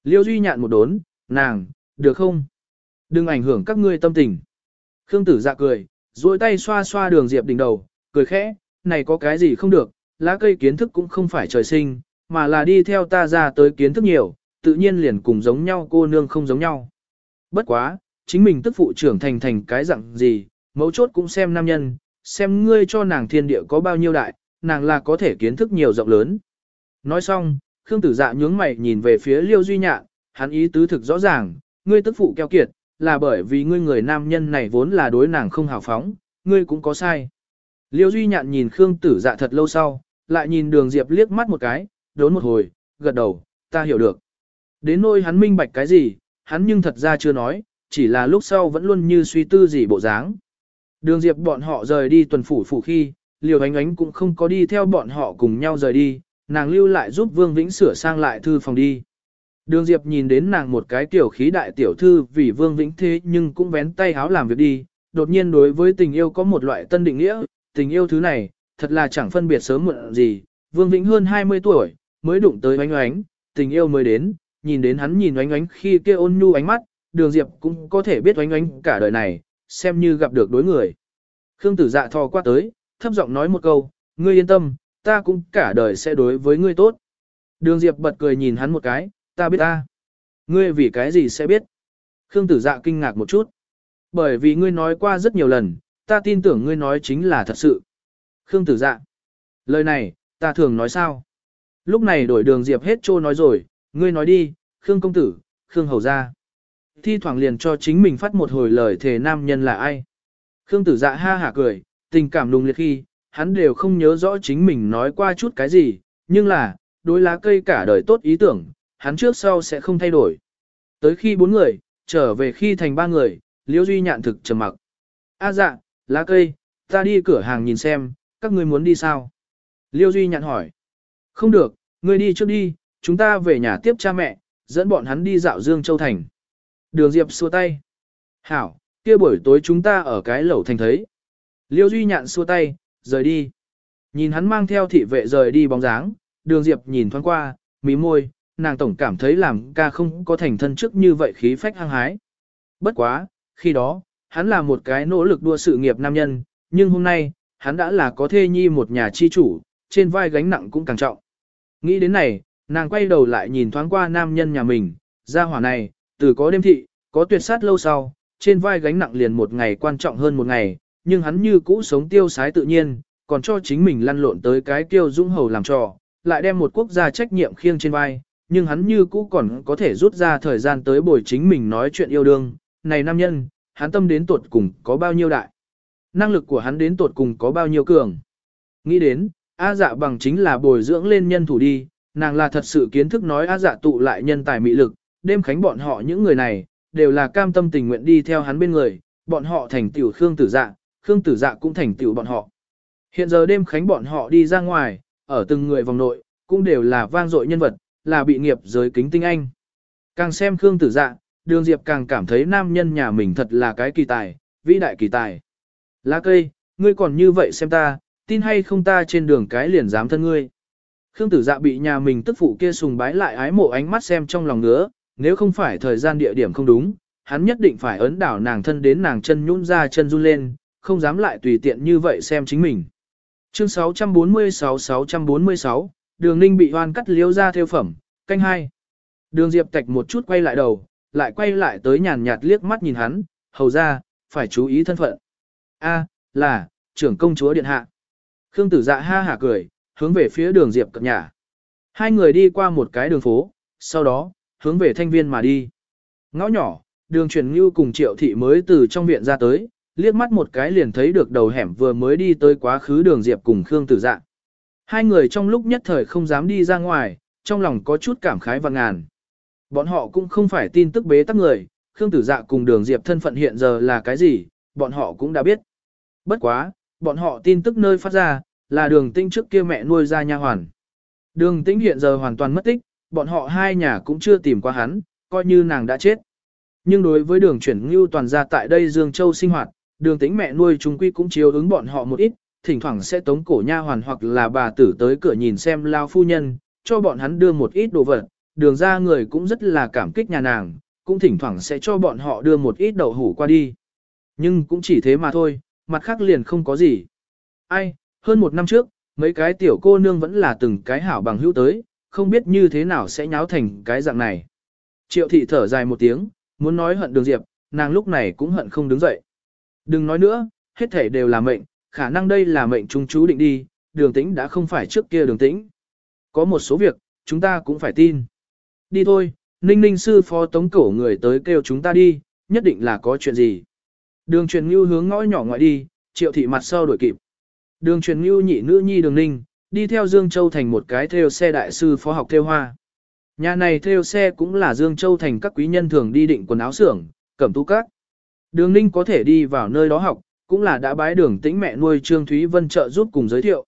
Liêu Duy Nhạn một đốn, nàng, được không? Đừng ảnh hưởng các ngươi tâm tình. Khương tử dạ cười, duỗi tay xoa xoa đường Diệp đỉnh đầu, cười khẽ, này có cái gì không được, lá cây kiến thức cũng không phải trời sinh, mà là đi theo ta ra tới kiến thức nhiều, tự nhiên liền cùng giống nhau cô nương không giống nhau. Bất quá, chính mình tức phụ trưởng thành thành cái dạng gì, mấu chốt cũng xem nam nhân, xem ngươi cho nàng thiên địa có bao nhiêu đại, nàng là có thể kiến thức nhiều rộng lớn. Nói xong, Khương Tử Dạ nhướng mày nhìn về phía Liêu Duy Nhạn, hắn ý tứ thực rõ ràng, ngươi tức phụ keo kiệt, là bởi vì ngươi người nam nhân này vốn là đối nàng không hào phóng, ngươi cũng có sai. Liêu Duy Nhạn nhìn Khương Tử Dạ thật lâu sau, lại nhìn Đường Diệp liếc mắt một cái, đốn một hồi, gật đầu, ta hiểu được. Đến nỗi hắn minh bạch cái gì, hắn nhưng thật ra chưa nói, chỉ là lúc sau vẫn luôn như suy tư gì bộ dáng. Đường Diệp bọn họ rời đi tuần phủ phủ khi, liều Ánh Ánh cũng không có đi theo bọn họ cùng nhau rời đi, nàng lưu lại giúp Vương Vĩnh sửa sang lại thư phòng đi. Đường Diệp nhìn đến nàng một cái tiểu khí đại tiểu thư vì Vương Vĩnh thế nhưng cũng vén tay háo làm việc đi, đột nhiên đối với tình yêu có một loại tân định nghĩa, tình yêu thứ này, thật là chẳng phân biệt sớm muộn gì, Vương Vĩnh hơn 20 tuổi, mới đụng tới oánh oánh, tình yêu mới đến, nhìn đến hắn nhìn oánh oánh khi kia ôn nhu ánh mắt, đường Diệp cũng có thể biết oánh oánh cả đời này, xem như gặp được đối người. Khương tử dạ thò qua tới, thấp giọng nói một câu, ngươi yên tâm, ta cũng cả đời sẽ đối với ngươi tốt. Đường Diệp bật cười nhìn hắn một cái, ta biết ta. Ngươi vì cái gì sẽ biết? Khương tử dạ kinh ngạc một chút. Bởi vì ngươi nói qua rất nhiều lần, ta tin tưởng ngươi nói chính là thật sự. Khương tử dạ. Lời này, ta thường nói sao? Lúc này đổi đường Diệp hết trô nói rồi, ngươi nói đi, Khương công tử, Khương hầu gia. Thi thoảng liền cho chính mình phát một hồi lời thề nam nhân là ai. Khương tử dạ ha hả cười, tình cảm nùng liệt khi, hắn đều không nhớ rõ chính mình nói qua chút cái gì, nhưng là, đối lá cây cả đời tốt ý tưởng, hắn trước sau sẽ không thay đổi. Tới khi bốn người, trở về khi thành ba người, Liễu Duy nhạn thực trầm mặc. A dạ, lá cây, ta đi cửa hàng nhìn xem, các ngươi muốn đi sao? Liêu Duy nhạn hỏi. Không được, ngươi đi trước đi, chúng ta về nhà tiếp cha mẹ, dẫn bọn hắn đi dạo Dương Châu Thành. Đường Diệp xua tay. Hảo, kia buổi tối chúng ta ở cái lẩu thành thấy. Liêu Duy nhạn xua tay, rời đi. Nhìn hắn mang theo thị vệ rời đi bóng dáng, đường Diệp nhìn thoáng qua, mí môi, nàng tổng cảm thấy làm ca không có thành thân trước như vậy khí phách hăng hái. Bất quá, khi đó, hắn là một cái nỗ lực đua sự nghiệp nam nhân, nhưng hôm nay, hắn đã là có thê nhi một nhà chi chủ, trên vai gánh nặng cũng càng trọng. Nghĩ đến này, nàng quay đầu lại nhìn thoáng qua nam nhân nhà mình, ra hỏa này, từ có đêm thị, có tuyệt sát lâu sau, trên vai gánh nặng liền một ngày quan trọng hơn một ngày, nhưng hắn như cũ sống tiêu sái tự nhiên, còn cho chính mình lăn lộn tới cái tiêu dũng hầu làm trò, lại đem một quốc gia trách nhiệm khiêng trên vai, nhưng hắn như cũ còn có thể rút ra thời gian tới bồi chính mình nói chuyện yêu đương, này nam nhân, hắn tâm đến tuột cùng có bao nhiêu đại. Năng lực của hắn đến tuột cùng có bao nhiêu cường. Nghĩ đến, A dạ bằng chính là bồi dưỡng lên nhân thủ đi, nàng là thật sự kiến thức nói A dạ tụ lại nhân tài mị lực, đêm khánh bọn họ những người này, đều là cam tâm tình nguyện đi theo hắn bên người, bọn họ thành tiểu Khương tử dạ, Khương tử dạ cũng thành tựu bọn họ. Hiện giờ đêm khánh bọn họ đi ra ngoài, ở từng người vòng nội, cũng đều là vang dội nhân vật, là bị nghiệp giới kính tinh anh. Càng xem Khương tử dạ, đường Diệp càng cảm thấy nam nhân nhà mình thật là cái kỳ tài, vĩ đại kỳ tài. Lá cây, ngươi còn như vậy xem ta, tin hay không ta trên đường cái liền dám thân ngươi. Khương tử dạ bị nhà mình tức phụ kia sùng bái lại ái mộ ánh mắt xem trong lòng ngứa, nếu không phải thời gian địa điểm không đúng, hắn nhất định phải ấn đảo nàng thân đến nàng chân nhũn ra chân run lên, không dám lại tùy tiện như vậy xem chính mình. Chương 646-646, đường ninh bị hoan cắt liếu ra theo phẩm, canh hai. Đường Diệp Tạch một chút quay lại đầu, lại quay lại tới nhàn nhạt liếc mắt nhìn hắn, hầu ra, phải chú ý thân phận. A, là, trưởng công chúa điện hạ. Khương tử dạ ha hả cười, hướng về phía đường Diệp cập nhà. Hai người đi qua một cái đường phố, sau đó, hướng về thanh viên mà đi. Ngõ nhỏ, đường truyền như cùng triệu thị mới từ trong viện ra tới, liếc mắt một cái liền thấy được đầu hẻm vừa mới đi tới quá khứ đường Diệp cùng Khương tử dạ. Hai người trong lúc nhất thời không dám đi ra ngoài, trong lòng có chút cảm khái và ngàn. Bọn họ cũng không phải tin tức bế tắc người, Khương Tử Dạ cùng Đường Diệp thân phận hiện giờ là cái gì, bọn họ cũng đã biết. Bất quá, bọn họ tin tức nơi phát ra, là đường tinh trước kia mẹ nuôi ra nha hoàn. Đường tinh hiện giờ hoàn toàn mất tích, bọn họ hai nhà cũng chưa tìm qua hắn, coi như nàng đã chết. Nhưng đối với đường chuyển ngưu toàn gia tại đây Dương Châu sinh hoạt, đường tĩnh mẹ nuôi chúng quy cũng chiếu ứng bọn họ một ít, thỉnh thoảng sẽ tống cổ nha hoàn hoặc là bà tử tới cửa nhìn xem lao phu nhân, cho bọn hắn đưa một ít đồ vật, đường ra người cũng rất là cảm kích nhà nàng, cũng thỉnh thoảng sẽ cho bọn họ đưa một ít đậu hủ qua đi. Nhưng cũng chỉ thế mà thôi, mặt khác liền không có gì. Ai, hơn một năm trước, mấy cái tiểu cô nương vẫn là từng cái hảo bằng hữu tới, không biết như thế nào sẽ nháo thành cái dạng này. Triệu thị thở dài một tiếng, muốn nói hận đường diệp, nàng lúc này cũng hận không đứng dậy. Đừng nói nữa, hết thể đều là mệnh, khả năng đây là mệnh trung chú định đi, đường tĩnh đã không phải trước kia đường tĩnh. Có một số việc, chúng ta cũng phải tin. Đi thôi, ninh ninh sư phó tống cổ người tới kêu chúng ta đi, nhất định là có chuyện gì. Đường truyền ngưu hướng ngõ nhỏ ngoại đi, triệu thị mặt sau đuổi kịp. Đường truyền ngưu nhị nữ nhi đường ninh, đi theo Dương Châu thành một cái theo xe đại sư phó học theo hoa. Nhà này theo xe cũng là Dương Châu thành các quý nhân thường đi định quần áo xưởng, cẩm tú các. Đường ninh có thể đi vào nơi đó học, cũng là đã bái đường tĩnh mẹ nuôi Trương Thúy Vân trợ giúp cùng giới thiệu.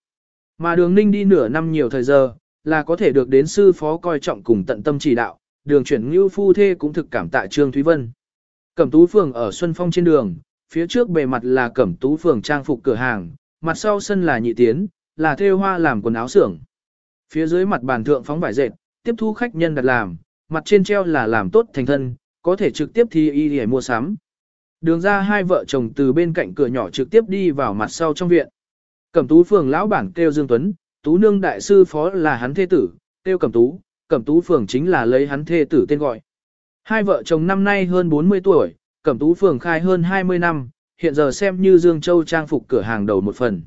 Mà đường ninh đi nửa năm nhiều thời giờ, là có thể được đến sư phó coi trọng cùng tận tâm chỉ đạo, đường chuyển ngưu phu thê cũng thực cảm tạ Trương Thúy Vân. Cẩm tú phường ở Xuân Phong trên đường, phía trước bề mặt là cẩm tú phường trang phục cửa hàng, mặt sau sân là nhị tiến, là thêu hoa làm quần áo xưởng. Phía dưới mặt bàn thượng phóng vải dệt, tiếp thu khách nhân đặt làm, mặt trên treo là làm tốt thành thân, có thể trực tiếp thi y để mua sắm. Đường ra hai vợ chồng từ bên cạnh cửa nhỏ trực tiếp đi vào mặt sau trong viện. Cẩm tú phường lão bản kêu Dương Tuấn, tú nương đại sư phó là hắn thê tử, kêu cẩm tú, cẩm tú phường chính là lấy hắn thê tử tên gọi. Hai vợ chồng năm nay hơn 40 tuổi, cẩm tú phường khai hơn 20 năm, hiện giờ xem như Dương Châu trang phục cửa hàng đầu một phần.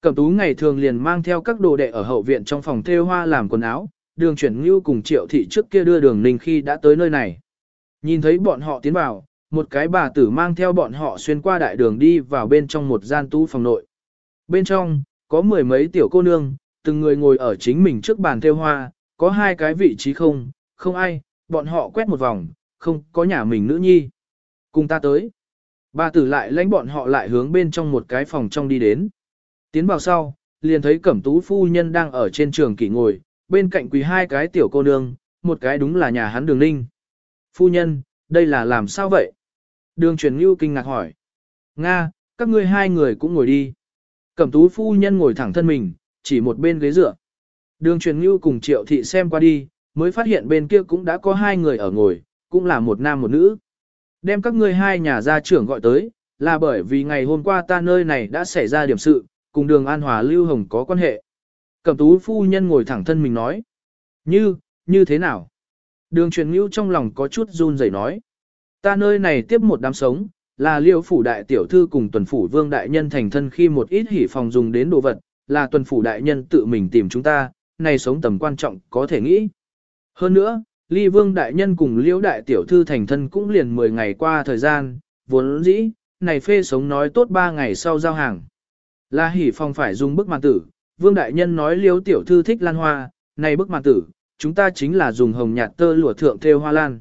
Cẩm tú ngày thường liền mang theo các đồ đệ ở hậu viện trong phòng thêu hoa làm quần áo, đường chuyển ngưu cùng triệu thị trước kia đưa đường ninh khi đã tới nơi này. Nhìn thấy bọn họ tiến vào, một cái bà tử mang theo bọn họ xuyên qua đại đường đi vào bên trong một gian tu phòng nội. Bên trong, có mười mấy tiểu cô nương, từng người ngồi ở chính mình trước bàn theo hoa, có hai cái vị trí không, không ai, bọn họ quét một vòng, không có nhà mình nữ nhi. Cùng ta tới. Bà tử lại lãnh bọn họ lại hướng bên trong một cái phòng trong đi đến. Tiến vào sau, liền thấy cẩm tú phu nhân đang ở trên trường kỷ ngồi, bên cạnh quỳ hai cái tiểu cô nương, một cái đúng là nhà hắn đường ninh. Phu nhân, đây là làm sao vậy? Đường truyền ngưu kinh ngạc hỏi. Nga, các ngươi hai người cũng ngồi đi. Cẩm tú phu nhân ngồi thẳng thân mình, chỉ một bên ghế dựa. Đường truyền ngưu cùng triệu thị xem qua đi, mới phát hiện bên kia cũng đã có hai người ở ngồi, cũng là một nam một nữ. Đem các ngươi hai nhà gia trưởng gọi tới, là bởi vì ngày hôm qua ta nơi này đã xảy ra điểm sự, cùng đường An Hòa Lưu Hồng có quan hệ. Cẩm tú phu nhân ngồi thẳng thân mình nói. Như, như thế nào? Đường truyền ngưu trong lòng có chút run rẩy nói. Ta nơi này tiếp một đám sống, là liêu phủ đại tiểu thư cùng tuần phủ vương đại nhân thành thân khi một ít hỉ phòng dùng đến đồ vật, là tuần phủ đại nhân tự mình tìm chúng ta, này sống tầm quan trọng có thể nghĩ. Hơn nữa, ly vương đại nhân cùng liễu đại tiểu thư thành thân cũng liền 10 ngày qua thời gian, vốn dĩ, này phê sống nói tốt 3 ngày sau giao hàng. Là hỉ phòng phải dùng bức màn tử, vương đại nhân nói liễu tiểu thư thích lan hoa, này bức màn tử, chúng ta chính là dùng hồng nhạt tơ lụa thượng theo hoa lan.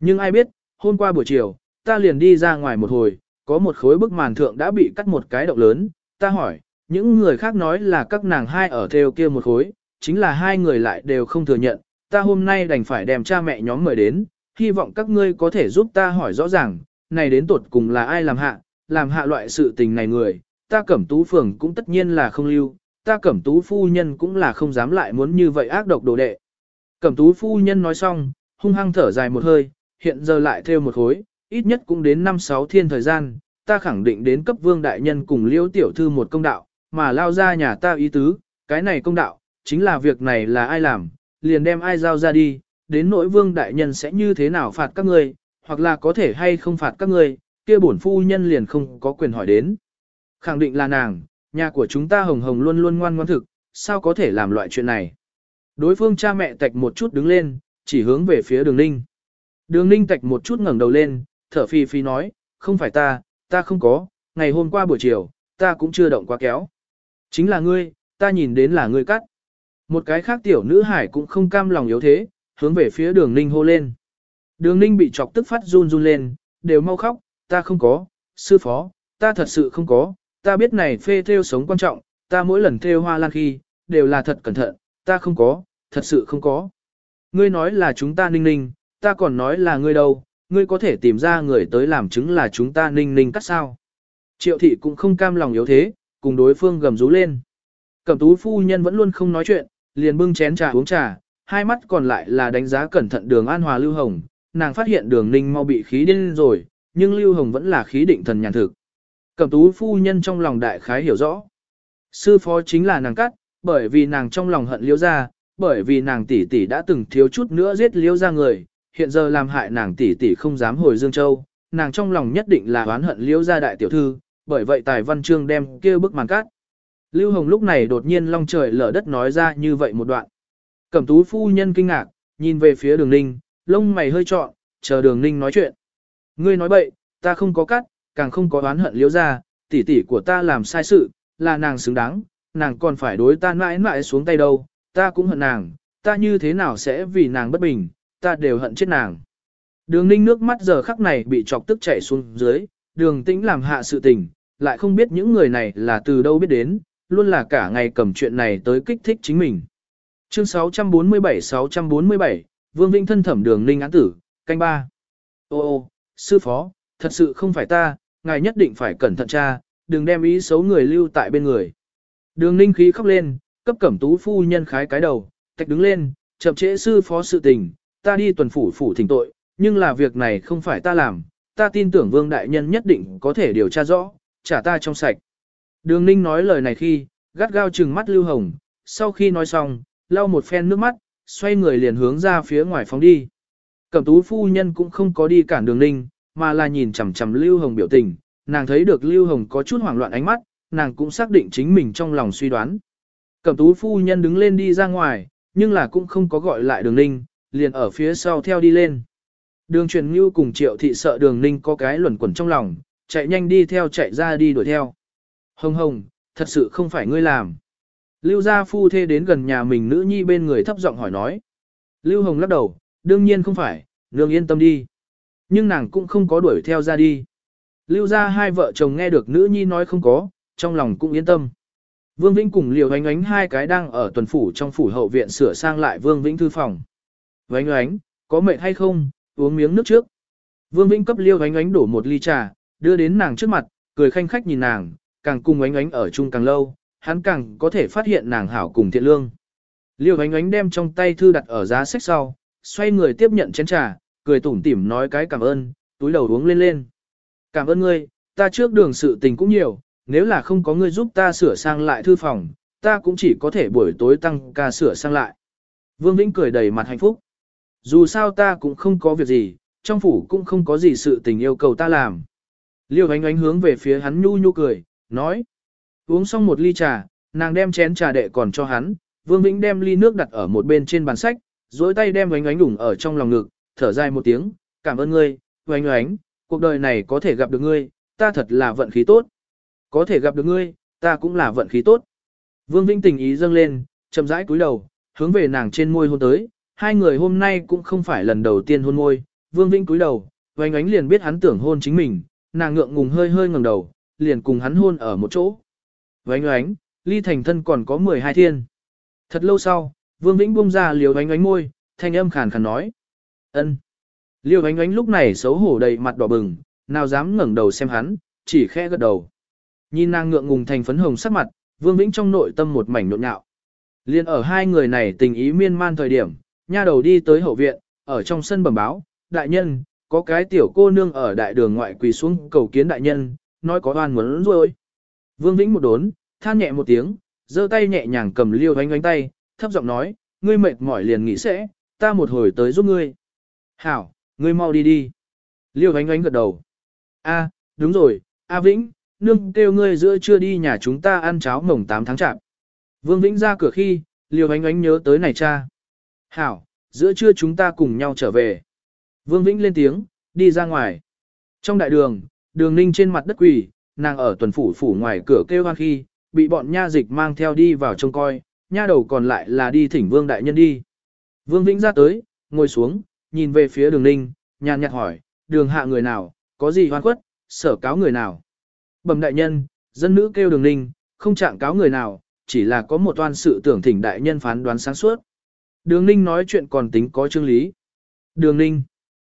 Nhưng ai biết, hôm qua buổi chiều, ta liền đi ra ngoài một hồi, có một khối bức màn thượng đã bị cắt một cái động lớn, ta hỏi, những người khác nói là các nàng hai ở theo kia một khối, chính là hai người lại đều không thừa nhận, ta hôm nay đành phải đem cha mẹ nhóm mời đến, hy vọng các ngươi có thể giúp ta hỏi rõ ràng, này đến tột cùng là ai làm hạ, làm hạ loại sự tình này người, ta cẩm tú phường cũng tất nhiên là không lưu, ta cẩm tú phu nhân cũng là không dám lại muốn như vậy ác độc đồ đệ. Cẩm tú phu nhân nói xong, hung hăng thở dài một hơi, hiện giờ lại theo một khối, ít nhất cũng đến 5-6 thiên thời gian, ta khẳng định đến cấp vương đại nhân cùng liễu tiểu thư một công đạo, mà lao ra nhà ta ý tứ, cái này công đạo, chính là việc này là ai làm, liền đem ai giao ra đi, đến nỗi vương đại nhân sẽ như thế nào phạt các ngươi, hoặc là có thể hay không phạt các ngươi, kia bổn phu nhân liền không có quyền hỏi đến. Khẳng định là nàng, nhà của chúng ta hồng hồng luôn luôn ngoan ngoan thực, sao có thể làm loại chuyện này. Đối phương cha mẹ tạch một chút đứng lên, chỉ hướng về phía đường ninh. Đường ninh tạch một chút ngẩng đầu lên, thở phi phi nói, không phải ta, ta không có, ngày hôm qua buổi chiều, ta cũng chưa động quá kéo. Chính là ngươi, ta nhìn đến là ngươi cắt. Một cái khác tiểu nữ hải cũng không cam lòng yếu thế, hướng về phía đường ninh hô lên. Đường ninh bị chọc tức phát run run lên, đều mau khóc, ta không có, sư phó, ta thật sự không có, ta biết này phê theo sống quan trọng, ta mỗi lần theo hoa lan khi, đều là thật cẩn thận, ta không có, thật sự không có. Ngươi nói là chúng ta ninh ninh, ta còn nói là ngươi đâu, ngươi có thể tìm ra người tới làm chứng là chúng ta ninh ninh cắt sao. Triệu thị cũng không cam lòng yếu thế, cùng đối phương gầm rú lên. Cẩm tú phu nhân vẫn luôn không nói chuyện, liền bưng chén trà uống trà, hai mắt còn lại là đánh giá cẩn thận đường an hòa lưu hồng, nàng phát hiện đường ninh mau bị khí điên rồi, nhưng lưu hồng vẫn là khí định thần nhàn thực. Cẩm tú phu nhân trong lòng đại khái hiểu rõ. Sư phó chính là nàng cắt, bởi vì nàng trong lòng hận liễu ra, bởi vì nàng tỷ tỷ đã từng thiếu chút nữa giết liễu ra người, hiện giờ làm hại nàng tỷ tỷ không dám hồi Dương Châu, nàng trong lòng nhất định là oán hận liễu gia đại tiểu thư, bởi vậy tài văn chương đem kia bức màn cát, Lưu Hồng lúc này đột nhiên long trời lở đất nói ra như vậy một đoạn. Cẩm tú phu nhân kinh ngạc, nhìn về phía đường ninh, lông mày hơi trọn, chờ đường ninh nói chuyện. Ngươi nói bậy, ta không có cắt, càng không có oán hận liễu gia, tỷ tỷ của ta làm sai sự, là nàng xứng đáng, nàng còn phải đối ta mãi mãi xuống tay đâu, ta cũng hận nàng, ta như thế nào sẽ vì nàng bất bình, ta đều hận chết nàng. Đường ninh nước mắt giờ khắc này bị chọc tức chảy xuống dưới, đường tĩnh làm hạ sự tình, lại không biết những người này là từ đâu biết đến, luôn là cả ngày cầm chuyện này tới kích thích chính mình. Chương 647-647, Vương Vinh thân thẩm đường ninh án tử, canh ba. Ô ô, sư phó, thật sự không phải ta, ngài nhất định phải cẩn thận cha, đừng đem ý xấu người lưu tại bên người. Đường ninh khí khóc lên, cấp cẩm tú phu nhân khái cái đầu, tạch đứng lên, chậm trễ sư phó sự tình, ta đi tuần phủ phủ thỉnh tội, nhưng là việc này không phải ta làm, ta tin tưởng vương đại nhân nhất định có thể điều tra rõ, trả ta trong sạch. Đường ninh nói lời này khi, gắt gao trừng mắt lưu hồng, sau khi nói xong, lau một phen nước mắt, xoay người liền hướng ra phía ngoài phóng đi. Cẩm tú phu nhân cũng không có đi cản đường ninh, mà là nhìn chằm chằm lưu hồng biểu tình, nàng thấy được lưu hồng có chút hoảng loạn ánh mắt, nàng cũng xác định chính mình trong lòng suy đoán. Cẩm tú phu nhân đứng lên đi ra ngoài, nhưng là cũng không có gọi lại đường ninh, liền ở phía sau theo đi lên. Đường truyền như cùng triệu thị sợ đường ninh có cái luẩn quẩn trong lòng, chạy nhanh đi theo chạy ra đi đuổi theo. Hồng hồng, thật sự không phải ngươi làm. Lưu gia phu thê đến gần nhà mình nữ nhi bên người thấp giọng hỏi nói. Lưu hồng lắc đầu, đương nhiên không phải, nương yên tâm đi. Nhưng nàng cũng không có đuổi theo ra đi. Lưu gia hai vợ chồng nghe được nữ nhi nói không có, trong lòng cũng yên tâm. Vương Vĩnh cùng Liều Ánh Ánh hai cái đang ở tuần phủ trong phủ hậu viện sửa sang lại Vương Vĩnh thư phòng. Ánh Ánh, có mệt hay không, uống miếng nước trước. Vương Vĩnh cấp Liêu Ánh Ánh đổ một ly trà, đưa đến nàng trước mặt, cười khanh khách nhìn nàng, càng cùng Ánh Ánh ở chung càng lâu, hắn càng có thể phát hiện nàng hảo cùng thiện lương. Liêu Ánh Ánh đem trong tay thư đặt ở giá sách sau, xoay người tiếp nhận chén trà, cười tủm tỉm nói cái cảm ơn, túi đầu uống lên lên. Cảm ơn ngươi, ta trước đường sự tình cũng nhiều, nếu là không có ngươi giúp ta sửa sang lại thư phòng, ta cũng chỉ có thể buổi tối tăng ca sửa sang lại. Vương Vĩnh cười đầy mặt hạnh phúc. Dù sao ta cũng không có việc gì, trong phủ cũng không có gì sự tình yêu cầu ta làm. Liêu ánh ánh hướng về phía hắn nhu nhu cười, nói. Uống xong một ly trà, nàng đem chén trà đệ còn cho hắn, Vương Vĩnh đem ly nước đặt ở một bên trên bàn sách, dối tay đem ánh ánh đủng ở trong lòng ngực, thở dài một tiếng, cảm ơn ngươi, ánh ánh, cuộc đời này có thể gặp được ngươi, ta thật là vận khí tốt. Có thể gặp được ngươi, ta cũng là vận khí tốt. Vương Vĩnh tình ý dâng lên, chậm rãi cúi đầu, hướng về nàng trên môi hôn tới, hai người hôm nay cũng không phải lần đầu tiên hôn môi, Vương Vĩnh cúi đầu, Vành Ánh liền biết hắn tưởng hôn chính mình, nàng ngượng ngùng hơi hơi ngẩng đầu, liền cùng hắn hôn ở một chỗ. Vành Ánh, ly thành thân còn có 12 thiên. Thật lâu sau, Vương Vĩnh buông ra liều Vành Ánh môi, thanh âm khàn khàn nói. ân. Liêu Vành Ánh lúc này xấu hổ đầy mặt đỏ bừng, nào dám ngẩng đầu xem hắn, chỉ khẽ gật đầu. Nhìn nàng ngượng ngùng thành phấn hồng sắc mặt, Vương Vĩnh trong nội tâm một mảnh nhộn nhạo. Liên ở hai người này tình ý miên man thời điểm, nha đầu đi tới hậu viện, ở trong sân bẩm báo, đại nhân, có cái tiểu cô nương ở đại đường ngoại quỳ xuống cầu kiến đại nhân, nói có oan muốn rồi. Vương Vĩnh một đốn, than nhẹ một tiếng, giơ tay nhẹ nhàng cầm liêu ánh ánh tay, thấp giọng nói, ngươi mệt mỏi liền nghỉ sẽ, ta một hồi tới giúp ngươi. Hảo, ngươi mau đi đi. Liêu ánh ánh gật đầu. A, đúng rồi, A Vĩnh, nương kêu ngươi giữa trưa đi nhà chúng ta ăn cháo mồng 8 tháng chạp. Vương Vĩnh ra cửa khi, Liêu ánh ánh nhớ tới này cha. Hảo, giữa trưa chúng ta cùng nhau trở về. Vương Vĩnh lên tiếng, đi ra ngoài. Trong đại đường, đường ninh trên mặt đất quỳ, nàng ở tuần phủ phủ ngoài cửa kêu hoan khi, bị bọn nha dịch mang theo đi vào trông coi, nha đầu còn lại là đi thỉnh vương đại nhân đi. Vương Vĩnh ra tới, ngồi xuống, nhìn về phía đường ninh, nhàn nhạt hỏi, đường hạ người nào, có gì hoan khuất, sở cáo người nào. Bẩm đại nhân, dân nữ kêu đường ninh, không trạng cáo người nào, chỉ là có một toan sự tưởng thỉnh đại nhân phán đoán sáng suốt. Đường ninh nói chuyện còn tính có chương lý. Đường ninh.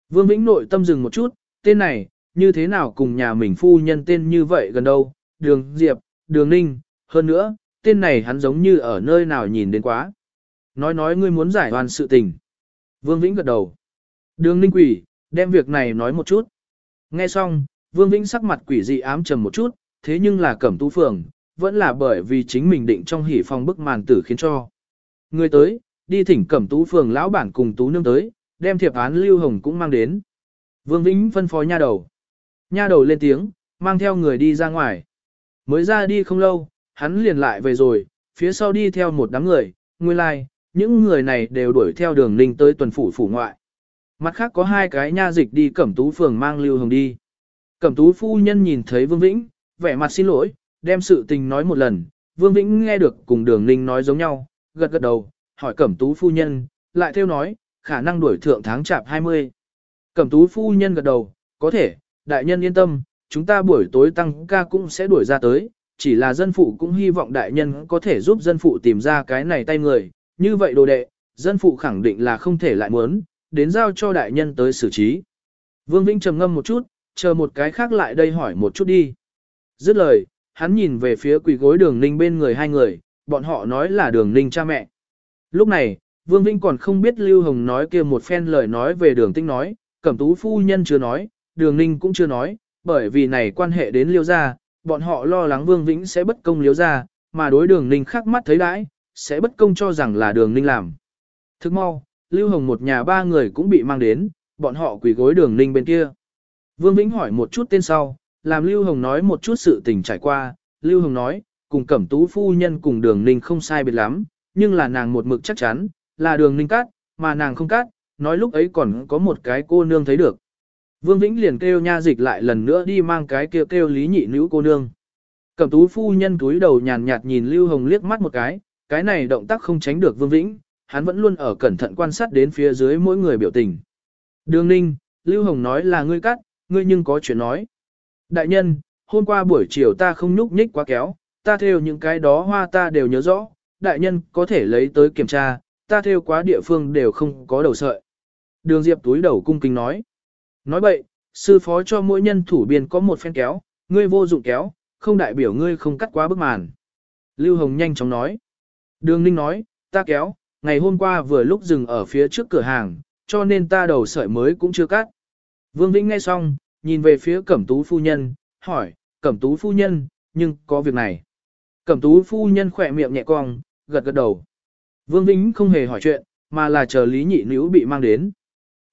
Vương Vĩnh nội tâm dừng một chút, tên này, như thế nào cùng nhà mình phu nhân tên như vậy gần đâu, đường Diệp, đường Ninh, hơn nữa, tên này hắn giống như ở nơi nào nhìn đến quá. Nói nói ngươi muốn giải hoàn sự tình. Vương Vĩnh gật đầu. Đường Ninh quỷ, đem việc này nói một chút. Nghe xong, Vương Vĩnh sắc mặt quỷ dị ám trầm một chút, thế nhưng là cẩm tu phường, vẫn là bởi vì chính mình định trong hỉ phong bức màn tử khiến cho. Người tới, đi thỉnh cẩm tú phường lão bản cùng tú nương tới, đem thiệp án Lưu Hồng cũng mang đến. Vương Vĩnh phân phó nha đầu. Nha đầu lên tiếng, mang theo người đi ra ngoài. Mới ra đi không lâu, hắn liền lại về rồi, phía sau đi theo một đám người, nguyên lai, like, những người này đều đuổi theo đường ninh tới tuần phủ phủ ngoại. Mặt khác có hai cái nha dịch đi cẩm tú phường mang Lưu Hồng đi. Cẩm tú phu nhân nhìn thấy Vương Vĩnh, vẻ mặt xin lỗi, đem sự tình nói một lần, Vương Vĩnh nghe được cùng đường ninh nói giống nhau, gật gật đầu, hỏi cẩm tú phu nhân, lại theo nói, khả năng đuổi thượng tháng chạp 20. Cẩm tú phu nhân gật đầu, có thể, đại nhân yên tâm, chúng ta buổi tối tăng ca cũng sẽ đuổi ra tới, chỉ là dân phụ cũng hy vọng đại nhân có thể giúp dân phụ tìm ra cái này tay người, như vậy đồ đệ, dân phụ khẳng định là không thể lại muốn, đến giao cho đại nhân tới xử trí. Vương Vĩnh trầm ngâm một chút, chờ một cái khác lại đây hỏi một chút đi. Dứt lời, hắn nhìn về phía quỷ gối đường ninh bên người hai người, bọn họ nói là đường ninh cha mẹ. Lúc này, Vương Vinh còn không biết Lưu Hồng nói kia một phen lời nói về đường tinh nói, cẩm tú phu nhân chưa nói, đường ninh cũng chưa nói, bởi vì này quan hệ đến liêu gia, bọn họ lo lắng Vương Vĩnh sẽ bất công liêu gia, mà đối đường ninh khắc mắt thấy đãi, sẽ bất công cho rằng là đường ninh làm. Thức mau, Lưu Hồng một nhà ba người cũng bị mang đến, bọn họ quỳ gối đường ninh bên kia. Vương Vĩnh hỏi một chút tên sau, làm Lưu Hồng nói một chút sự tình trải qua, Lưu Hồng nói, cùng cẩm tú phu nhân cùng đường ninh không sai biệt lắm, nhưng là nàng một mực chắc chắn, là đường ninh cát, mà nàng không cát, nói lúc ấy còn có một cái cô nương thấy được. Vương Vĩnh liền kêu nha dịch lại lần nữa đi mang cái kêu kêu lý nhị nữ cô nương. Cẩm tú phu nhân túi đầu nhàn nhạt nhìn Lưu Hồng liếc mắt một cái, cái này động tác không tránh được Vương Vĩnh, hắn vẫn luôn ở cẩn thận quan sát đến phía dưới mỗi người biểu tình. Đường ninh, Lưu Hồng nói là ngươi cắt, ngươi nhưng có chuyện nói. Đại nhân, hôm qua buổi chiều ta không nhúc nhích quá kéo, ta theo những cái đó hoa ta đều nhớ rõ, đại nhân có thể lấy tới kiểm tra, ta theo quá địa phương đều không có đầu sợi. Đường Diệp túi đầu cung kính nói. Nói vậy sư phó cho mỗi nhân thủ biên có một phen kéo, ngươi vô dụng kéo, không đại biểu ngươi không cắt quá bức màn. Lưu Hồng nhanh chóng nói. Đường Ninh nói, ta kéo, ngày hôm qua vừa lúc dừng ở phía trước cửa hàng, cho nên ta đầu sợi mới cũng chưa cắt. Vương Vĩnh nghe xong, nhìn về phía Cẩm Tú Phu Nhân, hỏi, Cẩm Tú Phu Nhân, nhưng có việc này. Cẩm Tú Phu Nhân khỏe miệng nhẹ cong, gật gật đầu. Vương Vĩnh không hề hỏi chuyện, mà là chờ Lý Nhị Nữ bị mang đến.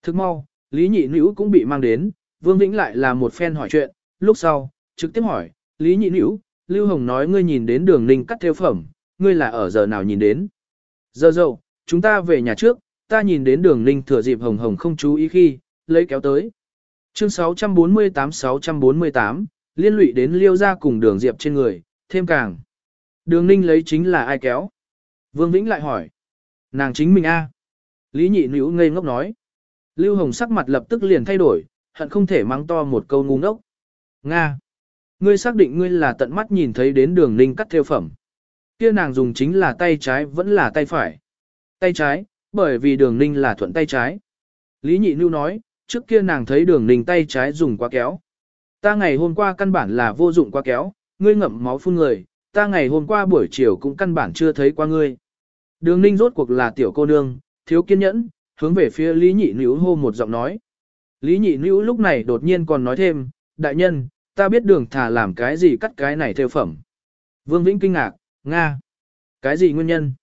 Thức mau, Lý Nhị Nữ cũng bị mang đến, Vương Vĩnh lại là một phen hỏi chuyện, lúc sau, trực tiếp hỏi, Lý Nhị Nữ, Lưu Hồng nói ngươi nhìn đến đường ninh cắt theo phẩm, ngươi là ở giờ nào nhìn đến. Giờ dậu, chúng ta về nhà trước, ta nhìn đến đường ninh thừa dịp hồng hồng không chú ý khi, lấy kéo tới. Chương 648-648, liên lụy đến liêu ra cùng đường diệp trên người, thêm càng. Đường ninh lấy chính là ai kéo? Vương Vĩnh lại hỏi. Nàng chính mình a Lý nhị nữ ngây ngốc nói. Lưu Hồng sắc mặt lập tức liền thay đổi, hận không thể mang to một câu ngu ngốc. Nga. Ngươi xác định ngươi là tận mắt nhìn thấy đến đường ninh cắt theo phẩm. Kia nàng dùng chính là tay trái vẫn là tay phải. Tay trái, bởi vì đường ninh là thuận tay trái. Lý nhị nữ nói, trước kia nàng thấy đường ninh tay trái dùng quá kéo. Ta ngày hôm qua căn bản là vô dụng quá kéo, ngươi ngậm máu phun người, ta ngày hôm qua buổi chiều cũng căn bản chưa thấy qua ngươi. Đường ninh rốt cuộc là tiểu cô nương, thiếu kiên nhẫn, hướng về phía Lý Nhị Nữ hô một giọng nói. Lý Nhị Nữ lúc này đột nhiên còn nói thêm, đại nhân, ta biết đường thả làm cái gì cắt cái này theo phẩm. Vương Vĩnh kinh ngạc, Nga. Cái gì nguyên nhân?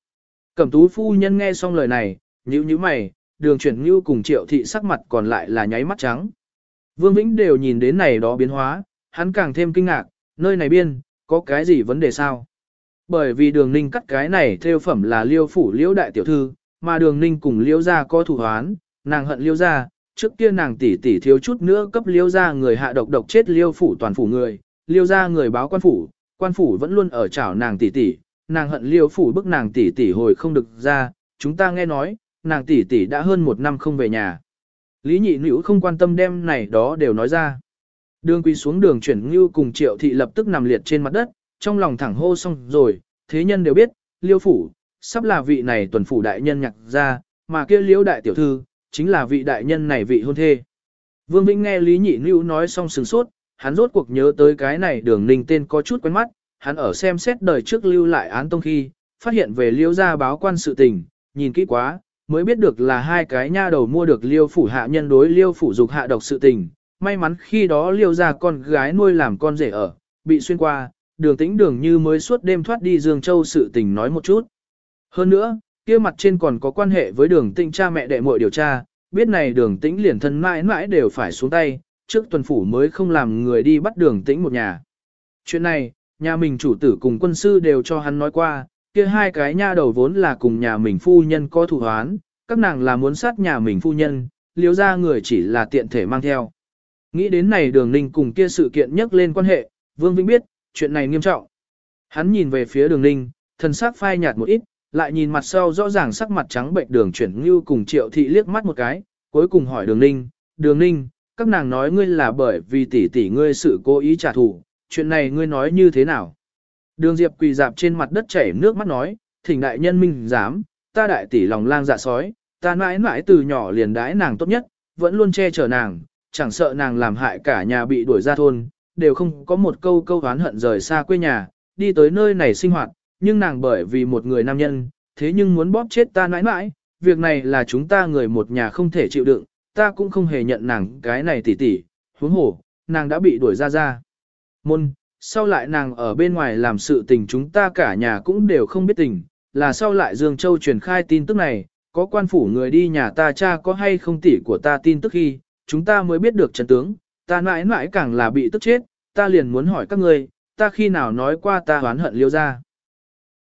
Cẩm tú phu nhân nghe xong lời này, nhíu nhíu mày, đường chuyển như cùng triệu thị sắc mặt còn lại là nháy mắt trắng. Vương Vĩnh đều nhìn đến này đó biến hóa, hắn càng thêm kinh ngạc, nơi này biên, có cái gì vấn đề sao? Bởi vì đường ninh cắt cái này theo phẩm là liêu phủ liễu đại tiểu thư, mà đường ninh cùng liễu gia có thủ hoán, nàng hận liễu gia, trước kia nàng tỷ tỷ thiếu chút nữa cấp liễu gia người hạ độc độc chết liêu phủ toàn phủ người, liêu gia người báo quan phủ, quan phủ vẫn luôn ở chảo nàng tỷ tỷ, nàng hận liêu phủ bức nàng tỷ tỷ hồi không được ra, chúng ta nghe nói, nàng tỷ tỷ đã hơn một năm không về nhà. Lý nhị nữ không quan tâm đem này đó đều nói ra. Đường quý xuống đường chuyển như cùng triệu thị lập tức nằm liệt trên mặt đất, trong lòng thẳng hô xong rồi, thế nhân đều biết, liêu phủ, sắp là vị này tuần phủ đại nhân nhạc ra, mà kia liêu đại tiểu thư, chính là vị đại nhân này vị hôn thê. Vương Vĩnh nghe Lý Nhị Nữu nói xong sừng sốt, hắn rốt cuộc nhớ tới cái này đường ninh tên có chút quen mắt, hắn ở xem xét đời trước lưu lại án tông khi, phát hiện về liêu gia báo quan sự tình, nhìn kỹ quá, mới biết được là hai cái nha đầu mua được liêu phủ hạ nhân đối liêu phủ dục hạ độc sự tình, may mắn khi đó liêu gia con gái nuôi làm con rể ở, bị xuyên qua, đường tĩnh đường như mới suốt đêm thoát đi Dương Châu sự tình nói một chút. Hơn nữa, kia mặt trên còn có quan hệ với đường tĩnh cha mẹ đệ muội điều tra, biết này đường tĩnh liền thân mãi mãi đều phải xuống tay, trước tuần phủ mới không làm người đi bắt đường tĩnh một nhà. Chuyện này, nhà mình chủ tử cùng quân sư đều cho hắn nói qua, kia hai cái nha đầu vốn là cùng nhà mình phu nhân có thủ hoán, các nàng là muốn sát nhà mình phu nhân, liếu ra người chỉ là tiện thể mang theo. Nghĩ đến này đường ninh cùng kia sự kiện nhắc lên quan hệ, Vương Vĩnh biết, chuyện này nghiêm trọng. Hắn nhìn về phía đường ninh, thần sắc phai nhạt một ít, lại nhìn mặt sau rõ ràng sắc mặt trắng bệnh đường chuyển như cùng triệu thị liếc mắt một cái, cuối cùng hỏi đường ninh, đường ninh, các nàng nói ngươi là bởi vì tỷ tỷ ngươi sự cố ý trả thù, chuyện này ngươi nói như thế nào? Đường Diệp quỳ dạp trên mặt đất chảy nước mắt nói, thỉnh đại nhân minh dám, ta đại tỷ lòng lang dạ sói, ta mãi mãi từ nhỏ liền đái nàng tốt nhất, vẫn luôn che chở nàng, chẳng sợ nàng làm hại cả nhà bị đuổi ra thôn, đều không có một câu câu oán hận rời xa quê nhà, đi tới nơi này sinh hoạt, nhưng nàng bởi vì một người nam nhân, thế nhưng muốn bóp chết ta mãi mãi, việc này là chúng ta người một nhà không thể chịu đựng, ta cũng không hề nhận nàng cái này tỉ tỉ, huống hồ, nàng đã bị đuổi ra ra. Môn, sau lại nàng ở bên ngoài làm sự tình chúng ta cả nhà cũng đều không biết tình, là sau lại Dương Châu truyền khai tin tức này, có quan phủ người đi nhà ta cha có hay không tỷ của ta tin tức khi, chúng ta mới biết được chân tướng, ta mãi mãi càng là bị tức chết, ta liền muốn hỏi các ngươi, ta khi nào nói qua ta oán hận liêu ra.